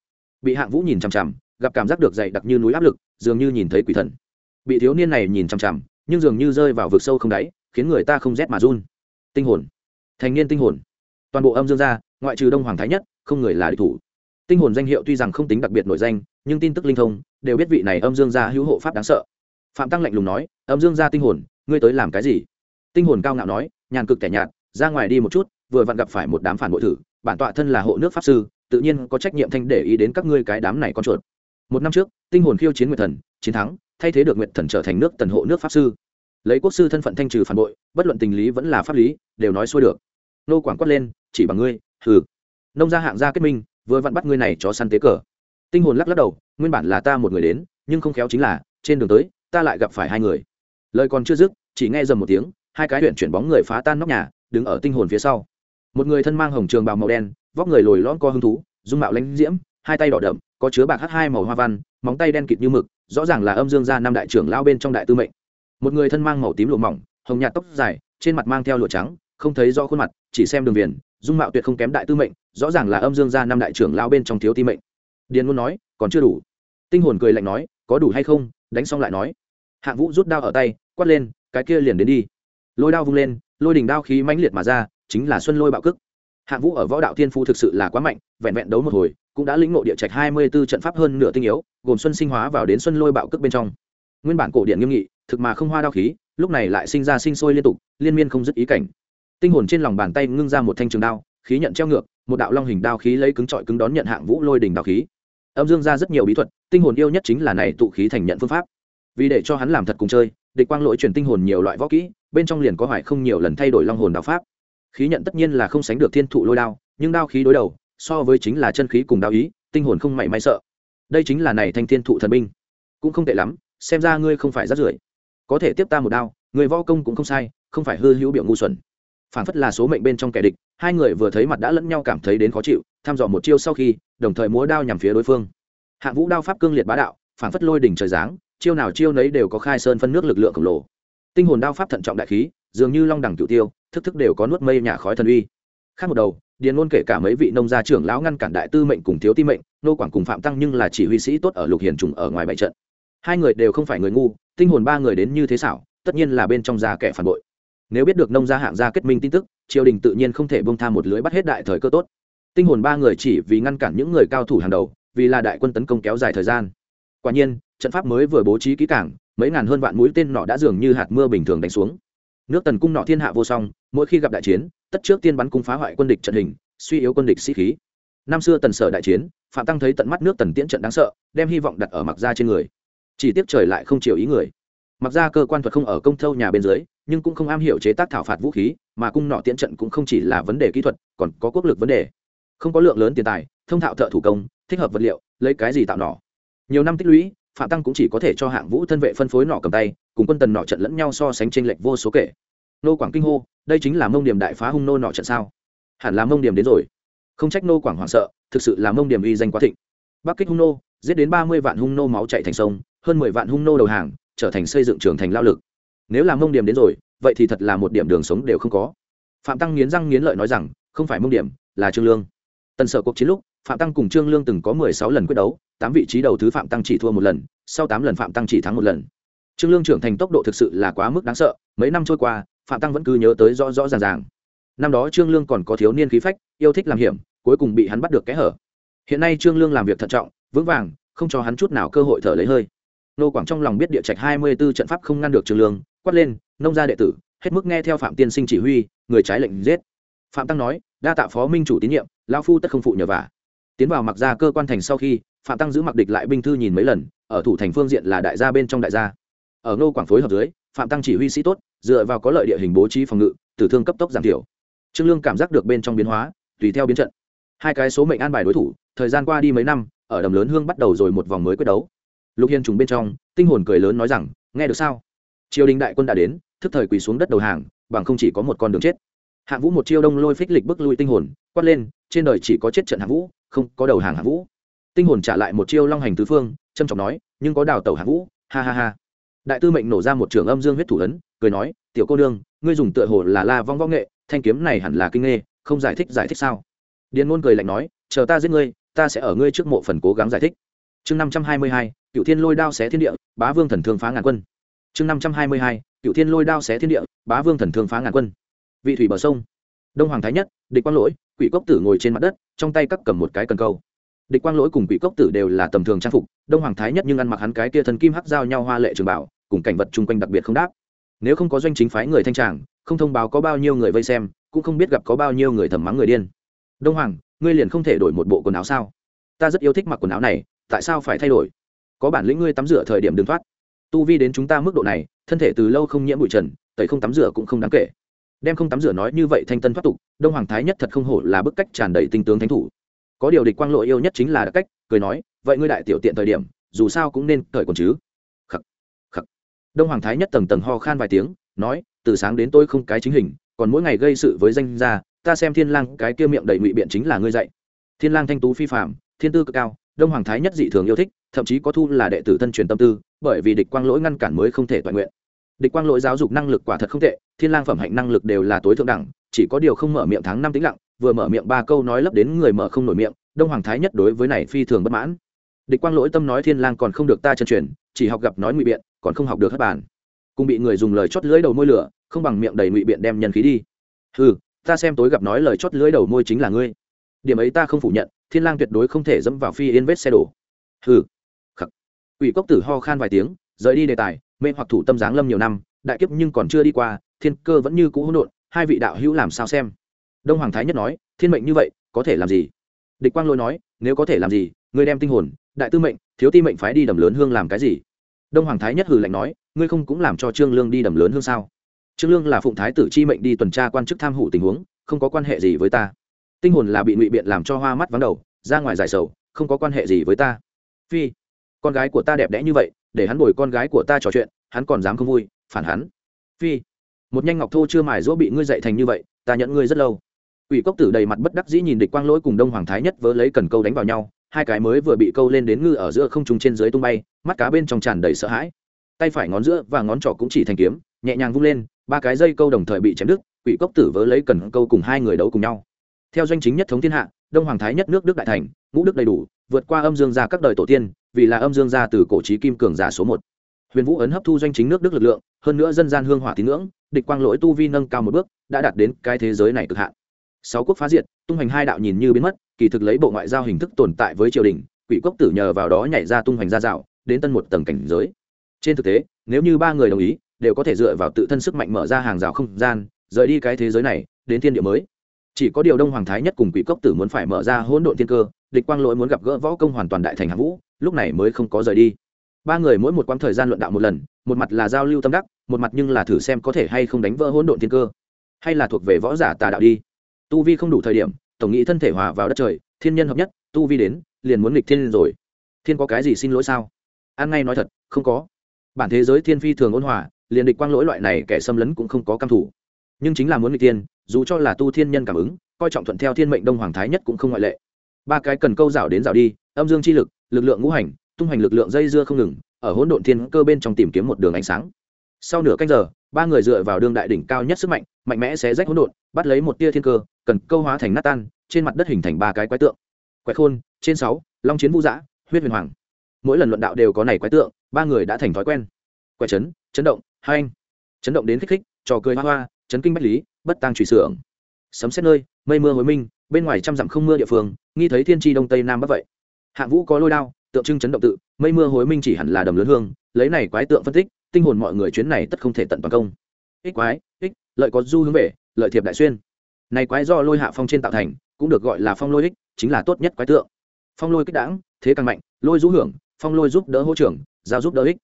Bị hạng vũ nhìn chằm chằm, gặp cảm giác được dày đặc như núi áp lực, dường như nhìn thấy quỷ thần. Bị thiếu niên này nhìn chằm chằm, nhưng dường như rơi vào vực sâu không đáy, khiến người ta không rét mà run. Tinh hồn. Thành niên tinh hồn. Toàn bộ âm dương gia, ngoại trừ đông hoàng thái nhất, không người là địch thủ tinh hồn danh hiệu tuy rằng không tính đặc biệt nổi danh, nhưng tin tức linh thông, đều biết vị này âm dương gia hữu hộ pháp đáng sợ. Phạm tăng lạnh lùng nói, âm dương gia tinh hồn, ngươi tới làm cái gì? Tinh hồn cao ngạo nói, nhàn cực kẻ nhạt, ra ngoài đi một chút, vừa vặn gặp phải một đám phản bội thử, bản tọa thân là hộ nước pháp sư, tự nhiên có trách nhiệm thanh để ý đến các ngươi cái đám này con chuột. Một năm trước, tinh hồn khiêu chiến nguyệt thần, chiến thắng, thay thế được nguyệt thần trở thành nước tần hộ nước pháp sư. Lấy quốc sư thân phận thanh trừ phản bội, bất luận tình lý vẫn là pháp lý, đều nói xuôi được. Nô quảng quát lên, chỉ bằng ngươi, hừ. Nông gia hạng gia kết minh vừa vặn bắt ngươi này chó săn tế cờ. Tinh hồn lắc lắc đầu, nguyên bản là ta một người đến, nhưng không khéo chính là, trên đường tới, ta lại gặp phải hai người. Lời còn chưa dứt, chỉ nghe dầm một tiếng, hai cái huyện chuyển bóng người phá tan nóc nhà, đứng ở tinh hồn phía sau. Một người thân mang hồng trường bào màu đen, vóc người lồi lõn co hứng thú, dung mạo lãnh diễm, hai tay đỏ đậm, có chứa bạc h hai màu hoa văn, móng tay đen kịt như mực, rõ ràng là âm dương gia năm đại trưởng lao bên trong đại tư mệnh. Một người thân mang màu tím lụa mỏng, hồng nhạt tóc dài, trên mặt mang theo lụa trắng không thấy rõ khuôn mặt, chỉ xem đường viền, dung mạo tuyệt không kém đại tư mệnh, rõ ràng là âm dương gia năm đại trưởng lao bên trong thiếu ti mệnh. Điền muốn nói, còn chưa đủ. Tinh hồn cười lạnh nói, có đủ hay không? Đánh xong lại nói. Hạng vũ rút đao ở tay, quát lên, cái kia liền đến đi. Lôi đao vung lên, lôi đỉnh đao khí mãnh liệt mà ra, chính là xuân lôi bạo cức hạng vũ ở võ đạo thiên phu thực sự là quá mạnh, vẹn vẹn đấu một hồi, cũng đã lĩnh ngộ địa trạch hai mươi 24 trận pháp hơn nửa tinh yếu, gồm xuân sinh hóa vào đến xuân lôi bạo cức bên trong. Nguyên bản cổ điện nghiêm nghị, thực mà không hoa đao khí, lúc này lại sinh ra sinh sôi liên tục, liên miên không dứt ý cảnh tinh hồn trên lòng bàn tay ngưng ra một thanh trường đao, khí nhận treo ngược, một đạo long hình đao khí lấy cứng trọi cứng đón nhận hạng vũ lôi đình đao khí. Âm dương ra rất nhiều bí thuật, tinh hồn yêu nhất chính là này tụ khí thành nhận phương pháp. Vì để cho hắn làm thật cùng chơi, địch quang lỗi chuyển tinh hồn nhiều loại võ kỹ, bên trong liền có hoài không nhiều lần thay đổi long hồn đạo pháp. Khí nhận tất nhiên là không sánh được thiên thụ lôi đao, nhưng đao khí đối đầu, so với chính là chân khí cùng đao ý, tinh hồn không mảy may sợ. Đây chính là này thanh thiên thụ thần binh. Cũng không tệ lắm, xem ra ngươi không phải rát rưởi. Có thể tiếp ta một đao, người võ công cũng không sai, không phải hư hữu biểu ngu xuẩn phản phất là số mệnh bên trong kẻ địch, hai người vừa thấy mặt đã lẫn nhau cảm thấy đến khó chịu, thăm dò một chiêu sau khi, đồng thời múa đao nhằm phía đối phương. Hạng vũ đao pháp cương liệt bá đạo phản phất lôi đỉnh trời giáng, chiêu nào chiêu nấy đều có khai sơn phân nước lực lượng khổng lồ. Tinh hồn đao pháp thận trọng đại khí, dường như long đẳng cựu tiêu, thức thức đều có nuốt mây nhà khói thần uy. Khác một đầu, điền luôn kể cả mấy vị nông gia trưởng lão ngăn cản đại tư mệnh cùng thiếu ti mệnh, nô quảng cùng phạm tăng nhưng là chỉ huy sĩ tốt ở lục hiền trùng ở ngoài bảy trận. Hai người đều không phải người ngu, tinh hồn ba người đến như thế xảo, tất nhiên là bên trong gia kẻ phản bội nếu biết được nông gia hạng gia kết minh tin tức, triều đình tự nhiên không thể bông tha một lưới bắt hết đại thời cơ tốt. Tinh hồn ba người chỉ vì ngăn cản những người cao thủ hàng đầu, vì là đại quân tấn công kéo dài thời gian. Quả nhiên, trận pháp mới vừa bố trí kỹ cảng mấy ngàn hơn vạn mũi tên nọ đã dường như hạt mưa bình thường đánh xuống. Nước tần cung nọ thiên hạ vô song, mỗi khi gặp đại chiến, tất trước tiên bắn cung phá hoại quân địch trận hình, suy yếu quân địch sĩ khí. Năm xưa tần sở đại chiến, phạm tăng thấy tận mắt nước tần tiễn trận đáng sợ, đem hy vọng đặt ở mặc gia trên người. Chỉ tiếc trời lại không chiều ý người. Mặc gia cơ quan thuật không ở công thâu nhà bên dưới nhưng cũng không am hiểu chế tác thảo phạt vũ khí, mà cung nọ tiễn trận cũng không chỉ là vấn đề kỹ thuật, còn có quốc lực vấn đề. Không có lượng lớn tiền tài, thông thạo thợ thủ công, thích hợp vật liệu, lấy cái gì tạo nỏ. Nhiều năm tích lũy, phạm tăng cũng chỉ có thể cho hạng vũ thân vệ phân phối nỏ cầm tay, cùng quân tần nỏ trận lẫn nhau so sánh tranh lệch vô số kể. Nô quảng kinh hô, đây chính là mông điểm đại phá hung nô nọ trận sao? Hẳn là mông điểm đến rồi. Không trách nô quảng hoảng sợ, thực sự là mông điểm uy danh quá thịnh. Bắc kích hung nô, giết đến ba mươi vạn hung nô máu chạy thành sông, hơn mười vạn hung nô đầu hàng, trở thành xây dựng trường thành lao lực nếu là mông điểm đến rồi, vậy thì thật là một điểm đường sống đều không có. Phạm tăng nghiến răng nghiến lợi nói rằng, không phải mông điểm, là trương lương. Tần sở cuộc chiến lúc, phạm tăng cùng trương lương từng có mười sáu lần quyết đấu, tám vị trí đầu thứ phạm tăng chỉ thua một lần, sau tám lần phạm tăng chỉ thắng một lần. Trương lương trưởng thành tốc độ thực sự là quá mức đáng sợ, mấy năm trôi qua, phạm tăng vẫn cứ nhớ tới rõ rõ ràng ràng. Năm đó trương lương còn có thiếu niên khí phách, yêu thích làm hiểm, cuối cùng bị hắn bắt được kẽ hở. Hiện nay trương lương làm việc thận trọng, vững vàng, không cho hắn chút nào cơ hội thở lấy hơi. Nô quảng trong lòng biết địa trạch hai mươi 24 trận pháp không ngăn được trương lương quát lên, nông gia đệ tử, hết mức nghe theo phạm tiên sinh chỉ huy, người trái lệnh giết. Phạm tăng nói, đa tạ phó minh chủ tín nhiệm, lão phu tất không phụ nhờ vả. Tiến vào mặc ra cơ quan thành sau khi, phạm tăng giữ mặc địch lại binh thư nhìn mấy lần, ở thủ thành phương diện là đại gia bên trong đại gia. Ở ngô quảng phối hợp dưới, phạm tăng chỉ huy sĩ tốt, dựa vào có lợi địa hình bố trí phòng ngự, tử thương cấp tốc giảm thiểu. Trương lương cảm giác được bên trong biến hóa, tùy theo biến trận. Hai cái số mệnh an bài đối thủ, thời gian qua đi mấy năm, ở đầm lớn hương bắt đầu rồi một vòng mới quyết đấu. Lục hiên trùng bên trong, tinh hồn cười lớn nói rằng, nghe được sao? Triều đình đại quân đã đến thức thời quỳ xuống đất đầu hàng bằng không chỉ có một con đường chết. Hạng vũ một chiêu đông lôi phích lịch bức lui tinh hồn quát lên trên đời chỉ có chết trận hạng vũ không có đầu hàng hạng vũ. Tinh hồn trả lại một chiêu long hành tứ phương trâm trọng nói nhưng có đào tẩu hạng vũ ha ha ha. Đại tư mệnh nổ ra một trường âm dương huyết thủ ấn cười nói tiểu cô đương, ngươi dùng tựa hồ là la vong võ nghệ thanh kiếm này hẳn là kinh nghê không giải thích giải thích sao? Điền ngôn cười lạnh nói chờ ta giết ngươi ta sẽ ở ngươi trước mộ phần cố gắng giải thích. Chương năm trăm hai mươi hai cựu thiên lôi đao xé thiên địa bá vương thần thương phá ngàn quân chương năm trăm hai mươi hai, cựu thiên lôi đao xé thiên địa, bá vương thần thương phá ngàn quân. Vị thủy bờ sông. Đông hoàng thái nhất, địch quang lỗi, quỷ cốc tử ngồi trên mặt đất, trong tay cắt cầm một cái cần câu. Địch quang lỗi cùng quỷ cốc tử đều là tầm thường trang phục, đông hoàng thái nhất nhưng ăn mặc hắn cái kia thần kim hắc giao nhau hoa lệ trường bảo, cùng cảnh vật chung quanh đặc biệt không đáp. Nếu không có doanh chính phái người thanh tràng, không thông báo có bao nhiêu người vây xem, cũng không biết gặp có bao nhiêu người thầm mắng người điên. Đông hoàng, ngươi liền không thể đổi một bộ quần áo sao? Ta rất yêu thích mặc quần áo này, tại sao phải thay đổi? Có bản lĩnh ngươi tắm rửa thời điểm đường thoát tu vi đến chúng ta mức độ này, thân thể từ lâu không nhiễm bụi trần, tẩy không tắm rửa cũng không đáng kể. Đem không tắm rửa nói như vậy thanh tân thoát tục, đông hoàng thái nhất thật không hổ là bức cách tràn đầy tinh tướng thánh thủ. Có điều địch quang lộ yêu nhất chính là đặc cách, cười nói, vậy ngươi đại tiểu tiện thời điểm, dù sao cũng nên cởi còn chứ. Khắc khắc. Đông hoàng thái nhất tầng tầng ho khan vài tiếng, nói, từ sáng đến tôi không cái chính hình, còn mỗi ngày gây sự với danh gia, ta xem thiên lang cái kia miệng đầy ngụy biện chính là ngươi dạy. Thiên lang thanh tú phi phạm thiên tư cực cao, đông hoàng thái nhất dị thường yêu thích thậm chí có thu là đệ tử thân truyền tâm tư, bởi vì địch quang lỗi ngăn cản mới không thể toàn nguyện. Địch quang lỗi giáo dục năng lực quả thật không tệ, thiên lang phẩm hạnh năng lực đều là tối thượng đẳng, chỉ có điều không mở miệng tháng năm tĩnh lặng, vừa mở miệng ba câu nói lấp đến người mở không nổi miệng, đông hoàng thái nhất đối với này phi thường bất mãn. Địch quang lỗi tâm nói thiên lang còn không được ta chân truyền, chỉ học gặp nói ngụy biện, còn không học được hất bàn. Cùng bị người dùng lời chót lưỡi đầu môi lửa, không bằng miệng đầy ngụy biện đem nhân khí đi. Hừ, ta xem tối gặp nói lời chót lưỡi đầu môi chính là ngươi. Điểm ấy ta không phủ nhận, thiên lang tuyệt đối không thể dẫm vào phi yên vết xe đổ. Hừ. Quỷ cốc tử ho khan vài tiếng, rời đi đề tài, mê hoặc thủ tâm giáng lâm nhiều năm, đại kiếp nhưng còn chưa đi qua, thiên cơ vẫn như cũ hỗn độn, hai vị đạo hữu làm sao xem? Đông hoàng thái nhất nói, thiên mệnh như vậy, có thể làm gì? Địch quang lôi nói, nếu có thể làm gì, ngươi đem tinh hồn, đại tư mệnh, thiếu ti mệnh phái đi đầm lớn hương làm cái gì? Đông hoàng thái nhất hừ lạnh nói, ngươi không cũng làm cho trương lương đi đầm lớn hương sao? Trương lương là phụng thái tử chi mệnh đi tuần tra quan chức tham hủ tình huống, không có quan hệ gì với ta. Tinh hồn là bị ngụy biện làm cho hoa mắt vắng đầu, ra ngoài giải sầu, không có quan hệ gì với ta. Phi con gái của ta đẹp đẽ như vậy, để hắn bồi con gái của ta trò chuyện, hắn còn dám không vui, phản hắn. Phi, một nhanh ngọc thô chưa mài giũa bị ngươi dạy thành như vậy, ta nhận ngươi rất lâu. Ủy cốc tử đầy mặt bất đắc dĩ nhìn địch quang lỗi cùng đông hoàng thái nhất vớ lấy cần câu đánh vào nhau, hai cái mới vừa bị câu lên đến ngư ở giữa không trung trên dưới tung bay, mắt cá bên trong tràn đầy sợ hãi. Tay phải ngón giữa và ngón trỏ cũng chỉ thành kiếm, nhẹ nhàng vung lên, ba cái dây câu đồng thời bị chém đứt, quỷ cốc tử vớ lấy cần câu cùng hai người đấu cùng nhau. Theo danh chính nhất thống thiên hạ, đông hoàng thái nhất nước đức đại thành, ngũ đức đầy đủ, vượt qua âm dương ra các đời tổ tiên vì là âm dương gia từ cổ trí kim cường giả số một. Huyền vũ ấn hấp thu doanh chính nước đức lực lượng, hơn nữa dân gian hương hỏa tín ngưỡng, địch quang lỗi tu vi nâng cao một bước, đã đạt đến cái thế giới này cực hạn. Sáu quốc phá diệt, tung hoành hai đạo nhìn như biến mất, kỳ thực lấy bộ ngoại giao hình thức tồn tại với triều đình, quỷ cốc tử nhờ vào đó nhảy ra tung hoành ra dạo đến tân một tầng cảnh giới. Trên thực tế, nếu như ba người đồng ý, đều có thể dựa vào tự thân sức mạnh mở ra hàng rào không gian, rời đi cái thế giới này, đến thiên địa mới. Chỉ có điều đông hoàng thái nhất cùng quỷ cốc tử muốn phải mở ra hỗn độn thiên cơ, địch quang lỗi muốn gặp gỡ võ công hoàn toàn đại thành hạng vũ lúc này mới không có rời đi. Ba người mỗi một quãng thời gian luận đạo một lần, một mặt là giao lưu tâm đắc, một mặt nhưng là thử xem có thể hay không đánh vỡ hỗn độn thiên cơ. Hay là thuộc về võ giả tà đạo đi. Tu vi không đủ thời điểm, tổng nghĩ thân thể hòa vào đất trời, thiên nhân hợp nhất, tu vi đến, liền muốn nghịch thiên rồi. Thiên có cái gì xin lỗi sao? An ngay nói thật, không có. Bản thế giới thiên phi thường ôn hòa, liền địch quang lỗi loại này kẻ xâm lấn cũng không có căm thủ. Nhưng chính là muốn nghịch thiên, dù cho là tu thiên nhân cảm ứng, coi trọng thuận theo thiên mệnh đông hoàng thái nhất cũng không ngoại lệ. Ba cái cần câu rào đến rào đi, âm dương chi lực lực lượng ngũ hành, tung hành lực lượng dây dưa không ngừng, ở hỗn độn thiên cơ bên trong tìm kiếm một đường ánh sáng. Sau nửa canh giờ, ba người dựa vào đường đại đỉnh cao nhất sức mạnh mạnh mẽ xé rách hỗn độn, bắt lấy một tia thiên cơ, cần câu hóa thành nát tan, trên mặt đất hình thành ba cái quái tượng. Quái khôn, trên sáu, long chiến vũ dã huyết huyền hoàng. Mỗi lần luận đạo đều có này quái tượng, ba người đã thành thói quen. Quái chấn chấn động, hai anh. Chấn động đến kích thích trò cười hoa hoa, chấn kinh bách lý, bất tăng trùy sưởng. Sấm xét nơi, mây mưa hối minh, bên ngoài trăm dặm không mưa địa phương, nghi thấy thiên tri đông tây nam bắc vậy hạ vũ có lôi đao, tượng trưng chấn động tự, mây mưa hối minh chỉ hẳn là đầm lớn hương, lấy này quái tượng phân tích, tinh hồn mọi người chuyến này tất không thể tận toàn công. Ích quái, ích, lợi có du hướng về, lợi thiệp đại xuyên. Này quái do lôi hạ phong trên tạo thành, cũng được gọi là phong lôi ích, chính là tốt nhất quái tượng. Phong lôi kích đảng thế càng mạnh, lôi rũ hưởng, phong lôi giúp đỡ hỗ trưởng, giao giúp đỡ ích.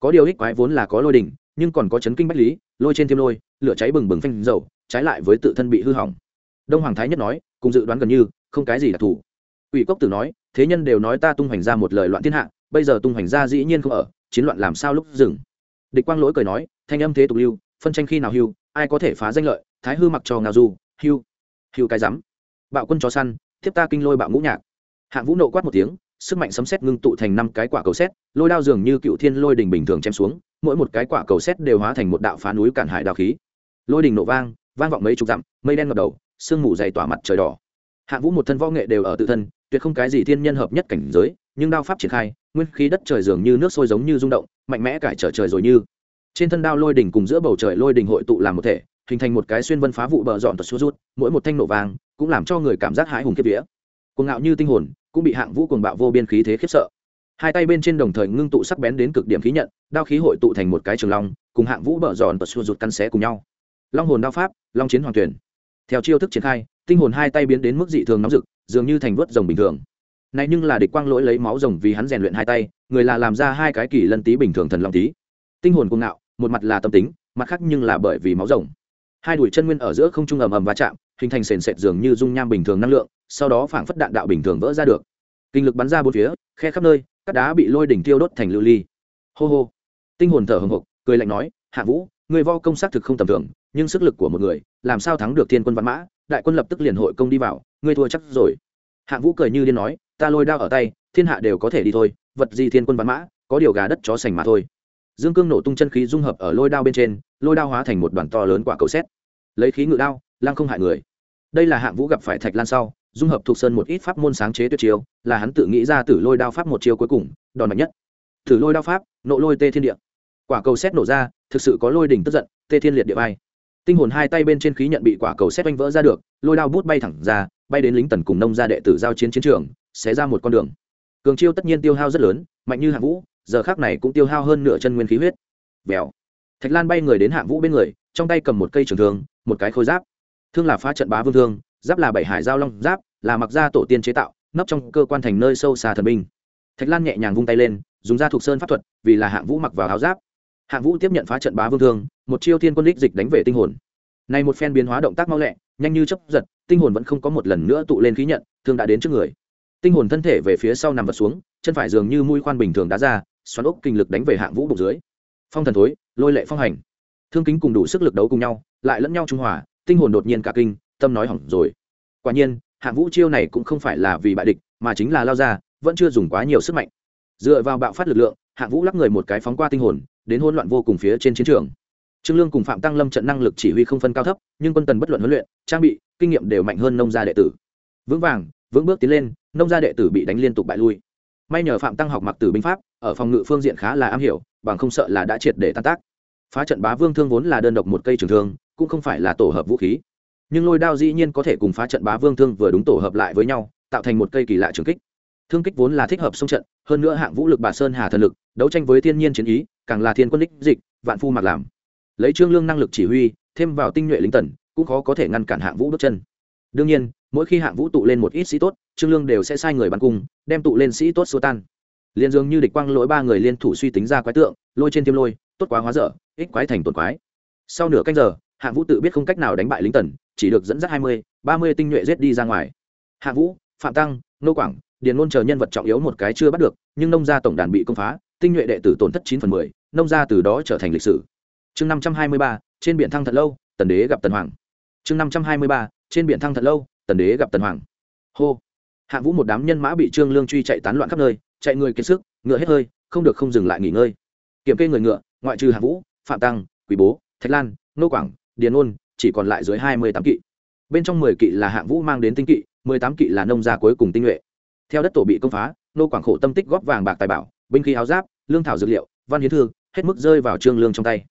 Có điều ích quái vốn là có lôi đỉnh, nhưng còn có chấn kinh bách lý, lôi trên thiêm lôi, lửa cháy bừng bừng phanh dầu, trái lại với tự thân bị hư hỏng. Đông hoàng thái nhất nói, cùng dự đoán gần như, không cái gì đặc thù ủy cốc tử nói thế nhân đều nói ta tung hoành ra một lời loạn thiên hạ, bây giờ tung hoành ra dĩ nhiên không ở, chiến loạn làm sao lúc dừng? Địch quang lỗi cười nói, thanh âm thế tục lưu, phân tranh khi nào hưu, ai có thể phá danh lợi, thái hư mặc trò ngào du, hưu hưu cái rắm. Bạo quân chó săn, thiếp ta kinh lôi bạo ngũ nhạc. Hạng vũ nộ quát một tiếng, sức mạnh sấm sét ngưng tụ thành năm cái quả cầu sét, lôi đao dường như cựu thiên lôi đình bình thường chém xuống, mỗi một cái quả cầu sét đều hóa thành một đạo phá núi cản hải đào khí. Lôi đình nổ vang vang vọng mấy chục dặm, mây đen ngập đầu, sương mù dày tỏa mặt trời đỏ. Hạng vũ một thân võ nghệ đều ở tự thân tuyệt không cái gì thiên nhân hợp nhất cảnh giới, nhưng đao pháp triển khai, nguyên khí đất trời dường như nước sôi giống như rung động, mạnh mẽ cải trở trời rồi như. Trên thân đao lôi đỉnh cùng giữa bầu trời lôi đỉnh hội tụ làm một thể, hình thành một cái xuyên vân phá vụ bờ dọn tật xuống rút, mỗi một thanh nổ vàng, cũng làm cho người cảm giác hãi hùng kiếp vía. Cuồng ngạo như tinh hồn, cũng bị hạng vũ cuồng bạo vô biên khí thế khiếp sợ. Hai tay bên trên đồng thời ngưng tụ sắc bén đến cực điểm khí nhận, đao khí hội tụ thành một cái trường long, cùng hạng vũ bờ dọn tật xuống rút căn xé cùng nhau. Long hồn đao pháp, long chiến hoàng tuyển. Theo chiêu thức triển khai tinh hồn hai tay biến đến mức dị thường nóng rực, dường như thành vớt rồng bình thường. Này nhưng là địch quang lỗi lấy máu rồng vì hắn rèn luyện hai tay, người là làm ra hai cái kỳ lân tí bình thường thần long tí. Tinh hồn cuồng ngạo, một mặt là tâm tính, mặt khác nhưng là bởi vì máu rồng. Hai đùi chân nguyên ở giữa không trung ầm ầm va chạm, hình thành sền sệt dường như dung nham bình thường năng lượng, sau đó phảng phất đạn đạo bình thường vỡ ra được. Kinh lực bắn ra bốn phía, khe khắp nơi các đá bị lôi đỉnh tiêu đốt thành lưu ly. Hô hô. Tinh hồn thở hồng hộc, cười lạnh nói, hạ vũ người vo công xác thực không tầm thường, nhưng sức lực của một người, làm sao thắng được thiên quân văn mã? Đại quân lập tức liền hội công đi vào, ngươi thua chắc rồi. Hạng vũ cười như điên nói, ta lôi đao ở tay, thiên hạ đều có thể đi thôi, vật gì thiên quân văn mã, có điều gà đất chó sành mà thôi. Dương cương nổ tung chân khí dung hợp ở lôi đao bên trên, lôi đao hóa thành một đoàn to lớn quả cầu xét lấy khí ngự đao, lăng không hại người. Đây là hạng vũ gặp phải thạch lan sau, dung hợp thuộc sơn một ít pháp môn sáng chế tuyệt chiêu, là hắn tự nghĩ ra từ lôi đao pháp một chiêu cuối cùng, đòn mạnh nhất. Thử lôi đao pháp, nộ lôi tê thiên địa. Quả cầu xét nổ ra, thực sự có lôi đỉnh tức giận, tê thiên liệt địa vai tinh hồn hai tay bên trên khí nhận bị quả cầu xét oanh vỡ ra được, lôi đao bút bay thẳng ra, bay đến lính tần cùng nông gia đệ tử giao chiến chiến trường, xé ra một con đường. Cường chiêu tất nhiên tiêu hao rất lớn, mạnh như hạng vũ, giờ khác này cũng tiêu hao hơn nửa chân nguyên khí huyết. Vèo. Thạch lan bay người đến hạng vũ bên người, trong tay cầm một cây trường thương, một cái khôi giáp. Thương là phá trận bá vương thương, giáp là bảy hải giao long giáp, là mặc gia tổ tiên chế tạo, nấp trong cơ quan thành nơi sâu xa thần binh. Thạch lan nhẹ nhàng vung tay lên, dùng da thuộc sơn pháp thuật, vì là hạng vũ mặc vào áo giáp hạng vũ tiếp nhận phá trận bá vương thương, một chiêu thiên quân đích dịch đánh về tinh hồn. Này một phen biến hóa động tác mau lẹ, nhanh như chấp giật, tinh hồn vẫn không có một lần nữa tụ lên khí nhận, thương đã đến trước người. Tinh hồn thân thể về phía sau nằm vật xuống, chân phải dường như mũi khoan bình thường đá ra, xoắn ốc kinh lực đánh về hạng vũ bụng dưới. Phong thần thối, lôi lệ phong hành. Thương kính cùng đủ sức lực đấu cùng nhau, lại lẫn nhau trung hòa, tinh hồn đột nhiên cả kinh, tâm nói hỏng rồi. Quả nhiên, hạng vũ chiêu này cũng không phải là vì bại địch, mà chính là lao ra, vẫn chưa dùng quá nhiều sức mạnh. Dựa vào bạo phát lực lượng, hạng vũ lắc người một cái phóng qua tinh hồn đến hỗn loạn vô cùng phía trên chiến trường. Trương lương cùng phạm tăng lâm trận năng lực chỉ huy không phân cao thấp, nhưng quân tần bất luận huấn luyện, trang bị, kinh nghiệm đều mạnh hơn nông gia đệ tử. Vững vàng, vững bước tiến lên, nông gia đệ tử bị đánh liên tục bại lui. May nhờ phạm tăng học mặc tử binh pháp, ở phòng ngự phương diện khá là am hiểu, bằng không sợ là đã triệt để tan tác. Phá trận bá vương thương vốn là đơn độc một cây trường thương, cũng không phải là tổ hợp vũ khí. Nhưng lôi đao dĩ nhiên có thể cùng phá trận bá vương thương vừa đúng tổ hợp lại với nhau, tạo thành một cây kỳ lạ trường kích. Thương kích vốn là thích hợp sông trận, hơn nữa hạng vũ lực bà sơn hà thần lực, đấu tranh với thiên nhiên chiến ý càng là thiên quân đích dịch, vạn phu mặc làm. Lấy trương lương năng lực chỉ huy, thêm vào tinh nhuệ lính tần, cũng khó có thể ngăn cản hạng vũ bước chân. Đương nhiên, mỗi khi hạng vũ tụ lên một ít sĩ tốt, trương lương đều sẽ sai người bắn cung, đem tụ lên sĩ tốt xua tan. Liền dường như địch quang lỗi ba người liên thủ suy tính ra quái tượng, lôi trên tiêm lôi, tốt quá hóa dở ích quái thành tổn quái. Sau nửa canh giờ, hạng vũ tự biết không cách nào đánh bại lính tần, chỉ được dẫn dắt hai mươi, ba mươi tinh nhuệ giết đi ra ngoài. Hạng vũ, phạm tăng, nô quảng, điền ngôn chờ nhân vật trọng yếu một cái chưa bắt được, nhưng nông gia tổng đàn bị công phá, tinh nhuệ đệ tử tổn thất chín phần mười nông gia từ đó trở thành lịch sử. Chương năm trăm hai mươi ba, trên biển thăng thật lâu, tần đế gặp tần hoàng. Chương năm trăm hai mươi ba, trên biển thăng thật lâu, tần đế gặp tần hoàng. Hô. Hạ vũ một đám nhân mã bị trương lương truy chạy tán loạn khắp nơi, chạy người kiệt sức, ngựa hết hơi, không được không dừng lại nghỉ ngơi. Kiểm kê người ngựa, ngoại trừ hạng vũ, phạm tăng quý bố, thạch lan, nô quảng, điền ôn, chỉ còn lại dưới hai mươi tám kỵ. Bên trong mười kỵ là hạng vũ mang đến tinh kỵ, mười tám kỵ là nông gia cuối cùng tinh nhuệ. Theo đất tổ bị công phá, nô quảng khổ tâm tích góp vàng bạc tài bảo, binh khí áo giáp, lương thảo dược liệu, văn hiến thư hết mức rơi vào trương lương trong tay.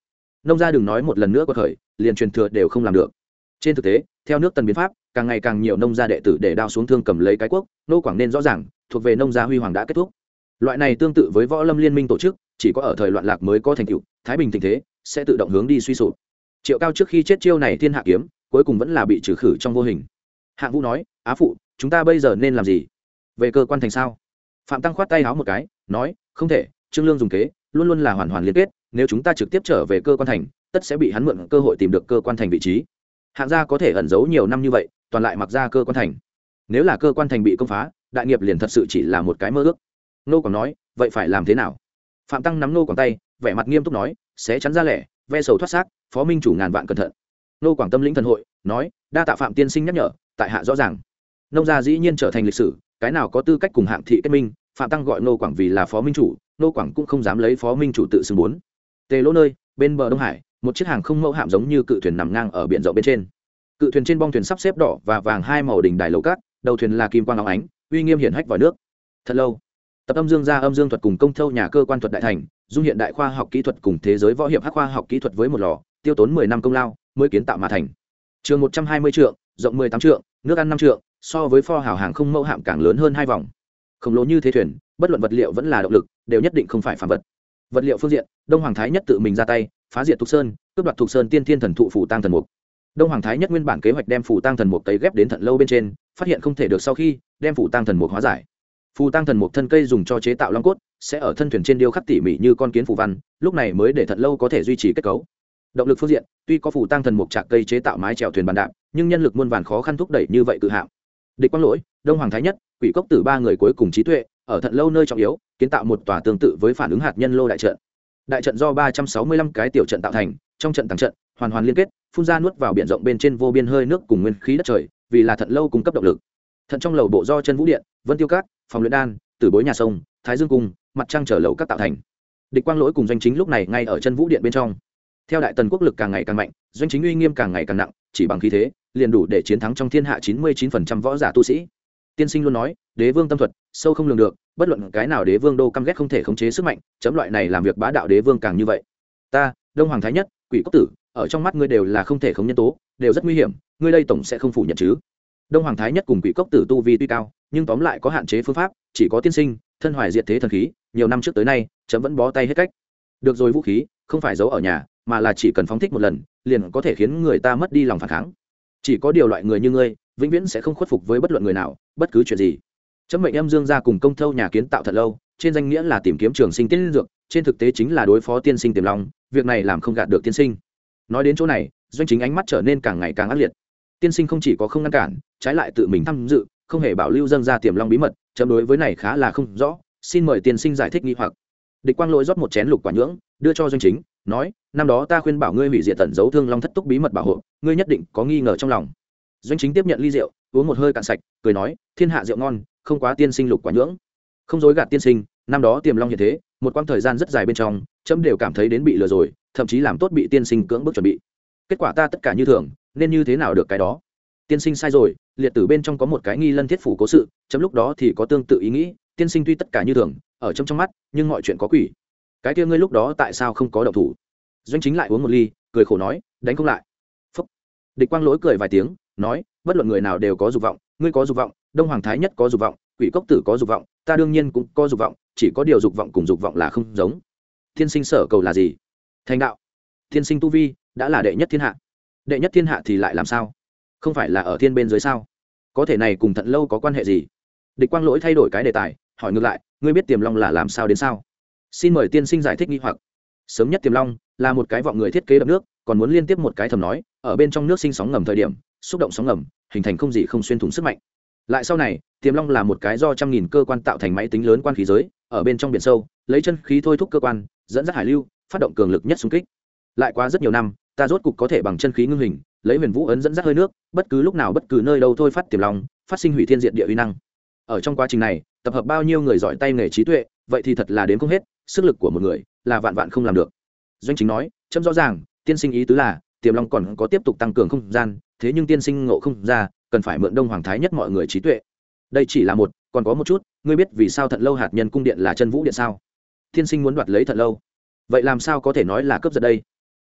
Nông gia đừng nói một lần nữa có thời liền truyền thừa đều không làm được. Trên thực tế, theo nước tần biến pháp, càng ngày càng nhiều nông gia đệ tử để đao xuống thương cầm lấy cái quốc, nô quảng nên rõ ràng, thuộc về nông gia huy hoàng đã kết thúc. Loại này tương tự với võ lâm liên minh tổ chức, chỉ có ở thời loạn lạc mới có thành tựu, thái bình tình thế sẽ tự động hướng đi suy sụp. Triệu cao trước khi chết chiêu này thiên hạ kiếm, cuối cùng vẫn là bị trừ khử trong vô hình. Hạng vũ nói, á phụ, chúng ta bây giờ nên làm gì? Về cơ quan thành sao? Phạm tăng khoát tay háo một cái, nói, không thể, trương lương dùng kế luôn luôn là hoàn hoàn liên kết, nếu chúng ta trực tiếp trở về cơ quan thành, tất sẽ bị hắn mượn cơ hội tìm được cơ quan thành vị trí. Hạng gia có thể ẩn giấu nhiều năm như vậy, toàn lại mặc ra cơ quan thành. Nếu là cơ quan thành bị công phá, đại nghiệp liền thật sự chỉ là một cái mơ ước. Nô còn nói, vậy phải làm thế nào? Phạm tăng nắm nô còn tay, vẻ mặt nghiêm túc nói sẽ chắn ra lẻ, ve sầu thoát xác, phó minh chủ ngàn vạn cẩn thận. Nô quảng tâm lĩnh thần hội, nói, đa tạ phạm tiên sinh nhắc nhở, tại hạ rõ ràng. Nông gia dĩ nhiên trở thành lịch sử, cái nào có tư cách cùng hạng thị kết minh, phạm tăng gọi nô quảng vì là phó minh chủ nô quảng cũng không dám lấy phó minh chủ tự xưng bốn. Tề lỗ nơi, bên bờ đông hải, một chiếc hàng không mẫu hạm giống như cự thuyền nằm ngang ở biển rộng bên trên. Cự thuyền trên bong thuyền sắp xếp đỏ và vàng hai màu đỉnh đài lầu cát, đầu thuyền là kim quang óng ánh, uy nghiêm hiển hách vào nước. Thật lâu, tập âm dương ra âm dương thuật cùng công thâu nhà cơ quan thuật đại thành, dung hiện đại khoa học kỹ thuật cùng thế giới võ hiệp hắc khoa học kỹ thuật với một lò, tiêu tốn mười năm công lao, mới kiến tạo mà thành. Trường một trăm hai mươi trượng, rộng mười tám trượng, nước ăn năm trượng, so với pho hào hàng không mẫu hạm càng lớn hơn hai vòng. Khổng lồ như thế thuyền bất luận vật liệu vẫn là động lực, đều nhất định không phải phản vật. Vật liệu phương diện, đông hoàng thái nhất tự mình ra tay, phá diệt thục sơn, cướp đoạt thục sơn tiên thiên thần thụ phủ tăng thần mục. Đông hoàng thái nhất nguyên bản kế hoạch đem phủ tăng thần mục cấy ghép đến thận lâu bên trên, phát hiện không thể được sau khi, đem phủ tăng thần mục hóa giải. Phù tăng thần mục thân cây dùng cho chế tạo long cốt, sẽ ở thân thuyền trên điêu khắc tỉ mỉ như con kiến phù văn, lúc này mới để thận lâu có thể duy trì kết cấu. Động lực phương diện, tuy có phù tăng thần mục trạc cây chế tạo mái trèo thuyền bàn đạp, nhưng nhân lực muôn vàn khó khăn thúc đẩy như vậy tự hạng địch quang lỗi, đông hoàng thái nhất, quỷ cốc tử ba người cuối cùng trí tuệ ở thận lâu nơi trọng yếu, kiến tạo một tòa tương tự với phản ứng hạt nhân lô đại trận. Đại trận do ba trăm sáu mươi lăm cái tiểu trận tạo thành, trong trận tàng trận, hoàn hoàn liên kết, phun ra nuốt vào biển rộng bên trên vô biên hơi nước cùng nguyên khí đất trời, vì là thận lâu cung cấp động lực. Thận trong lầu bộ do chân vũ điện, vân tiêu cát, phòng luyện đan, tử bối nhà sông, thái dương cung, mặt trăng trở lầu các tạo thành. Địch quang lỗi cùng doanh chính lúc này ngay ở chân vũ điện bên trong. Theo đại tần quốc lực càng ngày càng mạnh, doanh chính uy nghiêm càng ngày càng nặng, chỉ bằng khí thế, liền đủ để chiến thắng trong thiên hạ chín mươi chín phần trăm võ giả tu sĩ. Tiên sinh luôn nói, đế vương tâm thuật sâu không lường được, bất luận cái nào đế vương đô căm ghét không thể khống chế sức mạnh, chấm loại này làm việc bá đạo đế vương càng như vậy. Ta, đông hoàng thái nhất, quỷ cốc tử, ở trong mắt ngươi đều là không thể khống nhân tố, đều rất nguy hiểm, ngươi đây tổng sẽ không phủ nhận chứ. Đông hoàng thái nhất cùng quỷ cốc tử tu vi tuy cao, nhưng tóm lại có hạn chế phương pháp, chỉ có tiên sinh, thân hoài diệt thế thần khí, nhiều năm trước tới nay, chấm vẫn bó tay hết cách. Được rồi vũ khí, không phải giấu ở nhà, mà là chỉ cần phóng thích một lần, liền có thể khiến người ta mất đi lòng phản kháng. Chỉ có điều loại người như ngươi, vĩnh viễn sẽ không khuất phục với bất luận người nào, bất cứ chuyện gì chấm mệnh em dương ra cùng công thâu nhà kiến tạo thật lâu, trên danh nghĩa là tìm kiếm trường sinh tiên dược, trên thực tế chính là đối phó tiên sinh tiềm long, việc này làm không gạt được tiên sinh. Nói đến chỗ này, doanh chính ánh mắt trở nên càng ngày càng ác liệt. Tiên sinh không chỉ có không ngăn cản, trái lại tự mình tham dự, không hề bảo lưu dân ra tiềm long bí mật, chấm đối với này khá là không rõ, xin mời tiên sinh giải thích nghi hoặc. Địch quang lỗi rót một chén lục quả nhưỡng, đưa cho doanh chính, nói, năm đó ta khuyên bảo ngươi hủy diệt tận dấu thương long thất túc bí mật bảo hộ, ngươi nhất định có nghi ngờ trong lòng. Doanh chính tiếp nhận ly rượu, uống một hơi cạn sạch, cười nói, thiên hạ rượu ngon không quá tiên sinh lục quả nhưỡng. Không dối gạt tiên sinh, năm đó tiềm long như thế, một quãng thời gian rất dài bên trong trẫm đều cảm thấy đến bị lừa rồi, thậm chí làm tốt bị tiên sinh cưỡng bức chuẩn bị. Kết quả ta tất cả như thường, nên như thế nào được cái đó? Tiên sinh sai rồi, liệt tử bên trong có một cái nghi lân thiết phủ cố sự, chấm lúc đó thì có tương tự ý nghĩ, tiên sinh tuy tất cả như thường, ở trong trong mắt, nhưng mọi chuyện có quỷ. Cái kia ngươi lúc đó tại sao không có động thủ? Doanh chính lại uống một ly, cười khổ nói, đánh không lại. Phúc. Địch quang lỗi cười vài tiếng, nói, bất luận người nào đều có dục vọng ngươi có dục vọng, đông hoàng thái nhất có dục vọng, quỷ cốc tử có dục vọng, ta đương nhiên cũng có dục vọng, chỉ có điều dục vọng cùng dục vọng là không giống. Thiên sinh sở cầu là gì? Thành đạo. Thiên sinh tu vi đã là đệ nhất thiên hạ. Đệ nhất thiên hạ thì lại làm sao? Không phải là ở thiên bên dưới sao? Có thể này cùng thận lâu có quan hệ gì? Địch quang lỗi thay đổi cái đề tài, hỏi ngược lại, ngươi biết tiềm long là làm sao đến sao? Xin mời tiên sinh giải thích nghi hoặc. Sớm nhất tiềm long là một cái vọng người thiết kế đập nước, còn muốn liên tiếp một cái thầm nói, ở bên trong nước sinh sóng ngầm thời điểm, xúc động sóng ngầm hình thành không gì không xuyên thủng sức mạnh. Lại sau này, tiềm long là một cái do trăm nghìn cơ quan tạo thành máy tính lớn quan khí giới, ở bên trong biển sâu, lấy chân khí thôi thúc cơ quan, dẫn dắt hải lưu, phát động cường lực nhất xung kích. Lại qua rất nhiều năm, ta rốt cục có thể bằng chân khí ngưng hình, lấy huyền vũ ấn dẫn dắt hơi nước, bất cứ lúc nào bất cứ nơi đâu thôi phát tiềm long, phát sinh hủy thiên diện địa uy năng. Ở trong quá trình này, tập hợp bao nhiêu người giỏi tay nghề trí tuệ, vậy thì thật là đến không hết, sức lực của một người là vạn vạn không làm được. Doanh chính nói, chấm rõ ràng, tiên sinh ý tứ là, tiềm long còn có tiếp tục tăng cường không gian thế nhưng tiên sinh ngộ không ra, cần phải mượn đông hoàng thái nhất mọi người trí tuệ. Đây chỉ là một, còn có một chút, ngươi biết vì sao thận lâu hạt nhân cung điện là chân vũ điện sao? Tiên sinh muốn đoạt lấy thận lâu. Vậy làm sao có thể nói là cướp giật đây?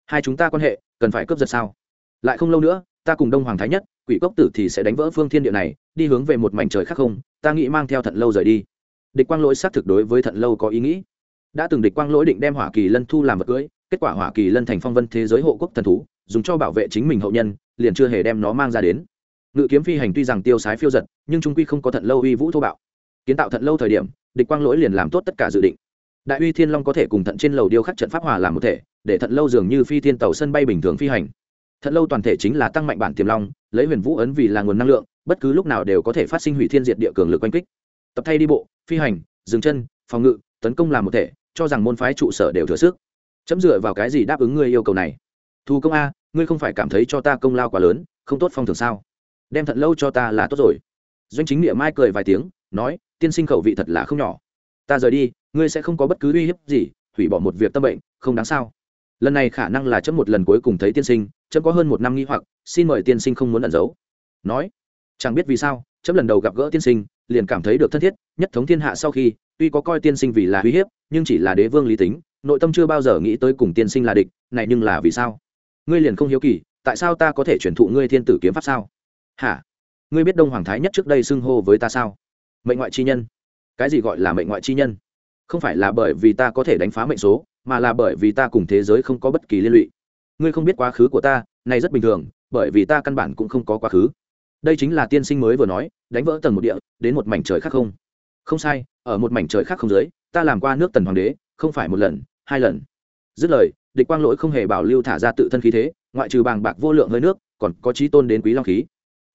Hai chúng ta quan hệ, cần phải cướp giật sao? Lại không lâu nữa, ta cùng đông hoàng thái nhất, quỷ cốc tử thì sẽ đánh vỡ phương thiên địa này, đi hướng về một mảnh trời khác không, ta nghĩ mang theo thận lâu rời đi. Địch quang lỗi xác thực đối với thận lâu có ý nghĩ. Đã từng địch quang lỗi định đem hỏa kỳ lân thu làm vật cưới, kết quả hỏa kỳ lân thành phong vân thế giới hộ quốc thần thú, dùng cho bảo vệ chính mình hậu nhân liền chưa hề đem nó mang ra đến. Ngự kiếm phi hành tuy rằng tiêu sái phiêu giật, nhưng trung quy không có thận lâu uy vũ thô bạo. Kiến tạo thận lâu thời điểm, địch quang lỗi liền làm tốt tất cả dự định. Đại uy thiên long có thể cùng thận trên lầu điêu khắc trận pháp hòa làm một thể, để thận lâu dường như phi thiên tàu sân bay bình thường phi hành. Thận lâu toàn thể chính là tăng mạnh bản tiềm long, lấy huyền vũ ấn vì là nguồn năng lượng, bất cứ lúc nào đều có thể phát sinh hủy thiên diệt địa cường lực oanh kích. Tập thay đi bộ, phi hành, dừng chân, phòng ngự, tấn công làm một thể, cho rằng môn phái trụ sở đều thừa sức. Chấm dựa vào cái gì đáp ứng ngươi yêu cầu này? Thu công a ngươi không phải cảm thấy cho ta công lao quá lớn, không tốt phong thường sao? Đem thận lâu cho ta là tốt rồi. Doanh chính nghĩa mai cười vài tiếng, nói, tiên sinh khẩu vị thật là không nhỏ. Ta rời đi, ngươi sẽ không có bất cứ uy hiếp gì, hủy bỏ một việc tâm bệnh, không đáng sao? Lần này khả năng là chấm một lần cuối cùng thấy tiên sinh, chấm có hơn một năm nghi hoặc, xin mời tiên sinh không muốn ẩn giấu. Nói, chẳng biết vì sao, chấm lần đầu gặp gỡ tiên sinh, liền cảm thấy được thân thiết, nhất thống thiên hạ sau khi, tuy có coi tiên sinh vì là uy hiếp, nhưng chỉ là đế vương lý tính, nội tâm chưa bao giờ nghĩ tới cùng tiên sinh là địch, này nhưng là vì sao? Ngươi liền không hiếu kỳ, tại sao ta có thể truyền thụ ngươi thiên tử kiếm pháp sao? Hả? Ngươi biết đông hoàng thái nhất trước đây xưng hô với ta sao? Mệnh ngoại chi nhân. Cái gì gọi là mệnh ngoại chi nhân? Không phải là bởi vì ta có thể đánh phá mệnh số, mà là bởi vì ta cùng thế giới không có bất kỳ liên lụy. Ngươi không biết quá khứ của ta, này rất bình thường, bởi vì ta căn bản cũng không có quá khứ. Đây chính là tiên sinh mới vừa nói, đánh vỡ tầng một địa, đến một mảnh trời khác không? Không sai, ở một mảnh trời khác không dưới, ta làm qua nước tần hoàng đế, không phải một lần, hai lần. Dứt lời địch quang lỗi không hề bảo lưu thả ra tự thân khí thế, ngoại trừ bàng bạc vô lượng hơi nước, còn có trí tôn đến quý long khí.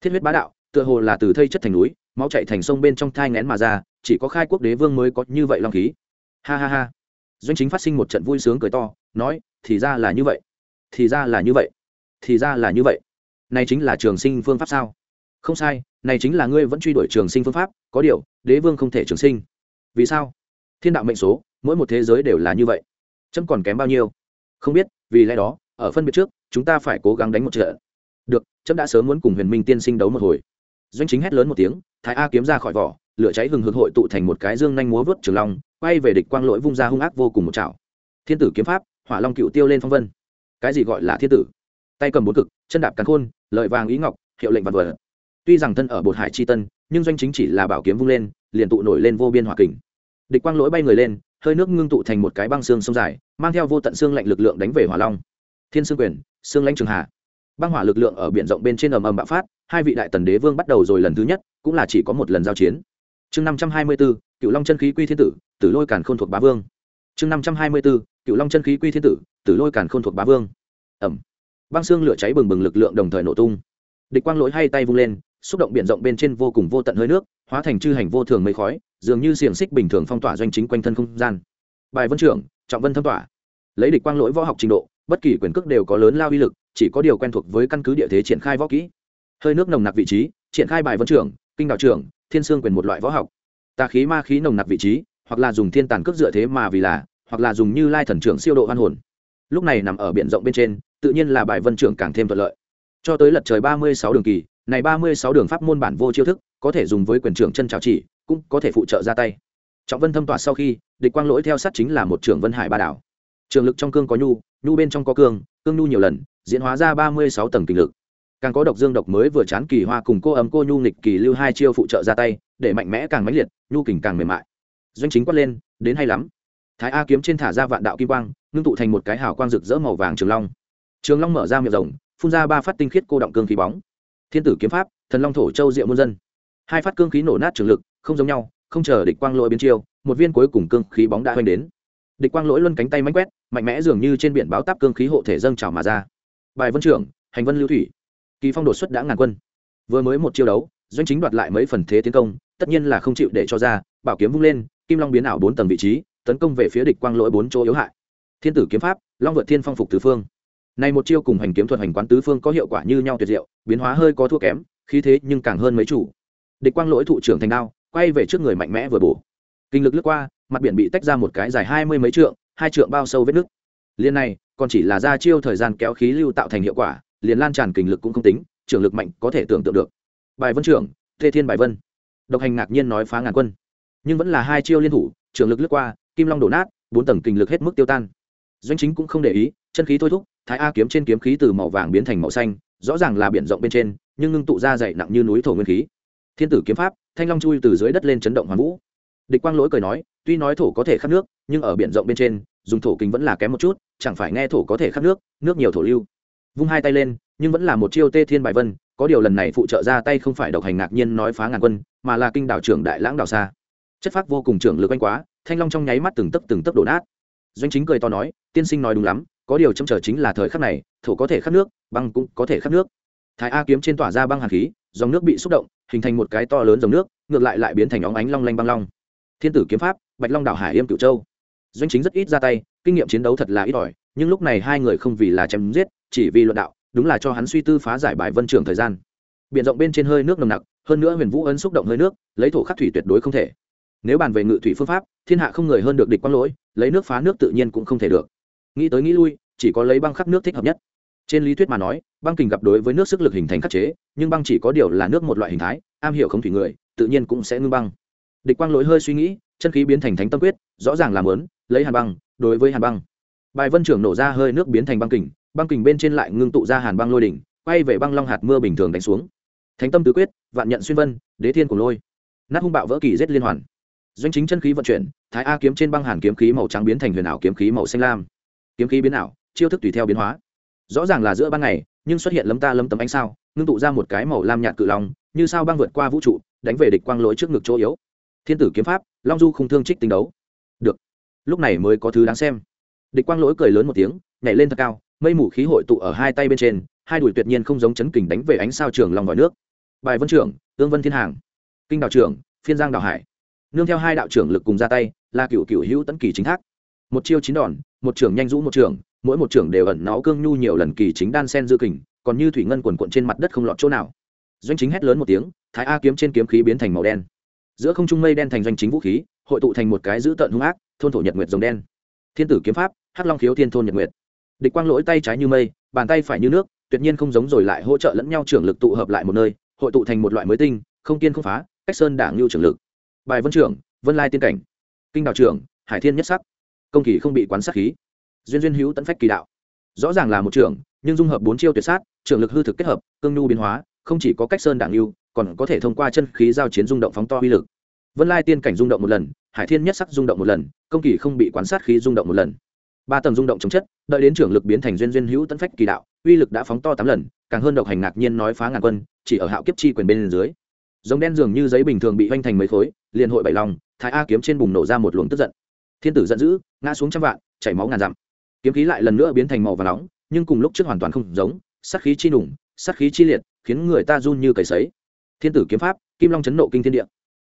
Thiết huyết bá đạo, tựa hồ là từ thây chất thành núi, máu chạy thành sông bên trong thai ngén mà ra, chỉ có khai quốc đế vương mới có như vậy long khí. Ha ha ha. Doanh chính phát sinh một trận vui sướng cười to, nói, thì ra là như vậy. Thì ra là như vậy. Thì ra là như vậy. Này chính là trường sinh phương pháp sao? Không sai, này chính là ngươi vẫn truy đuổi trường sinh phương pháp, có điều, đế vương không thể trường sinh. Vì sao? Thiên đạo mệnh số, mỗi một thế giới đều là như vậy. Chấm còn kém bao nhiêu? Không biết, vì lẽ đó, ở phân biệt trước, chúng ta phải cố gắng đánh một trận. Được, chấm đã sớm muốn cùng huyền minh tiên sinh đấu một hồi. Doanh chính hét lớn một tiếng, thái a kiếm ra khỏi vỏ, lửa cháy hừng hực hội tụ thành một cái dương nhanh múa vớt trường long, quay về địch quang lỗi vung ra hung ác vô cùng một chảo thiên tử kiếm pháp, hỏa long cựu tiêu lên phong vân. Cái gì gọi là thiên tử? Tay cầm bốn cực, chân đạp cắn khôn, lợi vàng ý ngọc, hiệu lệnh vật vật. Tuy rằng thân ở bột hải chi tân, nhưng doanh chính chỉ là bảo kiếm vung lên, liền tụ nổi lên vô biên hỏa kình. Địch quang lỗi bay người lên hơi nước ngưng tụ thành một cái băng xương sông dài, mang theo vô tận xương lạnh lực lượng đánh về hỏa long. Thiên sương quyền, xương lãnh trường hà. Băng hỏa lực lượng ở biển rộng bên trên ầm ầm bạo phát, hai vị đại tần đế vương bắt đầu rồi lần thứ nhất, cũng là chỉ có một lần giao chiến. Chương năm trăm hai mươi bốn cựu long chân khí quy thiên tử tử lôi càn k h ô n thuộc bá vương. Chương năm trăm hai mươi bốn cựu long chân khí quy thiên tử tử lôi càn k h ô n thuộc bá vương. Ẩm băng xương lửa cháy bừng bừng lực lượng đồng thời nổ tung. Địch quang lỗi hay tay vung lên, xúc động biển rộng bên trên vô cùng vô tận hơi nước, hóa thành chư hành vô thường mây khói dường như xiềng xích bình thường phong tỏa doanh chính quanh thân không gian. Bài vân trưởng, trọng vân thâm tỏa. Lấy địch quang lỗi võ học trình độ, bất kỳ quyền cước đều có lớn lao uy lực, chỉ có điều quen thuộc với căn cứ địa thế triển khai võ kỹ. Hơi nước nồng nặc vị trí, triển khai bài vân trưởng, kinh đạo trưởng, thiên sương quyền một loại võ học. Tà khí ma khí nồng nặc vị trí, hoặc là dùng thiên tàn cước dựa thế mà vì là, hoặc là dùng như lai thần trưởng siêu độ hoan hồn. Lúc này nằm ở biển rộng bên trên, tự nhiên là bài vân trưởng càng thêm thuận lợi. Cho tới lật trời ba mươi sáu đường kỳ, này ba mươi sáu đường pháp môn bản vô chiêu thức, có thể dùng với quyền trưởng chân trào chỉ cũng có thể phụ trợ ra tay. Trọng vân thâm tỏa sau khi, địch quang lỗi theo sát chính là một trưởng vân hải ba đảo. Trường lực trong cương có nhu nhu bên trong có cương cương nhu nhiều lần, diễn hóa ra ba mươi sáu tầng kinh lực. Càng có độc dương độc mới vừa chán kỳ hoa cùng cô ấm cô nhu nghịch kỳ lưu hai chiêu phụ trợ ra tay, để mạnh mẽ càng mãnh liệt, nhu kình càng mềm mại. Doanh chính quát lên, đến hay lắm. Thái a kiếm trên thả ra vạn đạo kim quang, ngưng tụ thành một cái hào quang rực rỡ màu vàng trường long. Trường long mở ra miệng rồng phun ra ba phát tinh khiết cô động cương khí bóng. Thiên tử kiếm pháp, thần long thổ châu diệu muôn dân. Hai phát cương khí nổ nát trường lực không giống nhau, không chờ địch quang lỗi biến chiêu, một viên cuối cùng cương khí bóng đã hoành đến. Địch quang lỗi luân cánh tay mánh quét, mạnh mẽ dường như trên biển báo táp cương khí hộ thể dâng trào mà ra. Bài vân trưởng, hành vân lưu thủy. Kỳ phong đột xuất đã ngàn quân. Vừa mới một chiêu đấu, doanh chính đoạt lại mấy phần thế tiến công, tất nhiên là không chịu để cho ra, bảo kiếm vung lên, kim long biến ảo bốn tầng vị trí, tấn công về phía địch quang lỗi bốn chỗ yếu hại. Thiên tử kiếm pháp, long vượt thiên phong phục tứ phương. Này một chiêu cùng hành kiếm thuật hành quán tứ phương có hiệu quả như nhau tuyệt diệu, biến hóa hơi có thua kém, khí thế nhưng càng hơn mấy chủ. Địch quang lỗi thụ trưởng thành đao quay về trước người mạnh mẽ vừa bổ. Kinh lực lướt qua, mặt biển bị tách ra một cái dài hai mươi mấy trượng, hai trượng bao sâu vết nước liên này, còn chỉ là ra chiêu thời gian kéo khí lưu tạo thành hiệu quả, liền lan tràn kinh lực cũng không tính, trưởng lực mạnh có thể tưởng tượng được. Bài vân trưởng tê thiên bài vân. Độc hành ngạc nhiên nói phá ngàn quân. Nhưng vẫn là hai chiêu liên thủ, trưởng lực lướt qua, kim long đổ nát, bốn tầng kinh lực hết mức tiêu tan. Doanh chính cũng không để ý, chân khí thôi thúc, thái a kiếm trên kiếm khí từ màu vàng biến thành màu xanh, rõ ràng là biển rộng bên trên, nhưng ngưng tụ ra dày nặng như núi thổ nguyên khí thiên tử kiếm pháp, thanh long chui từ dưới đất lên chấn động hoàn vũ. Địch quang lỗi cười nói, tuy nói thổ có thể khắc nước, nhưng ở biển rộng bên trên, dùng thổ kính vẫn là kém một chút, chẳng phải nghe thổ có thể khắc nước nước nhiều thổ lưu. Vung hai tay lên, nhưng vẫn là một chiêu tê thiên bài vân, có điều lần này phụ trợ ra tay không phải độc hành ngạc nhiên nói phá ngàn quân, mà là kinh đảo trưởng đại lãng đảo xa. Chất phác vô cùng trưởng lực anh quá, thanh long trong nháy mắt từng tấc từng tấc đổ nát. Doanh chính cười to nói, tiên sinh nói đúng lắm, có điều châm trở chính là thời khắc này, thổ có thể khắc nước, băng cũng có thể khắc nước. Thái a kiếm trên tỏa ra băng hàn khí, dòng nước bị xúc động hình thành một cái to lớn dòng nước, ngược lại lại biến thành óng ánh long lanh băng long. Thiên tử kiếm pháp, bạch long đảo hải yêm cửu châu. Doanh chính rất ít ra tay, kinh nghiệm chiến đấu thật là ít ỏi, nhưng lúc này hai người không vì là chém giết, chỉ vì luận đạo, đúng là cho hắn suy tư phá giải bài vân trường thời gian. Biển rộng bên trên hơi nước nồng nặc, hơn nữa huyền vũ ấn xúc động hơi nước, lấy thổ khắc thủy tuyệt đối không thể. Nếu bàn về ngự thủy phương pháp, thiên hạ không người hơn được địch quang lỗi, lấy nước phá nước tự nhiên cũng không thể được. Nghĩ tới nghĩ lui, chỉ có lấy băng khắc nước thích hợp nhất trên lý thuyết mà nói, băng kình gặp đối với nước sức lực hình thành khắc chế, nhưng băng chỉ có điều là nước một loại hình thái, am hiểu không thủy người, tự nhiên cũng sẽ ngưng băng. Địch quang lỗi hơi suy nghĩ, chân khí biến thành thánh tâm quyết, rõ ràng làm lớn lấy hàn băng đối với hàn băng. Bài vân trưởng nổ ra hơi nước biến thành băng kình băng kình bên trên lại ngưng tụ ra hàn băng lôi đỉnh, quay về băng long hạt mưa bình thường đánh xuống. Thánh tâm tứ quyết, vạn nhận xuyên vân, đế thiên của lôi. Nát hung bạo vỡ kỳ rết liên hoàn. Doanh chính chân khí vận chuyển, thái a kiếm trên băng hàn kiếm khí màu trắng biến thành huyền ảo kiếm khí màu xanh lam. Kiếm khí biến ảo, chiêu thức tùy theo biến hóa rõ ràng là giữa ban ngày, nhưng xuất hiện lấm ta lấm tấm ánh sao, ngưng tụ ra một cái màu lam nhạt cự long, như sao băng vượt qua vũ trụ, đánh về địch quang lỗi trước ngực chỗ yếu. Thiên tử kiếm pháp, long du không thương trích tinh đấu. Được. Lúc này mới có thứ đáng xem. Địch quang lỗi cười lớn một tiếng, nhảy lên thật cao, mây mù khí hội tụ ở hai tay bên trên, hai đùi tuyệt nhiên không giống chấn kình đánh về ánh sao trường lòng vòi nước. Bài vân trưởng ương vân thiên hàng. Kinh đạo trưởng, phiên giang đào hải. Nương theo hai đạo trưởng lực cùng ra tay, là cựu cựu hữu tấn kỳ chính thác. Một chiêu chín đòn, một trưởng nhanh rũ một trưởng mỗi một trưởng đều ẩn nó cương nhu nhiều lần kỳ chính đan sen dư kình, còn như thủy ngân quần quận trên mặt đất không lọt chỗ nào. Doanh chính hét lớn một tiếng, thái a kiếm trên kiếm khí biến thành màu đen. Giữa không trung mây đen thành doanh chính vũ khí, hội tụ thành một cái dữ tợn hung ác, thôn thổ nhật nguyệt rồng đen. Thiên tử kiếm pháp, hắc long khiếu thiên thôn nhật nguyệt. Địch quang lỗi tay trái như mây, bàn tay phải như nước, tuyệt nhiên không giống rồi lại hỗ trợ lẫn nhau trưởng lực tụ hợp lại một nơi, hội tụ thành một loại mới tinh, không kiên không phá, cách sơn đảng lưu trưởng lực. Bài vân trưởng, vân lai tiên cảnh. Kinh đạo trưởng, hải thiên nhất sắc. Công kỳ không bị quán sát khí duyên duyên hữu tấn phách kỳ đạo. Rõ ràng là một trưởng nhưng dung hợp bốn chiêu tuyệt sát trưởng lực hư thực kết hợp, cương nhu biến hóa, không chỉ có cách sơn đảng lưu, còn có thể thông qua chân khí giao chiến rung động phóng to uy lực. Vân lai tiên cảnh rung động một lần, hải thiên nhất sắc rung động một lần, công kỳ không bị quán sát khí rung động một lần. Ba tầng rung động chống chất, đợi đến trưởng lực biến thành duyên duyên hữu tấn phách kỳ đạo, uy lực đã phóng to tám lần, càng hơn độc hành ngạc nhiên nói phá ngàn quân, chỉ ở hạo kiếp chi quyền bên dưới. Giống đen dường như giấy bình thường bị hoành thành mấy khối, liền hội bảy lòng, thái a kiếm trên bùng nổ ra một luồng tức giận. Thiên tử giận dữ, ngã xuống trăm vạn, chảy máu ngàn dặm kiếm khí lại lần nữa biến thành màu và nóng, nhưng cùng lúc trước hoàn toàn không giống, sát khí chi đủng sát khí chi liệt, khiến người ta run như cầy sấy. Thiên tử kiếm pháp, kim long chấn nộ kinh thiên địa.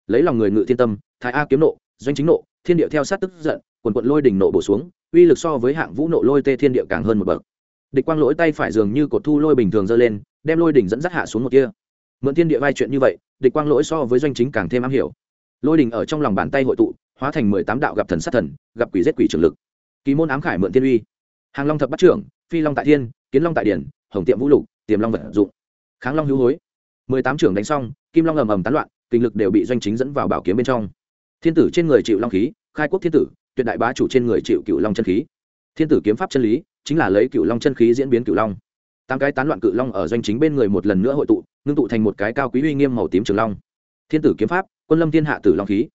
Lấy lòng người ngự thiên tâm, thái a kiếm nộ, doanh chính nộ, thiên địa theo sát tức giận, quần quận lôi đỉnh nộ bổ xuống, uy lực so với hạng vũ nộ lôi tê thiên địa càng hơn một bậc. Địch quang lỗi tay phải dường như cột thu lôi bình thường giơ lên, đem lôi đỉnh dẫn dắt hạ xuống một kia. Mượn thiên địa vai chuyện như vậy, địch quang lỗi so với doanh chính càng thêm am hiểu. Lôi đỉnh ở trong lòng bàn tay hội tụ, hóa thành mười tám đạo gặp thần sát thần, gặp quỷ giết quỷ trường lực kỳ môn ám khải mượn tiên uy. Hàng long thập bắt trưởng, phi long tại thiên, kiến long tại điển, hồng tiệm vũ lục, tiềm long vật dụng. Kháng long hữu hối. Mười tám trưởng đánh xong, kim long ầm ầm tán loạn, kinh lực đều bị doanh chính dẫn vào bảo kiếm bên trong. Thiên tử trên người chịu long khí, khai quốc thiên tử, tuyệt đại bá chủ trên người chịu cựu long chân khí. Thiên tử kiếm pháp chân lý, chính là lấy cựu long chân khí diễn biến cựu long. Tám cái tán loạn cự long ở doanh chính bên người một lần nữa hội tụ, ngưng tụ thành một cái cao quý uy nghiêm màu tím trường long. Thiên tử kiếm pháp, quân lâm thiên hạ tử long khí.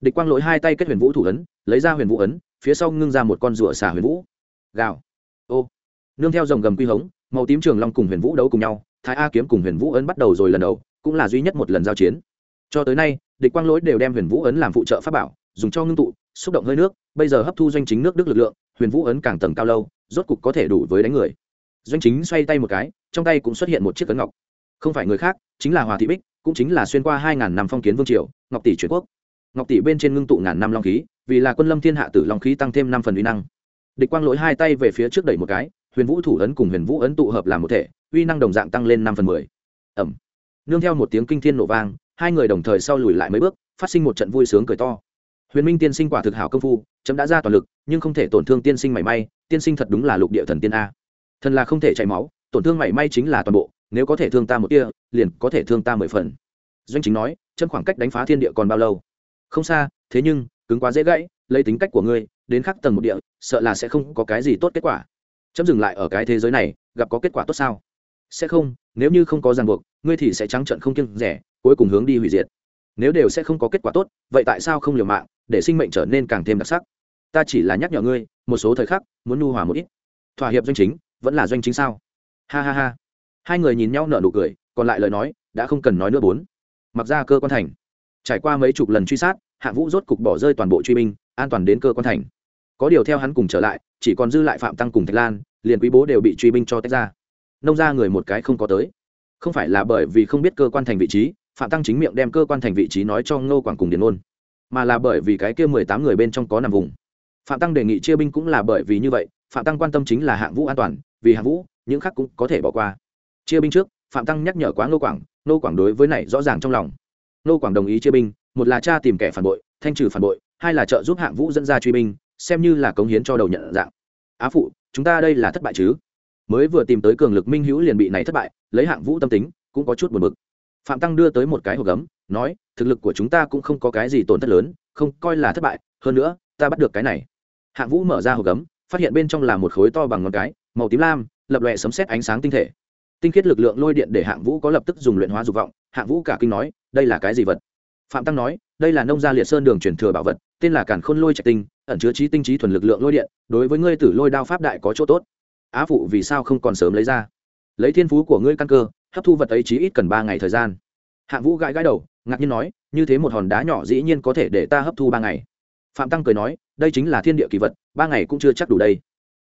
Địch quang lỗi hai tay kết huyền vũ thủ ấn, lấy ra huyền vũ ấn phía sau ngưng ra một con rùa xả huyền vũ. Gào. Ô. Nương theo dòng gầm quy hống, màu tím trường long cùng huyền vũ đấu cùng nhau, thái a kiếm cùng huyền vũ ấn bắt đầu rồi lần đầu, cũng là duy nhất một lần giao chiến. Cho tới nay, địch quang lỗi đều đem huyền vũ ấn làm phụ trợ pháp bảo, dùng cho ngưng tụ, xúc động hơi nước, bây giờ hấp thu doanh chính nước đức lực lượng, huyền vũ ấn càng tầng cao lâu, rốt cục có thể đủ với đánh người. Doanh chính xoay tay một cái, trong tay cũng xuất hiện một chiếc ấn ngọc. Không phải người khác, chính là hòa thị bích, cũng chính là xuyên qua hai ngàn năm phong kiến vương triều, ngọc tỷ truyền quốc. Ngọc tỷ bên trên ngưng tụ ngàn năm long khí vì là quân lâm thiên hạ tử long khí tăng thêm năm phần uy năng. Địch quang lỗi hai tay về phía trước đẩy một cái, huyền vũ thủ ấn cùng huyền vũ ấn tụ hợp làm một thể, uy năng đồng dạng tăng lên năm phần mười. Ẩm. Nương theo một tiếng kinh thiên nổ vang, hai người đồng thời sau lùi lại mấy bước, phát sinh một trận vui sướng cười to. Huyền minh tiên sinh quả thực hảo công phu, chấm đã ra toàn lực, nhưng không thể tổn thương tiên sinh mảy may, tiên sinh thật đúng là lục địa thần tiên a. Thần là không thể chảy máu, tổn thương mảy may chính là toàn bộ, nếu có thể thương ta một kia liền có thể thương ta mười phần. Doanh chính nói chân khoảng cách đánh phá thiên địa còn bao lâu? Không xa, thế nhưng cứng quá dễ gãy, lấy tính cách của ngươi, đến khắc tầng một địa, sợ là sẽ không có cái gì tốt kết quả. Chấm dừng lại ở cái thế giới này, gặp có kết quả tốt sao? Sẽ không, nếu như không có ràng buộc, ngươi thì sẽ trắng trận không kiêng rẻ, cuối cùng hướng đi hủy diệt. Nếu đều sẽ không có kết quả tốt, vậy tại sao không liều mạng, để sinh mệnh trở nên càng thêm đặc sắc? Ta chỉ là nhắc nhở ngươi, một số thời khắc, muốn nu hòa một ít. Thỏa hiệp doanh chính, vẫn là doanh chính sao? Ha ha ha. Hai người nhìn nhau nở nụ cười, còn lại lời nói, đã không cần nói nữa bốn. Mặc ra cơ quan thành. Trải qua mấy chục lần truy sát hạ vũ rốt cục bỏ rơi toàn bộ truy binh, an toàn đến cơ quan thành. Có điều theo hắn cùng trở lại, chỉ còn dư lại phạm tăng cùng thạch lan, liền quý bố đều bị truy binh cho tách ra. Nông ra người một cái không có tới. Không phải là bởi vì không biết cơ quan thành vị trí, phạm tăng chính miệng đem cơ quan thành vị trí nói cho ngô quảng cùng điền ôn, mà là bởi vì cái kia mười tám người bên trong có nằm vùng. Phạm tăng đề nghị chia binh cũng là bởi vì như vậy, phạm tăng quan tâm chính là hạng vũ an toàn, vì hạng vũ, những khác cũng có thể bỏ qua. Chia binh trước, phạm tăng nhắc nhở quá ngô quảng ngô quảng đối với này rõ ràng trong lòng. Ngô quảng đồng ý chia binh một là cha tìm kẻ phản bội, thanh trừ phản bội, hai là trợ giúp hạng vũ dẫn ra truy binh, xem như là cống hiến cho đầu nhận dạng. Á phụ, chúng ta đây là thất bại chứ? Mới vừa tìm tới cường lực minh hữu liền bị này thất bại, lấy hạng vũ tâm tính, cũng có chút buồn bực. Phạm tăng đưa tới một cái hộp gấm, nói, thực lực của chúng ta cũng không có cái gì tổn thất lớn, không coi là thất bại, hơn nữa, ta bắt được cái này. Hạng vũ mở ra hộp gấm, phát hiện bên trong là một khối to bằng ngón cái, màu tím lam, lập lòe sấm xét ánh sáng tinh thể. Tinh khiết lực lượng lôi điện để hạng vũ có lập tức dùng luyện hóa dục vọng, hạng vũ cả kinh nói, đây là cái gì vật? Phạm tăng nói, đây là nông gia liệt sơn đường truyền thừa bảo vật, tên là cản khôn lôi trạch tinh, ẩn chứa trí tinh trí thuần lực lượng lôi điện, đối với ngươi tử lôi đao pháp đại có chỗ tốt. Á phụ vì sao không còn sớm lấy ra? Lấy thiên phú của ngươi căn cơ, hấp thu vật ấy chí ít cần ba ngày thời gian. Hạng vũ gãi gãi đầu, ngạc nhiên nói, như thế một hòn đá nhỏ dĩ nhiên có thể để ta hấp thu ba ngày. Phạm tăng cười nói, đây chính là thiên địa kỳ vật, ba ngày cũng chưa chắc đủ đây.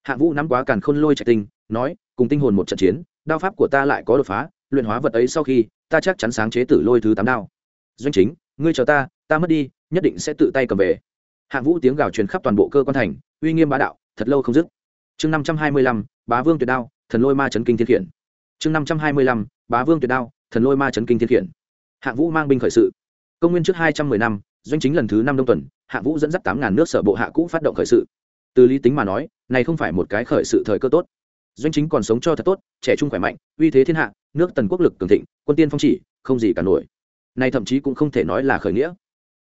Hạng vũ nắm quá càn khôn lôi trạch tinh, nói, cùng tinh hồn một trận chiến, đao pháp của ta lại có đột phá, luyện hóa vật ấy sau khi, ta chắc chắn sáng chế tử lôi thứ tám đao. Doanh chính ngươi chờ ta ta mất đi, nhất định sẽ tự tay cầm về. Hạng vũ tiếng gào truyền khắp toàn bộ cơ quan thành, uy nghiêm bá đạo, thật lâu không dứt. Chương năm trăm hai mươi lăm, bá vương tuyệt đao, thần lôi ma chấn kinh thiên khiển. Chương năm trăm hai mươi lăm, bá vương tuyệt đao, thần lôi ma chấn kinh thiên khiển. Hạng vũ mang binh khởi sự. Công nguyên trước hai trăm mười năm, doanh chính lần thứ năm đông tuần, hạng vũ dẫn dắt tám ngàn nước sở bộ hạ cũ phát động khởi sự. Từ lý tính mà nói, này không phải một cái khởi sự thời cơ tốt. Doanh chính còn sống cho thật tốt, trẻ trung khỏe mạnh, uy thế thiên hạ, nước tần quốc lực cường thịnh, quân tiên phong chỉ, không gì cả nổi này thậm chí cũng không thể nói là khởi nghĩa.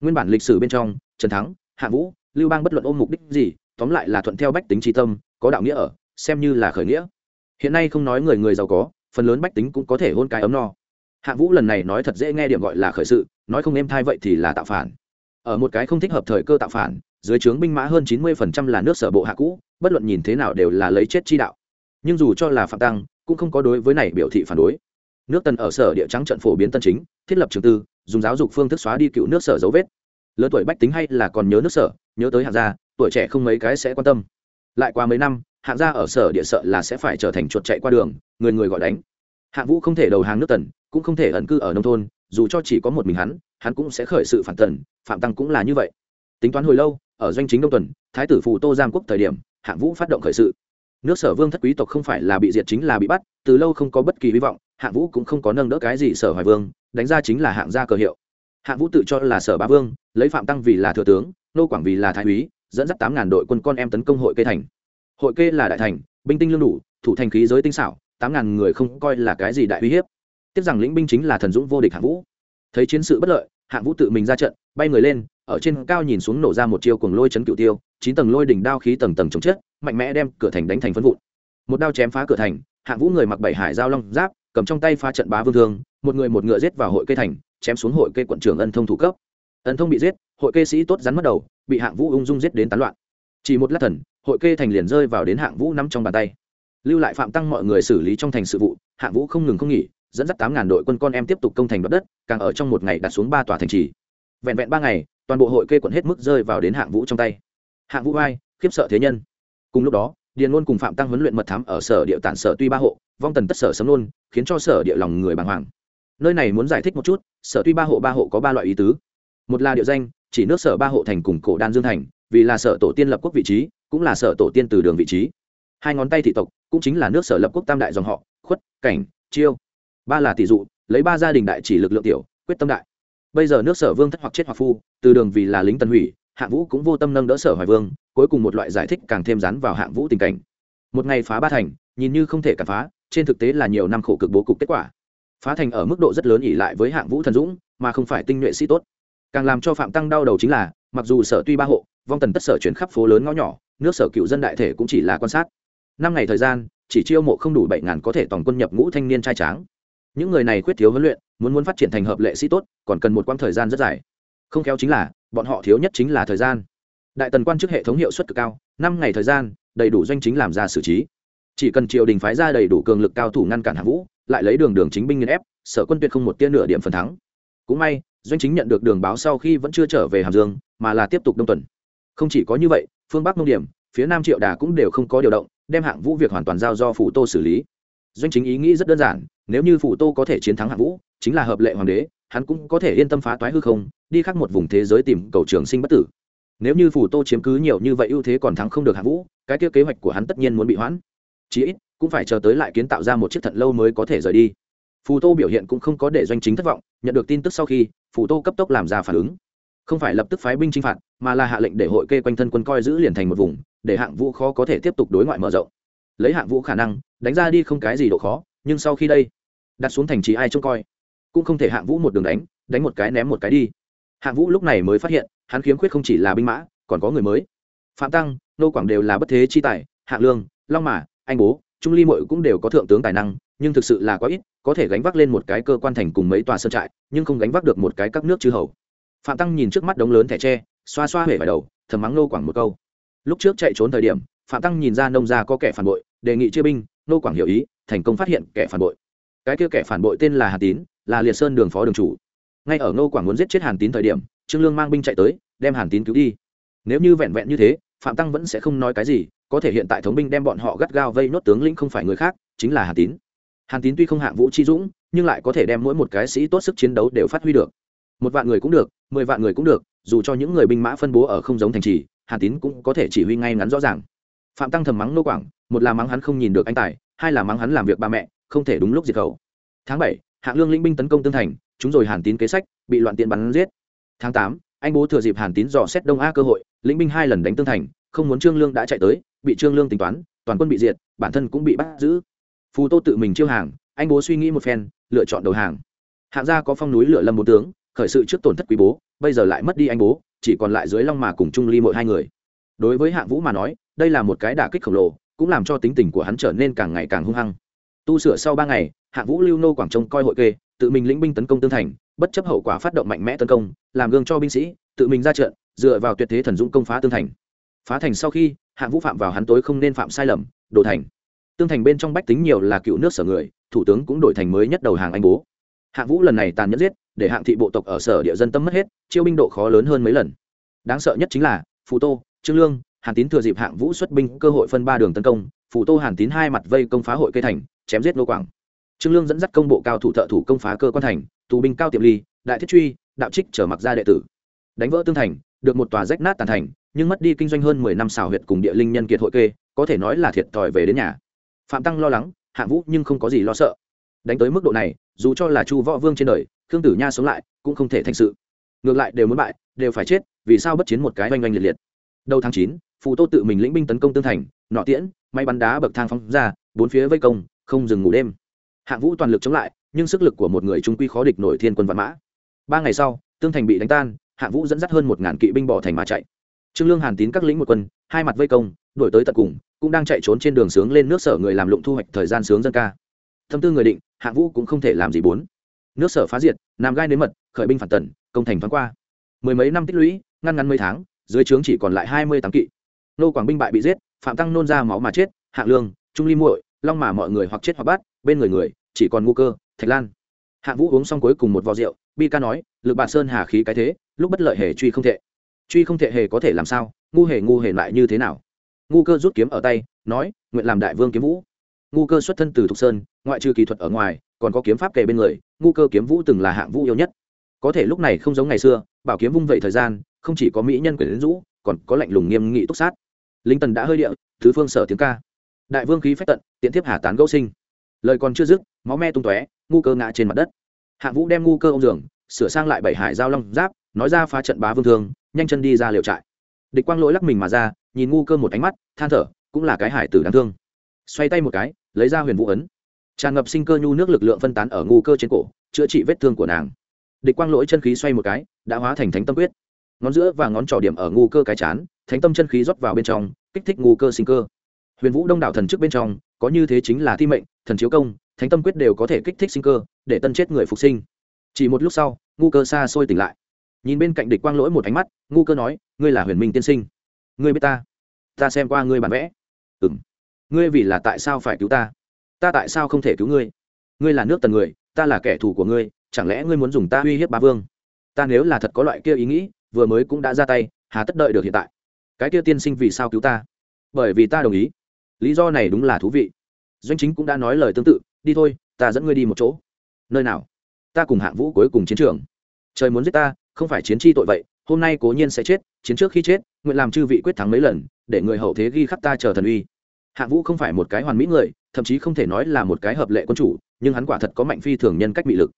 Nguyên bản lịch sử bên trong, trần thắng, hạ vũ, lưu bang bất luận ôm mục đích gì, tóm lại là thuận theo bách tính tri tâm, có đạo nghĩa ở, xem như là khởi nghĩa. Hiện nay không nói người người giàu có, phần lớn bách tính cũng có thể hôn cái ấm no. Hạ vũ lần này nói thật dễ nghe điểm gọi là khởi sự, nói không em thai vậy thì là tạo phản. Ở một cái không thích hợp thời cơ tạo phản, dưới trướng binh mã hơn chín mươi phần trăm là nước sở bộ hạ cũ, bất luận nhìn thế nào đều là lấy chết chi đạo. Nhưng dù cho là phạm tăng, cũng không có đối với này biểu thị phản đối nước tần ở sở địa trắng trận phổ biến tân chính, thiết lập trường tư, dùng giáo dục phương thức xóa đi cựu nước sở dấu vết. Lớn tuổi bách tính hay là còn nhớ nước sở, nhớ tới hạng gia, tuổi trẻ không mấy cái sẽ quan tâm. Lại qua mấy năm, hạng gia ở sở địa sợ là sẽ phải trở thành chuột chạy qua đường, người người gọi đánh. Hạng vũ không thể đầu hàng nước tần, cũng không thể ẩn cư ở nông thôn, dù cho chỉ có một mình hắn hắn cũng sẽ khởi sự phản tần, phạm tăng cũng là như vậy. Tính toán hồi lâu, ở doanh chính đông tuần, thái tử phù tô giang quốc thời điểm, hạng vũ phát động khởi sự. Nước sở vương thất quý tộc không phải là bị diệt chính là bị bắt, từ lâu không có bất kỳ hy vọng hạng vũ cũng không có nâng đỡ cái gì sở hoài vương, đánh ra chính là hạng gia cờ hiệu. Hạng vũ tự cho là sở bá vương, lấy phạm tăng vì là thừa tướng, nô quảng vì là thái úy, dẫn dắt tám ngàn đội quân con em tấn công hội kê thành. Hội kê là đại thành, binh tinh lương đủ, thủ thành khí giới tinh xảo, tám ngàn người không coi là cái gì đại uy hiếp. Tiếc rằng lĩnh binh chính là thần dũng vô địch hạng vũ. Thấy chiến sự bất lợi, hạng vũ tự mình ra trận, bay người lên, ở trên cao nhìn xuống nổ ra một chiêu cuồng lôi chấn cựu tiêu, chín tầng lôi đỉnh đao khí tầng tầng chống chết, mạnh mẽ đem cửa thành đánh thành phân vụn. Một đao chém phá cửa thành, hạng vũ người mặc bảy hải giao long giáp cầm trong tay phá trận bá vương thương, một người một ngựa giết vào hội cây thành, chém xuống hội cây quận trưởng ân thông thủ cấp. Ân thông bị giết, hội kê sĩ tốt rắn mất đầu, bị hạng vũ ung dung giết đến tán loạn. Chỉ một lát thần, hội kê thành liền rơi vào đến hạng vũ nắm trong bàn tay. Lưu lại phạm tăng mọi người xử lý trong thành sự vụ, hạng vũ không ngừng không nghỉ, dẫn dắt tám ngàn đội quân con em tiếp tục công thành đoạt đất, càng ở trong một ngày đặt xuống ba tòa thành trì. Vẹn vẹn ba ngày, toàn bộ hội kê quận hết mức rơi vào đến hạng vũ trong tay. Hạng vũ vai, khiếp sợ thế nhân. Cùng lúc đó, điền luôn cùng phạm tăng huấn luyện mật thám ở sở địa tản sở tuy ba hộ vong tần tất sở sấm nôn khiến cho sở địa lòng người bàng hoàng. Nơi này muốn giải thích một chút, sở tuy ba hộ ba hộ có ba loại ý tứ. Một là địa danh, chỉ nước sở ba hộ thành cùng cổ đan dương thành, vì là sở tổ tiên lập quốc vị trí, cũng là sở tổ tiên từ đường vị trí. Hai ngón tay thị tộc, cũng chính là nước sở lập quốc tam đại dòng họ, khuất, cảnh, chiêu. Ba là tỷ dụ, lấy ba gia đình đại chỉ lực lượng tiểu, quyết tâm đại. Bây giờ nước sở vương thất hoặc chết hoặc phu, từ đường vì là lính tần hủy, hạng vũ cũng vô tâm nâng đỡ sở hoài vương, cuối cùng một loại giải thích càng thêm rắn vào hạng vũ tình cảnh. Một ngày phá ba thành, nhìn như không thể cản phá trên thực tế là nhiều năm khổ cực bố cục kết quả. Phá thành ở mức độ rất lớn ỉ lại với hạng vũ thần dũng, mà không phải tinh nhuệ sĩ tốt. Càng làm cho phạm tăng đau đầu chính là, mặc dù sở tuy ba hộ, vong tần tất sở chuyển khắp phố lớn ngõ nhỏ, nước sở cựu dân đại thể cũng chỉ là quan sát. Năm ngày thời gian, chỉ chiêu mộ không đủ bảy ngàn có thể toàn quân nhập ngũ thanh niên trai tráng. Những người này khuyết thiếu huấn luyện, muốn muốn phát triển thành hợp lệ sĩ tốt, còn cần một quãng thời gian rất dài. Không khéo chính là, bọn họ thiếu nhất chính là thời gian. Đại tần quan chức hệ thống hiệu suất cực cao, năm ngày thời gian, đầy đủ doanh chính làm ra xử trí chỉ cần triều đình phái ra đầy đủ cường lực cao thủ ngăn cản hạng vũ, lại lấy đường đường chính binh nghiên ép, sở quân tuyệt không một tia nửa điểm phần thắng. Cũng may, doanh chính nhận được đường báo sau khi vẫn chưa trở về hàm dương, mà là tiếp tục đông tuần. Không chỉ có như vậy, phương bắc nông điểm, phía nam triệu đà cũng đều không có điều động, đem hạng vũ việc hoàn toàn giao do phủ tô xử lý. Doanh chính ý nghĩ rất đơn giản, nếu như phủ tô có thể chiến thắng hạng vũ, chính là hợp lệ hoàng đế, hắn cũng có thể yên tâm phá toái hư không, đi khắc một vùng thế giới tìm cầu trường sinh bất tử. Nếu như phủ tô chiếm cứ nhiều như vậy ưu thế còn thắng không được hạng vũ, cái kia kế hoạch của hắn tất nhiên muốn bị hoãn chí ít cũng phải chờ tới lại kiến tạo ra một chiếc thận lâu mới có thể rời đi. Phù tô biểu hiện cũng không có để doanh chính thất vọng, nhận được tin tức sau khi, phù tô cấp tốc làm ra phản ứng. Không phải lập tức phái binh chinh phạt, mà là hạ lệnh để hội kê quanh thân quân coi giữ liền thành một vùng, để hạng vũ khó có thể tiếp tục đối ngoại mở rộng. Lấy hạng vũ khả năng, đánh ra đi không cái gì độ khó, nhưng sau khi đây, đặt xuống thành trì ai trông coi, cũng không thể hạng vũ một đường đánh đánh một cái ném một cái đi. Hạng vũ lúc này mới phát hiện, hắn khiếm khuyết không chỉ là binh mã, còn có người mới. Phạm tăng, nô quảng đều là bất thế chi tài, hạng lương, long mã anh bố, trung ly mội cũng đều có thượng tướng tài năng, nhưng thực sự là quá ít, có thể gánh vác lên một cái cơ quan thành cùng mấy tòa sơn trại, nhưng không gánh vác được một cái các nước chư hầu. Phạm tăng nhìn trước mắt đống lớn thẻ tre, xoa xoa hể vào đầu, thầm mắng nô quảng một câu. Lúc trước chạy trốn thời điểm, phạm tăng nhìn ra nông gia có kẻ phản bội, đề nghị chia binh nô quảng hiểu ý, thành công phát hiện kẻ phản bội. Cái kia kẻ phản bội tên là hà tín, là liệt sơn đường phó đường chủ. Ngay ở nô quảng muốn giết chết hàn tín thời điểm, trương lương mang binh chạy tới, đem hàn tín cứu đi. Nếu như vẹn vẹn như thế, phạm tăng vẫn sẽ không nói cái gì có thể hiện tại thống binh đem bọn họ gắt gao vây nốt tướng lĩnh không phải người khác, chính là hàn tín. Hàn tín tuy không hạng vũ chi dũng, nhưng lại có thể đem mỗi một cái sĩ tốt sức chiến đấu đều phát huy được. Một vạn người cũng được, mười vạn người cũng được, dù cho những người binh mã phân bố ở không giống thành trì, hàn tín cũng có thể chỉ huy ngay ngắn rõ ràng. Phạm tăng thầm mắng nô quảng, một là mắng hắn không nhìn được anh tài, hai là mắng hắn làm việc ba mẹ, không thể đúng lúc diệt khẩu. Tháng bảy, hạng lương lĩnh binh tấn công tương thành, chúng rồi hàn tín kế sách, bị loạn tiện bắn giết. Tháng tám, anh bố thừa dịp hàn tín dò xét đông a cơ hội, lĩnh binh hai lần đánh tương thành, không muốn trương lương đã chạy tới bị trương lương tính toán, toàn quân bị diệt, bản thân cũng bị bắt giữ. Phù tô tự mình chiêu hàng, anh bố suy nghĩ một phen, lựa chọn đầu hàng. Hạng gia có phong núi lửa lâm một tướng, khởi sự trước tổn thất quý bố, bây giờ lại mất đi anh bố, chỉ còn lại dưới long mà cùng trung ly mỗi hai người. Đối với hạng vũ mà nói, đây là một cái đả kích khổng lồ, cũng làm cho tính tình của hắn trở nên càng ngày càng hung hăng. Tu sửa sau ba ngày, hạng vũ lưu nô quảng trông coi hội kê, tự mình lĩnh binh tấn công tương thành, bất chấp hậu quả phát động mạnh mẽ tấn công, làm gương cho binh sĩ, tự mình ra trận, dựa vào tuyệt thế thần dũng công phá tương thành. Phá thành sau khi hạng vũ phạm vào hắn tối không nên phạm sai lầm đổ thành. Tương thành bên trong bách tính nhiều là cựu nước sở người, thủ tướng cũng đổi thành mới nhất đầu hàng anh bố. Hạng vũ lần này tàn nhẫn giết, để hạng thị bộ tộc ở sở địa dân tâm mất hết, chiêu binh độ khó lớn hơn mấy lần. Đáng sợ nhất chính là, phù tô, trương lương, hàn tín thừa dịp hạng vũ xuất binh cơ hội phân ba đường tấn công, phù tô hàn tín hai mặt vây công phá hội cây thành, chém giết nô quảng. Trương lương dẫn dắt công bộ cao thủ thợ thủ công phá cơ quan thành, tù binh cao tiệm ly, đại thiết truy, đạo trích trở mặc ra đệ tử. Đánh vỡ tương thành được một tòa rách nát tàn thành, nhưng mất đi kinh doanh hơn mười năm xào huyệt cùng địa linh nhân kiệt hội kê, có thể nói là thiệt thòi về đến nhà. Phạm tăng lo lắng Hạ vũ nhưng không có gì lo sợ. Đánh tới mức độ này, dù cho là chu võ vương trên đời, khương tử nha sống lại cũng không thể thành sự. Ngược lại đều muốn bại, đều phải chết, vì sao bất chiến một cái oanh oanh liệt liệt. Đầu tháng chín, phù tô tự mình lĩnh binh tấn công tương thành, nọ tiễn may bắn đá bậc thang phóng ra, bốn phía vây công, không dừng ngủ đêm. Hạng vũ toàn lực chống lại, nhưng sức lực của một người trung quy khó địch nổi thiên quân vạn mã. Ba ngày sau, tương thành bị đánh tan hạng vũ dẫn dắt hơn một ngàn kỵ binh bỏ thành mà chạy. Trương lương hàn tín các lĩnh một quân, hai mặt vây công đổi tới tận cùng, cũng đang chạy trốn trên đường sướng lên nước sở người làm lụng thu hoạch thời gian sướng dân ca. Thâm tư người định hạng vũ cũng không thể làm gì bốn. Nước sở phá diệt, nam gai nếm mật, khởi binh phản tần, công thành thoáng qua. Mười mấy năm tích lũy, ngăn ngắn mấy tháng, dưới trướng chỉ còn lại hai mươi tám kỵ. Nô quảng binh bại bị giết, phạm tăng nôn ra máu mà chết hạng lương, trung ly muội, long mà mọi người hoặc chết hoặc bắt, bên người người, chỉ còn ngu cơ, thạch lan. Hạng vũ uống xong cuối cùng một vò rượu, bi ca nói, lực bà sơn hà khí cái thế lúc bất lợi hề truy không thể. Truy không thể hề có thể làm sao? Ngu hề ngu hề lại như thế nào? Ngu cơ rút kiếm ở tay, nói, nguyện làm đại vương kiếm vũ. Ngu cơ xuất thân từ thục sơn, ngoại trừ kỹ thuật ở ngoài, còn có kiếm pháp kề bên người, ngu cơ kiếm vũ từng là hạng vũ yêu nhất. Có thể lúc này không giống ngày xưa, bảo kiếm vung vậy thời gian, không chỉ có mỹ nhân quyền đến rũ, còn có lạnh lùng nghiêm nghị túc sát. Linh tần đã hơi địa, thứ phương sở tiếng ca. Đại vương khí phách tận tiện thiếp hà tán gẫu sinh. Lời còn chưa dứt, máu me tung tóe, ngu cơ ngã trên mặt đất. Hạng vũ đem ngu cơ ông giường, sửa sang lại bảy hải giao long giáp nói ra phá trận bá vương thương, nhanh chân đi ra liều trại. Địch quang lỗi lắc mình mà ra, nhìn ngu cơ một ánh mắt, than thở, cũng là cái hải tử đáng thương. Xoay tay một cái, lấy ra huyền vũ ấn. Tràn ngập sinh cơ nhu nước lực lượng phân tán ở ngu cơ trên cổ, chữa trị vết thương của nàng. Địch quang lỗi chân khí xoay một cái, đã hóa thành thánh tâm quyết. Ngón giữa và ngón trỏ điểm ở ngu cơ cái chán, thánh tâm chân khí rót vào bên trong, kích thích ngu cơ sinh cơ. Huyền vũ đông đảo thần trước bên trong, có như thế chính là thi mệnh, thần chiếu công, thánh tâm quyết đều có thể kích thích sinh cơ, để tân chết người phục sinh. Chỉ một lúc sau, ngu cơ xa xôi tỉnh lại nhìn bên cạnh địch quang lỗi một ánh mắt, ngu cơ nói, ngươi là huyền minh tiên sinh. Ngươi biết ta? Ta xem qua ngươi bản vẽ. Ừ m ngươi vì là tại sao phải cứu ta? Ta tại sao không thể cứu ngươi? Ngươi là nước tần người, ta là kẻ thù của ngươi, chẳng lẽ ngươi muốn dùng ta uy hiếp ba vương? Ta nếu là thật có loại kia ý nghĩ, vừa mới cũng đã ra tay, hà tất đợi được hiện tại. Cái kia tiên sinh vì sao cứu ta? Bởi vì ta đồng ý. Lý do này đúng là thú vị. Doanh chính cũng đã nói lời tương tự, đi thôi, ta dẫn ngươi đi một chỗ. Nơi nào? Ta cùng hạng vũ cuối cùng chiến trường. Trời muốn giết ta không phải chiến tri tội vậy, hôm nay cố nhiên sẽ chết, chiến trước khi chết, nguyện làm chư vị quyết thắng mấy lần, để người hậu thế ghi khắc ta chờ thần uy. Hạng vũ không phải một cái hoàn mỹ người, thậm chí không thể nói là một cái hợp lệ quân chủ, nhưng hắn quả thật có mạnh phi thường nhân cách bị lực.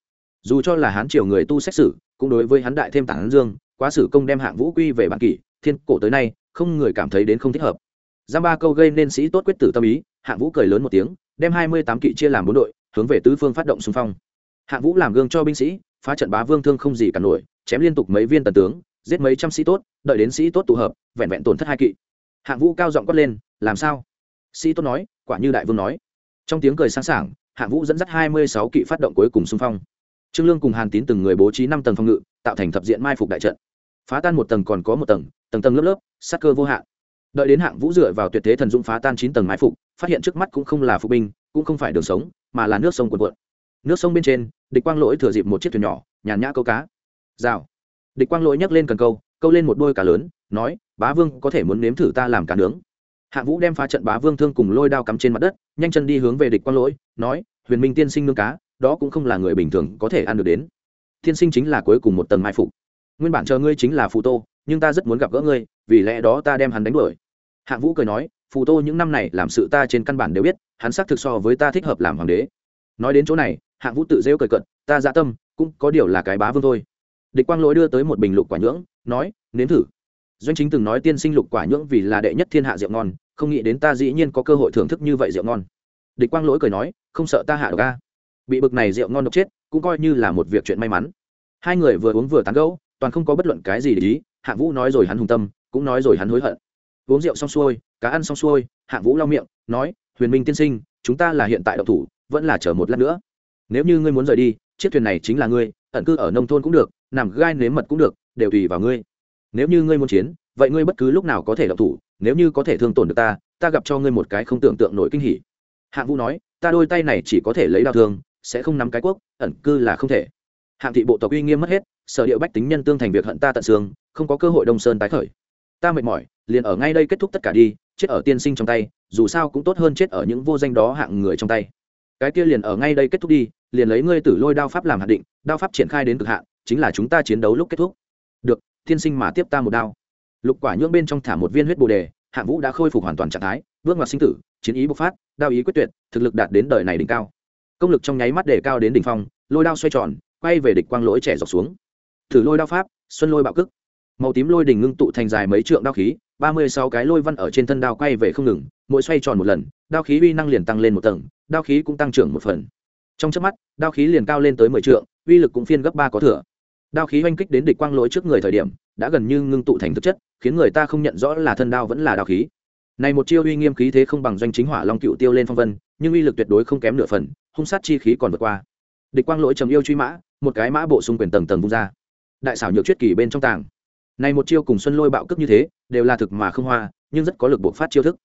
Dù cho là hán triều người tu xét xử, cũng đối với hắn đại thêm tảng dương, quá sử công đem hạng vũ quy về bản kỷ, thiên cổ tới nay, không người cảm thấy đến không thích hợp. Giam ba câu gây nên sĩ tốt quyết tử tâm ý hạng vũ cười lớn một tiếng, đem hai mươi tám kỵ chia làm bốn đội, hướng về tứ phương phát động xung phong. Hạng vũ làm gương cho binh sĩ, phá trận bá vương thương không gì cả nổi chém liên tục mấy viên tần tướng, giết mấy trăm sĩ tốt, đợi đến sĩ tốt tụ hợp, vẹn vẹn tổn thất hai kỵ. Hạng vũ cao giọng quát lên, làm sao? Sĩ tốt nói, quả như đại vương nói. Trong tiếng cười sáng sảng, hạng vũ dẫn dắt hai mươi sáu kỵ phát động cuối cùng xung phong. Trương lương cùng hàn tín từng người bố trí năm tầng phòng ngự, tạo thành thập diện mai phục đại trận. Phá tan một tầng còn có một tầng tầng tầng lớp lớp sắc cơ vô hạn. Đợi đến hạng vũ dựa vào tuyệt thế thần dũng phá tan chín tầng mai phục, phát hiện trước mắt cũng không là phục binh, cũng không phải đường sống, mà là nước sông cuộn cuộn. Nước sông bên trên, địch quang lỗi thừa dịp một chiếc thuyền nhỏ, nhàn nhã câu cá rào. Địch quang lỗi nhấc lên cần câu câu lên một đôi cá lớn, nói, bá vương có thể muốn nếm thử ta làm cá nướng? Hạ vũ đem phá trận bá vương thương cùng lôi đao cắm trên mặt đất, nhanh chân đi hướng về địch quang lỗi, nói, huyền minh tiên sinh nướng cá, đó cũng không là người bình thường có thể ăn được đến. Tiên sinh chính là cuối cùng một tầng mai phục. Nguyên bản chờ ngươi chính là phù tô, nhưng ta rất muốn gặp gỡ ngươi, vì lẽ đó ta đem hắn đánh đuổi. Hạ vũ cười nói, phù tô những năm này làm sự ta trên căn bản đều biết, hắn xác thực so với ta thích hợp làm hoàng đế. Nói đến chỗ này, Hạ vũ tự rêu cười cận ta dạ tâm, cũng có điều là cái bá vương thôi địch quang lỗi đưa tới một bình lục quả nhưỡng, nói, nếm thử. Doanh chính từng nói tiên sinh lục quả nhưỡng vì là đệ nhất thiên hạ rượu ngon, không nghĩ đến ta dĩ nhiên có cơ hội thưởng thức như vậy rượu ngon. Địch quang lỗi cười nói, không sợ ta hạ đ ga bị bực này rượu ngon độc chết, cũng coi như là một việc chuyện may mắn. Hai người vừa uống vừa tán gẫu, toàn không có bất luận cái gì để ý, Hạ vũ nói rồi hắn hùng tâm, cũng nói rồi hắn hối hận. Uống rượu xong xuôi, cá ăn xong xuôi, Hạ vũ lau miệng, nói, huyền minh tiên sinh, chúng ta là hiện tại độc thủ, vẫn là chờ một lát nữa. Nếu như ngươi muốn rời đi, chiếc thuyền này chính là ngươi, ẩn cư ở nông thôn cũng được nằm gai nếm mật cũng được, đều tùy vào ngươi. Nếu như ngươi muốn chiến, vậy ngươi bất cứ lúc nào có thể động thủ, nếu như có thể thương tổn được ta ta gặp cho ngươi một cái không tưởng tượng nổi kinh hỉ. Hạng vũ nói, ta đôi tay này chỉ có thể lấy đao thương, sẽ không nắm cái quốc, ẩn cư là không thể. Hạng thị bộ tộc uy nghiêm mất hết, sở điệu bách tính nhân tương thành việc hận ta tận xương, không có cơ hội đông sơn tái khởi. Ta mệt mỏi, liền ở ngay đây kết thúc tất cả đi, chết ở tiên sinh trong tay, dù sao cũng tốt hơn chết ở những vô danh đó hạng người trong tay. Cái kia liền ở ngay đây kết thúc đi, liền lấy ngươi tử lôi đao pháp làm hạt định, đao pháp triển khai đến cực hạn chính là chúng ta chiến đấu lúc kết thúc. Được, tiên sinh mà tiếp ta một đao. Lục quả nhưỡng bên trong thả một viên huyết bồ đề, hạng vũ đã khôi phục hoàn toàn trạng thái, bước ngoặt sinh tử, chiến ý bộc phát, đao ý quyết tuyệt, thực lực đạt đến đời này đỉnh cao. Công lực trong nháy mắt đề cao đến đỉnh phong, lôi đao xoay tròn, quay về địch quang lỗi trẻ dọc xuống. Thử lôi đao pháp, xuân lôi bạo cức màu tím lôi đỉnh ngưng tụ thành dài mấy trượng đao khí, ba mươi sáu cái lôi văn ở trên thân đao quay về không ngừng, mỗi xoay tròn một lần, đao khí uy năng liền tăng lên một tầng, đao khí cũng tăng trưởng một phần. Trong trước mắt, đao khí liền cao lên tới mười trượng, uy lực cũng phiên gấp ba có thừa đao khí oanh kích đến địch quang lỗi trước người thời điểm, đã gần như ngưng tụ thành thực chất, khiến người ta không nhận rõ là thân đao vẫn là đao khí. Này một chiêu uy nghiêm khí thế không bằng doanh chính hỏa long cựu tiêu lên phong vân, nhưng uy lực tuyệt đối không kém nửa phần, hung sát chi khí còn vượt qua. Địch quang lỗi trầm yêu truy mã, một cái mã bộ xung quyền tầng tầng vung ra. Đại xảo nhược chuyết kỳ bên trong tàng này một chiêu cùng xuân lôi bạo cướp như thế, đều là thực mà không hoa, nhưng rất có lực bộc phát chiêu thức.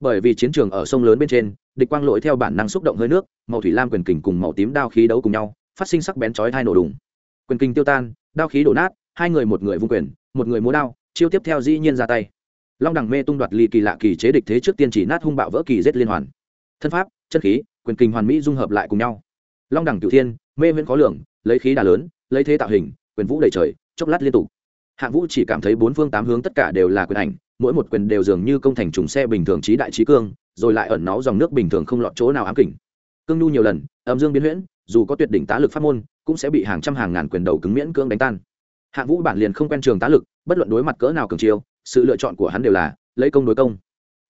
Bởi vì chiến trường ở sông lớn bên trên, địch quang lỗi theo bản năng xúc động hơi nước, màu thủy lam quyền kình cùng màu tím đao khí đấu cùng nhau, phát sinh sắc bén chói thai nổ đùng quyền kinh tiêu tan, đao khí đổ nát, hai người một người vung quyền, một người múa đao, chiêu tiếp theo dĩ nhiên ra tay. Long đằng mê tung đoạt ly kỳ lạ kỳ chế địch thế trước tiên chỉ nát hung bạo vỡ kỳ giết liên hoàn. Thân pháp, chân khí, quyền kinh hoàn mỹ dung hợp lại cùng nhau. Long đẳng cửu thiên, mê viễn khó lường, lấy khí đà lớn, lấy thế tạo hình, quyền vũ đầy trời, chốc lát liên tục. Hạng vũ chỉ cảm thấy bốn phương tám hướng tất cả đều là quyền ảnh, mỗi một quyền đều dường như công thành trùng xe bình thường trí đại trí cương, rồi lại ẩn náu dòng nước bình thường không lọt chỗ nào ám kỉnh cương nhu nhiều lần, âm dương biến huyễn, dù có tuyệt đỉnh tá lực pháp môn cũng sẽ bị hàng trăm hàng ngàn quyền đầu cứng miễn cưỡng đánh tan. Hạng vũ bản liền không quen trường tá lực, bất luận đối mặt cỡ nào cường chiêu, sự lựa chọn của hắn đều là lấy công đối công.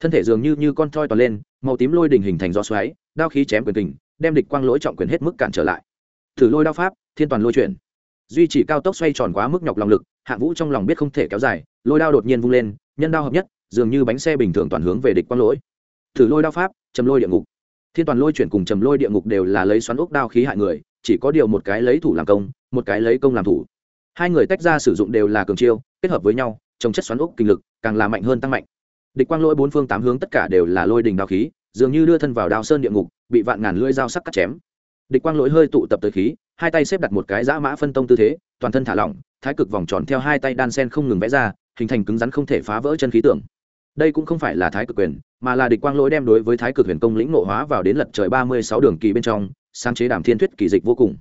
Thân thể dường như như con thoi toàn lên, màu tím lôi đình hình thành gió xoáy, đao khí chém quyền tình đem địch quang lỗi trọng quyền hết mức cản trở lại. Thử lôi đao pháp, thiên toàn lôi chuyển. Duy trì cao tốc xoay tròn quá mức nhọc lòng lực hạng vũ trong lòng biết không thể kéo dài, lôi đao đột nhiên vung lên, nhân đao hợp nhất, dường như bánh xe bình thường toàn hướng về địch quang lỗi. Thử lôi đao pháp, chầm lôi địa ngục. Thiên toàn lôi chuyển cùng chầm lôi địa ngục đều là lấy xoắn ốc đao khí hại người chỉ có điều một cái lấy thủ làm công, một cái lấy công làm thủ. Hai người tách ra sử dụng đều là cường chiêu, kết hợp với nhau trồng chất xoắn ốc kinh lực, càng là mạnh hơn tăng mạnh. Địch quang lỗi bốn phương tám hướng tất cả đều là lôi đình đao khí, dường như đưa thân vào đao sơn địa ngục, bị vạn ngàn lưỡi dao sắc cắt chém. Địch quang lỗi hơi tụ tập tới khí, hai tay xếp đặt một cái giã mã phân tông tư thế, toàn thân thả lỏng, thái cực vòng tròn theo hai tay đan sen không ngừng vẽ ra, hình thành cứng rắn không thể phá vỡ chân khí tưởng đây cũng không phải là thái cực quyền, mà là địch quang lỗi đem đối với thái cực huyền công lĩnh nộ hóa vào đến lật trời ba mươi sáu đường kỳ bên trong sáng chế đàm thiên thuyết kỳ dịch vô cùng.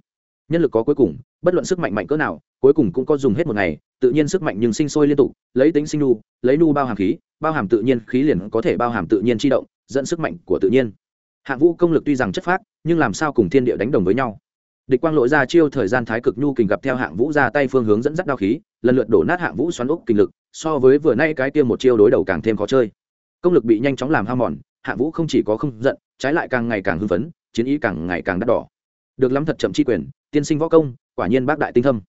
Nhân lực có cuối cùng, bất luận sức mạnh mạnh cỡ nào, cuối cùng cũng có dùng hết một ngày, tự nhiên sức mạnh nhưng sinh sôi liên tục, lấy tính sinh nu, lấy nu bao hàm khí, bao hàm tự nhiên, khí liền có thể bao hàm tự nhiên chi động, dẫn sức mạnh của tự nhiên. Hạng vũ công lực tuy rằng chất phác, nhưng làm sao cùng thiên địa đánh đồng với nhau? Địch quang lội ra chiêu thời gian thái cực nhu kình gặp theo hạng vũ ra tay phương hướng dẫn dắt đao khí, lần lượt đổ nát hạng vũ xoắn úc kình lực, so với vừa nay cái tiêm một chiêu đối đầu càng thêm khó chơi. Công lực bị nhanh chóng làm ham mòn, hạng vũ không chỉ có không giận, trái lại càng ngày càng hưng phấn chiến ý càng ngày càng đắt đỏ. Được lắm thật chậm chi quyền, tiên sinh võ công, quả nhiên bác đại tinh thâm.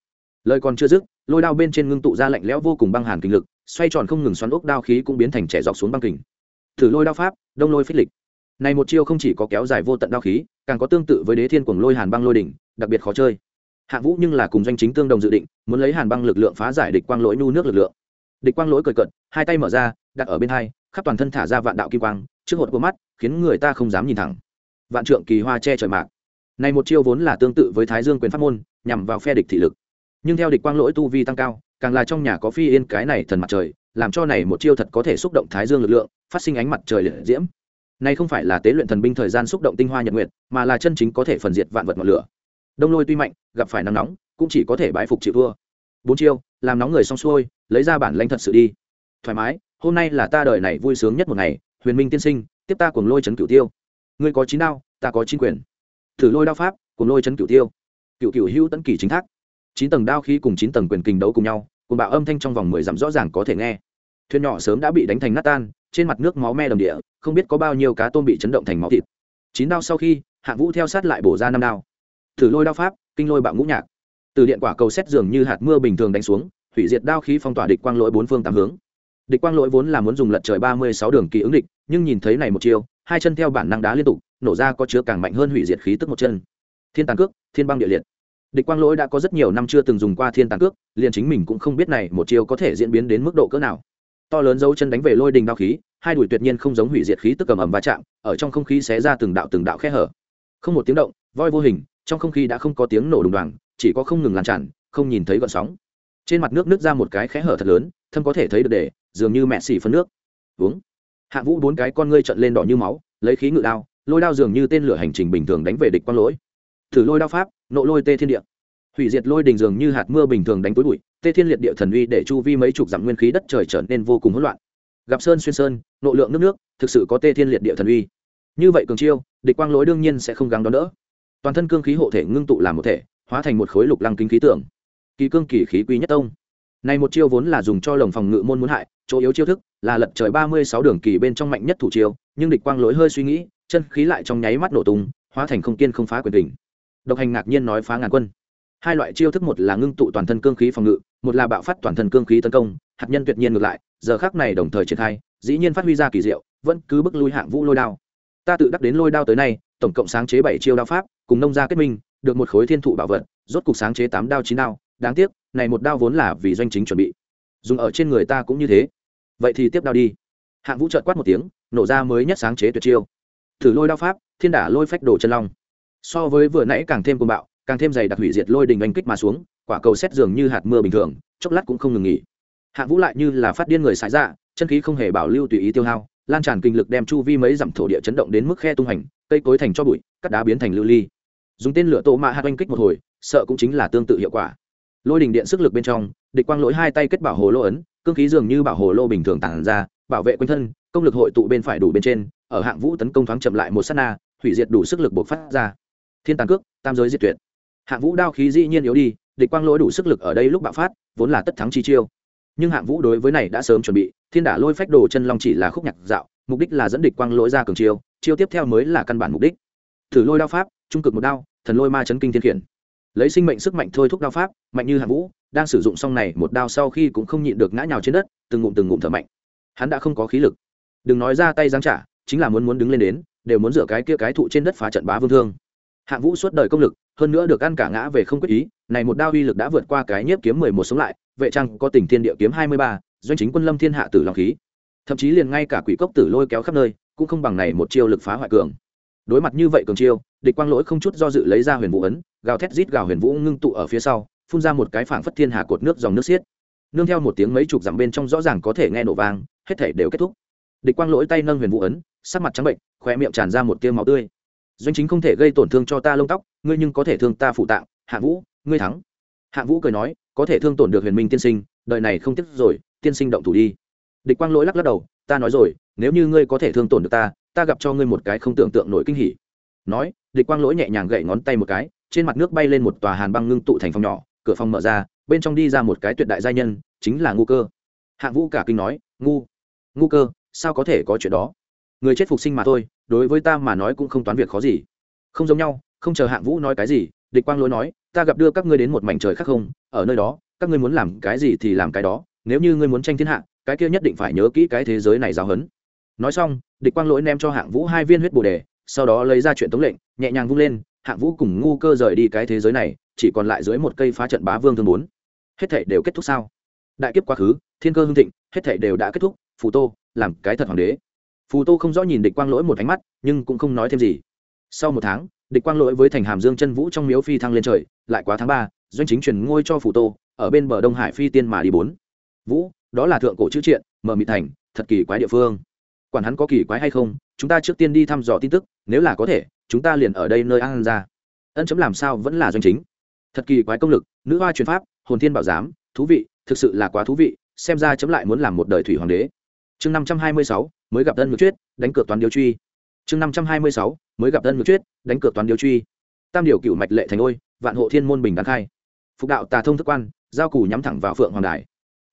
Lời còn chưa dứt, lôi đao bên trên ngưng tụ ra lạnh lẽo vô cùng băng hàn kinh lực, xoay tròn không ngừng xoắn ốc đao khí cũng biến thành trẻ dọc xuống băng kình. Thử lôi đao pháp, đông lôi phích lịch. Này một chiêu không chỉ có kéo dài vô tận đao khí, càng có tương tự với đế thiên cuồng lôi hàn băng lôi đỉnh, đặc biệt khó chơi. Hạng vũ nhưng là cùng doanh chính tương đồng dự định, muốn lấy hàn băng lực lượng phá giải địch quang lỗi nu nước lực lượng. Địch quang lỗi cười cận hai tay mở ra, đặt ở bên hai, khắp toàn thân thả ra vạn đạo kim quang, trước hột của mắt, khiến người ta không dám nhìn thẳng vạn trượng kỳ hoa che trời mạc. Này một chiêu vốn là tương tự với thái dương quyền pháp môn, nhằm vào phe địch thị lực. Nhưng theo địch quang lỗi tu vi tăng cao, càng là trong nhà có phi yên cái này thần mặt trời, làm cho này một chiêu thật có thể xúc động thái dương lực lượng, phát sinh ánh mặt trời liệt diễm. Này không phải là tế luyện thần binh thời gian xúc động tinh hoa nhật nguyệt, mà là chân chính có thể phần diệt vạn vật ngọn lửa. Đông lôi tuy mạnh, gặp phải nắng nóng, cũng chỉ có thể bãi phục chịu thua. Bốn chiêu, làm nóng người xong xuôi, lấy ra bản lãnh thật sự đi. Thoải mái, hôm nay là ta đời này vui sướng nhất một ngày, huyền minh tiên sinh, tiếp ta cùng lôi trấn cửu tiêu ngươi có chín đao, ta có chín quyền. Thử lôi đao pháp, cùng lôi chấn cửu tiêu. Cửu cửu hữu tấn kỳ chính thác. Chín tầng đao khí cùng chín tầng quyền kình đấu cùng nhau, cùng bạo âm thanh trong vòng mười dặm rõ ràng có thể nghe. Thuyền nhỏ sớm đã bị đánh thành nát tan, trên mặt nước máu me đầm địa, không biết có bao nhiêu cá tôm bị chấn động thành máu thịt. Chín đao sau khi hạng vũ theo sát lại bổ ra năm đao. Thử lôi đao pháp, kinh lôi bạo ngũ nhạc. Từ điện quả cầu xét dường như hạt mưa bình thường đánh xuống, hủy diệt đao khí phong tỏa địch quang lỗi bốn phương tám hướng. Địch quang lỗi vốn là muốn dùng lật trời ba mươi sáu đường kỳ ứng địch, nhưng nhìn thấy này một chiêu hai chân theo bản năng đá liên tục, nổ ra có chứa càng mạnh hơn hủy diệt khí tức một chân. Thiên tàn cước, thiên băng địa liệt. Địch quang lỗi đã có rất nhiều năm chưa từng dùng qua thiên tàn cước, liền chính mình cũng không biết này một chiêu có thể diễn biến đến mức độ cỡ nào. To lớn dấu chân đánh về lôi đình đao khí, hai đùi tuyệt nhiên không giống hủy diệt khí tức cầm ẩm va chạm, ở trong không khí xé ra từng đạo từng đạo khe hở. Không một tiếng động, voi vô hình, trong không khí đã không có tiếng nổ đùng đoàng, chỉ có không ngừng lan tràn, không nhìn thấy gọn sóng. Trên mặt nước nứt ra một cái khe hở thật lớn thâm có thể thấy được để, dường như mẹ xỉ phân nước. Uống hạ vũ bốn cái con ngươi trận lên đỏ như máu, lấy khí ngự đao, lôi đao dường như tên lửa hành trình bình thường đánh về địch quang lỗi. Thử lôi đao pháp, nộ lôi tê thiên địa. Hủy diệt lôi đình dường như hạt mưa bình thường đánh tối bụi, tê thiên liệt địa thần uy để chu vi mấy chục dặm nguyên khí đất trời trở nên vô cùng hỗn loạn. Gặp sơn xuyên sơn, nộ lượng nước nước, thực sự có tê thiên liệt địa thần uy. Như vậy cường chiêu, địch quang lỗi đương nhiên sẽ không gắng đón đỡ. Toàn thân cương khí hộ thể ngưng tụ làm một thể, hóa thành một khối lục lăng kính khí tưởng kỳ cương kỳ khí quý nhất tông này một chiêu vốn là dùng cho lồng phòng ngự môn muốn hại, chỗ yếu chiêu thức là lật trời ba mươi sáu đường kỳ bên trong mạnh nhất thủ chiêu, nhưng địch quang lỗi hơi suy nghĩ, chân khí lại trong nháy mắt nổ tung, hóa thành không kiên không phá quyền đỉnh độc hành ngạc nhiên nói phá ngàn quân. Hai loại chiêu thức một là ngưng tụ toàn thân cương khí phòng ngự, một là bạo phát toàn thân cương khí tấn công, hạt nhân tuyệt nhiên ngược lại, giờ khác này đồng thời triển khai, dĩ nhiên phát huy ra kỳ diệu, vẫn cứ bức lui hạng vũ lôi đao. Ta tự đắc đến lôi đao tới nay, tổng cộng sáng chế bảy chiêu đao pháp, cùng nông gia kết minh, được một khối thiên thụ bảo vật, rốt cục sáng chế tám đao chín đao, đáng tiếc này một đao vốn là vì doanh chính chuẩn bị. Dùng ở trên người ta cũng như thế. Vậy thì tiếp đao đi. Hạng vũ trợt quát một tiếng, nổ ra mới nhất sáng chế tuyệt chiêu. Thử lôi đao pháp, thiên đả lôi phách đổ chân long. So với vừa nãy càng thêm cuồng bạo, càng thêm dày đặc hủy diệt lôi đình anh kích mà xuống, quả cầu xét dường như hạt mưa bình thường, chốc lát cũng không ngừng nghỉ. Hạng vũ lại như là phát điên người xài ra dạ, chân khí không hề bảo lưu tùy ý tiêu hao, lan tràn kinh lực đem chu vi mấy dặm thổ địa chấn động đến mức khe tung hành, cây cối thành cho bụi, cắt đá biến thành lưu ly. Dùng tên lửa tổ mạ hạt oanh kích một hồi, sợ cũng chính là tương tự hiệu quả lôi đình điện sức lực bên trong, địch quang lỗi hai tay kết bảo hồ lô ấn, cương khí dường như bảo hồ lô bình thường tản ra, bảo vệ quanh thân, công lực hội tụ bên phải đủ bên trên, ở hạng vũ tấn công thoáng chậm lại một sát na, hủy diệt đủ sức lực bộc phát ra. Thiên tàn cước, tam giới diệt tuyệt. Hạng vũ đao khí dĩ nhiên yếu đi, địch quang lỗi đủ sức lực ở đây lúc bạo phát, vốn là tất thắng chi chiêu. Nhưng hạng vũ đối với này đã sớm chuẩn bị, thiên đả lôi phách đồ chân long chỉ là khúc nhạc dạo, mục đích là dẫn địch quang lỗi ra cường chiêu chiêu tiếp theo mới là căn bản mục đích. Thử lôi đao pháp, trung cực một đao, thần lôi ma chấn kinh thiên khiển lấy sinh mệnh sức mạnh thôi thúc đao pháp, mạnh như hạng vũ, đang sử dụng xong này, một đao sau khi cũng không nhịn được ngã nhào trên đất, từng ngụm từng ngụm thở mạnh. Hắn đã không có khí lực. Đừng nói ra tay giáng trả, chính là muốn muốn đứng lên đến, đều muốn rửa cái kia cái thụ trên đất phá trận bá vương thương. Hạng vũ suốt đời công lực, hơn nữa được ăn cả ngã về không quyết ý, này một đao uy lực đã vượt qua cái nhiếp kiếm mười một sống lại, vệ trang có tỉnh thiên địa kiếm hai mươi ba, doanh chính quân lâm thiên hạ tử lòng khí. Thậm chí liền ngay cả quỷ cốc tử lôi kéo khắp nơi, cũng không bằng này một chiêu lực phá hoại cường. Đối mặt như vậy cường chiêu địch quang lỗi không chút do dự lấy ra huyền vũ ấn, gào thét rít gào huyền vũ ngưng tụ ở phía sau, phun ra một cái phảng phất thiên hà cột nước dòng nước xiết. Nương theo một tiếng mấy chục dặm bên trong rõ ràng có thể nghe nổ vang, hết thể đều kết thúc. Địch quang lỗi tay nâng huyền vũ ấn, sắc mặt trắng bệnh, khóe miệng tràn ra một tiêu máu tươi. Doanh chính không thể gây tổn thương cho ta lông tóc, ngươi nhưng có thể thương ta phụ tạng, hạ vũ, ngươi thắng. Hạ vũ cười nói, có thể thương tổn được huyền minh tiên sinh, đời này không tiếc rồi, tiên sinh động thủ đi. Địch quang lỗi lắc lắc đầu, ta nói rồi, nếu như ngươi có thể thương tổn được ta ta gặp cho ngươi một cái không tưởng tượng nổi kinh hỉ. Nói địch quang lỗi nhẹ nhàng gậy ngón tay một cái, trên mặt nước bay lên một tòa hàn băng ngưng tụ thành phòng nhỏ, cửa phòng mở ra, bên trong đi ra một cái tuyệt đại gia nhân, chính là ngu cơ. Hạng vũ cả kinh nói, ngu ngu cơ, sao có thể có chuyện đó? Người chết phục sinh mà thôi, đối với ta mà nói cũng không toán việc khó gì. Không giống nhau, không chờ hạng vũ nói cái gì địch quang lỗi nói, ta gặp đưa các ngươi đến một mảnh trời khác không, ở nơi đó, các ngươi muốn làm cái gì thì làm cái đó, nếu như ngươi muốn tranh thiên hạ, cái kia nhất định phải nhớ kỹ cái thế giới này giáo hấn nói xong địch quang lỗi ném cho hạng vũ hai viên huyết bồ đề sau đó lấy ra chuyện tống lệnh, nhẹ nhàng vung lên, hạng vũ cùng ngu cơ rời đi cái thế giới này, chỉ còn lại dưới một cây phá trận bá vương thương bốn. Hết thể đều kết thúc sao? Đại kiếp quá khứ, thiên cơ hương thịnh, hết thể đều đã kết thúc, phù tô, làm cái thật hoàng đế. Phù tô không rõ nhìn địch quang lỗi một ánh mắt, nhưng cũng không nói thêm gì. Sau một tháng, địch quang lỗi với thành hàm dương chân vũ trong miếu phi thăng lên trời, lại quá tháng ba, doanh chính truyền ngôi cho phù tô, ở bên bờ đông hải phi tiên mà đi bốn. Vũ, đó là thượng cổ chữ triện, mở mị thành, thật kỳ quái địa phương. Quản hắn có kỳ quái hay không, chúng ta trước tiên đi thăm dò tin tức nếu là có thể, chúng ta liền ở đây nơi an ra. Ân chấm làm sao vẫn là doanh chính. Thật kỳ quái công lực, nữ hoa truyền pháp, hồn thiên bảo giám, thú vị, thực sự là quá thú vị, xem ra chấm lại muốn làm một đời thủy hoàng đế. Chương năm trăm hai mươi sáu, mới gặp ân ngược chuyết đánh cược toán điều truy. Chương năm trăm hai mươi sáu, mới gặp ân ngược chuyết đánh cược toán điều truy. Tam điều cựu mạch lệ thành ôi, vạn hộ thiên môn bình đáng khai. Phục đạo tà thông thức quan, giao cù nhắm thẳng vào phượng hoàng đài.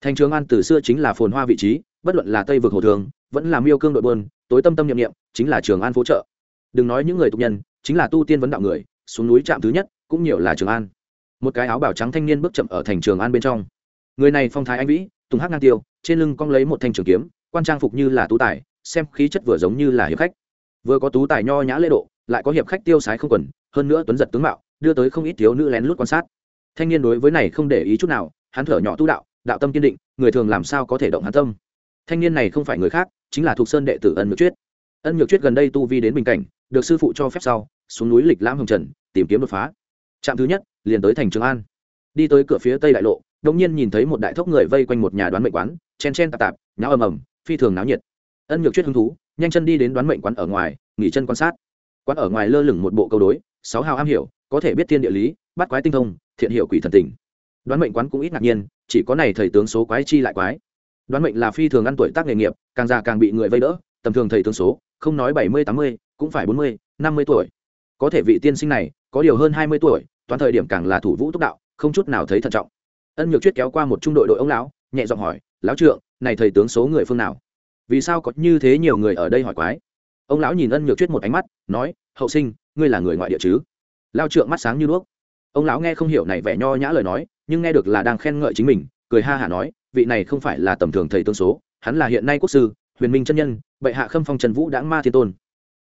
Thành trường an từ xưa chính là phồn hoa vị trí, bất luận là tây vực hồ thường, vẫn là miêu cương đội bơn tối tâm tâm nhiệm nghiệm chính là trường an phố trợ đừng nói những người tục nhân, chính là tu tiên vấn đạo người, xuống núi trạm thứ nhất, cũng nhiều là trường an. Một cái áo bảo trắng thanh niên bước chậm ở thành trường an bên trong. Người này phong thái anh vĩ, tùng hắc ngang tiêu, trên lưng cong lấy một thanh trường kiếm, quan trang phục như là tú tài, xem khí chất vừa giống như là hiệp khách. Vừa có tú tài nho nhã lễ độ, lại có hiệp khách tiêu sái không quần, hơn nữa tuấn giật tướng mạo, đưa tới không ít thiếu nữ lén lút quan sát. Thanh niên đối với này không để ý chút nào, hắn thở nhỏ tu đạo đạo tâm kiên định, người thường làm sao có thể động hắn tâm. Thanh niên này không phải người khác, chính là thuộc sơn đệ tử ân nhược chuyết ân nhược chuyết gần đây tu vi đến bình cảnh, được sư phụ cho phép sau, xuống núi lịch lãm hồng trần, tìm kiếm đột phá. Trạm thứ nhất, liền tới thành trường an. Đi tới cửa phía tây đại lộ đông nhiên nhìn thấy một đại thốc người vây quanh một nhà đoán mệnh quán, chen chen tạp tạp nháo ầm ầm, phi thường náo nhiệt. Ân nhược chuyết hứng thú, nhanh chân đi đến đoán mệnh quán ở ngoài, nghỉ chân quan sát. Quán ở ngoài lơ lửng một bộ câu đối, sáu hào am hiểu, có thể biết thiên địa lý, bắt quái tinh thông, thiện hiệu quỷ thần tình. Đoán mệnh quán cũng ít ngạc nhiên, chỉ có này thầy tướng số quái chi lại quái. Đoán mệnh là phi thường ăn tuổi tác nghề nghiệp, càng già càng bị người vây đỡ, tầm thường thầy tướng số không nói bảy mươi, tám mươi, cũng phải bốn mươi, năm mươi tuổi. Có thể vị tiên sinh này, có điều hơn hai mươi tuổi toàn thời điểm càng là thủ vũ túc đạo, không chút nào thấy thận trọng. Ân nhược chuyết kéo qua một trung đội đội ông lão, nhẹ giọng hỏi, lão trượng, này thầy tướng số người phương nào? Vì sao có như thế nhiều người ở đây hỏi quái? Ông lão nhìn ân nhược chuyết một ánh mắt, nói, hậu sinh, ngươi là người ngoại địa chứ? Lao trượng mắt sáng như đuốc. Ông lão nghe không hiểu này vẻ nho nhã lời nói, nhưng nghe được là đang khen ngợi chính mình, cười ha hả nói, vị này không phải là tầm thường thầy tương số, hắn là hiện nay quốc sư huyền minh chân nhân, bệ hạ khâm phong trần vũ đãng ma thiên tôn.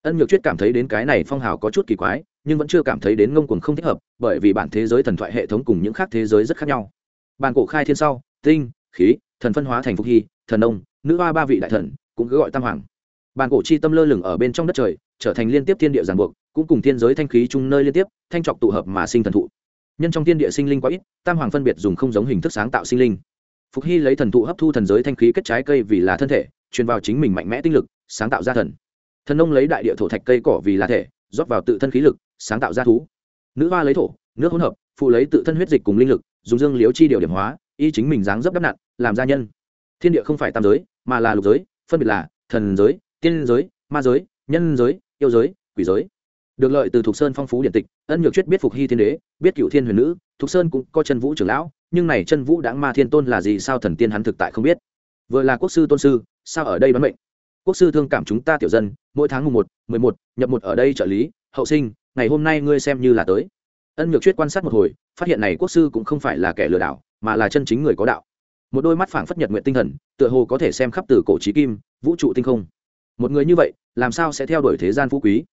Ân nhược chuyết cảm thấy đến cái này phong hào có chút kỳ quái, nhưng vẫn chưa cảm thấy đến ngông cuồng không thích hợp, bởi vì bản thế giới thần thoại hệ thống cùng những khác thế giới rất khác nhau. Bàn cổ khai thiên sau, tinh, khí, thần phân hóa thành phục hy, thần ông, nữ hoa ba vị đại thần, cũng cứ gọi tam hoàng. Bàn cổ chi tâm lơ lửng ở bên trong đất trời, trở thành liên tiếp thiên địa giàn buộc, cũng cùng thiên giới thanh khí chung nơi liên tiếp, thanh trọc tụ hợp mà sinh thần thụ. Nhân trong thiên địa sinh linh quá ít, tam hoàng phân biệt dùng không giống hình thức sáng tạo sinh linh. Phục hy lấy thần thụ hấp thu thần giới thanh khí kết trái cây vì là thân thể truyền vào chính mình mạnh mẽ tinh lực, sáng tạo ra thần. Thần nông lấy đại địa thổ thạch cây cỏ vì là thể, rót vào tự thân khí lực, sáng tạo ra thú. Nữ hoa lấy thổ, nước hỗn hợp, phụ lấy tự thân huyết dịch cùng linh lực, dùng dương liếu chi điều điểm hóa, y chính mình dáng dấp đắp nặn, làm gia nhân. Thiên địa không phải tam giới, mà là lục giới, phân biệt là thần giới, tiên giới, ma giới, nhân giới, yêu giới, quỷ giới. Được lợi từ thục sơn phong phú điện tịch, ân nhược chuyết biết phục hy thiên đế, biết cựu thiên huyền nữ, thục sơn cũng có chân vũ trưởng lão, nhưng này chân vũ đáng ma thiên tôn là gì sao thần tiên hắn thực tại không biết. Vừa là quốc sư tôn sư sao ở đây đoán mệnh? Quốc sư thương cảm chúng ta tiểu dân, mỗi tháng mùng một, mười một, nhập một ở đây trợ lý, hậu sinh, ngày hôm nay ngươi xem như là tới. Ân nhược chuyết quan sát một hồi, phát hiện này quốc sư cũng không phải là kẻ lừa đảo, mà là chân chính người có đạo. Một đôi mắt phảng phất nhật nguyện tinh thần, tựa hồ có thể xem khắp từ cổ trí kim, vũ trụ tinh không. Một người như vậy, làm sao sẽ theo đuổi thế gian phú quý?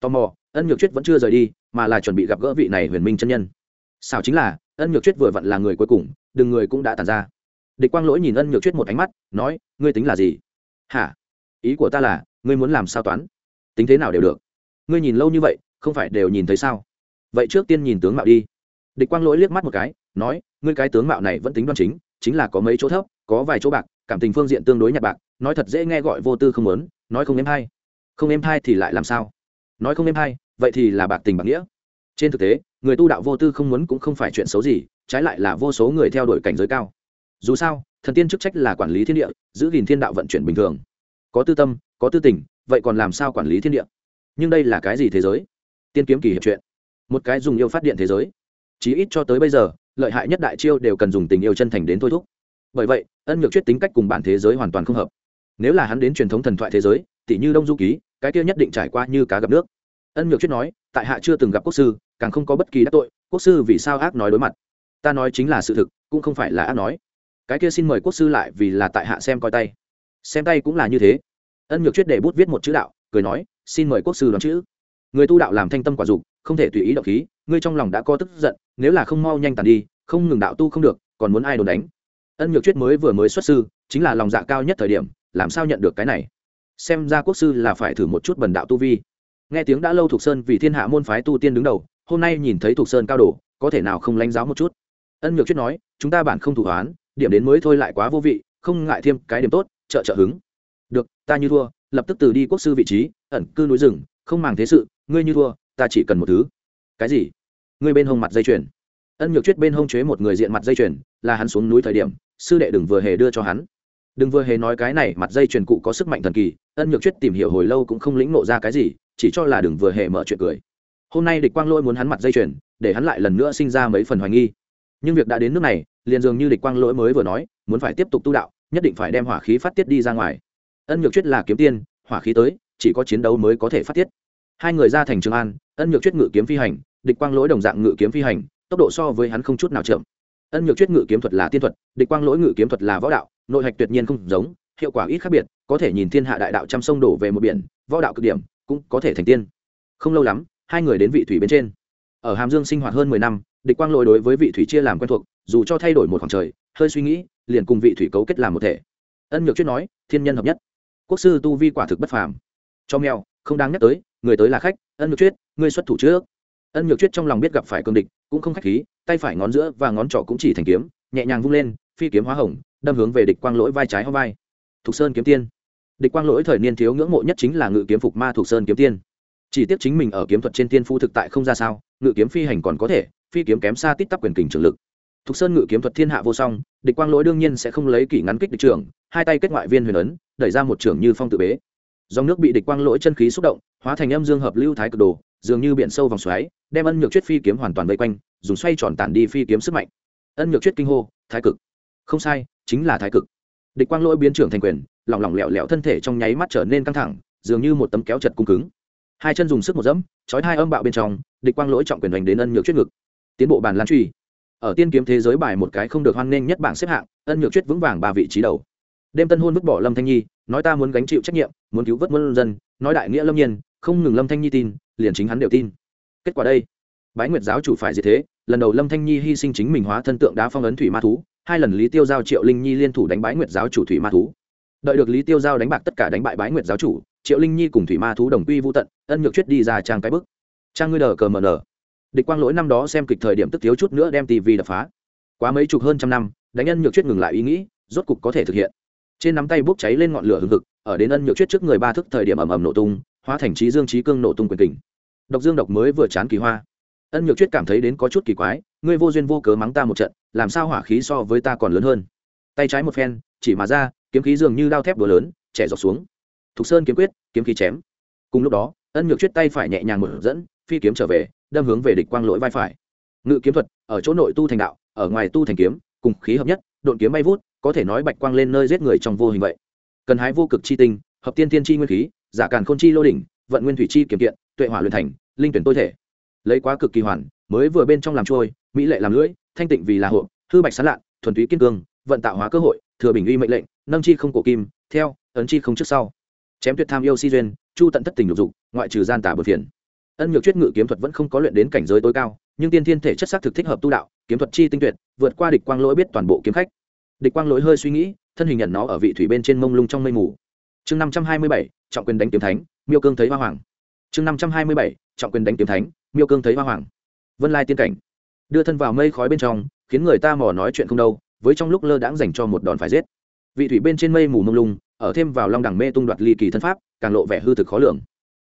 Tò mò, ân nhược chuyết vẫn chưa rời đi, mà là chuẩn bị gặp gỡ vị này huyền minh chân nhân. Sao chính là, ân nhược chuyết vừa vặn là người cuối cùng, đừng người cũng đã tàn ra địch quang lỗi nhìn ân nhược chuyết một ánh mắt, nói, ngươi tính là gì? Hả? Ý của ta là, ngươi muốn làm sao toán? Tính thế nào đều được. Ngươi nhìn lâu như vậy, không phải đều nhìn thấy sao? Vậy trước tiên nhìn tướng mạo đi. Địch quang lỗi liếc mắt một cái, nói, ngươi cái tướng mạo này vẫn tính đoan chính chính là có mấy chỗ thấp, có vài chỗ bạc, cảm tình phương diện tương đối nhạt bạc, nói thật dễ nghe gọi vô tư không lớn nói không êm hay. Không êm hay thì lại làm sao? Nói không êm hay, vậy thì là bạc tình bạc nghĩa. Trên thực tế, người tu đạo vô tư không muốn cũng không phải chuyện xấu gì, trái lại là vô số người theo đuổi cảnh giới cao dù sao, thần tiên chức trách là quản lý thiên địa, giữ gìn thiên đạo vận chuyển bình thường. Có tư tâm, có tư tình, vậy còn làm sao quản lý thiên địa? Nhưng đây là cái gì thế giới? Tiên kiếm kỳ hiệp chuyện một cái dùng yêu phát điện thế giới. Chí ít cho tới bây giờ, lợi hại nhất đại chiêu đều cần dùng tình yêu chân thành đến thôi thúc. Bởi vậy, ân nhược chuyết tính cách cùng bản thế giới hoàn toàn không hợp. Nếu là hắn đến truyền thống thần thoại thế giới tỷ như đông du ký, cái kia nhất định trải qua như cá gặp nước. Ân nhược chuyết nói, tại hạ chưa từng gặp quốc sư, càng không có bất kỳ đắc tội, quốc sư vì sao ác nói đối mặt? Ta nói chính là sự thực, cũng không phải là ác nói cái kia xin mời quốc sư lại vì là tại hạ xem coi tay. Xem tay cũng là như thế. Ân nhược chuyết để bút viết một chữ đạo, cười nói, xin mời quốc sư đón chữ. Người tu đạo làm thanh tâm quả dục, không thể tùy ý động khí, ngươi trong lòng đã có tức giận, nếu là không mau nhanh tàn đi, không ngừng đạo tu không được, còn muốn ai đồn đánh? Ân nhược chuyết mới vừa mới xuất sư, chính là lòng dạ cao nhất thời điểm, làm sao nhận được cái này? Xem ra quốc sư là phải thử một chút bần đạo tu vi. Nghe tiếng đã lâu thuộc sơn vì thiên hạ môn phái tu tiên đứng đầu, hôm nay nhìn thấy thuộc sơn cao đồ có thể nào không lãnh giáo một chút? Ân nhược chuyết nói, chúng ta bản không thủ hoán điểm đến mới thôi lại quá vô vị, không ngại thêm cái điểm tốt, trợ trợ hứng. Được, ta như thua, lập tức từ đi quốc sư vị trí, ẩn cư núi rừng, không màng thế sự, ngươi như thua, ta chỉ cần một thứ. Cái gì? Ngươi bên hông mặt dây chuyền. Ân nhược chuyết bên hông chế một người diện mặt dây chuyền, là hắn xuống núi thời điểm, sư đệ đừng vừa hề đưa cho hắn. Đừng vừa hề nói cái này mặt dây chuyền cụ có sức mạnh thần kỳ, ân nhược chuyết tìm hiểu hồi lâu cũng không lĩnh nộ ra cái gì, chỉ cho là đừng vừa hề mở chuyện cười. Hôm nay địch quang lôi muốn hắn mặt dây chuyền, để hắn lại lần nữa sinh ra mấy phần hoài nghi. Nhưng việc đã đến nước này liền dường như địch quang lỗi mới vừa nói, muốn phải tiếp tục tu đạo, nhất định phải đem hỏa khí phát tiết đi ra ngoài. Ân nhược chuyết là kiếm tiên, hỏa khí tới, chỉ có chiến đấu mới có thể phát tiết. Hai người ra thành trường an, ân nhược chuyết ngự kiếm phi hành, địch quang lỗi đồng dạng ngự kiếm phi hành, tốc độ so với hắn không chút nào chậm. Ân nhược chuyết ngự kiếm thuật là tiên thuật, địch quang lỗi ngự kiếm thuật là võ đạo, nội hạch tuyệt nhiên không giống, hiệu quả ít khác biệt, có thể nhìn thiên hạ đại đạo trăm sông đổ về một biển, võ đạo cực điểm, cũng có thể thành tiên. Không lâu lắm, hai người đến vị thủy bên trên. Ở hàm dương sinh hoạt hơn mười năm, địch quang lỗi đối với vị thủy chia làm quen thuộc dù cho thay đổi một khoảng trời, hơi suy nghĩ, liền cùng vị thủy cấu kết làm một thể. Ân nhược chuyết nói, thiên nhân hợp nhất. Quốc sư tu vi quả thực bất phàm. Cho mèo, không đáng nhắc tới, người tới là khách. Ân nhược chuyết, ngươi xuất thủ trước. Ân nhược chuyết trong lòng biết gặp phải cương địch, cũng không khách khí, tay phải ngón giữa và ngón trỏ cũng chỉ thành kiếm, nhẹ nhàng vung lên, phi kiếm hóa hồng, đâm hướng về địch quang lỗi vai trái hoa vai. Thục sơn kiếm tiên. Địch quang lỗi thời niên thiếu ngưỡng mộ nhất chính là ngự kiếm phục ma thục sơn kiếm tiên. Chỉ tiếc chính mình ở kiếm thuật trên tiên phu thực tại không ra sao, ngự kiếm phi hành còn có thể, phi kiếm kém xa tít tắp quyền kình trường lực thục sơn ngự kiếm thuật thiên hạ vô song, địch quang lỗi đương nhiên sẽ không lấy kỷ ngắn kích địch trưởng, hai tay kết ngoại viên huyền ấn, đẩy ra một trưởng như phong tự bế. Dòng nước bị địch quang lỗi chân khí xúc động, hóa thành âm dương hợp lưu thái cực đồ, dường như biển sâu vòng xoáy, đem ân nhược chuyết phi kiếm hoàn toàn vây quanh, dùng xoay tròn tản đi phi kiếm sức mạnh. Ân nhược chuyết kinh hô, thái cực. Không sai, chính là thái cực. Địch quang lỗi biến trưởng thành quyền, lỏng lỏng lẻo lẻo thân thể trong nháy mắt trở nên căng thẳng, dường như một tấm kéo chật cung cứng. Hai chân dùng sức một dẫm, chói hai âm bạo bên trong, địch quang lỗi trọng quyền hành đến ân nhược chuyết ngực. Tiến bộ bàn lan truy ở tiên kiếm thế giới bài một cái không được hoan nghênh nhất bảng xếp hạng, ân nhược chuyết vững vàng ba vị trí đầu. Đêm tân hôn vứt bỏ lâm thanh nhi, nói ta muốn gánh chịu trách nhiệm, muốn cứu vớt muôn dân, nói đại nghĩa lâm nhiên, không ngừng lâm thanh nhi tin, liền chính hắn đều tin. Kết quả đây, bái nguyệt giáo chủ phải gì thế, lần đầu lâm thanh nhi hy sinh chính mình hóa thân tượng đá phong ấn thủy ma thú, hai lần lý tiêu giao triệu linh nhi liên thủ đánh bái nguyệt giáo chủ thủy ma thú. Đợi được lý tiêu giao đánh bạc tất cả đánh bại bái nguyệt giáo chủ, triệu linh nhi cùng thủy ma thú đồng quy vô tận, ân nhược chuyết đi ra trang cái bức. Trang ngươi đờ cờ mờ nờ địch quang lỗi năm đó xem kịch thời điểm tức thiếu chút nữa đem tv đập phá. Quá mấy chục hơn trăm năm, đánh ân nhược chuyết ngừng lại ý nghĩ, rốt cục có thể thực hiện. Trên nắm tay bốc cháy lên ngọn lửa hừng hực, ở đến ân nhược chuyết trước người ba thức thời điểm ầm ầm nổ tung, hóa thành trí dương trí cương nổ tung quyền kình. Độc dương độc mới vừa chán kỳ hoa. Ân nhược chuyết cảm thấy đến có chút kỳ quái, ngươi vô duyên vô cớ mắng ta một trận, làm sao hỏa khí so với ta còn lớn hơn? Tay trái một phen, chỉ mà ra, kiếm khí dường như đao thép đùa lớn, trẻ giọt xuống. Thục sơn kiếm quyết, kiếm khí chém. Cùng lúc đó, ân nhược chuyết tay phải nhẹ nhàng một dẫn, phi kiếm trở về đâm hướng về địch quang lỗi vai phải. Ngự kiếm thuật, ở chỗ nội tu thành đạo, ở ngoài tu thành kiếm, cùng khí hợp nhất, độn kiếm bay vút, có thể nói bạch quang lên nơi giết người trong vô hình vậy. Cần hái vô cực chi tinh, hợp tiên tiên chi nguyên khí, giả càn khôn chi lô đỉnh, vận nguyên thủy chi kiểm kiện, tuệ hỏa luyện thành, linh tuyển tôi thể. Lấy quá cực kỳ hoàn, mới vừa bên trong làm trôi, mỹ lệ làm lưỡi, thanh tịnh vì là hộ hư bạch sán lạ thuần túy kiên cương vận tạo hóa cơ hội, thừa bình uy mệnh lệnh, nâng chi không cổ kim, theo, ấn chi không trước sau. Chém tuyệt tham yêu si duyên, chu tận thất tình lục dục, ngoại trừ gian tả bờ phiền ân nhược chuyết ngự kiếm thuật vẫn không có luyện đến cảnh giới tối cao, nhưng tiên thiên thể chất xác thực thích hợp tu đạo, kiếm thuật chi tinh tuyệt, vượt qua địch quang lỗi biết toàn bộ kiếm khách. Địch quang lỗi hơi suy nghĩ, thân hình nhận nó ở vị thủy bên trên mông lung trong mây mù. Chương năm trăm hai mươi bảy, trọng quyền đánh kiếm thánh, miêu cương thấy hoa hoàng. Chương năm trăm hai mươi bảy, trọng quyền đánh kiếm thánh, miêu cương thấy hoa hoàng. Vân lai tiên cảnh. Đưa thân vào mây khói bên trong, khiến người ta mò nói chuyện không đâu, với trong lúc lơ đãng dành cho một đòn phải giết. Vị thủy bên trên mây mù mông lung, ở thêm vào long đẳng mê tung đoạt ly kỳ thân pháp, càng lộ vẻ hư thực khó lường.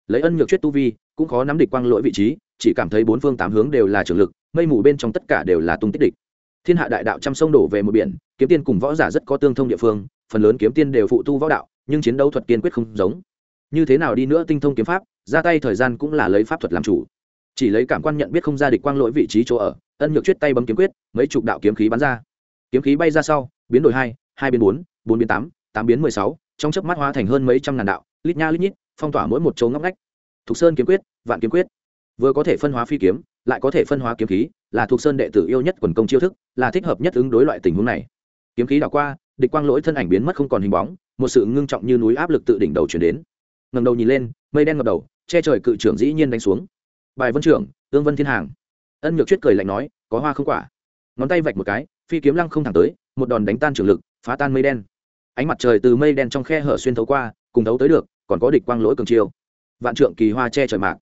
Lấy ân nhược chuyết tu vi cũng khó nắm địch quang lỗi vị trí, chỉ cảm thấy bốn phương tám hướng đều là trường lực, mây mù bên trong tất cả đều là tung tích địch. Thiên hạ đại đạo trăm sông đổ về một biển, kiếm tiên cùng võ giả rất có tương thông địa phương, phần lớn kiếm tiên đều phụ tu võ đạo, nhưng chiến đấu thuật kiên quyết không giống. Như thế nào đi nữa tinh thông kiếm pháp, ra tay thời gian cũng là lấy pháp thuật làm chủ. Chỉ lấy cảm quan nhận biết không ra địch quang lỗi vị trí chỗ ở, ân nhược chuyết tay bấm kiếm quyết, mấy chục đạo kiếm khí bắn ra. Kiếm khí bay ra sau, biến đổi hai hai biến bốn bốn biến tám tám biến mười sáu, trong chớp mắt hóa thành hơn mấy trăm ngàn đạo, lít nha lít nhít, phong tỏa mỗi một chỗ ngóc ngách thục sơn kiếm quyết, vạn kiếm quyết. Vừa có thể phân hóa phi kiếm, lại có thể phân hóa kiếm khí, là thuộc sơn đệ tử yêu nhất quần công chiêu thức, là thích hợp nhất ứng đối loại tình huống này. Kiếm khí đảo qua, địch quang lỗi thân ảnh biến mất không còn hình bóng, một sự ngưng trọng như núi áp lực tự đỉnh đầu chuyển đến. Ngầm đầu nhìn lên, mây đen ngập đầu, che trời cự trưởng dĩ nhiên đánh xuống. Bài vân trưởng ương vân thiên hàng. Ân nhược chuyết cười lạnh nói, có hoa không quả? Ngón tay vạch một cái, phi kiếm lăng không thẳng tới, một đòn đánh tan trường lực, phá tan mây đen. Ánh mặt trời từ mây đen trong khe hở xuyên thấu qua, cùng thấu tới được, còn có địch quang lỗi cường chiêu vạn trượng kỳ hoa che trời mạc.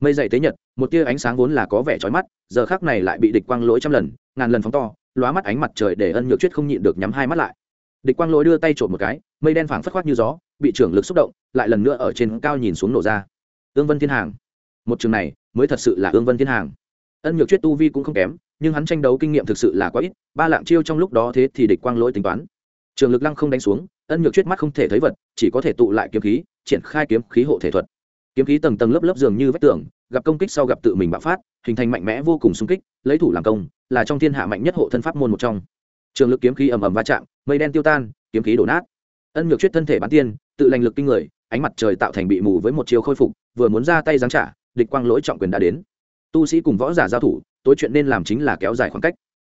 Mây dày tế nhật, một tia ánh sáng vốn là có vẻ trói mắt, giờ khác này lại bị địch quang lỗi trăm lần, ngàn lần phóng to, lóa mắt ánh mặt trời để ân nhược chuyết không nhịn được nhắm hai mắt lại. Địch quang lỗi đưa tay trộm một cái, mây đen phảng phất khoát như gió, bị trưởng lực xúc động, lại lần nữa ở trên cao nhìn xuống nổ ra. Ương vân thiên hàng. Một trường này, mới thật sự là ương vân thiên hàng. Ân nhược chuyết tu vi cũng không kém, nhưng hắn tranh đấu kinh nghiệm thực sự là quá ít, ba lạng chiêu trong lúc đó thế thì địch quang lỗi tính toán. Trường lực lăng không đánh xuống, ân nhược chuyết mắt không thể thấy vật, chỉ có thể tụ lại kiếm khí, triển khai kiếm khí hộ thể thuật kiếm khí tầng tầng lớp lớp dường như vách tường, gặp công kích sau gặp tự mình bạo phát, hình thành mạnh mẽ vô cùng xung kích, lấy thủ làm công, là trong thiên hạ mạnh nhất hộ thân pháp môn một trong. Trường lực kiếm khí ầm ầm va chạm, mây đen tiêu tan, kiếm khí đổ nát. Ân nhược chuyết thân thể bán tiên, tự lành lực kinh người, ánh mặt trời tạo thành bị mù với một chiều khôi phục, vừa muốn ra tay giáng trả, địch quang lỗi trọng quyền đã đến. Tu sĩ cùng võ giả giao thủ, tối chuyện nên làm chính là kéo dài khoảng cách.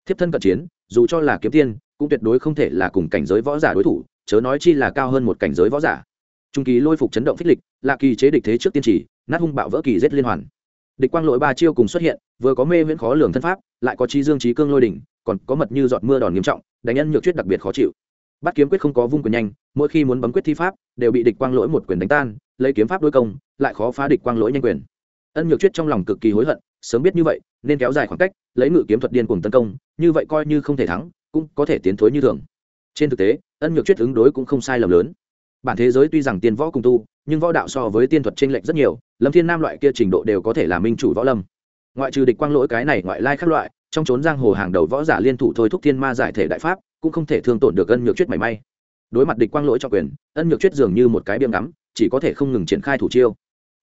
Thiếp thân cận chiến, dù cho là kiếm tiên, cũng tuyệt đối không thể là cùng cảnh giới võ giả đối thủ, chớ nói chi là cao hơn một cảnh giới võ giả trung kỳ lôi phục chấn động phích lịch, lạ kỳ chế địch thế trước tiên chỉ, nát hung bạo vỡ kỳ rết liên hoàn. Địch quang lỗi ba chiêu cùng xuất hiện, vừa có mê viễn khó lường thân pháp, lại có chi dương trí cương lôi đỉnh, còn có mật như giọt mưa đòn nghiêm trọng, đánh nhân nhược chuyết đặc biệt khó chịu. Bắt kiếm quyết không có vung quyền nhanh, mỗi khi muốn bấm quyết thi pháp, đều bị địch quang lỗi một quyền đánh tan, lấy kiếm pháp đối công, lại khó phá địch quang lỗi nhanh quyền. Ân nhược chuyết trong lòng cực kỳ hối hận, sớm biết như vậy, nên kéo dài khoảng cách, lấy ngự kiếm thuật điên cùng tấn công, như vậy coi như không thể thắng, cũng có thể tiến thối như thường. Trên thực tế, ân nhược chuyết ứng đối cũng không sai lầm lớn bản thế giới tuy rằng tiên võ cùng tu, nhưng võ đạo so với tiên thuật tranh lệch rất nhiều, lâm thiên nam loại kia trình độ đều có thể là minh chủ võ lâm. Ngoại trừ địch quang lỗi cái này ngoại lai khác loại, trong trốn giang hồ hàng đầu võ giả liên thủ thôi thúc thiên ma giải thể đại pháp, cũng không thể thương tổn được ân nhược chuyết mảy may. Đối mặt địch quang lỗi cho quyền, ân nhược chuyết dường như một cái biêm ngắm, chỉ có thể không ngừng triển khai thủ chiêu.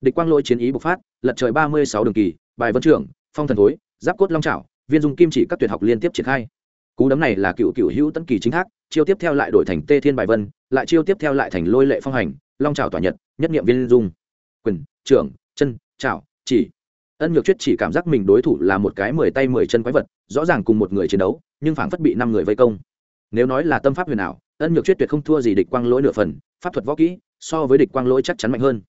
Địch quang lỗi chiến ý bộc phát, lật trời ba mươi sáu đường kỳ, bài vân trưởng, phong thần thối, giáp cốt long trảo, viên dung kim chỉ các tuyệt học liên tiếp triển khai. Cú đấm này là cựu cựu hữu tân kỳ chính thác chiêu tiếp theo lại đổi thành tê thiên bài vân, lại chiêu tiếp theo lại thành lôi lệ phong hành, long trào tỏa nhật, nhất nghiệm viên dung. Quyền, trưởng, chân trào chỉ. Ân nhược chuyết chỉ cảm giác mình đối thủ là một cái mười tay mười chân quái vật, rõ ràng cùng một người chiến đấu, nhưng phảng phất bị năm người vây công. Nếu nói là tâm pháp huyền ảo, ân nhược chuyết tuyệt không thua gì địch quang lỗi nửa phần, pháp thuật võ kỹ so với địch quang lỗi chắc chắn mạnh hơn.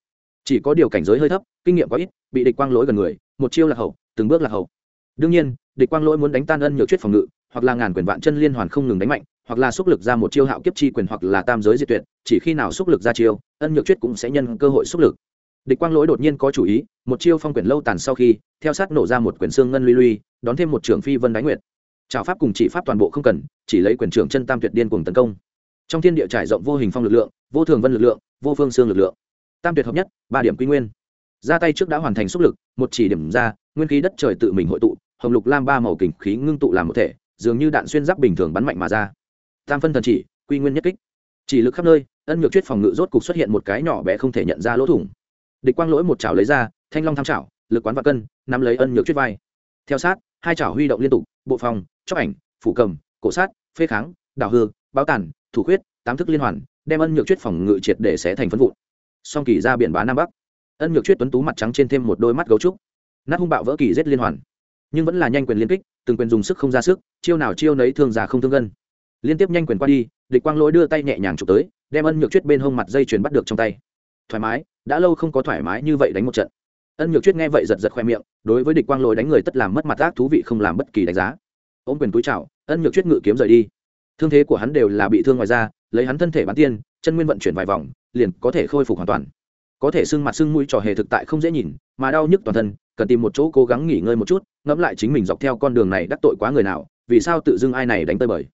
Chỉ có điều cảnh giới hơi thấp, kinh nghiệm có ít, bị địch quang lỗi gần người, một chiêu là hậu, từng bước là hậu. Đương nhiên, địch quang lỗi muốn đánh tan ân nhược chuyết phòng ngự, hoặc là ngàn quyền vạn chân liên hoàn không ngừng đánh mạnh hoặc là xúc lực ra một chiêu hạo kiếp chi quyền hoặc là tam giới diệt tuyệt, chỉ khi nào xúc lực ra chiêu, ân nhược chuyết cũng sẽ nhân cơ hội xúc lực. Địch quang lỗi đột nhiên có chủ ý, một chiêu phong quyền lâu tàn sau khi, theo sát nổ ra một quyền xương ngân luy luy đón thêm một trưởng phi vân đánh nguyệt. Trào pháp cùng chỉ pháp toàn bộ không cần, chỉ lấy quyền trưởng chân tam tuyệt điên cùng tấn công. Trong thiên địa trải rộng vô hình phong lực lượng, vô thường vân lực lượng, vô phương xương lực lượng. Tam tuyệt hợp nhất, ba điểm quy nguyên. Ra tay trước đã hoàn thành xúc lực, một chỉ điểm ra, nguyên khí đất trời tự mình hội tụ, hồng lục lam ba màu kình khí ngưng tụ làm một thể, dường như đạn xuyên giáp bình thường bắn mạnh mà ra tam phân thần chỉ, quy nguyên nhất kích. Chỉ lực khắp nơi, ân nhược chuyết phòng ngự rốt cục xuất hiện một cái nhỏ bé không thể nhận ra lỗ thủng. Địch quang lỗi một chảo lấy ra, thanh long tham chảo, lực quán và cân, nắm lấy ân nhược chuyết vai. Theo sát, hai chảo huy động liên tục, bộ phòng chóc ảnh, phủ cầm, cổ sát, phê kháng, đảo hư, báo tản, thủ khuyết, tám thức liên hoàn, đem ân nhược chuyết phòng ngự triệt để sẽ thành phân vụn. Song kỳ ra biển bá nam bắc. Ân nhược chuyết tuấn tú mặt trắng trên thêm một đôi mắt gấu trúc. Nát hung bạo vỡ kỳ rết liên hoàn. Nhưng vẫn là nhanh quyền liên kích, từng quyền dùng sức không ra sức, chiêu nào chiêu nấy thương già không thương gân liên tiếp nhanh quyền qua đi, địch quang lỗi đưa tay nhẹ nhàng chụp tới, đem ân nhược chuyết bên hông mặt dây chuyền bắt được trong tay. Thoải mái, đã lâu không có thoải mái như vậy đánh một trận. Ân nhược chuyết nghe vậy giật giật khoe miệng, đối với địch quang lỗi đánh người tất làm mất mặt ác thú vị không làm bất kỳ đánh giá. Ôm quyền túi chào, ân nhược chuyết ngự kiếm rời đi. Thương thế của hắn đều là bị thương ngoài ra lấy hắn thân thể bán tiên, chân nguyên vận chuyển vài vòng, liền có thể khôi phục hoàn toàn. Có thể sưng mặt sưng mũi trò hề thực tại không dễ nhìn, mà đau nhức toàn thân, cần tìm một chỗ cố gắng nghỉ ngơi một chút, ngẫm lại chính mình dọc theo con đường này đắc tội quá người nào, vì sao tự dưng ai này đánh tơi bời?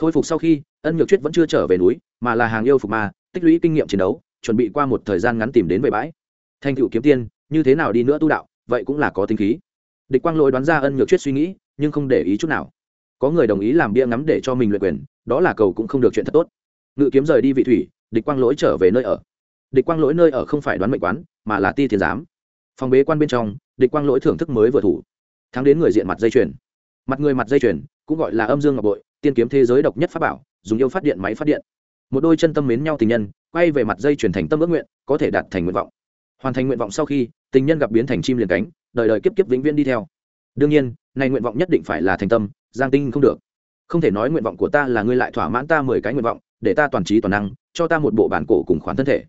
Khôi phục sau khi, ân nhược chuyết vẫn chưa trở về núi, mà là hàng yêu phục ma, tích lũy kinh nghiệm chiến đấu, chuẩn bị qua một thời gian ngắn tìm đến về bãi. Thành cựu kiếm tiên, như thế nào đi nữa tu đạo, vậy cũng là có tinh khí. Địch quang lỗi đoán ra ân nhược chuyết suy nghĩ, nhưng không để ý chút nào. Có người đồng ý làm bia ngắm để cho mình luyện quyền, đó là cầu cũng không được chuyện thật tốt. Ngự kiếm rời đi vị thủy, địch quang lỗi trở về nơi ở. Địch quang lỗi nơi ở không phải đoán mệnh quán, mà là ti thiên giám. Phòng bế quan bên trong, địch quang lỗi thưởng thức mới vừa thủ. Thắng đến người diện mặt dây chuyền. Mặt người mặt dây chuyền, cũng gọi là âm dương ngọc bội tiên kiếm thế giới độc nhất pháp bảo, dùng yêu phát điện, máy phát điện. Một đôi chân tâm mến nhau tình nhân, quay về mặt dây chuyển thành tâm ước nguyện, có thể đạt thành nguyện vọng. Hoàn thành nguyện vọng sau khi, tình nhân gặp biến thành chim liền cánh, đời đời kiếp kiếp vĩnh viễn đi theo. Đương nhiên, này nguyện vọng nhất định phải là thành tâm, giang tinh không được. Không thể nói nguyện vọng của ta là ngươi lại thỏa mãn ta mười cái nguyện vọng, để ta toàn trí toàn năng, cho ta một bộ bản cổ cùng khoán thân thể.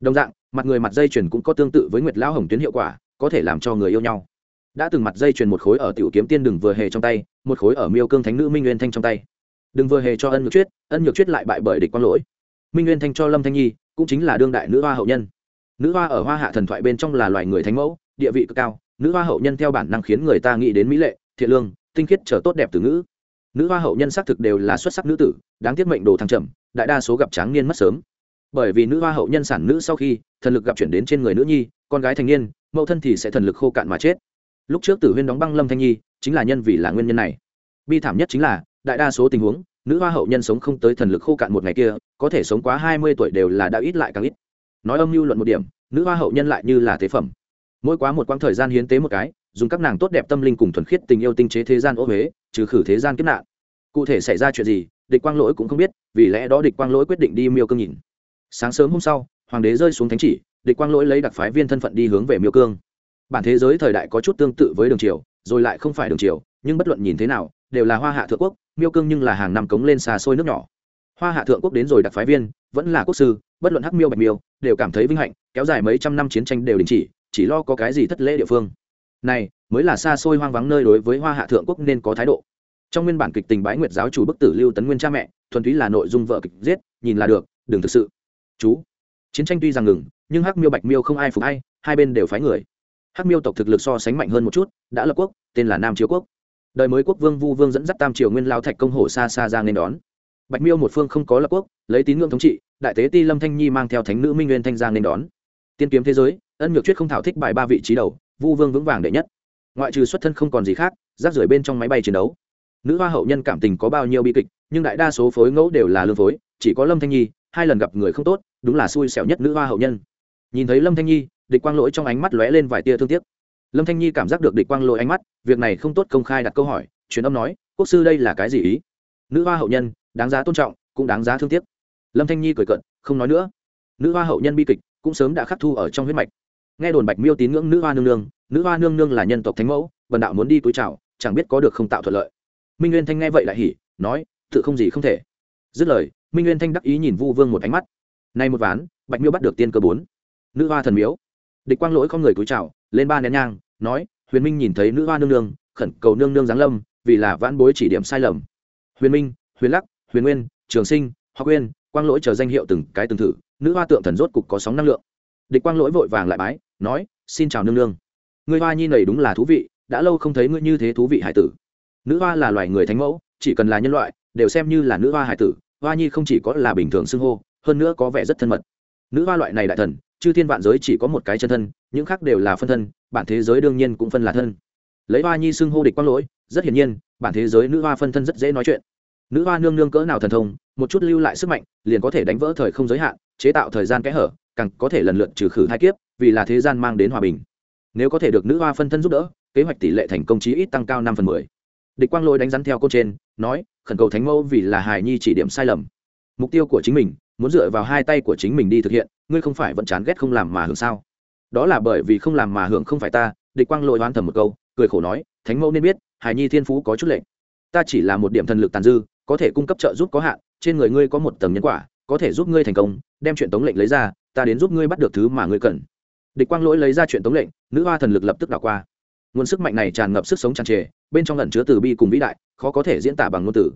Đồng dạng, mặt người mặt dây chuyền cũng có tương tự với nguyệt lão hồng tuyến hiệu quả, có thể làm cho người yêu nhau. Đã từng mặt dây chuyền một khối ở tiểu kiếm tiên đừng vừa hề trong tay, một khối ở miêu cương thánh nữ minh nguyên thanh trong tay đừng vừa hề cho ân nhược chuyết, ân nhược chuyết lại bại bởi địch quang lỗi. Minh nguyên thanh cho lâm thanh nhi, cũng chính là đương đại nữ hoa hậu nhân. Nữ hoa ở hoa hạ thần thoại bên trong là loài người thánh mẫu, địa vị cực cao. Nữ hoa hậu nhân theo bản năng khiến người ta nghĩ đến mỹ lệ, thiện lương, tinh khiết trở tốt đẹp từ ngữ. Nữ hoa hậu nhân xác thực đều là xuất sắc nữ tử, đáng tiếc mệnh đồ thăng trầm, đại đa số gặp tráng niên mất sớm. Bởi vì nữ hoa hậu nhân sản nữ sau khi, thần lực gặp chuyển đến trên người nữ nhi, con gái thành niên, mẫu thân thì sẽ thần lực khô cạn mà chết. Lúc trước tử huyên đóng băng lâm thanh nhi, chính là nhân vì là nguyên nhân này. Bi thảm nhất chính là đại đa số tình huống, nữ hoa hậu nhân sống không tới thần lực khô cạn một ngày kia, có thể sống quá hai mươi tuổi đều là đã ít lại càng ít. Nói âm mưu luận một điểm, nữ hoa hậu nhân lại như là tế phẩm. Mỗi quá một quãng thời gian hiến tế một cái, dùng các nàng tốt đẹp tâm linh cùng thuần khiết tình yêu tinh chế thế gian ô huế, trừ khử thế gian kiếp nạn. Cụ thể xảy ra chuyện gì, địch quang lỗi cũng không biết, vì lẽ đó địch quang lỗi quyết định đi miêu cương nhìn. Sáng sớm hôm sau, hoàng đế rơi xuống thánh chỉ, địch quang lỗi lấy đặc phái viên thân phận đi hướng về miêu cương. Bản thế giới thời đại có chút tương tự với đường triều, rồi lại không phải đường triều, nhưng bất luận nhìn thế nào, đều là hoa hạ thượng quốc miêu cương nhưng là hàng năm cống lên xa xôi nước nhỏ. Hoa hạ thượng quốc đến rồi đặc phái viên, vẫn là quốc sư, bất luận hắc miêu, bạch miêu, đều cảm thấy vinh hạnh, kéo dài mấy trăm năm chiến tranh đều đình chỉ chỉ lo có cái gì thất lễ địa phương. Này, mới là xa xôi hoang vắng nơi đối với hoa hạ thượng quốc nên có thái độ. Trong nguyên bản kịch tình bái nguyệt giáo chủ bức tử lưu tấn nguyên cha mẹ, thuần túy là nội dung vợ kịch giết, nhìn là được, đừng thực sự. Chú, chiến tranh tuy rằng ngừng, nhưng hắc miêu, bạch miêu không ai phục ai, hai bên đều phái người. Hắc miêu tộc thực lực so sánh mạnh hơn một chút, đã lập quốc, tên là nam chiếu quốc đời mới quốc vương vu vương dẫn dắt tam triều nguyên lao thạch công hổ xa xa ra nên đón. Bạch miêu một phương không có lập quốc, lấy tín ngưỡng thống trị, đại tế ti lâm thanh nhi mang theo thánh nữ minh nguyên thanh giang nên đón. Tiên kiếm thế giới, ân nhược chuyết không thảo thích bài ba vị trí đầu, vu vương vững vàng đệ nhất. Ngoại trừ xuất thân không còn gì khác, rác rưởi bên trong máy bay chiến đấu. Nữ hoa hậu nhân cảm tình có bao nhiêu bi kịch, nhưng đại đa số phối ngẫu đều là lương phối, chỉ có lâm thanh nhi, hai lần gặp người không tốt, đúng là xui xẻo nhất nữ hoa hậu nhân. Nhìn thấy lâm thanh nhi, địch quang lỗi trong ánh mắt lóe lên vài tia thương tiếc lâm thanh nhi cảm giác được địch quang lỗi ánh mắt, việc này không tốt công khai đặt câu hỏi, truyền âm nói, quốc sư đây là cái gì ý? Nữ hoa hậu nhân, đáng giá tôn trọng, cũng đáng giá thương tiếc. Lâm thanh nhi cười cận không nói nữa. Nữ hoa hậu nhân bi kịch, cũng sớm đã khắc thu ở trong huyết mạch. Nghe đồn bạch miêu tín ngưỡng nữ hoa nương nương, nữ hoa nương nương là nhân tộc thánh mẫu, vần đạo muốn đi túi trào chẳng biết có được không tạo thuận lợi. Minh nguyên thanh nghe vậy lại hỉ, nói, tự không gì không thể. Dứt lời, minh nguyên thanh đắc ý nhìn vu vương một ánh mắt. Nay một ván, bạch miêu bắt được tiên cơ bốn. Nữ hoa thần miếu. Địch quang lỗi không người túi trào lên ba nén nhang nói, huyền minh nhìn thấy nữ hoa nương nương, khẩn cầu nương nương giáng lâm, vì là vãn bối chỉ điểm sai lầm. Huyền minh, huyền lắc, huyền nguyên, trường sinh, hoa quyên, quang lỗi chờ danh hiệu từng cái từng thử, nữ hoa tượng thần rốt cục có sóng năng lượng. Địch quang lỗi vội vàng lại bái, nói, xin chào nương nương. Người hoa nhi này đúng là thú vị, đã lâu không thấy ngươi như thế thú vị hải tử. Nữ hoa là loài người thánh mẫu, chỉ cần là nhân loại, đều xem như là nữ hoa hải tử, hoa nhi không chỉ có là bình thường xưng hô, hơn nữa có vẻ rất thân mật. Nữ hoa loại này đại thần chư thiên vạn giới chỉ có một cái chân thân, những khác đều là phân thân, bản thế giới đương nhiên cũng phân là thân. Lấy hoa nhi xưng hô địch quang lỗi, rất hiển nhiên, bản thế giới nữ hoa phân thân rất dễ nói chuyện. Nữ hoa nương nương cỡ nào thần thông, một chút lưu lại sức mạnh, liền có thể đánh vỡ thời không giới hạn, chế tạo thời gian kẽ hở, càng có thể lần lượt trừ khử hai kiếp, vì là thế gian mang đến hòa bình. Nếu có thể được nữ hoa phân thân giúp đỡ, kế hoạch tỷ lệ thành công chí ít tăng cao năm phần mười. Địch quang Lỗi đánh rắn theo câu trên, nói, khẩn cầu thánh mẫu vì là hài nhi chỉ điểm sai lầm. Mục tiêu của chính mình, muốn dựa vào hai tay của chính mình đi thực hiện ngươi không phải vẫn chán ghét không làm mà hưởng sao? Đó là bởi vì không làm mà hưởng không phải ta, địch quang lội oán thầm một câu, cười khổ nói, thánh mẫu nên biết hài nhi thiên phú có chút lệnh ta chỉ là một điểm thần lực tàn dư, có thể cung cấp trợ giúp có hạn, trên người ngươi có một tầng nhân quả, có thể giúp ngươi thành công, đem chuyện tống lệnh lấy ra, ta đến giúp ngươi bắt được thứ mà ngươi cần. Địch quang lỗi lấy ra chuyện tống lệnh, nữ hoa thần lực lập tức đảo qua. Nguồn sức mạnh này tràn ngập sức sống tràn trề, bên trong lần chứa từ bi cùng vĩ đại, khó có thể diễn tả bằng ngôn từ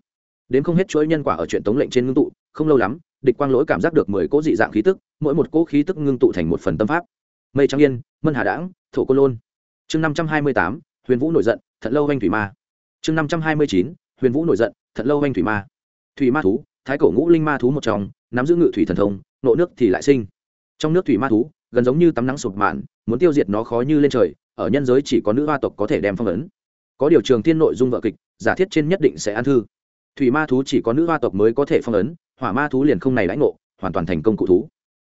đến không hết chuỗi nhân quả ở chuyện tống lệnh trên ngưng tụ, không lâu lắm, địch quang lỗi cảm giác được mười cỗ dị dạng khí tức, mỗi một cỗ khí tức ngưng tụ thành một phần tâm pháp. Mây trăng yên, mân hà đãng, thổ Côn lôn. Chương năm trăm hai mươi tám, huyền vũ nổi giận, thật lâu anh thủy ma. Chương năm trăm hai mươi chín, huyền vũ nổi giận, thật lâu anh thủy ma. Thủy ma thú, thái cổ ngũ linh ma thú một trong, nắm giữ ngự thủy thần thông, nộ nước thì lại sinh. Trong nước thủy ma thú, gần giống như tắm nắng sụp mạn, muốn tiêu diệt nó khó như lên trời, ở nhân giới chỉ có nữ hoa tộc có thể đem phong ấn. Có điều trường thiên nội dung vợ kịch, giả thiết trên nhất định sẽ ăn thư thủy ma thú chỉ có nữ hoa tộc mới có thể phong ấn, hỏa ma thú liền không này lãnh ngộ, hoàn toàn thành công cụ thú.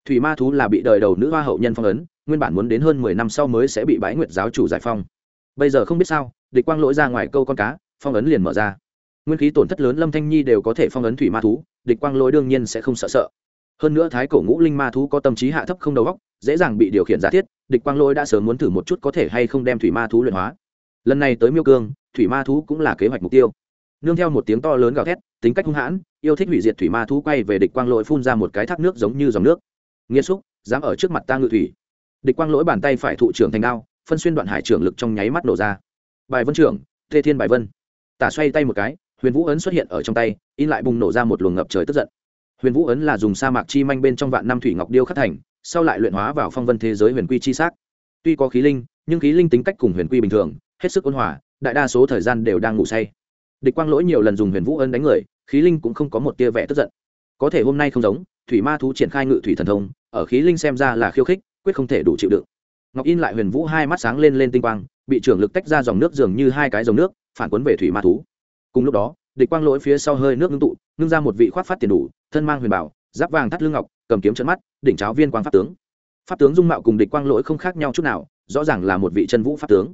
Thủy ma thú là bị đời đầu nữ hoa hậu nhân phong ấn, nguyên bản muốn đến hơn mười năm sau mới sẽ bị bái nguyệt giáo chủ giải phong. Bây giờ không biết sao, địch quang lỗi ra ngoài câu con cá, phong ấn liền mở ra. Nguyên khí tổn thất lớn lâm thanh nhi đều có thể phong ấn thủy ma thú, địch quang lỗi đương nhiên sẽ không sợ sợ. Hơn nữa thái cổ ngũ linh ma thú có tâm trí hạ thấp không đầu óc, dễ dàng bị điều khiển giả thiết, địch quang lỗi đã sớm muốn thử một chút có thể hay không đem thủy ma thú luyện hóa. Lần này tới miêu cương, thủy ma thú cũng là kế hoạch mục tiêu nương theo một tiếng to lớn gào thét, tính cách hung hãn, yêu thích hủy diệt thủy ma thú quay về địch quang lỗi phun ra một cái thác nước giống như dòng nước. Nghiêm xúc, dám ở trước mặt ta ngự thủy. Địch quang lỗi bàn tay phải thụ trưởng thành đao, phân xuyên đoạn hải trưởng lực trong nháy mắt nổ ra. Bài vân trưởng thê thiên bài vân. Tả xoay tay một cái, huyền vũ ấn xuất hiện ở trong tay, in lại bùng nổ ra một luồng ngập trời tức giận. Huyền vũ ấn là dùng sa mạc chi manh bên trong vạn năm thủy ngọc điêu khắc thành, sau lại luyện hóa vào phong vân thế giới huyền quy chi xác tuy có khí linh, nhưng khí linh tính cách cùng huyền quy bình thường, hết sức ôn hòa, đại đa số thời gian đều đang ngủ say địch quang lỗi nhiều lần dùng huyền vũ ấn đánh người, khí linh cũng không có một tia vẻ tức giận. Có thể hôm nay không giống, thủy ma thú triển khai ngự thủy thần thông, ở khí linh xem ra là khiêu khích, quyết không thể đủ chịu đựng. Ngọc in lại huyền vũ hai mắt sáng lên lên tinh quang, bị trưởng lực tách ra dòng nước dường như hai cái dòng nước, phản quấn về thủy ma thú. Cùng lúc đó, địch quang lỗi phía sau hơi nước ngưng tụ, ngưng ra một vị khoác phát tiền đủ, thân mang huyền bảo, giáp vàng thắt lưng ngọc, cầm kiếm trận mắt, đỉnh cháo viên quang pháp tướng. Pháp tướng dung mạo cùng địch quang lỗi không khác nhau chút nào, rõ ràng là một vị chân vũ pháp tướng.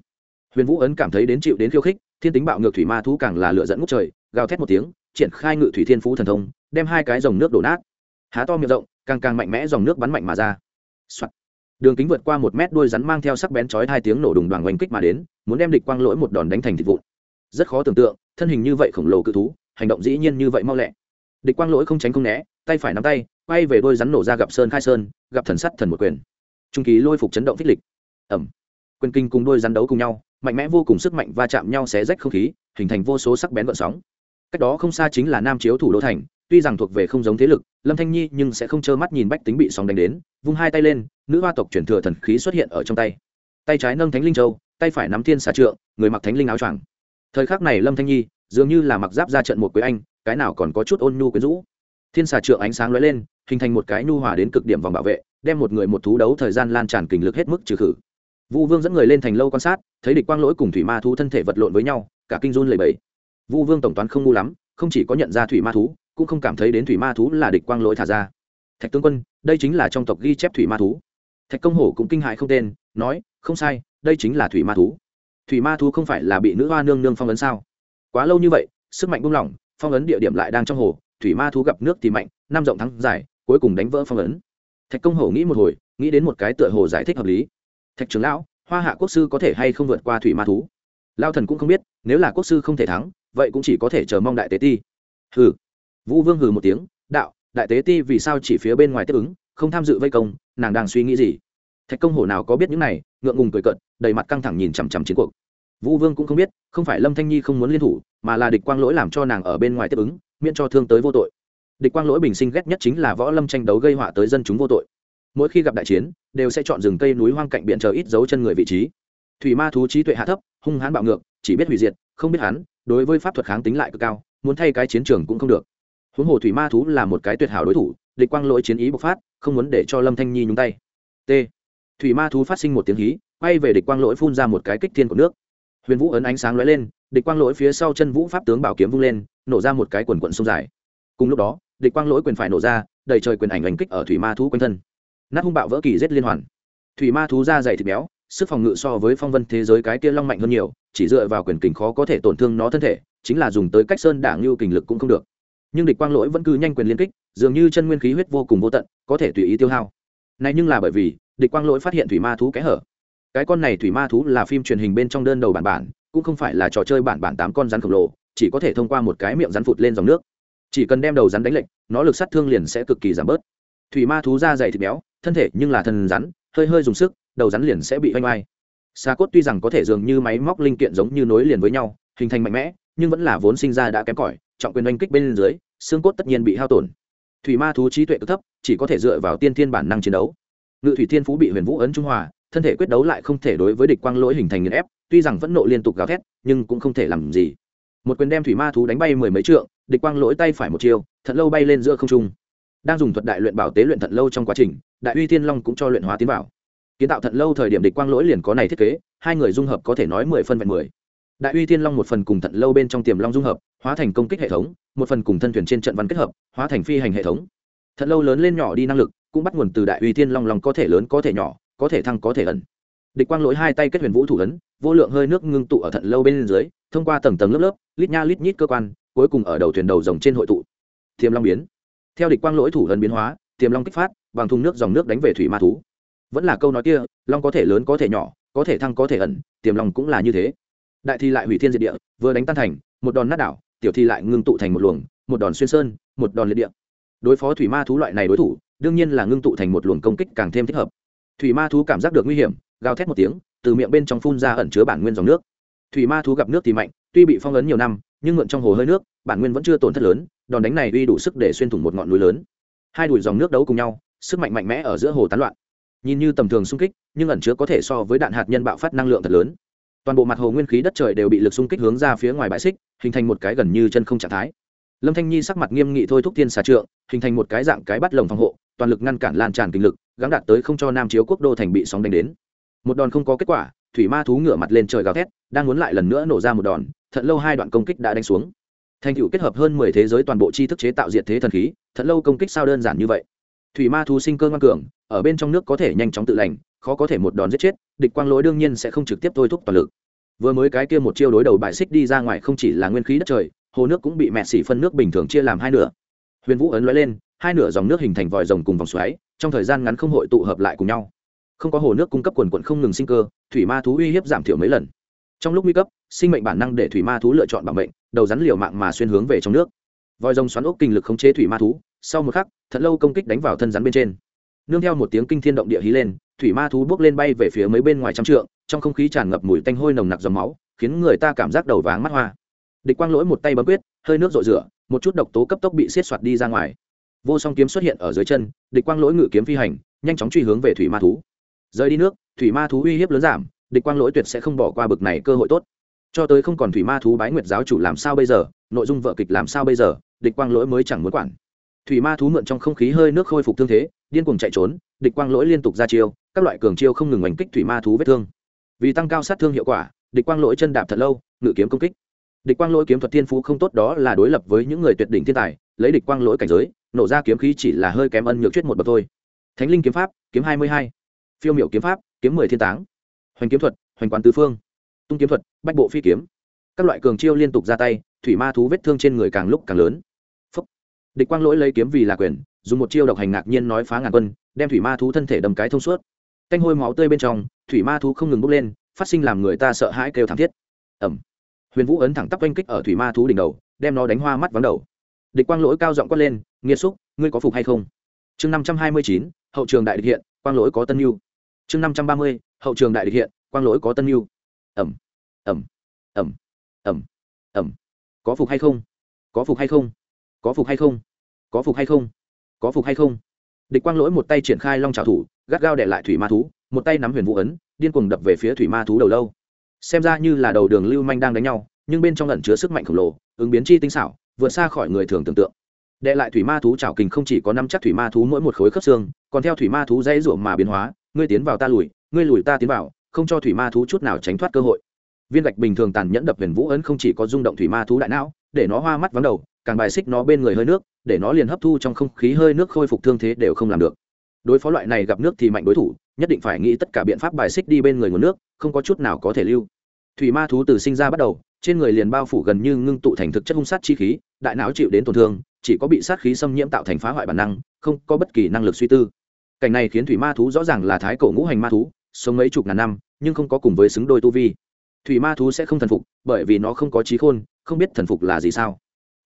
Huyền vũ ấn cảm thấy đến chịu đến khiêu khích thiên tính bạo ngược thủy ma thú càng là lựa dẫn ngút trời, gào thét một tiếng, triển khai ngự thủy thiên phú thần thông, đem hai cái dòng nước đổ nát. Há to miệng rộng, càng càng mạnh mẽ dòng nước bắn mạnh mà ra、Soạn. đường kính vượt qua một mét đuôi rắn mang theo sắc bén chói hai tiếng nổ đùng đoàn oanh kích mà đến, muốn đem địch quang lỗi một đòn đánh thành thịt vụn. Rất khó tưởng tượng, thân hình như vậy khổng lồ cự thú, hành động dĩ nhiên như vậy mau lẹ. Địch quang lỗi không tránh không né, tay phải nắm tay, quay về đôi rắn nổ ra gặp sơn khai sơn, gặp thần sắt thần một quyền. Trung ký lôi phục chấn động phích lịch. Ẩm quyền kinh cùng đôi rắn đấu cùng nhau mạnh mẽ vô cùng sức mạnh va chạm nhau xé rách không khí, hình thành vô số sắc bén vận sóng. Cách đó không xa chính là nam chiếu thủ đô thành, tuy rằng thuộc về không giống thế lực, lâm thanh nhi nhưng sẽ không trơ mắt nhìn bách tính bị sóng đánh đến, vung hai tay lên, nữ hoa tộc chuyển thừa thần khí xuất hiện ở trong tay. Tay trái nâng thánh linh châu, tay phải nắm thiên xà trượng, người mặc thánh linh áo choàng. Thời khắc này lâm thanh nhi dường như là mặc giáp ra trận một quế anh, cái nào còn có chút ôn nhu quyến rũ. Thiên xà trượng ánh sáng lóe lên, hình thành một cái nhu hòa đến cực điểm vòng bảo vệ, đem một người một thú đấu thời gian lan tràn kình lực hết mức trừ khử vu vương dẫn người lên thành lâu quan sát, thấy địch quang lỗi cùng thủy ma thú thân thể vật lộn với nhau, cả kinh run lẩy bẫy vu vương tổng toán không ngu lắm, không chỉ có nhận ra thủy ma thú, cũng không cảm thấy đến thủy ma thú là địch quang lỗi thả ra. Thạch tướng quân, đây chính là trong tộc ghi chép thủy ma thú. Thạch công hổ cũng kinh hại không tên, nói, không sai, đây chính là thủy ma thú. Thủy ma thú không phải là bị nữ hoa nương nương phong ấn sao? Quá lâu như vậy, sức mạnh buông lỏng, phong ấn địa điểm lại đang trong hồ, thủy ma thú gặp nước thì mạnh, năm rộng thắng dài, cuối cùng đánh vỡ phong ấn. Thạch công hổ nghĩ một hồi, nghĩ đến một cái tựa hồ giải thích hợp lý thạch trưởng lão, hoa hạ quốc sư có thể hay không vượt qua thủy ma thú? Lao thần cũng không biết, nếu là quốc sư không thể thắng, vậy cũng chỉ có thể chờ mong đại tế ti. Hừ. Vũ vương hừ một tiếng, đạo, đại tế ti vì sao chỉ phía bên ngoài tiếp ứng, không tham dự vây công, nàng đang suy nghĩ gì? Thạch công hổ nào có biết những này, ngượng ngùng cười cận đầy mặt căng thẳng nhìn chằm chằm chiến cuộc. Vũ vương cũng không biết, không phải lâm thanh nhi không muốn liên thủ, mà là địch quang lỗi làm cho nàng ở bên ngoài tiếp ứng, miễn cho thương tới vô tội. Địch quang lỗi bình sinh ghét nhất chính là võ lâm tranh đấu gây họa tới dân chúng vô tội mỗi khi gặp đại chiến, đều sẽ chọn rừng cây núi hoang cạnh biển chờ ít dấu chân người vị trí. Thủy ma thú trí tuệ hạ thấp, hung hãn bạo ngược, chỉ biết hủy diệt, không biết hắn, đối với pháp thuật kháng tính lại cực cao, muốn thay cái chiến trường cũng không được. Huống hồ thủy ma thú là một cái tuyệt hảo đối thủ, địch quang lỗi chiến ý bộc phát, không muốn để cho lâm thanh nhi nhúng tay. T. Thủy ma thú phát sinh một tiếng hí, quay về địch quang lỗi phun ra một cái kích thiên của nước. Huyền vũ ấn ánh sáng lóe lên, địch quang lỗi phía sau chân vũ pháp tướng bảo kiếm vung lên, nổ ra một cái quần quận sông dài. Cùng lúc đó, địch quang lỗi quyền phải nổ ra, đầy trời quyền ảnh ảnh kích ở thủy ma thú quanh thân nát hung bạo vỡ kỳ rết liên hoàn. Thủy ma thú da dày thịt béo, sức phòng ngự so với phong vân thế giới cái kia long mạnh hơn nhiều, chỉ dựa vào quyền kình khó có thể tổn thương nó thân thể, chính là dùng tới cách sơn đảng lưu kình lực cũng không được. Nhưng địch quang lỗi vẫn cứ nhanh quyền liên kích, dường như chân nguyên khí huyết vô cùng vô tận, có thể tùy ý tiêu hao. Này nhưng là bởi vì, địch quang lỗi phát hiện thủy ma thú kẽ hở. Cái con này thủy ma thú là phim truyền hình bên trong đơn đầu bản bản, cũng không phải là trò chơi bản bản tám con rắn khổng lồ, chỉ có thể thông qua một cái miệng rắn phụt lên dòng nước. Chỉ cần đem đầu rắn đánh lệnh nó lực sát thương liền sẽ cực kỳ giảm bớt thủy ma thú da dày thịt béo, thân thể nhưng là thân rắn, hơi hơi dùng sức, đầu rắn liền sẽ bị oanh oai. Xa cốt tuy rằng có thể dường như máy móc linh kiện giống như nối liền với nhau, hình thành mạnh mẽ, nhưng vẫn là vốn sinh ra đã kém cỏi, trọng quyền oanh kích bên dưới, xương cốt tất nhiên bị hao tổn. Thủy ma thú trí tuệ cực thấp, chỉ có thể dựa vào tiên thiên bản năng chiến đấu. Ngự thủy thiên phú bị huyền vũ ấn trung hòa, thân thể quyết đấu lại không thể đối với địch quang lỗi hình thành nghiền ép, tuy rằng vẫn nộ liên tục gào thét, nhưng cũng không thể làm gì. Một quyền đem thủy ma thú đánh bay mười mấy trượng, địch quang lỗi tay phải một chiều, thật lâu bay lên giữa không trung đang dùng thuật đại luyện bảo tế luyện thận lâu trong quá trình, đại uy thiên long cũng cho luyện hóa tiến vào. Kiến tạo thận lâu thời điểm địch quang lỗi liền có này thiết kế, hai người dung hợp có thể nói mười phân vẹn mười. Đại uy thiên long một phần cùng thận lâu bên trong tiềm long dung hợp, hóa thành công kích hệ thống, một phần cùng thân thuyền trên trận văn kết hợp, hóa thành phi hành hệ thống. Thận lâu lớn lên nhỏ đi năng lực, cũng bắt nguồn từ đại uy thiên long lòng có thể lớn có thể nhỏ, có thể thăng có thể ẩn. Địch quang lỗi hai tay kết huyền vũ thủ ấn, vô lượng hơi nước ngưng tụ ở thận lâu bên dưới, thông qua tầng tầng lớp lớp, lít nha lít nhít cơ quan, cuối cùng ở đầu thuyền đầu rồng trên hội tụ. Tiềm long biến theo địch quang lỗi thủ lần biến hóa, tiềm long kích phát, bằng thùng nước dòng nước đánh về thủy ma thú. Vẫn là câu nói kia, long có thể lớn có thể nhỏ, có thể thăng có thể ẩn, tiềm long cũng là như thế. Đại thi lại hủy thiên diệt địa, vừa đánh tan thành, một đòn nát đảo, tiểu thi lại ngưng tụ thành một luồng, một đòn xuyên sơn, một đòn liệt địa. Đối phó thủy ma thú loại này đối thủ, đương nhiên là ngưng tụ thành một luồng công kích càng thêm thích hợp. Thủy ma thú cảm giác được nguy hiểm, gào thét một tiếng, từ miệng bên trong phun ra ẩn chứa bản nguyên dòng nước. Thủy ma thú gặp nước thì mạnh, tuy bị phong ấn nhiều năm, nhưng mượn trong hồ hơi nước, bản nguyên vẫn chưa tổn thất lớn đòn đánh này uy đủ sức để xuyên thủng một ngọn núi lớn. Hai đùi dòng nước đấu cùng nhau, sức mạnh mạnh mẽ ở giữa hồ tán loạn. Nhìn như tầm thường xung kích, nhưng ẩn chứa có thể so với đạn hạt nhân bạo phát năng lượng thật lớn. Toàn bộ mặt hồ nguyên khí đất trời đều bị lực xung kích hướng ra phía ngoài bãi xích, hình thành một cái gần như chân không trạng thái. Lâm thanh nhi sắc mặt nghiêm nghị thôi thúc tiên xà trượng, hình thành một cái dạng cái bắt lồng phòng hộ, toàn lực ngăn cản lan tràn kinh lực, gắng đạt tới không cho nam chiếu quốc đô thành bị sóng đánh đến. Một đòn không có kết quả, thủy ma thú ngửa mặt lên trời gào thét, đang muốn lại lần nữa nổ ra một đòn thận lâu hai đoạn công kích đã đánh xuống thành tựu kết hợp hơn mười thế giới toàn bộ tri thức chế tạo diệt thế thần khí, Thật lâu công kích sao đơn giản như vậy. Thủy ma thú sinh cơ ngoan cường, ở bên trong nước có thể nhanh chóng tự lành, khó có thể một đòn giết chết, địch quang lỗi đương nhiên sẽ không trực tiếp thôi thúc toàn lực. Vừa mới cái kia một chiêu đối đầu bại xích đi ra ngoài không chỉ là nguyên khí đất trời, hồ nước cũng bị mẹ xỉ phân nước bình thường chia làm hai nửa. Huyền vũ ấn lóe lên, hai nửa dòng nước hình thành vòi rồng cùng vòng xoáy, trong thời gian ngắn không hội tụ hợp lại cùng nhau. Không có hồ nước cung cấp quần quận không ngừng sinh cơ, thủy ma thú uy hiếp giảm thiểu mấy lần. Trong lúc nguy cấp, sinh mệnh bản năng để thủy ma thú lựa chọn bảo mệnh đầu rắn liều mạng mà xuyên hướng về trong nước. Vòi rồng xoắn ốc kinh lực khống chế thủy ma thú, sau một khắc, thật lâu công kích đánh vào thân rắn bên trên. Nương theo một tiếng kinh thiên động địa hí lên, thủy ma thú bước lên bay về phía mấy bên ngoài trăm trượng, trong không khí tràn ngập mùi tanh hôi nồng nặc dòng máu, khiến người ta cảm giác đầu váng mắt hoa. Địch quang lỗi một tay bấm quyết, hơi nước rội rửa, một chút độc tố cấp tốc bị xiết soạt đi ra ngoài. Vô song kiếm xuất hiện ở dưới chân, địch quang lỗi ngự kiếm phi hành, nhanh chóng truy hướng về thủy ma thú. Rời đi nước, thủy ma thú uy hiếp lớn giảm, địch quang lỗi tuyệt sẽ không bỏ qua bực này cơ hội tốt cho tới không còn thủy ma thú bái nguyệt giáo chủ làm sao bây giờ, nội dung vợ kịch làm sao bây giờ, địch quang lỗi mới chẳng muốn quản. Thủy ma thú mượn trong không khí hơi nước khôi phục thương thế, điên cuồng chạy trốn, địch quang lỗi liên tục ra chiêu, các loại cường chiêu không ngừng oanh kích thủy ma thú vết thương. Vì tăng cao sát thương hiệu quả, địch quang lỗi chân đạp thật lâu, ngự kiếm công kích. Địch quang lỗi kiếm thuật thiên phú không tốt đó là đối lập với những người tuyệt đỉnh thiên tài, lấy địch quang lỗi cảnh giới, nổ ra kiếm khí chỉ là hơi kém ân nhược chuyết một bậc thôi. Thánh linh kiếm pháp, kiếm hai mươi hai. Phiêu miệu kiếm pháp, kiếm mười thiên táng. Hoành kiếm thuật, hoành quán tứ phương tung kiếm thuật, bách bộ phi kiếm. Các loại cường chiêu liên tục ra tay, thủy ma thú vết thương trên người càng lúc càng lớn. Phúc. địch quang lỗi lấy kiếm vì là quyền, dùng một chiêu độc hành ngạc nhiên nói phá ngàn quân, đem thủy ma thú thân thể đầm cái thông suốt. Canh hôi máu tươi bên trong, thủy ma thú không ngừng bốc lên, phát sinh làm người ta sợ hãi kêu thảm thiết. Ẩm. Huyền vũ ấn thẳng tắp oanh kích ở thủy ma thú đỉnh đầu, đem nó đánh hoa mắt vắng đầu. Địch quang lỗi cao giọng quát lên, nghiệt xúc, ngươi có phục hay không? Chương năm trăm hai mươi chín, hậu trường đại địch hiện, quang lỗi có tân mưu. Chương năm trăm ba mươi, hậu trường đại địch hiện, quang lỗi có tân mưu ẩm ẩm ẩm ẩm ẩm. Có phục hay không? Có phục hay không? Có phục hay không? Có phục hay không? Có phục hay không? Địch quang lỗi một tay triển khai long trào thủ, gắt gao để lại thủy ma thú, một tay nắm huyền vũ ấn, điên cuồng đập về phía thủy ma thú đầu lâu. Xem ra như là đầu đường lưu manh đang đánh nhau, nhưng bên trong lẩn chứa sức mạnh khổng lồ, ứng biến chi tinh xảo, vượt xa khỏi người thường tưởng tượng. Đệ lại thủy ma thú trào kình không chỉ có năm chắc thủy ma thú mỗi một khối khớp xương, còn theo thủy ma thú dãy ruộng mà biến hóa, ngươi tiến vào ta lùi, ngươi lùi ta tiến vào không cho thủy ma thú chút nào tránh thoát cơ hội. Viên gạch bình thường tàn nhẫn đập huyền vũ ấn không chỉ có rung động thủy ma thú đại não, để nó hoa mắt vắng đầu, càng bài xích nó bên người hơi nước, để nó liền hấp thu trong không khí hơi nước khôi phục thương thế đều không làm được. Đối phó loại này gặp nước thì mạnh đối thủ, nhất định phải nghĩ tất cả biện pháp bài xích đi bên người nguồn nước, không có chút nào có thể lưu. Thủy ma thú từ sinh ra bắt đầu, trên người liền bao phủ gần như ngưng tụ thành thực chất hung sát chi khí, đại não chịu đến tổn thương, chỉ có bị sát khí xâm nhiễm tạo thành phá hoại bản năng, không có bất kỳ năng lực suy tư. Cảnh này khiến thủy ma thú rõ ràng là thái cổ ngũ hành ma thú sống mấy chục ngàn năm, nhưng không có cùng với xứng đôi tu vi. Thủy ma thú sẽ không thần phục, bởi vì nó không có trí khôn, không biết thần phục là gì sao.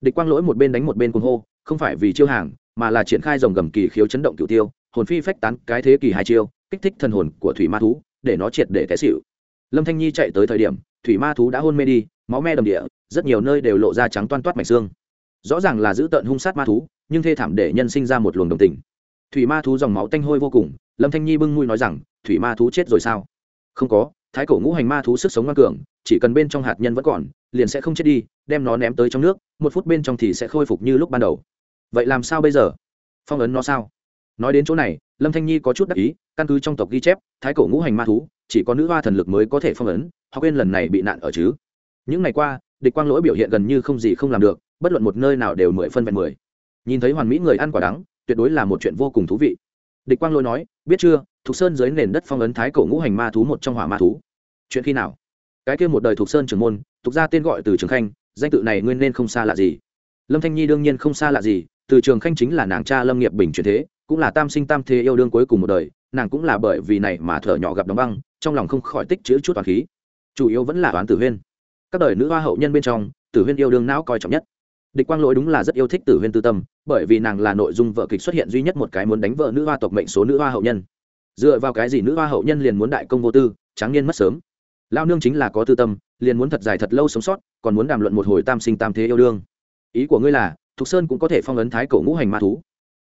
Địch quang lỗi một bên đánh một bên cuồng hô, không phải vì chiêu hàng, mà là triển khai dòng gầm kỳ khiếu chấn động cựu tiêu, hồn phi phách tán cái thế kỳ hai chiêu, kích thích thần hồn của thủy ma thú, để nó triệt để té xịu lâm thanh nhi chạy tới thời điểm, thủy ma thú đã hôn mê đi, máu me đầm địa, rất nhiều nơi đều lộ ra trắng toan toát mạch xương. Rõ ràng là giữ tợn hung sát ma thú, nhưng thê thảm để nhân sinh ra một luồng đồng tình. Thủy ma thú dòng máu tanh hôi vô cùng lâm thanh nhi bưng mùi nói rằng, thủy ma thú chết rồi sao? Không có, thái cổ ngũ hành ma thú sức sống ngoan cường, chỉ cần bên trong hạt nhân vẫn còn, liền sẽ không chết đi, đem nó ném tới trong nước, một phút bên trong thì sẽ khôi phục như lúc ban đầu. Vậy làm sao bây giờ? Phong ấn nó sao? Nói đến chỗ này, lâm thanh nhi có chút đắc ý, căn cứ trong tộc ghi chép, thái cổ ngũ hành ma thú, chỉ có nữ hoa thần lực mới có thể phong ấn, họ quên lần này bị nạn ở chứ. Những ngày qua, địch quang lỗi biểu hiện gần như không gì không làm được, bất luận một nơi nào đều mười phân vẹn mười. Nhìn thấy hoàn mỹ người ăn quả đắng, tuyệt đối là một chuyện vô cùng thú vị địch quang lỗi nói, biết chưa, thục sơn dưới nền đất phong ấn thái cổ ngũ hành ma thú một trong hỏa ma thú. Chuyện khi nào? Cái kia một đời thục sơn trưởng môn tục ra tên gọi từ trường khanh, danh tự này nguyên nên không xa lạ gì. Lâm thanh nhi đương nhiên không xa lạ gì, từ trường khanh chính là nàng cha lâm nghiệp bình truyền thế, cũng là tam sinh tam thế yêu đương cuối cùng một đời, nàng cũng là bởi vì này mà thở nhỏ gặp đóng băng, trong lòng không khỏi tích chữ chút toàn khí. Chủ yếu vẫn là toán tử huyên. Các đời nữ hoa hậu nhân bên trong, tử huyên yêu đương não coi trọng nhất địch quang lỗi đúng là rất yêu thích tử huyên tư tâm, bởi vì nàng là nội dung vợ kịch xuất hiện duy nhất một cái muốn đánh vợ nữ hoa tộc mệnh số nữ hoa hậu nhân. Dựa vào cái gì nữ hoa hậu nhân liền muốn đại công vô tư, tráng niên mất sớm. Lao nương chính là có tư tâm, liền muốn thật dài thật lâu sống sót, còn muốn đàm luận một hồi tam sinh tam thế yêu đương. Ý của ngươi là, thục sơn cũng có thể phong ấn thái cổ ngũ hành ma thú.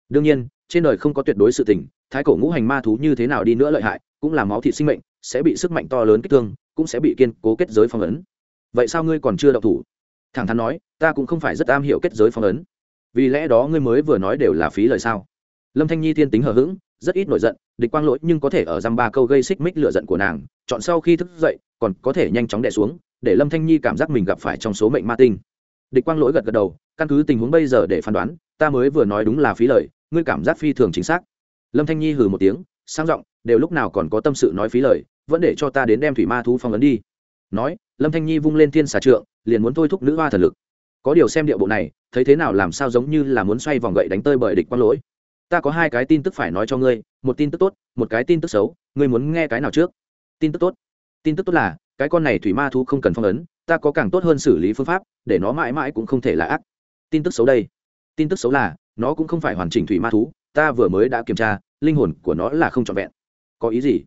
Đương nhiên, trên đời không có tuyệt đối sự tình, thái cổ ngũ hành ma thú như thế nào đi nữa lợi hại, cũng là máu thịt sinh mệnh, sẽ bị sức mạnh to lớn kích thương, cũng sẽ bị kiên cố kết giới phong ấn. Vậy sao ngươi còn chưa đậu thủ? Thẳng thắn nói, ta cũng không phải rất am hiểu kết giới phong ấn. Vì lẽ đó ngươi mới vừa nói đều là phí lời sao? Lâm thanh nhi thiên tính hờ hững, rất ít nổi giận, địch quang lỗi nhưng có thể ở dăm ba câu gây xích mích lựa giận của nàng, chọn sau khi thức dậy, còn có thể nhanh chóng đẻ xuống, để lâm thanh nhi cảm giác mình gặp phải trong số mệnh ma tinh. Địch quang lỗi gật gật đầu, căn cứ tình huống bây giờ để phán đoán, ta mới vừa nói đúng là phí lời, ngươi cảm giác phi thường chính xác. Lâm thanh nhi hừ một tiếng, sang giọng, đều lúc nào còn có tâm sự nói phí lời, vẫn để cho ta đến đem thủy ma thú phong ấn đi. Nói, lâm thanh nhi vung lên thiên xà trượng liền muốn thôi thúc nữ hoa thần lực. Có điều xem điệu bộ này, thấy thế nào làm sao giống như là muốn xoay vòng gậy đánh tơi bởi địch quang lỗi. Ta có hai cái tin tức phải nói cho ngươi, một tin tức tốt, một cái tin tức xấu, ngươi muốn nghe cái nào trước? Tin tức tốt. Tin tức tốt là, cái con này thủy ma thú không cần phong ấn, ta có càng tốt hơn xử lý phương pháp, để nó mãi mãi cũng không thể là ác. Tin tức xấu đây. Tin tức xấu là, nó cũng không phải hoàn chỉnh thủy ma thú, ta vừa mới đã kiểm tra, linh hồn của nó là không trọn vẹn. Có ý gì?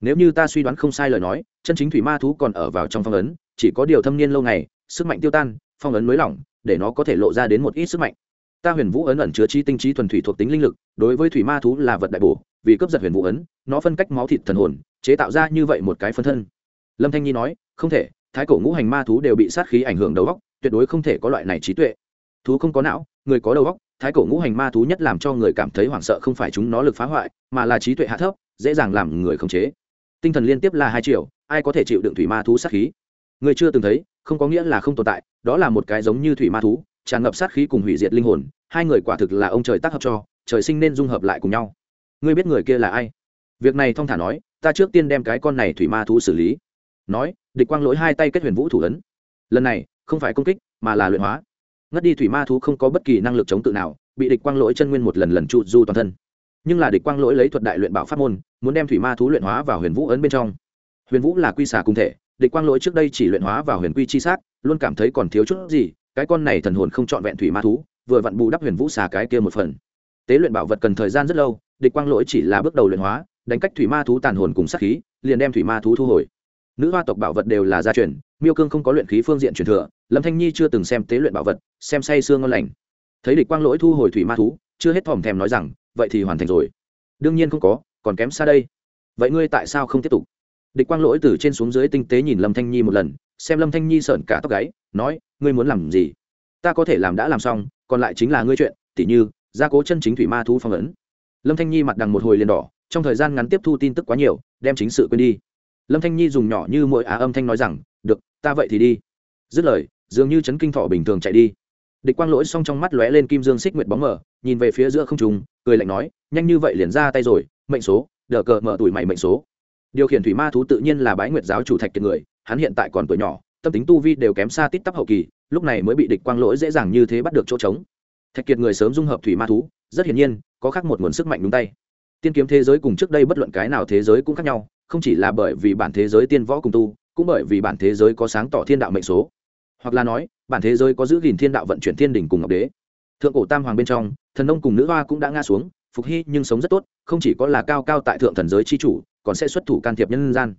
Nếu như ta suy đoán không sai lời nói, chân chính thủy ma thú còn ở vào trong phong ấn, chỉ có điều thâm niên lâu ngày sức mạnh tiêu tan, phong ấn mới lỏng, để nó có thể lộ ra đến một ít sức mạnh. Ta huyền vũ ấn ẩn chứa chi tinh trí thuần thủy thuộc tính linh lực, đối với thủy ma thú là vật đại bổ, vì cướp giật huyền vũ ấn, nó phân cách máu thịt thần hồn, chế tạo ra như vậy một cái phân thân. Lâm thanh nhi nói, không thể, thái cổ ngũ hành ma thú đều bị sát khí ảnh hưởng đầu óc, tuyệt đối không thể có loại này trí tuệ. Thú không có não, người có đầu óc, thái cổ ngũ hành ma thú nhất làm cho người cảm thấy hoảng sợ không phải chúng nó lực phá hoại, mà là trí tuệ hạ thấp, dễ dàng làm người khống chế. Tinh thần liên tiếp là hai triệu, ai có thể chịu đựng thủy ma thú sát khí? Người chưa từng thấy không có nghĩa là không tồn tại, đó là một cái giống như thủy ma thú, tràn ngập sát khí cùng hủy diệt linh hồn, hai người quả thực là ông trời tác hợp cho, trời sinh nên dung hợp lại cùng nhau. Ngươi biết người kia là ai? Việc này thong thả nói, ta trước tiên đem cái con này thủy ma thú xử lý. Nói, địch quang lỗi hai tay kết huyền vũ thủ ấn. Lần này, không phải công kích, mà là luyện hóa. Ngất đi thủy ma thú không có bất kỳ năng lực chống tự nào, bị địch quang lỗi chân nguyên một lần lần trụ du toàn thân. Nhưng là địch quang lỗi lấy thuật đại luyện bảo pháp môn, muốn đem thủy ma thú luyện hóa vào huyền vũ ấn bên trong. Huyền vũ là quy xà cung thể địch quang lỗi trước đây chỉ luyện hóa vào huyền quy chi xác luôn cảm thấy còn thiếu chút gì, cái con này thần hồn không trọn vẹn thủy ma thú, vừa vặn bù đắp huyền vũ xà cái kia một phần. Tế luyện bảo vật cần thời gian rất lâu, địch quang lỗi chỉ là bước đầu luyện hóa, đánh cách thủy ma thú tàn hồn cùng sát khí, liền đem thủy ma thú thu hồi. Nữ hoa tộc bảo vật đều là gia truyền, miêu cương không có luyện khí phương diện truyền thừa, lâm thanh nhi chưa từng xem tế luyện bảo vật, xem say sương ngon lành. Thấy địch quang lỗi thu hồi thủy ma thú, chưa hết thòm thèm nói rằng, vậy thì hoàn thành rồi. Đương nhiên không có, còn kém xa đây. Vậy ngươi tại sao không tiếp tục? Địch quang lỗi từ trên xuống dưới tinh tế nhìn lâm thanh nhi một lần, xem lâm thanh nhi sợn cả tóc gáy, nói, ngươi muốn làm gì? Ta có thể làm đã làm xong, còn lại chính là ngươi chuyện, tỉ như, gia cố chân chính thủy ma thú phong ấn. Lâm thanh nhi mặt đằng một hồi liền đỏ, trong thời gian ngắn tiếp thu tin tức quá nhiều, đem chính sự quên đi. Lâm thanh nhi dùng nhỏ như mỗi á âm thanh nói rằng, được, ta vậy thì đi. Dứt lời, dường như chấn kinh thọ bình thường chạy đi. Địch quang lỗi xong trong mắt lóe lên kim dương xích nguyệt bóng mờ, nhìn về phía giữa không trùng cười lạnh nói, nhanh như vậy liền ra tay rồi, mệnh số, đờ cờ mở tuổi mày mệnh số điều khiển thủy ma thú tự nhiên là bái nguyệt giáo chủ thạch kiệt người, hắn hiện tại còn tuổi nhỏ, tâm tính tu vi đều kém xa tít tắp hậu kỳ, lúc này mới bị địch quang lỗi dễ dàng như thế bắt được chỗ trống. Thạch kiệt người sớm dung hợp thủy ma thú, rất hiển nhiên, có khác một nguồn sức mạnh đúng tay. Tiên kiếm thế giới cùng trước đây bất luận cái nào thế giới cũng khác nhau, không chỉ là bởi vì bản thế giới tiên võ cùng tu, cũng bởi vì bản thế giới có sáng tỏ thiên đạo mệnh số. Hoặc là nói, bản thế giới có giữ gìn thiên đạo vận chuyển thiên đình cùng ngọc đế. Thượng cổ tam hoàng bên trong, thần nông cùng nữ hoa cũng đã ngã xuống, phục hy nhưng sống rất tốt, không chỉ có là cao cao tại thượng thần giới c h i chủ còn sẽ xuất thủ can thiệp nhân gian.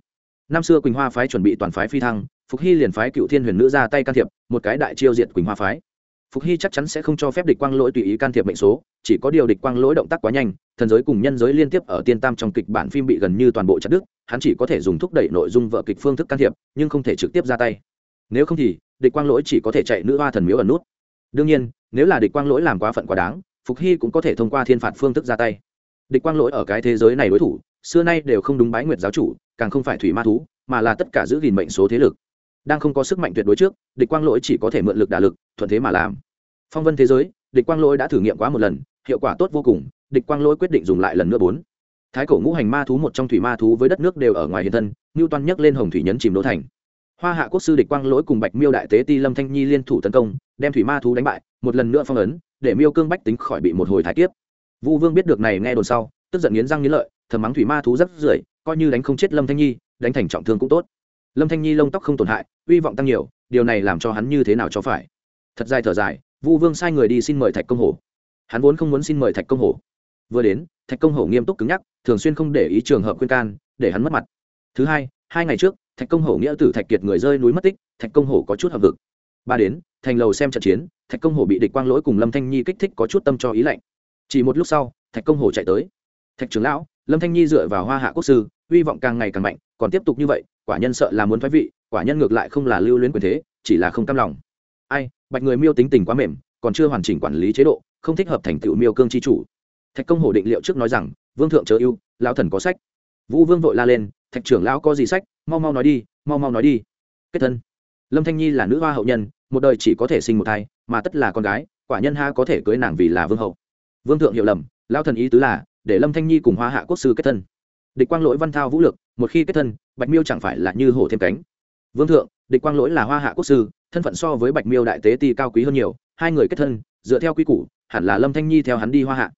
Năm xưa quỳnh hoa phái chuẩn bị toàn phái phi thăng, phục hy liền phái cựu thiên huyền nữ ra tay can thiệp, một cái đại chiêu diệt quỳnh hoa phái. Phục hy chắc chắn sẽ không cho phép địch quang lỗi tùy ý can thiệp mệnh số, chỉ có điều địch quang lỗi động tác quá nhanh, thần giới cùng nhân giới liên tiếp ở tiên tam trong kịch bản phim bị gần như toàn bộ chặt đứt, hắn chỉ có thể dùng thúc đẩy nội dung vợ kịch phương thức can thiệp, nhưng không thể trực tiếp ra tay. Nếu không thì, địch quang lỗi chỉ có thể chạy nữ hoa thần miếu ẩn nút. Đương nhiên, nếu là địch quang lỗi làm quá phận quá đáng, phục hy cũng có thể thông qua thiên phạt phương thức ra tay. Địch quang lỗi ở cái thế giới này đối thủ xưa nay đều không đúng bái nguyệt giáo chủ, càng không phải thủy ma thú, mà là tất cả giữ gìn mệnh số thế lực. Đang không có sức mạnh tuyệt đối trước, địch quang lỗi chỉ có thể mượn lực đả lực, thuận thế mà làm. Phong vân thế giới, địch quang lỗi đã thử nghiệm quá một lần, hiệu quả tốt vô cùng, địch quang lỗi quyết định dùng lại lần nữa bốn. Thái cổ ngũ hành ma thú một trong thủy ma thú với đất nước đều ở ngoài hiện thân, ngưu toan nhấc lên hồng thủy nhấn chìm đỗ thành. Hoa hạ quốc sư địch quang lỗi cùng bạch miêu đại tế ti lâm thanh nhi liên thủ tấn công, đem thủy ma thú đánh bại, một lần nữa phong ấn, để miêu cương bách tính khỏi bị một hồi thái kiếp. Vũ vương biết được này nghe đồn sau, tức giận nghiến răng nghiến lợi thầm mắng thủy ma thú rất rưởi, coi như đánh không chết lâm thanh nhi, đánh thành trọng thương cũng tốt. Lâm thanh nhi lông tóc không tổn hại uy vọng tăng nhiều, điều này làm cho hắn như thế nào cho phải? Thật dài thở dài, vu vương sai người đi xin mời thạch công hổ. Hắn vốn không muốn xin mời thạch công hổ. Vừa đến, thạch công hổ nghiêm túc cứng nhắc, thường xuyên không để ý trường hợp khuyên can, để hắn mất mặt. Thứ hai hai ngày trước, thạch công hổ nghĩa tử thạch kiệt người rơi núi mất tích, thạch công hổ có chút hợp vực ba đến, thành lầu xem trận chiến, thạch công hổ bị địch quang lỗi cùng lâm thanh nhi kích thích có chút tâm cho ý lạnh. Chỉ một lúc sau, thạch công hổ chạy tới. Thạch trưởng lão lâm thanh nhi dựa vào hoa hạ quốc sư, hy vọng càng ngày càng mạnh, còn tiếp tục như vậy, quả nhân sợ là muốn thoái vị, quả nhân ngược lại không là lưu luyến quyền thế, chỉ là không cam lòng. Ai, bạch người miêu tính tình quá mềm, còn chưa hoàn chỉnh quản lý chế độ, không thích hợp thành tựu miêu cương chi chủ. Thạch công hổ định liệu trước nói rằng, vương thượng chớ yêu lão thần có sách. Vũ vương vội la lên, thạch trưởng lão có gì sách? Mau mau nói đi, mau mau nói đi. Kết thân. Lâm thanh nhi là nữ hoa hậu nhân, một đời chỉ có thể sinh một thai, mà tất là con gái, quả nhân ha có thể cưới nàng vì là vương hậu. Vương thượng hiểu lầm, lão thần ý tứ là để lâm thanh nhi cùng hoa hạ quốc sư kết thân địch quang lỗi văn thao vũ lực một khi kết thân bạch miêu chẳng phải là như hổ thêm cánh vương thượng địch quang lỗi là hoa hạ quốc sư thân phận so với bạch miêu đại tế ti cao quý hơn nhiều hai người kết thân dựa theo quy củ hẳn là lâm thanh nhi theo hắn đi hoa hạ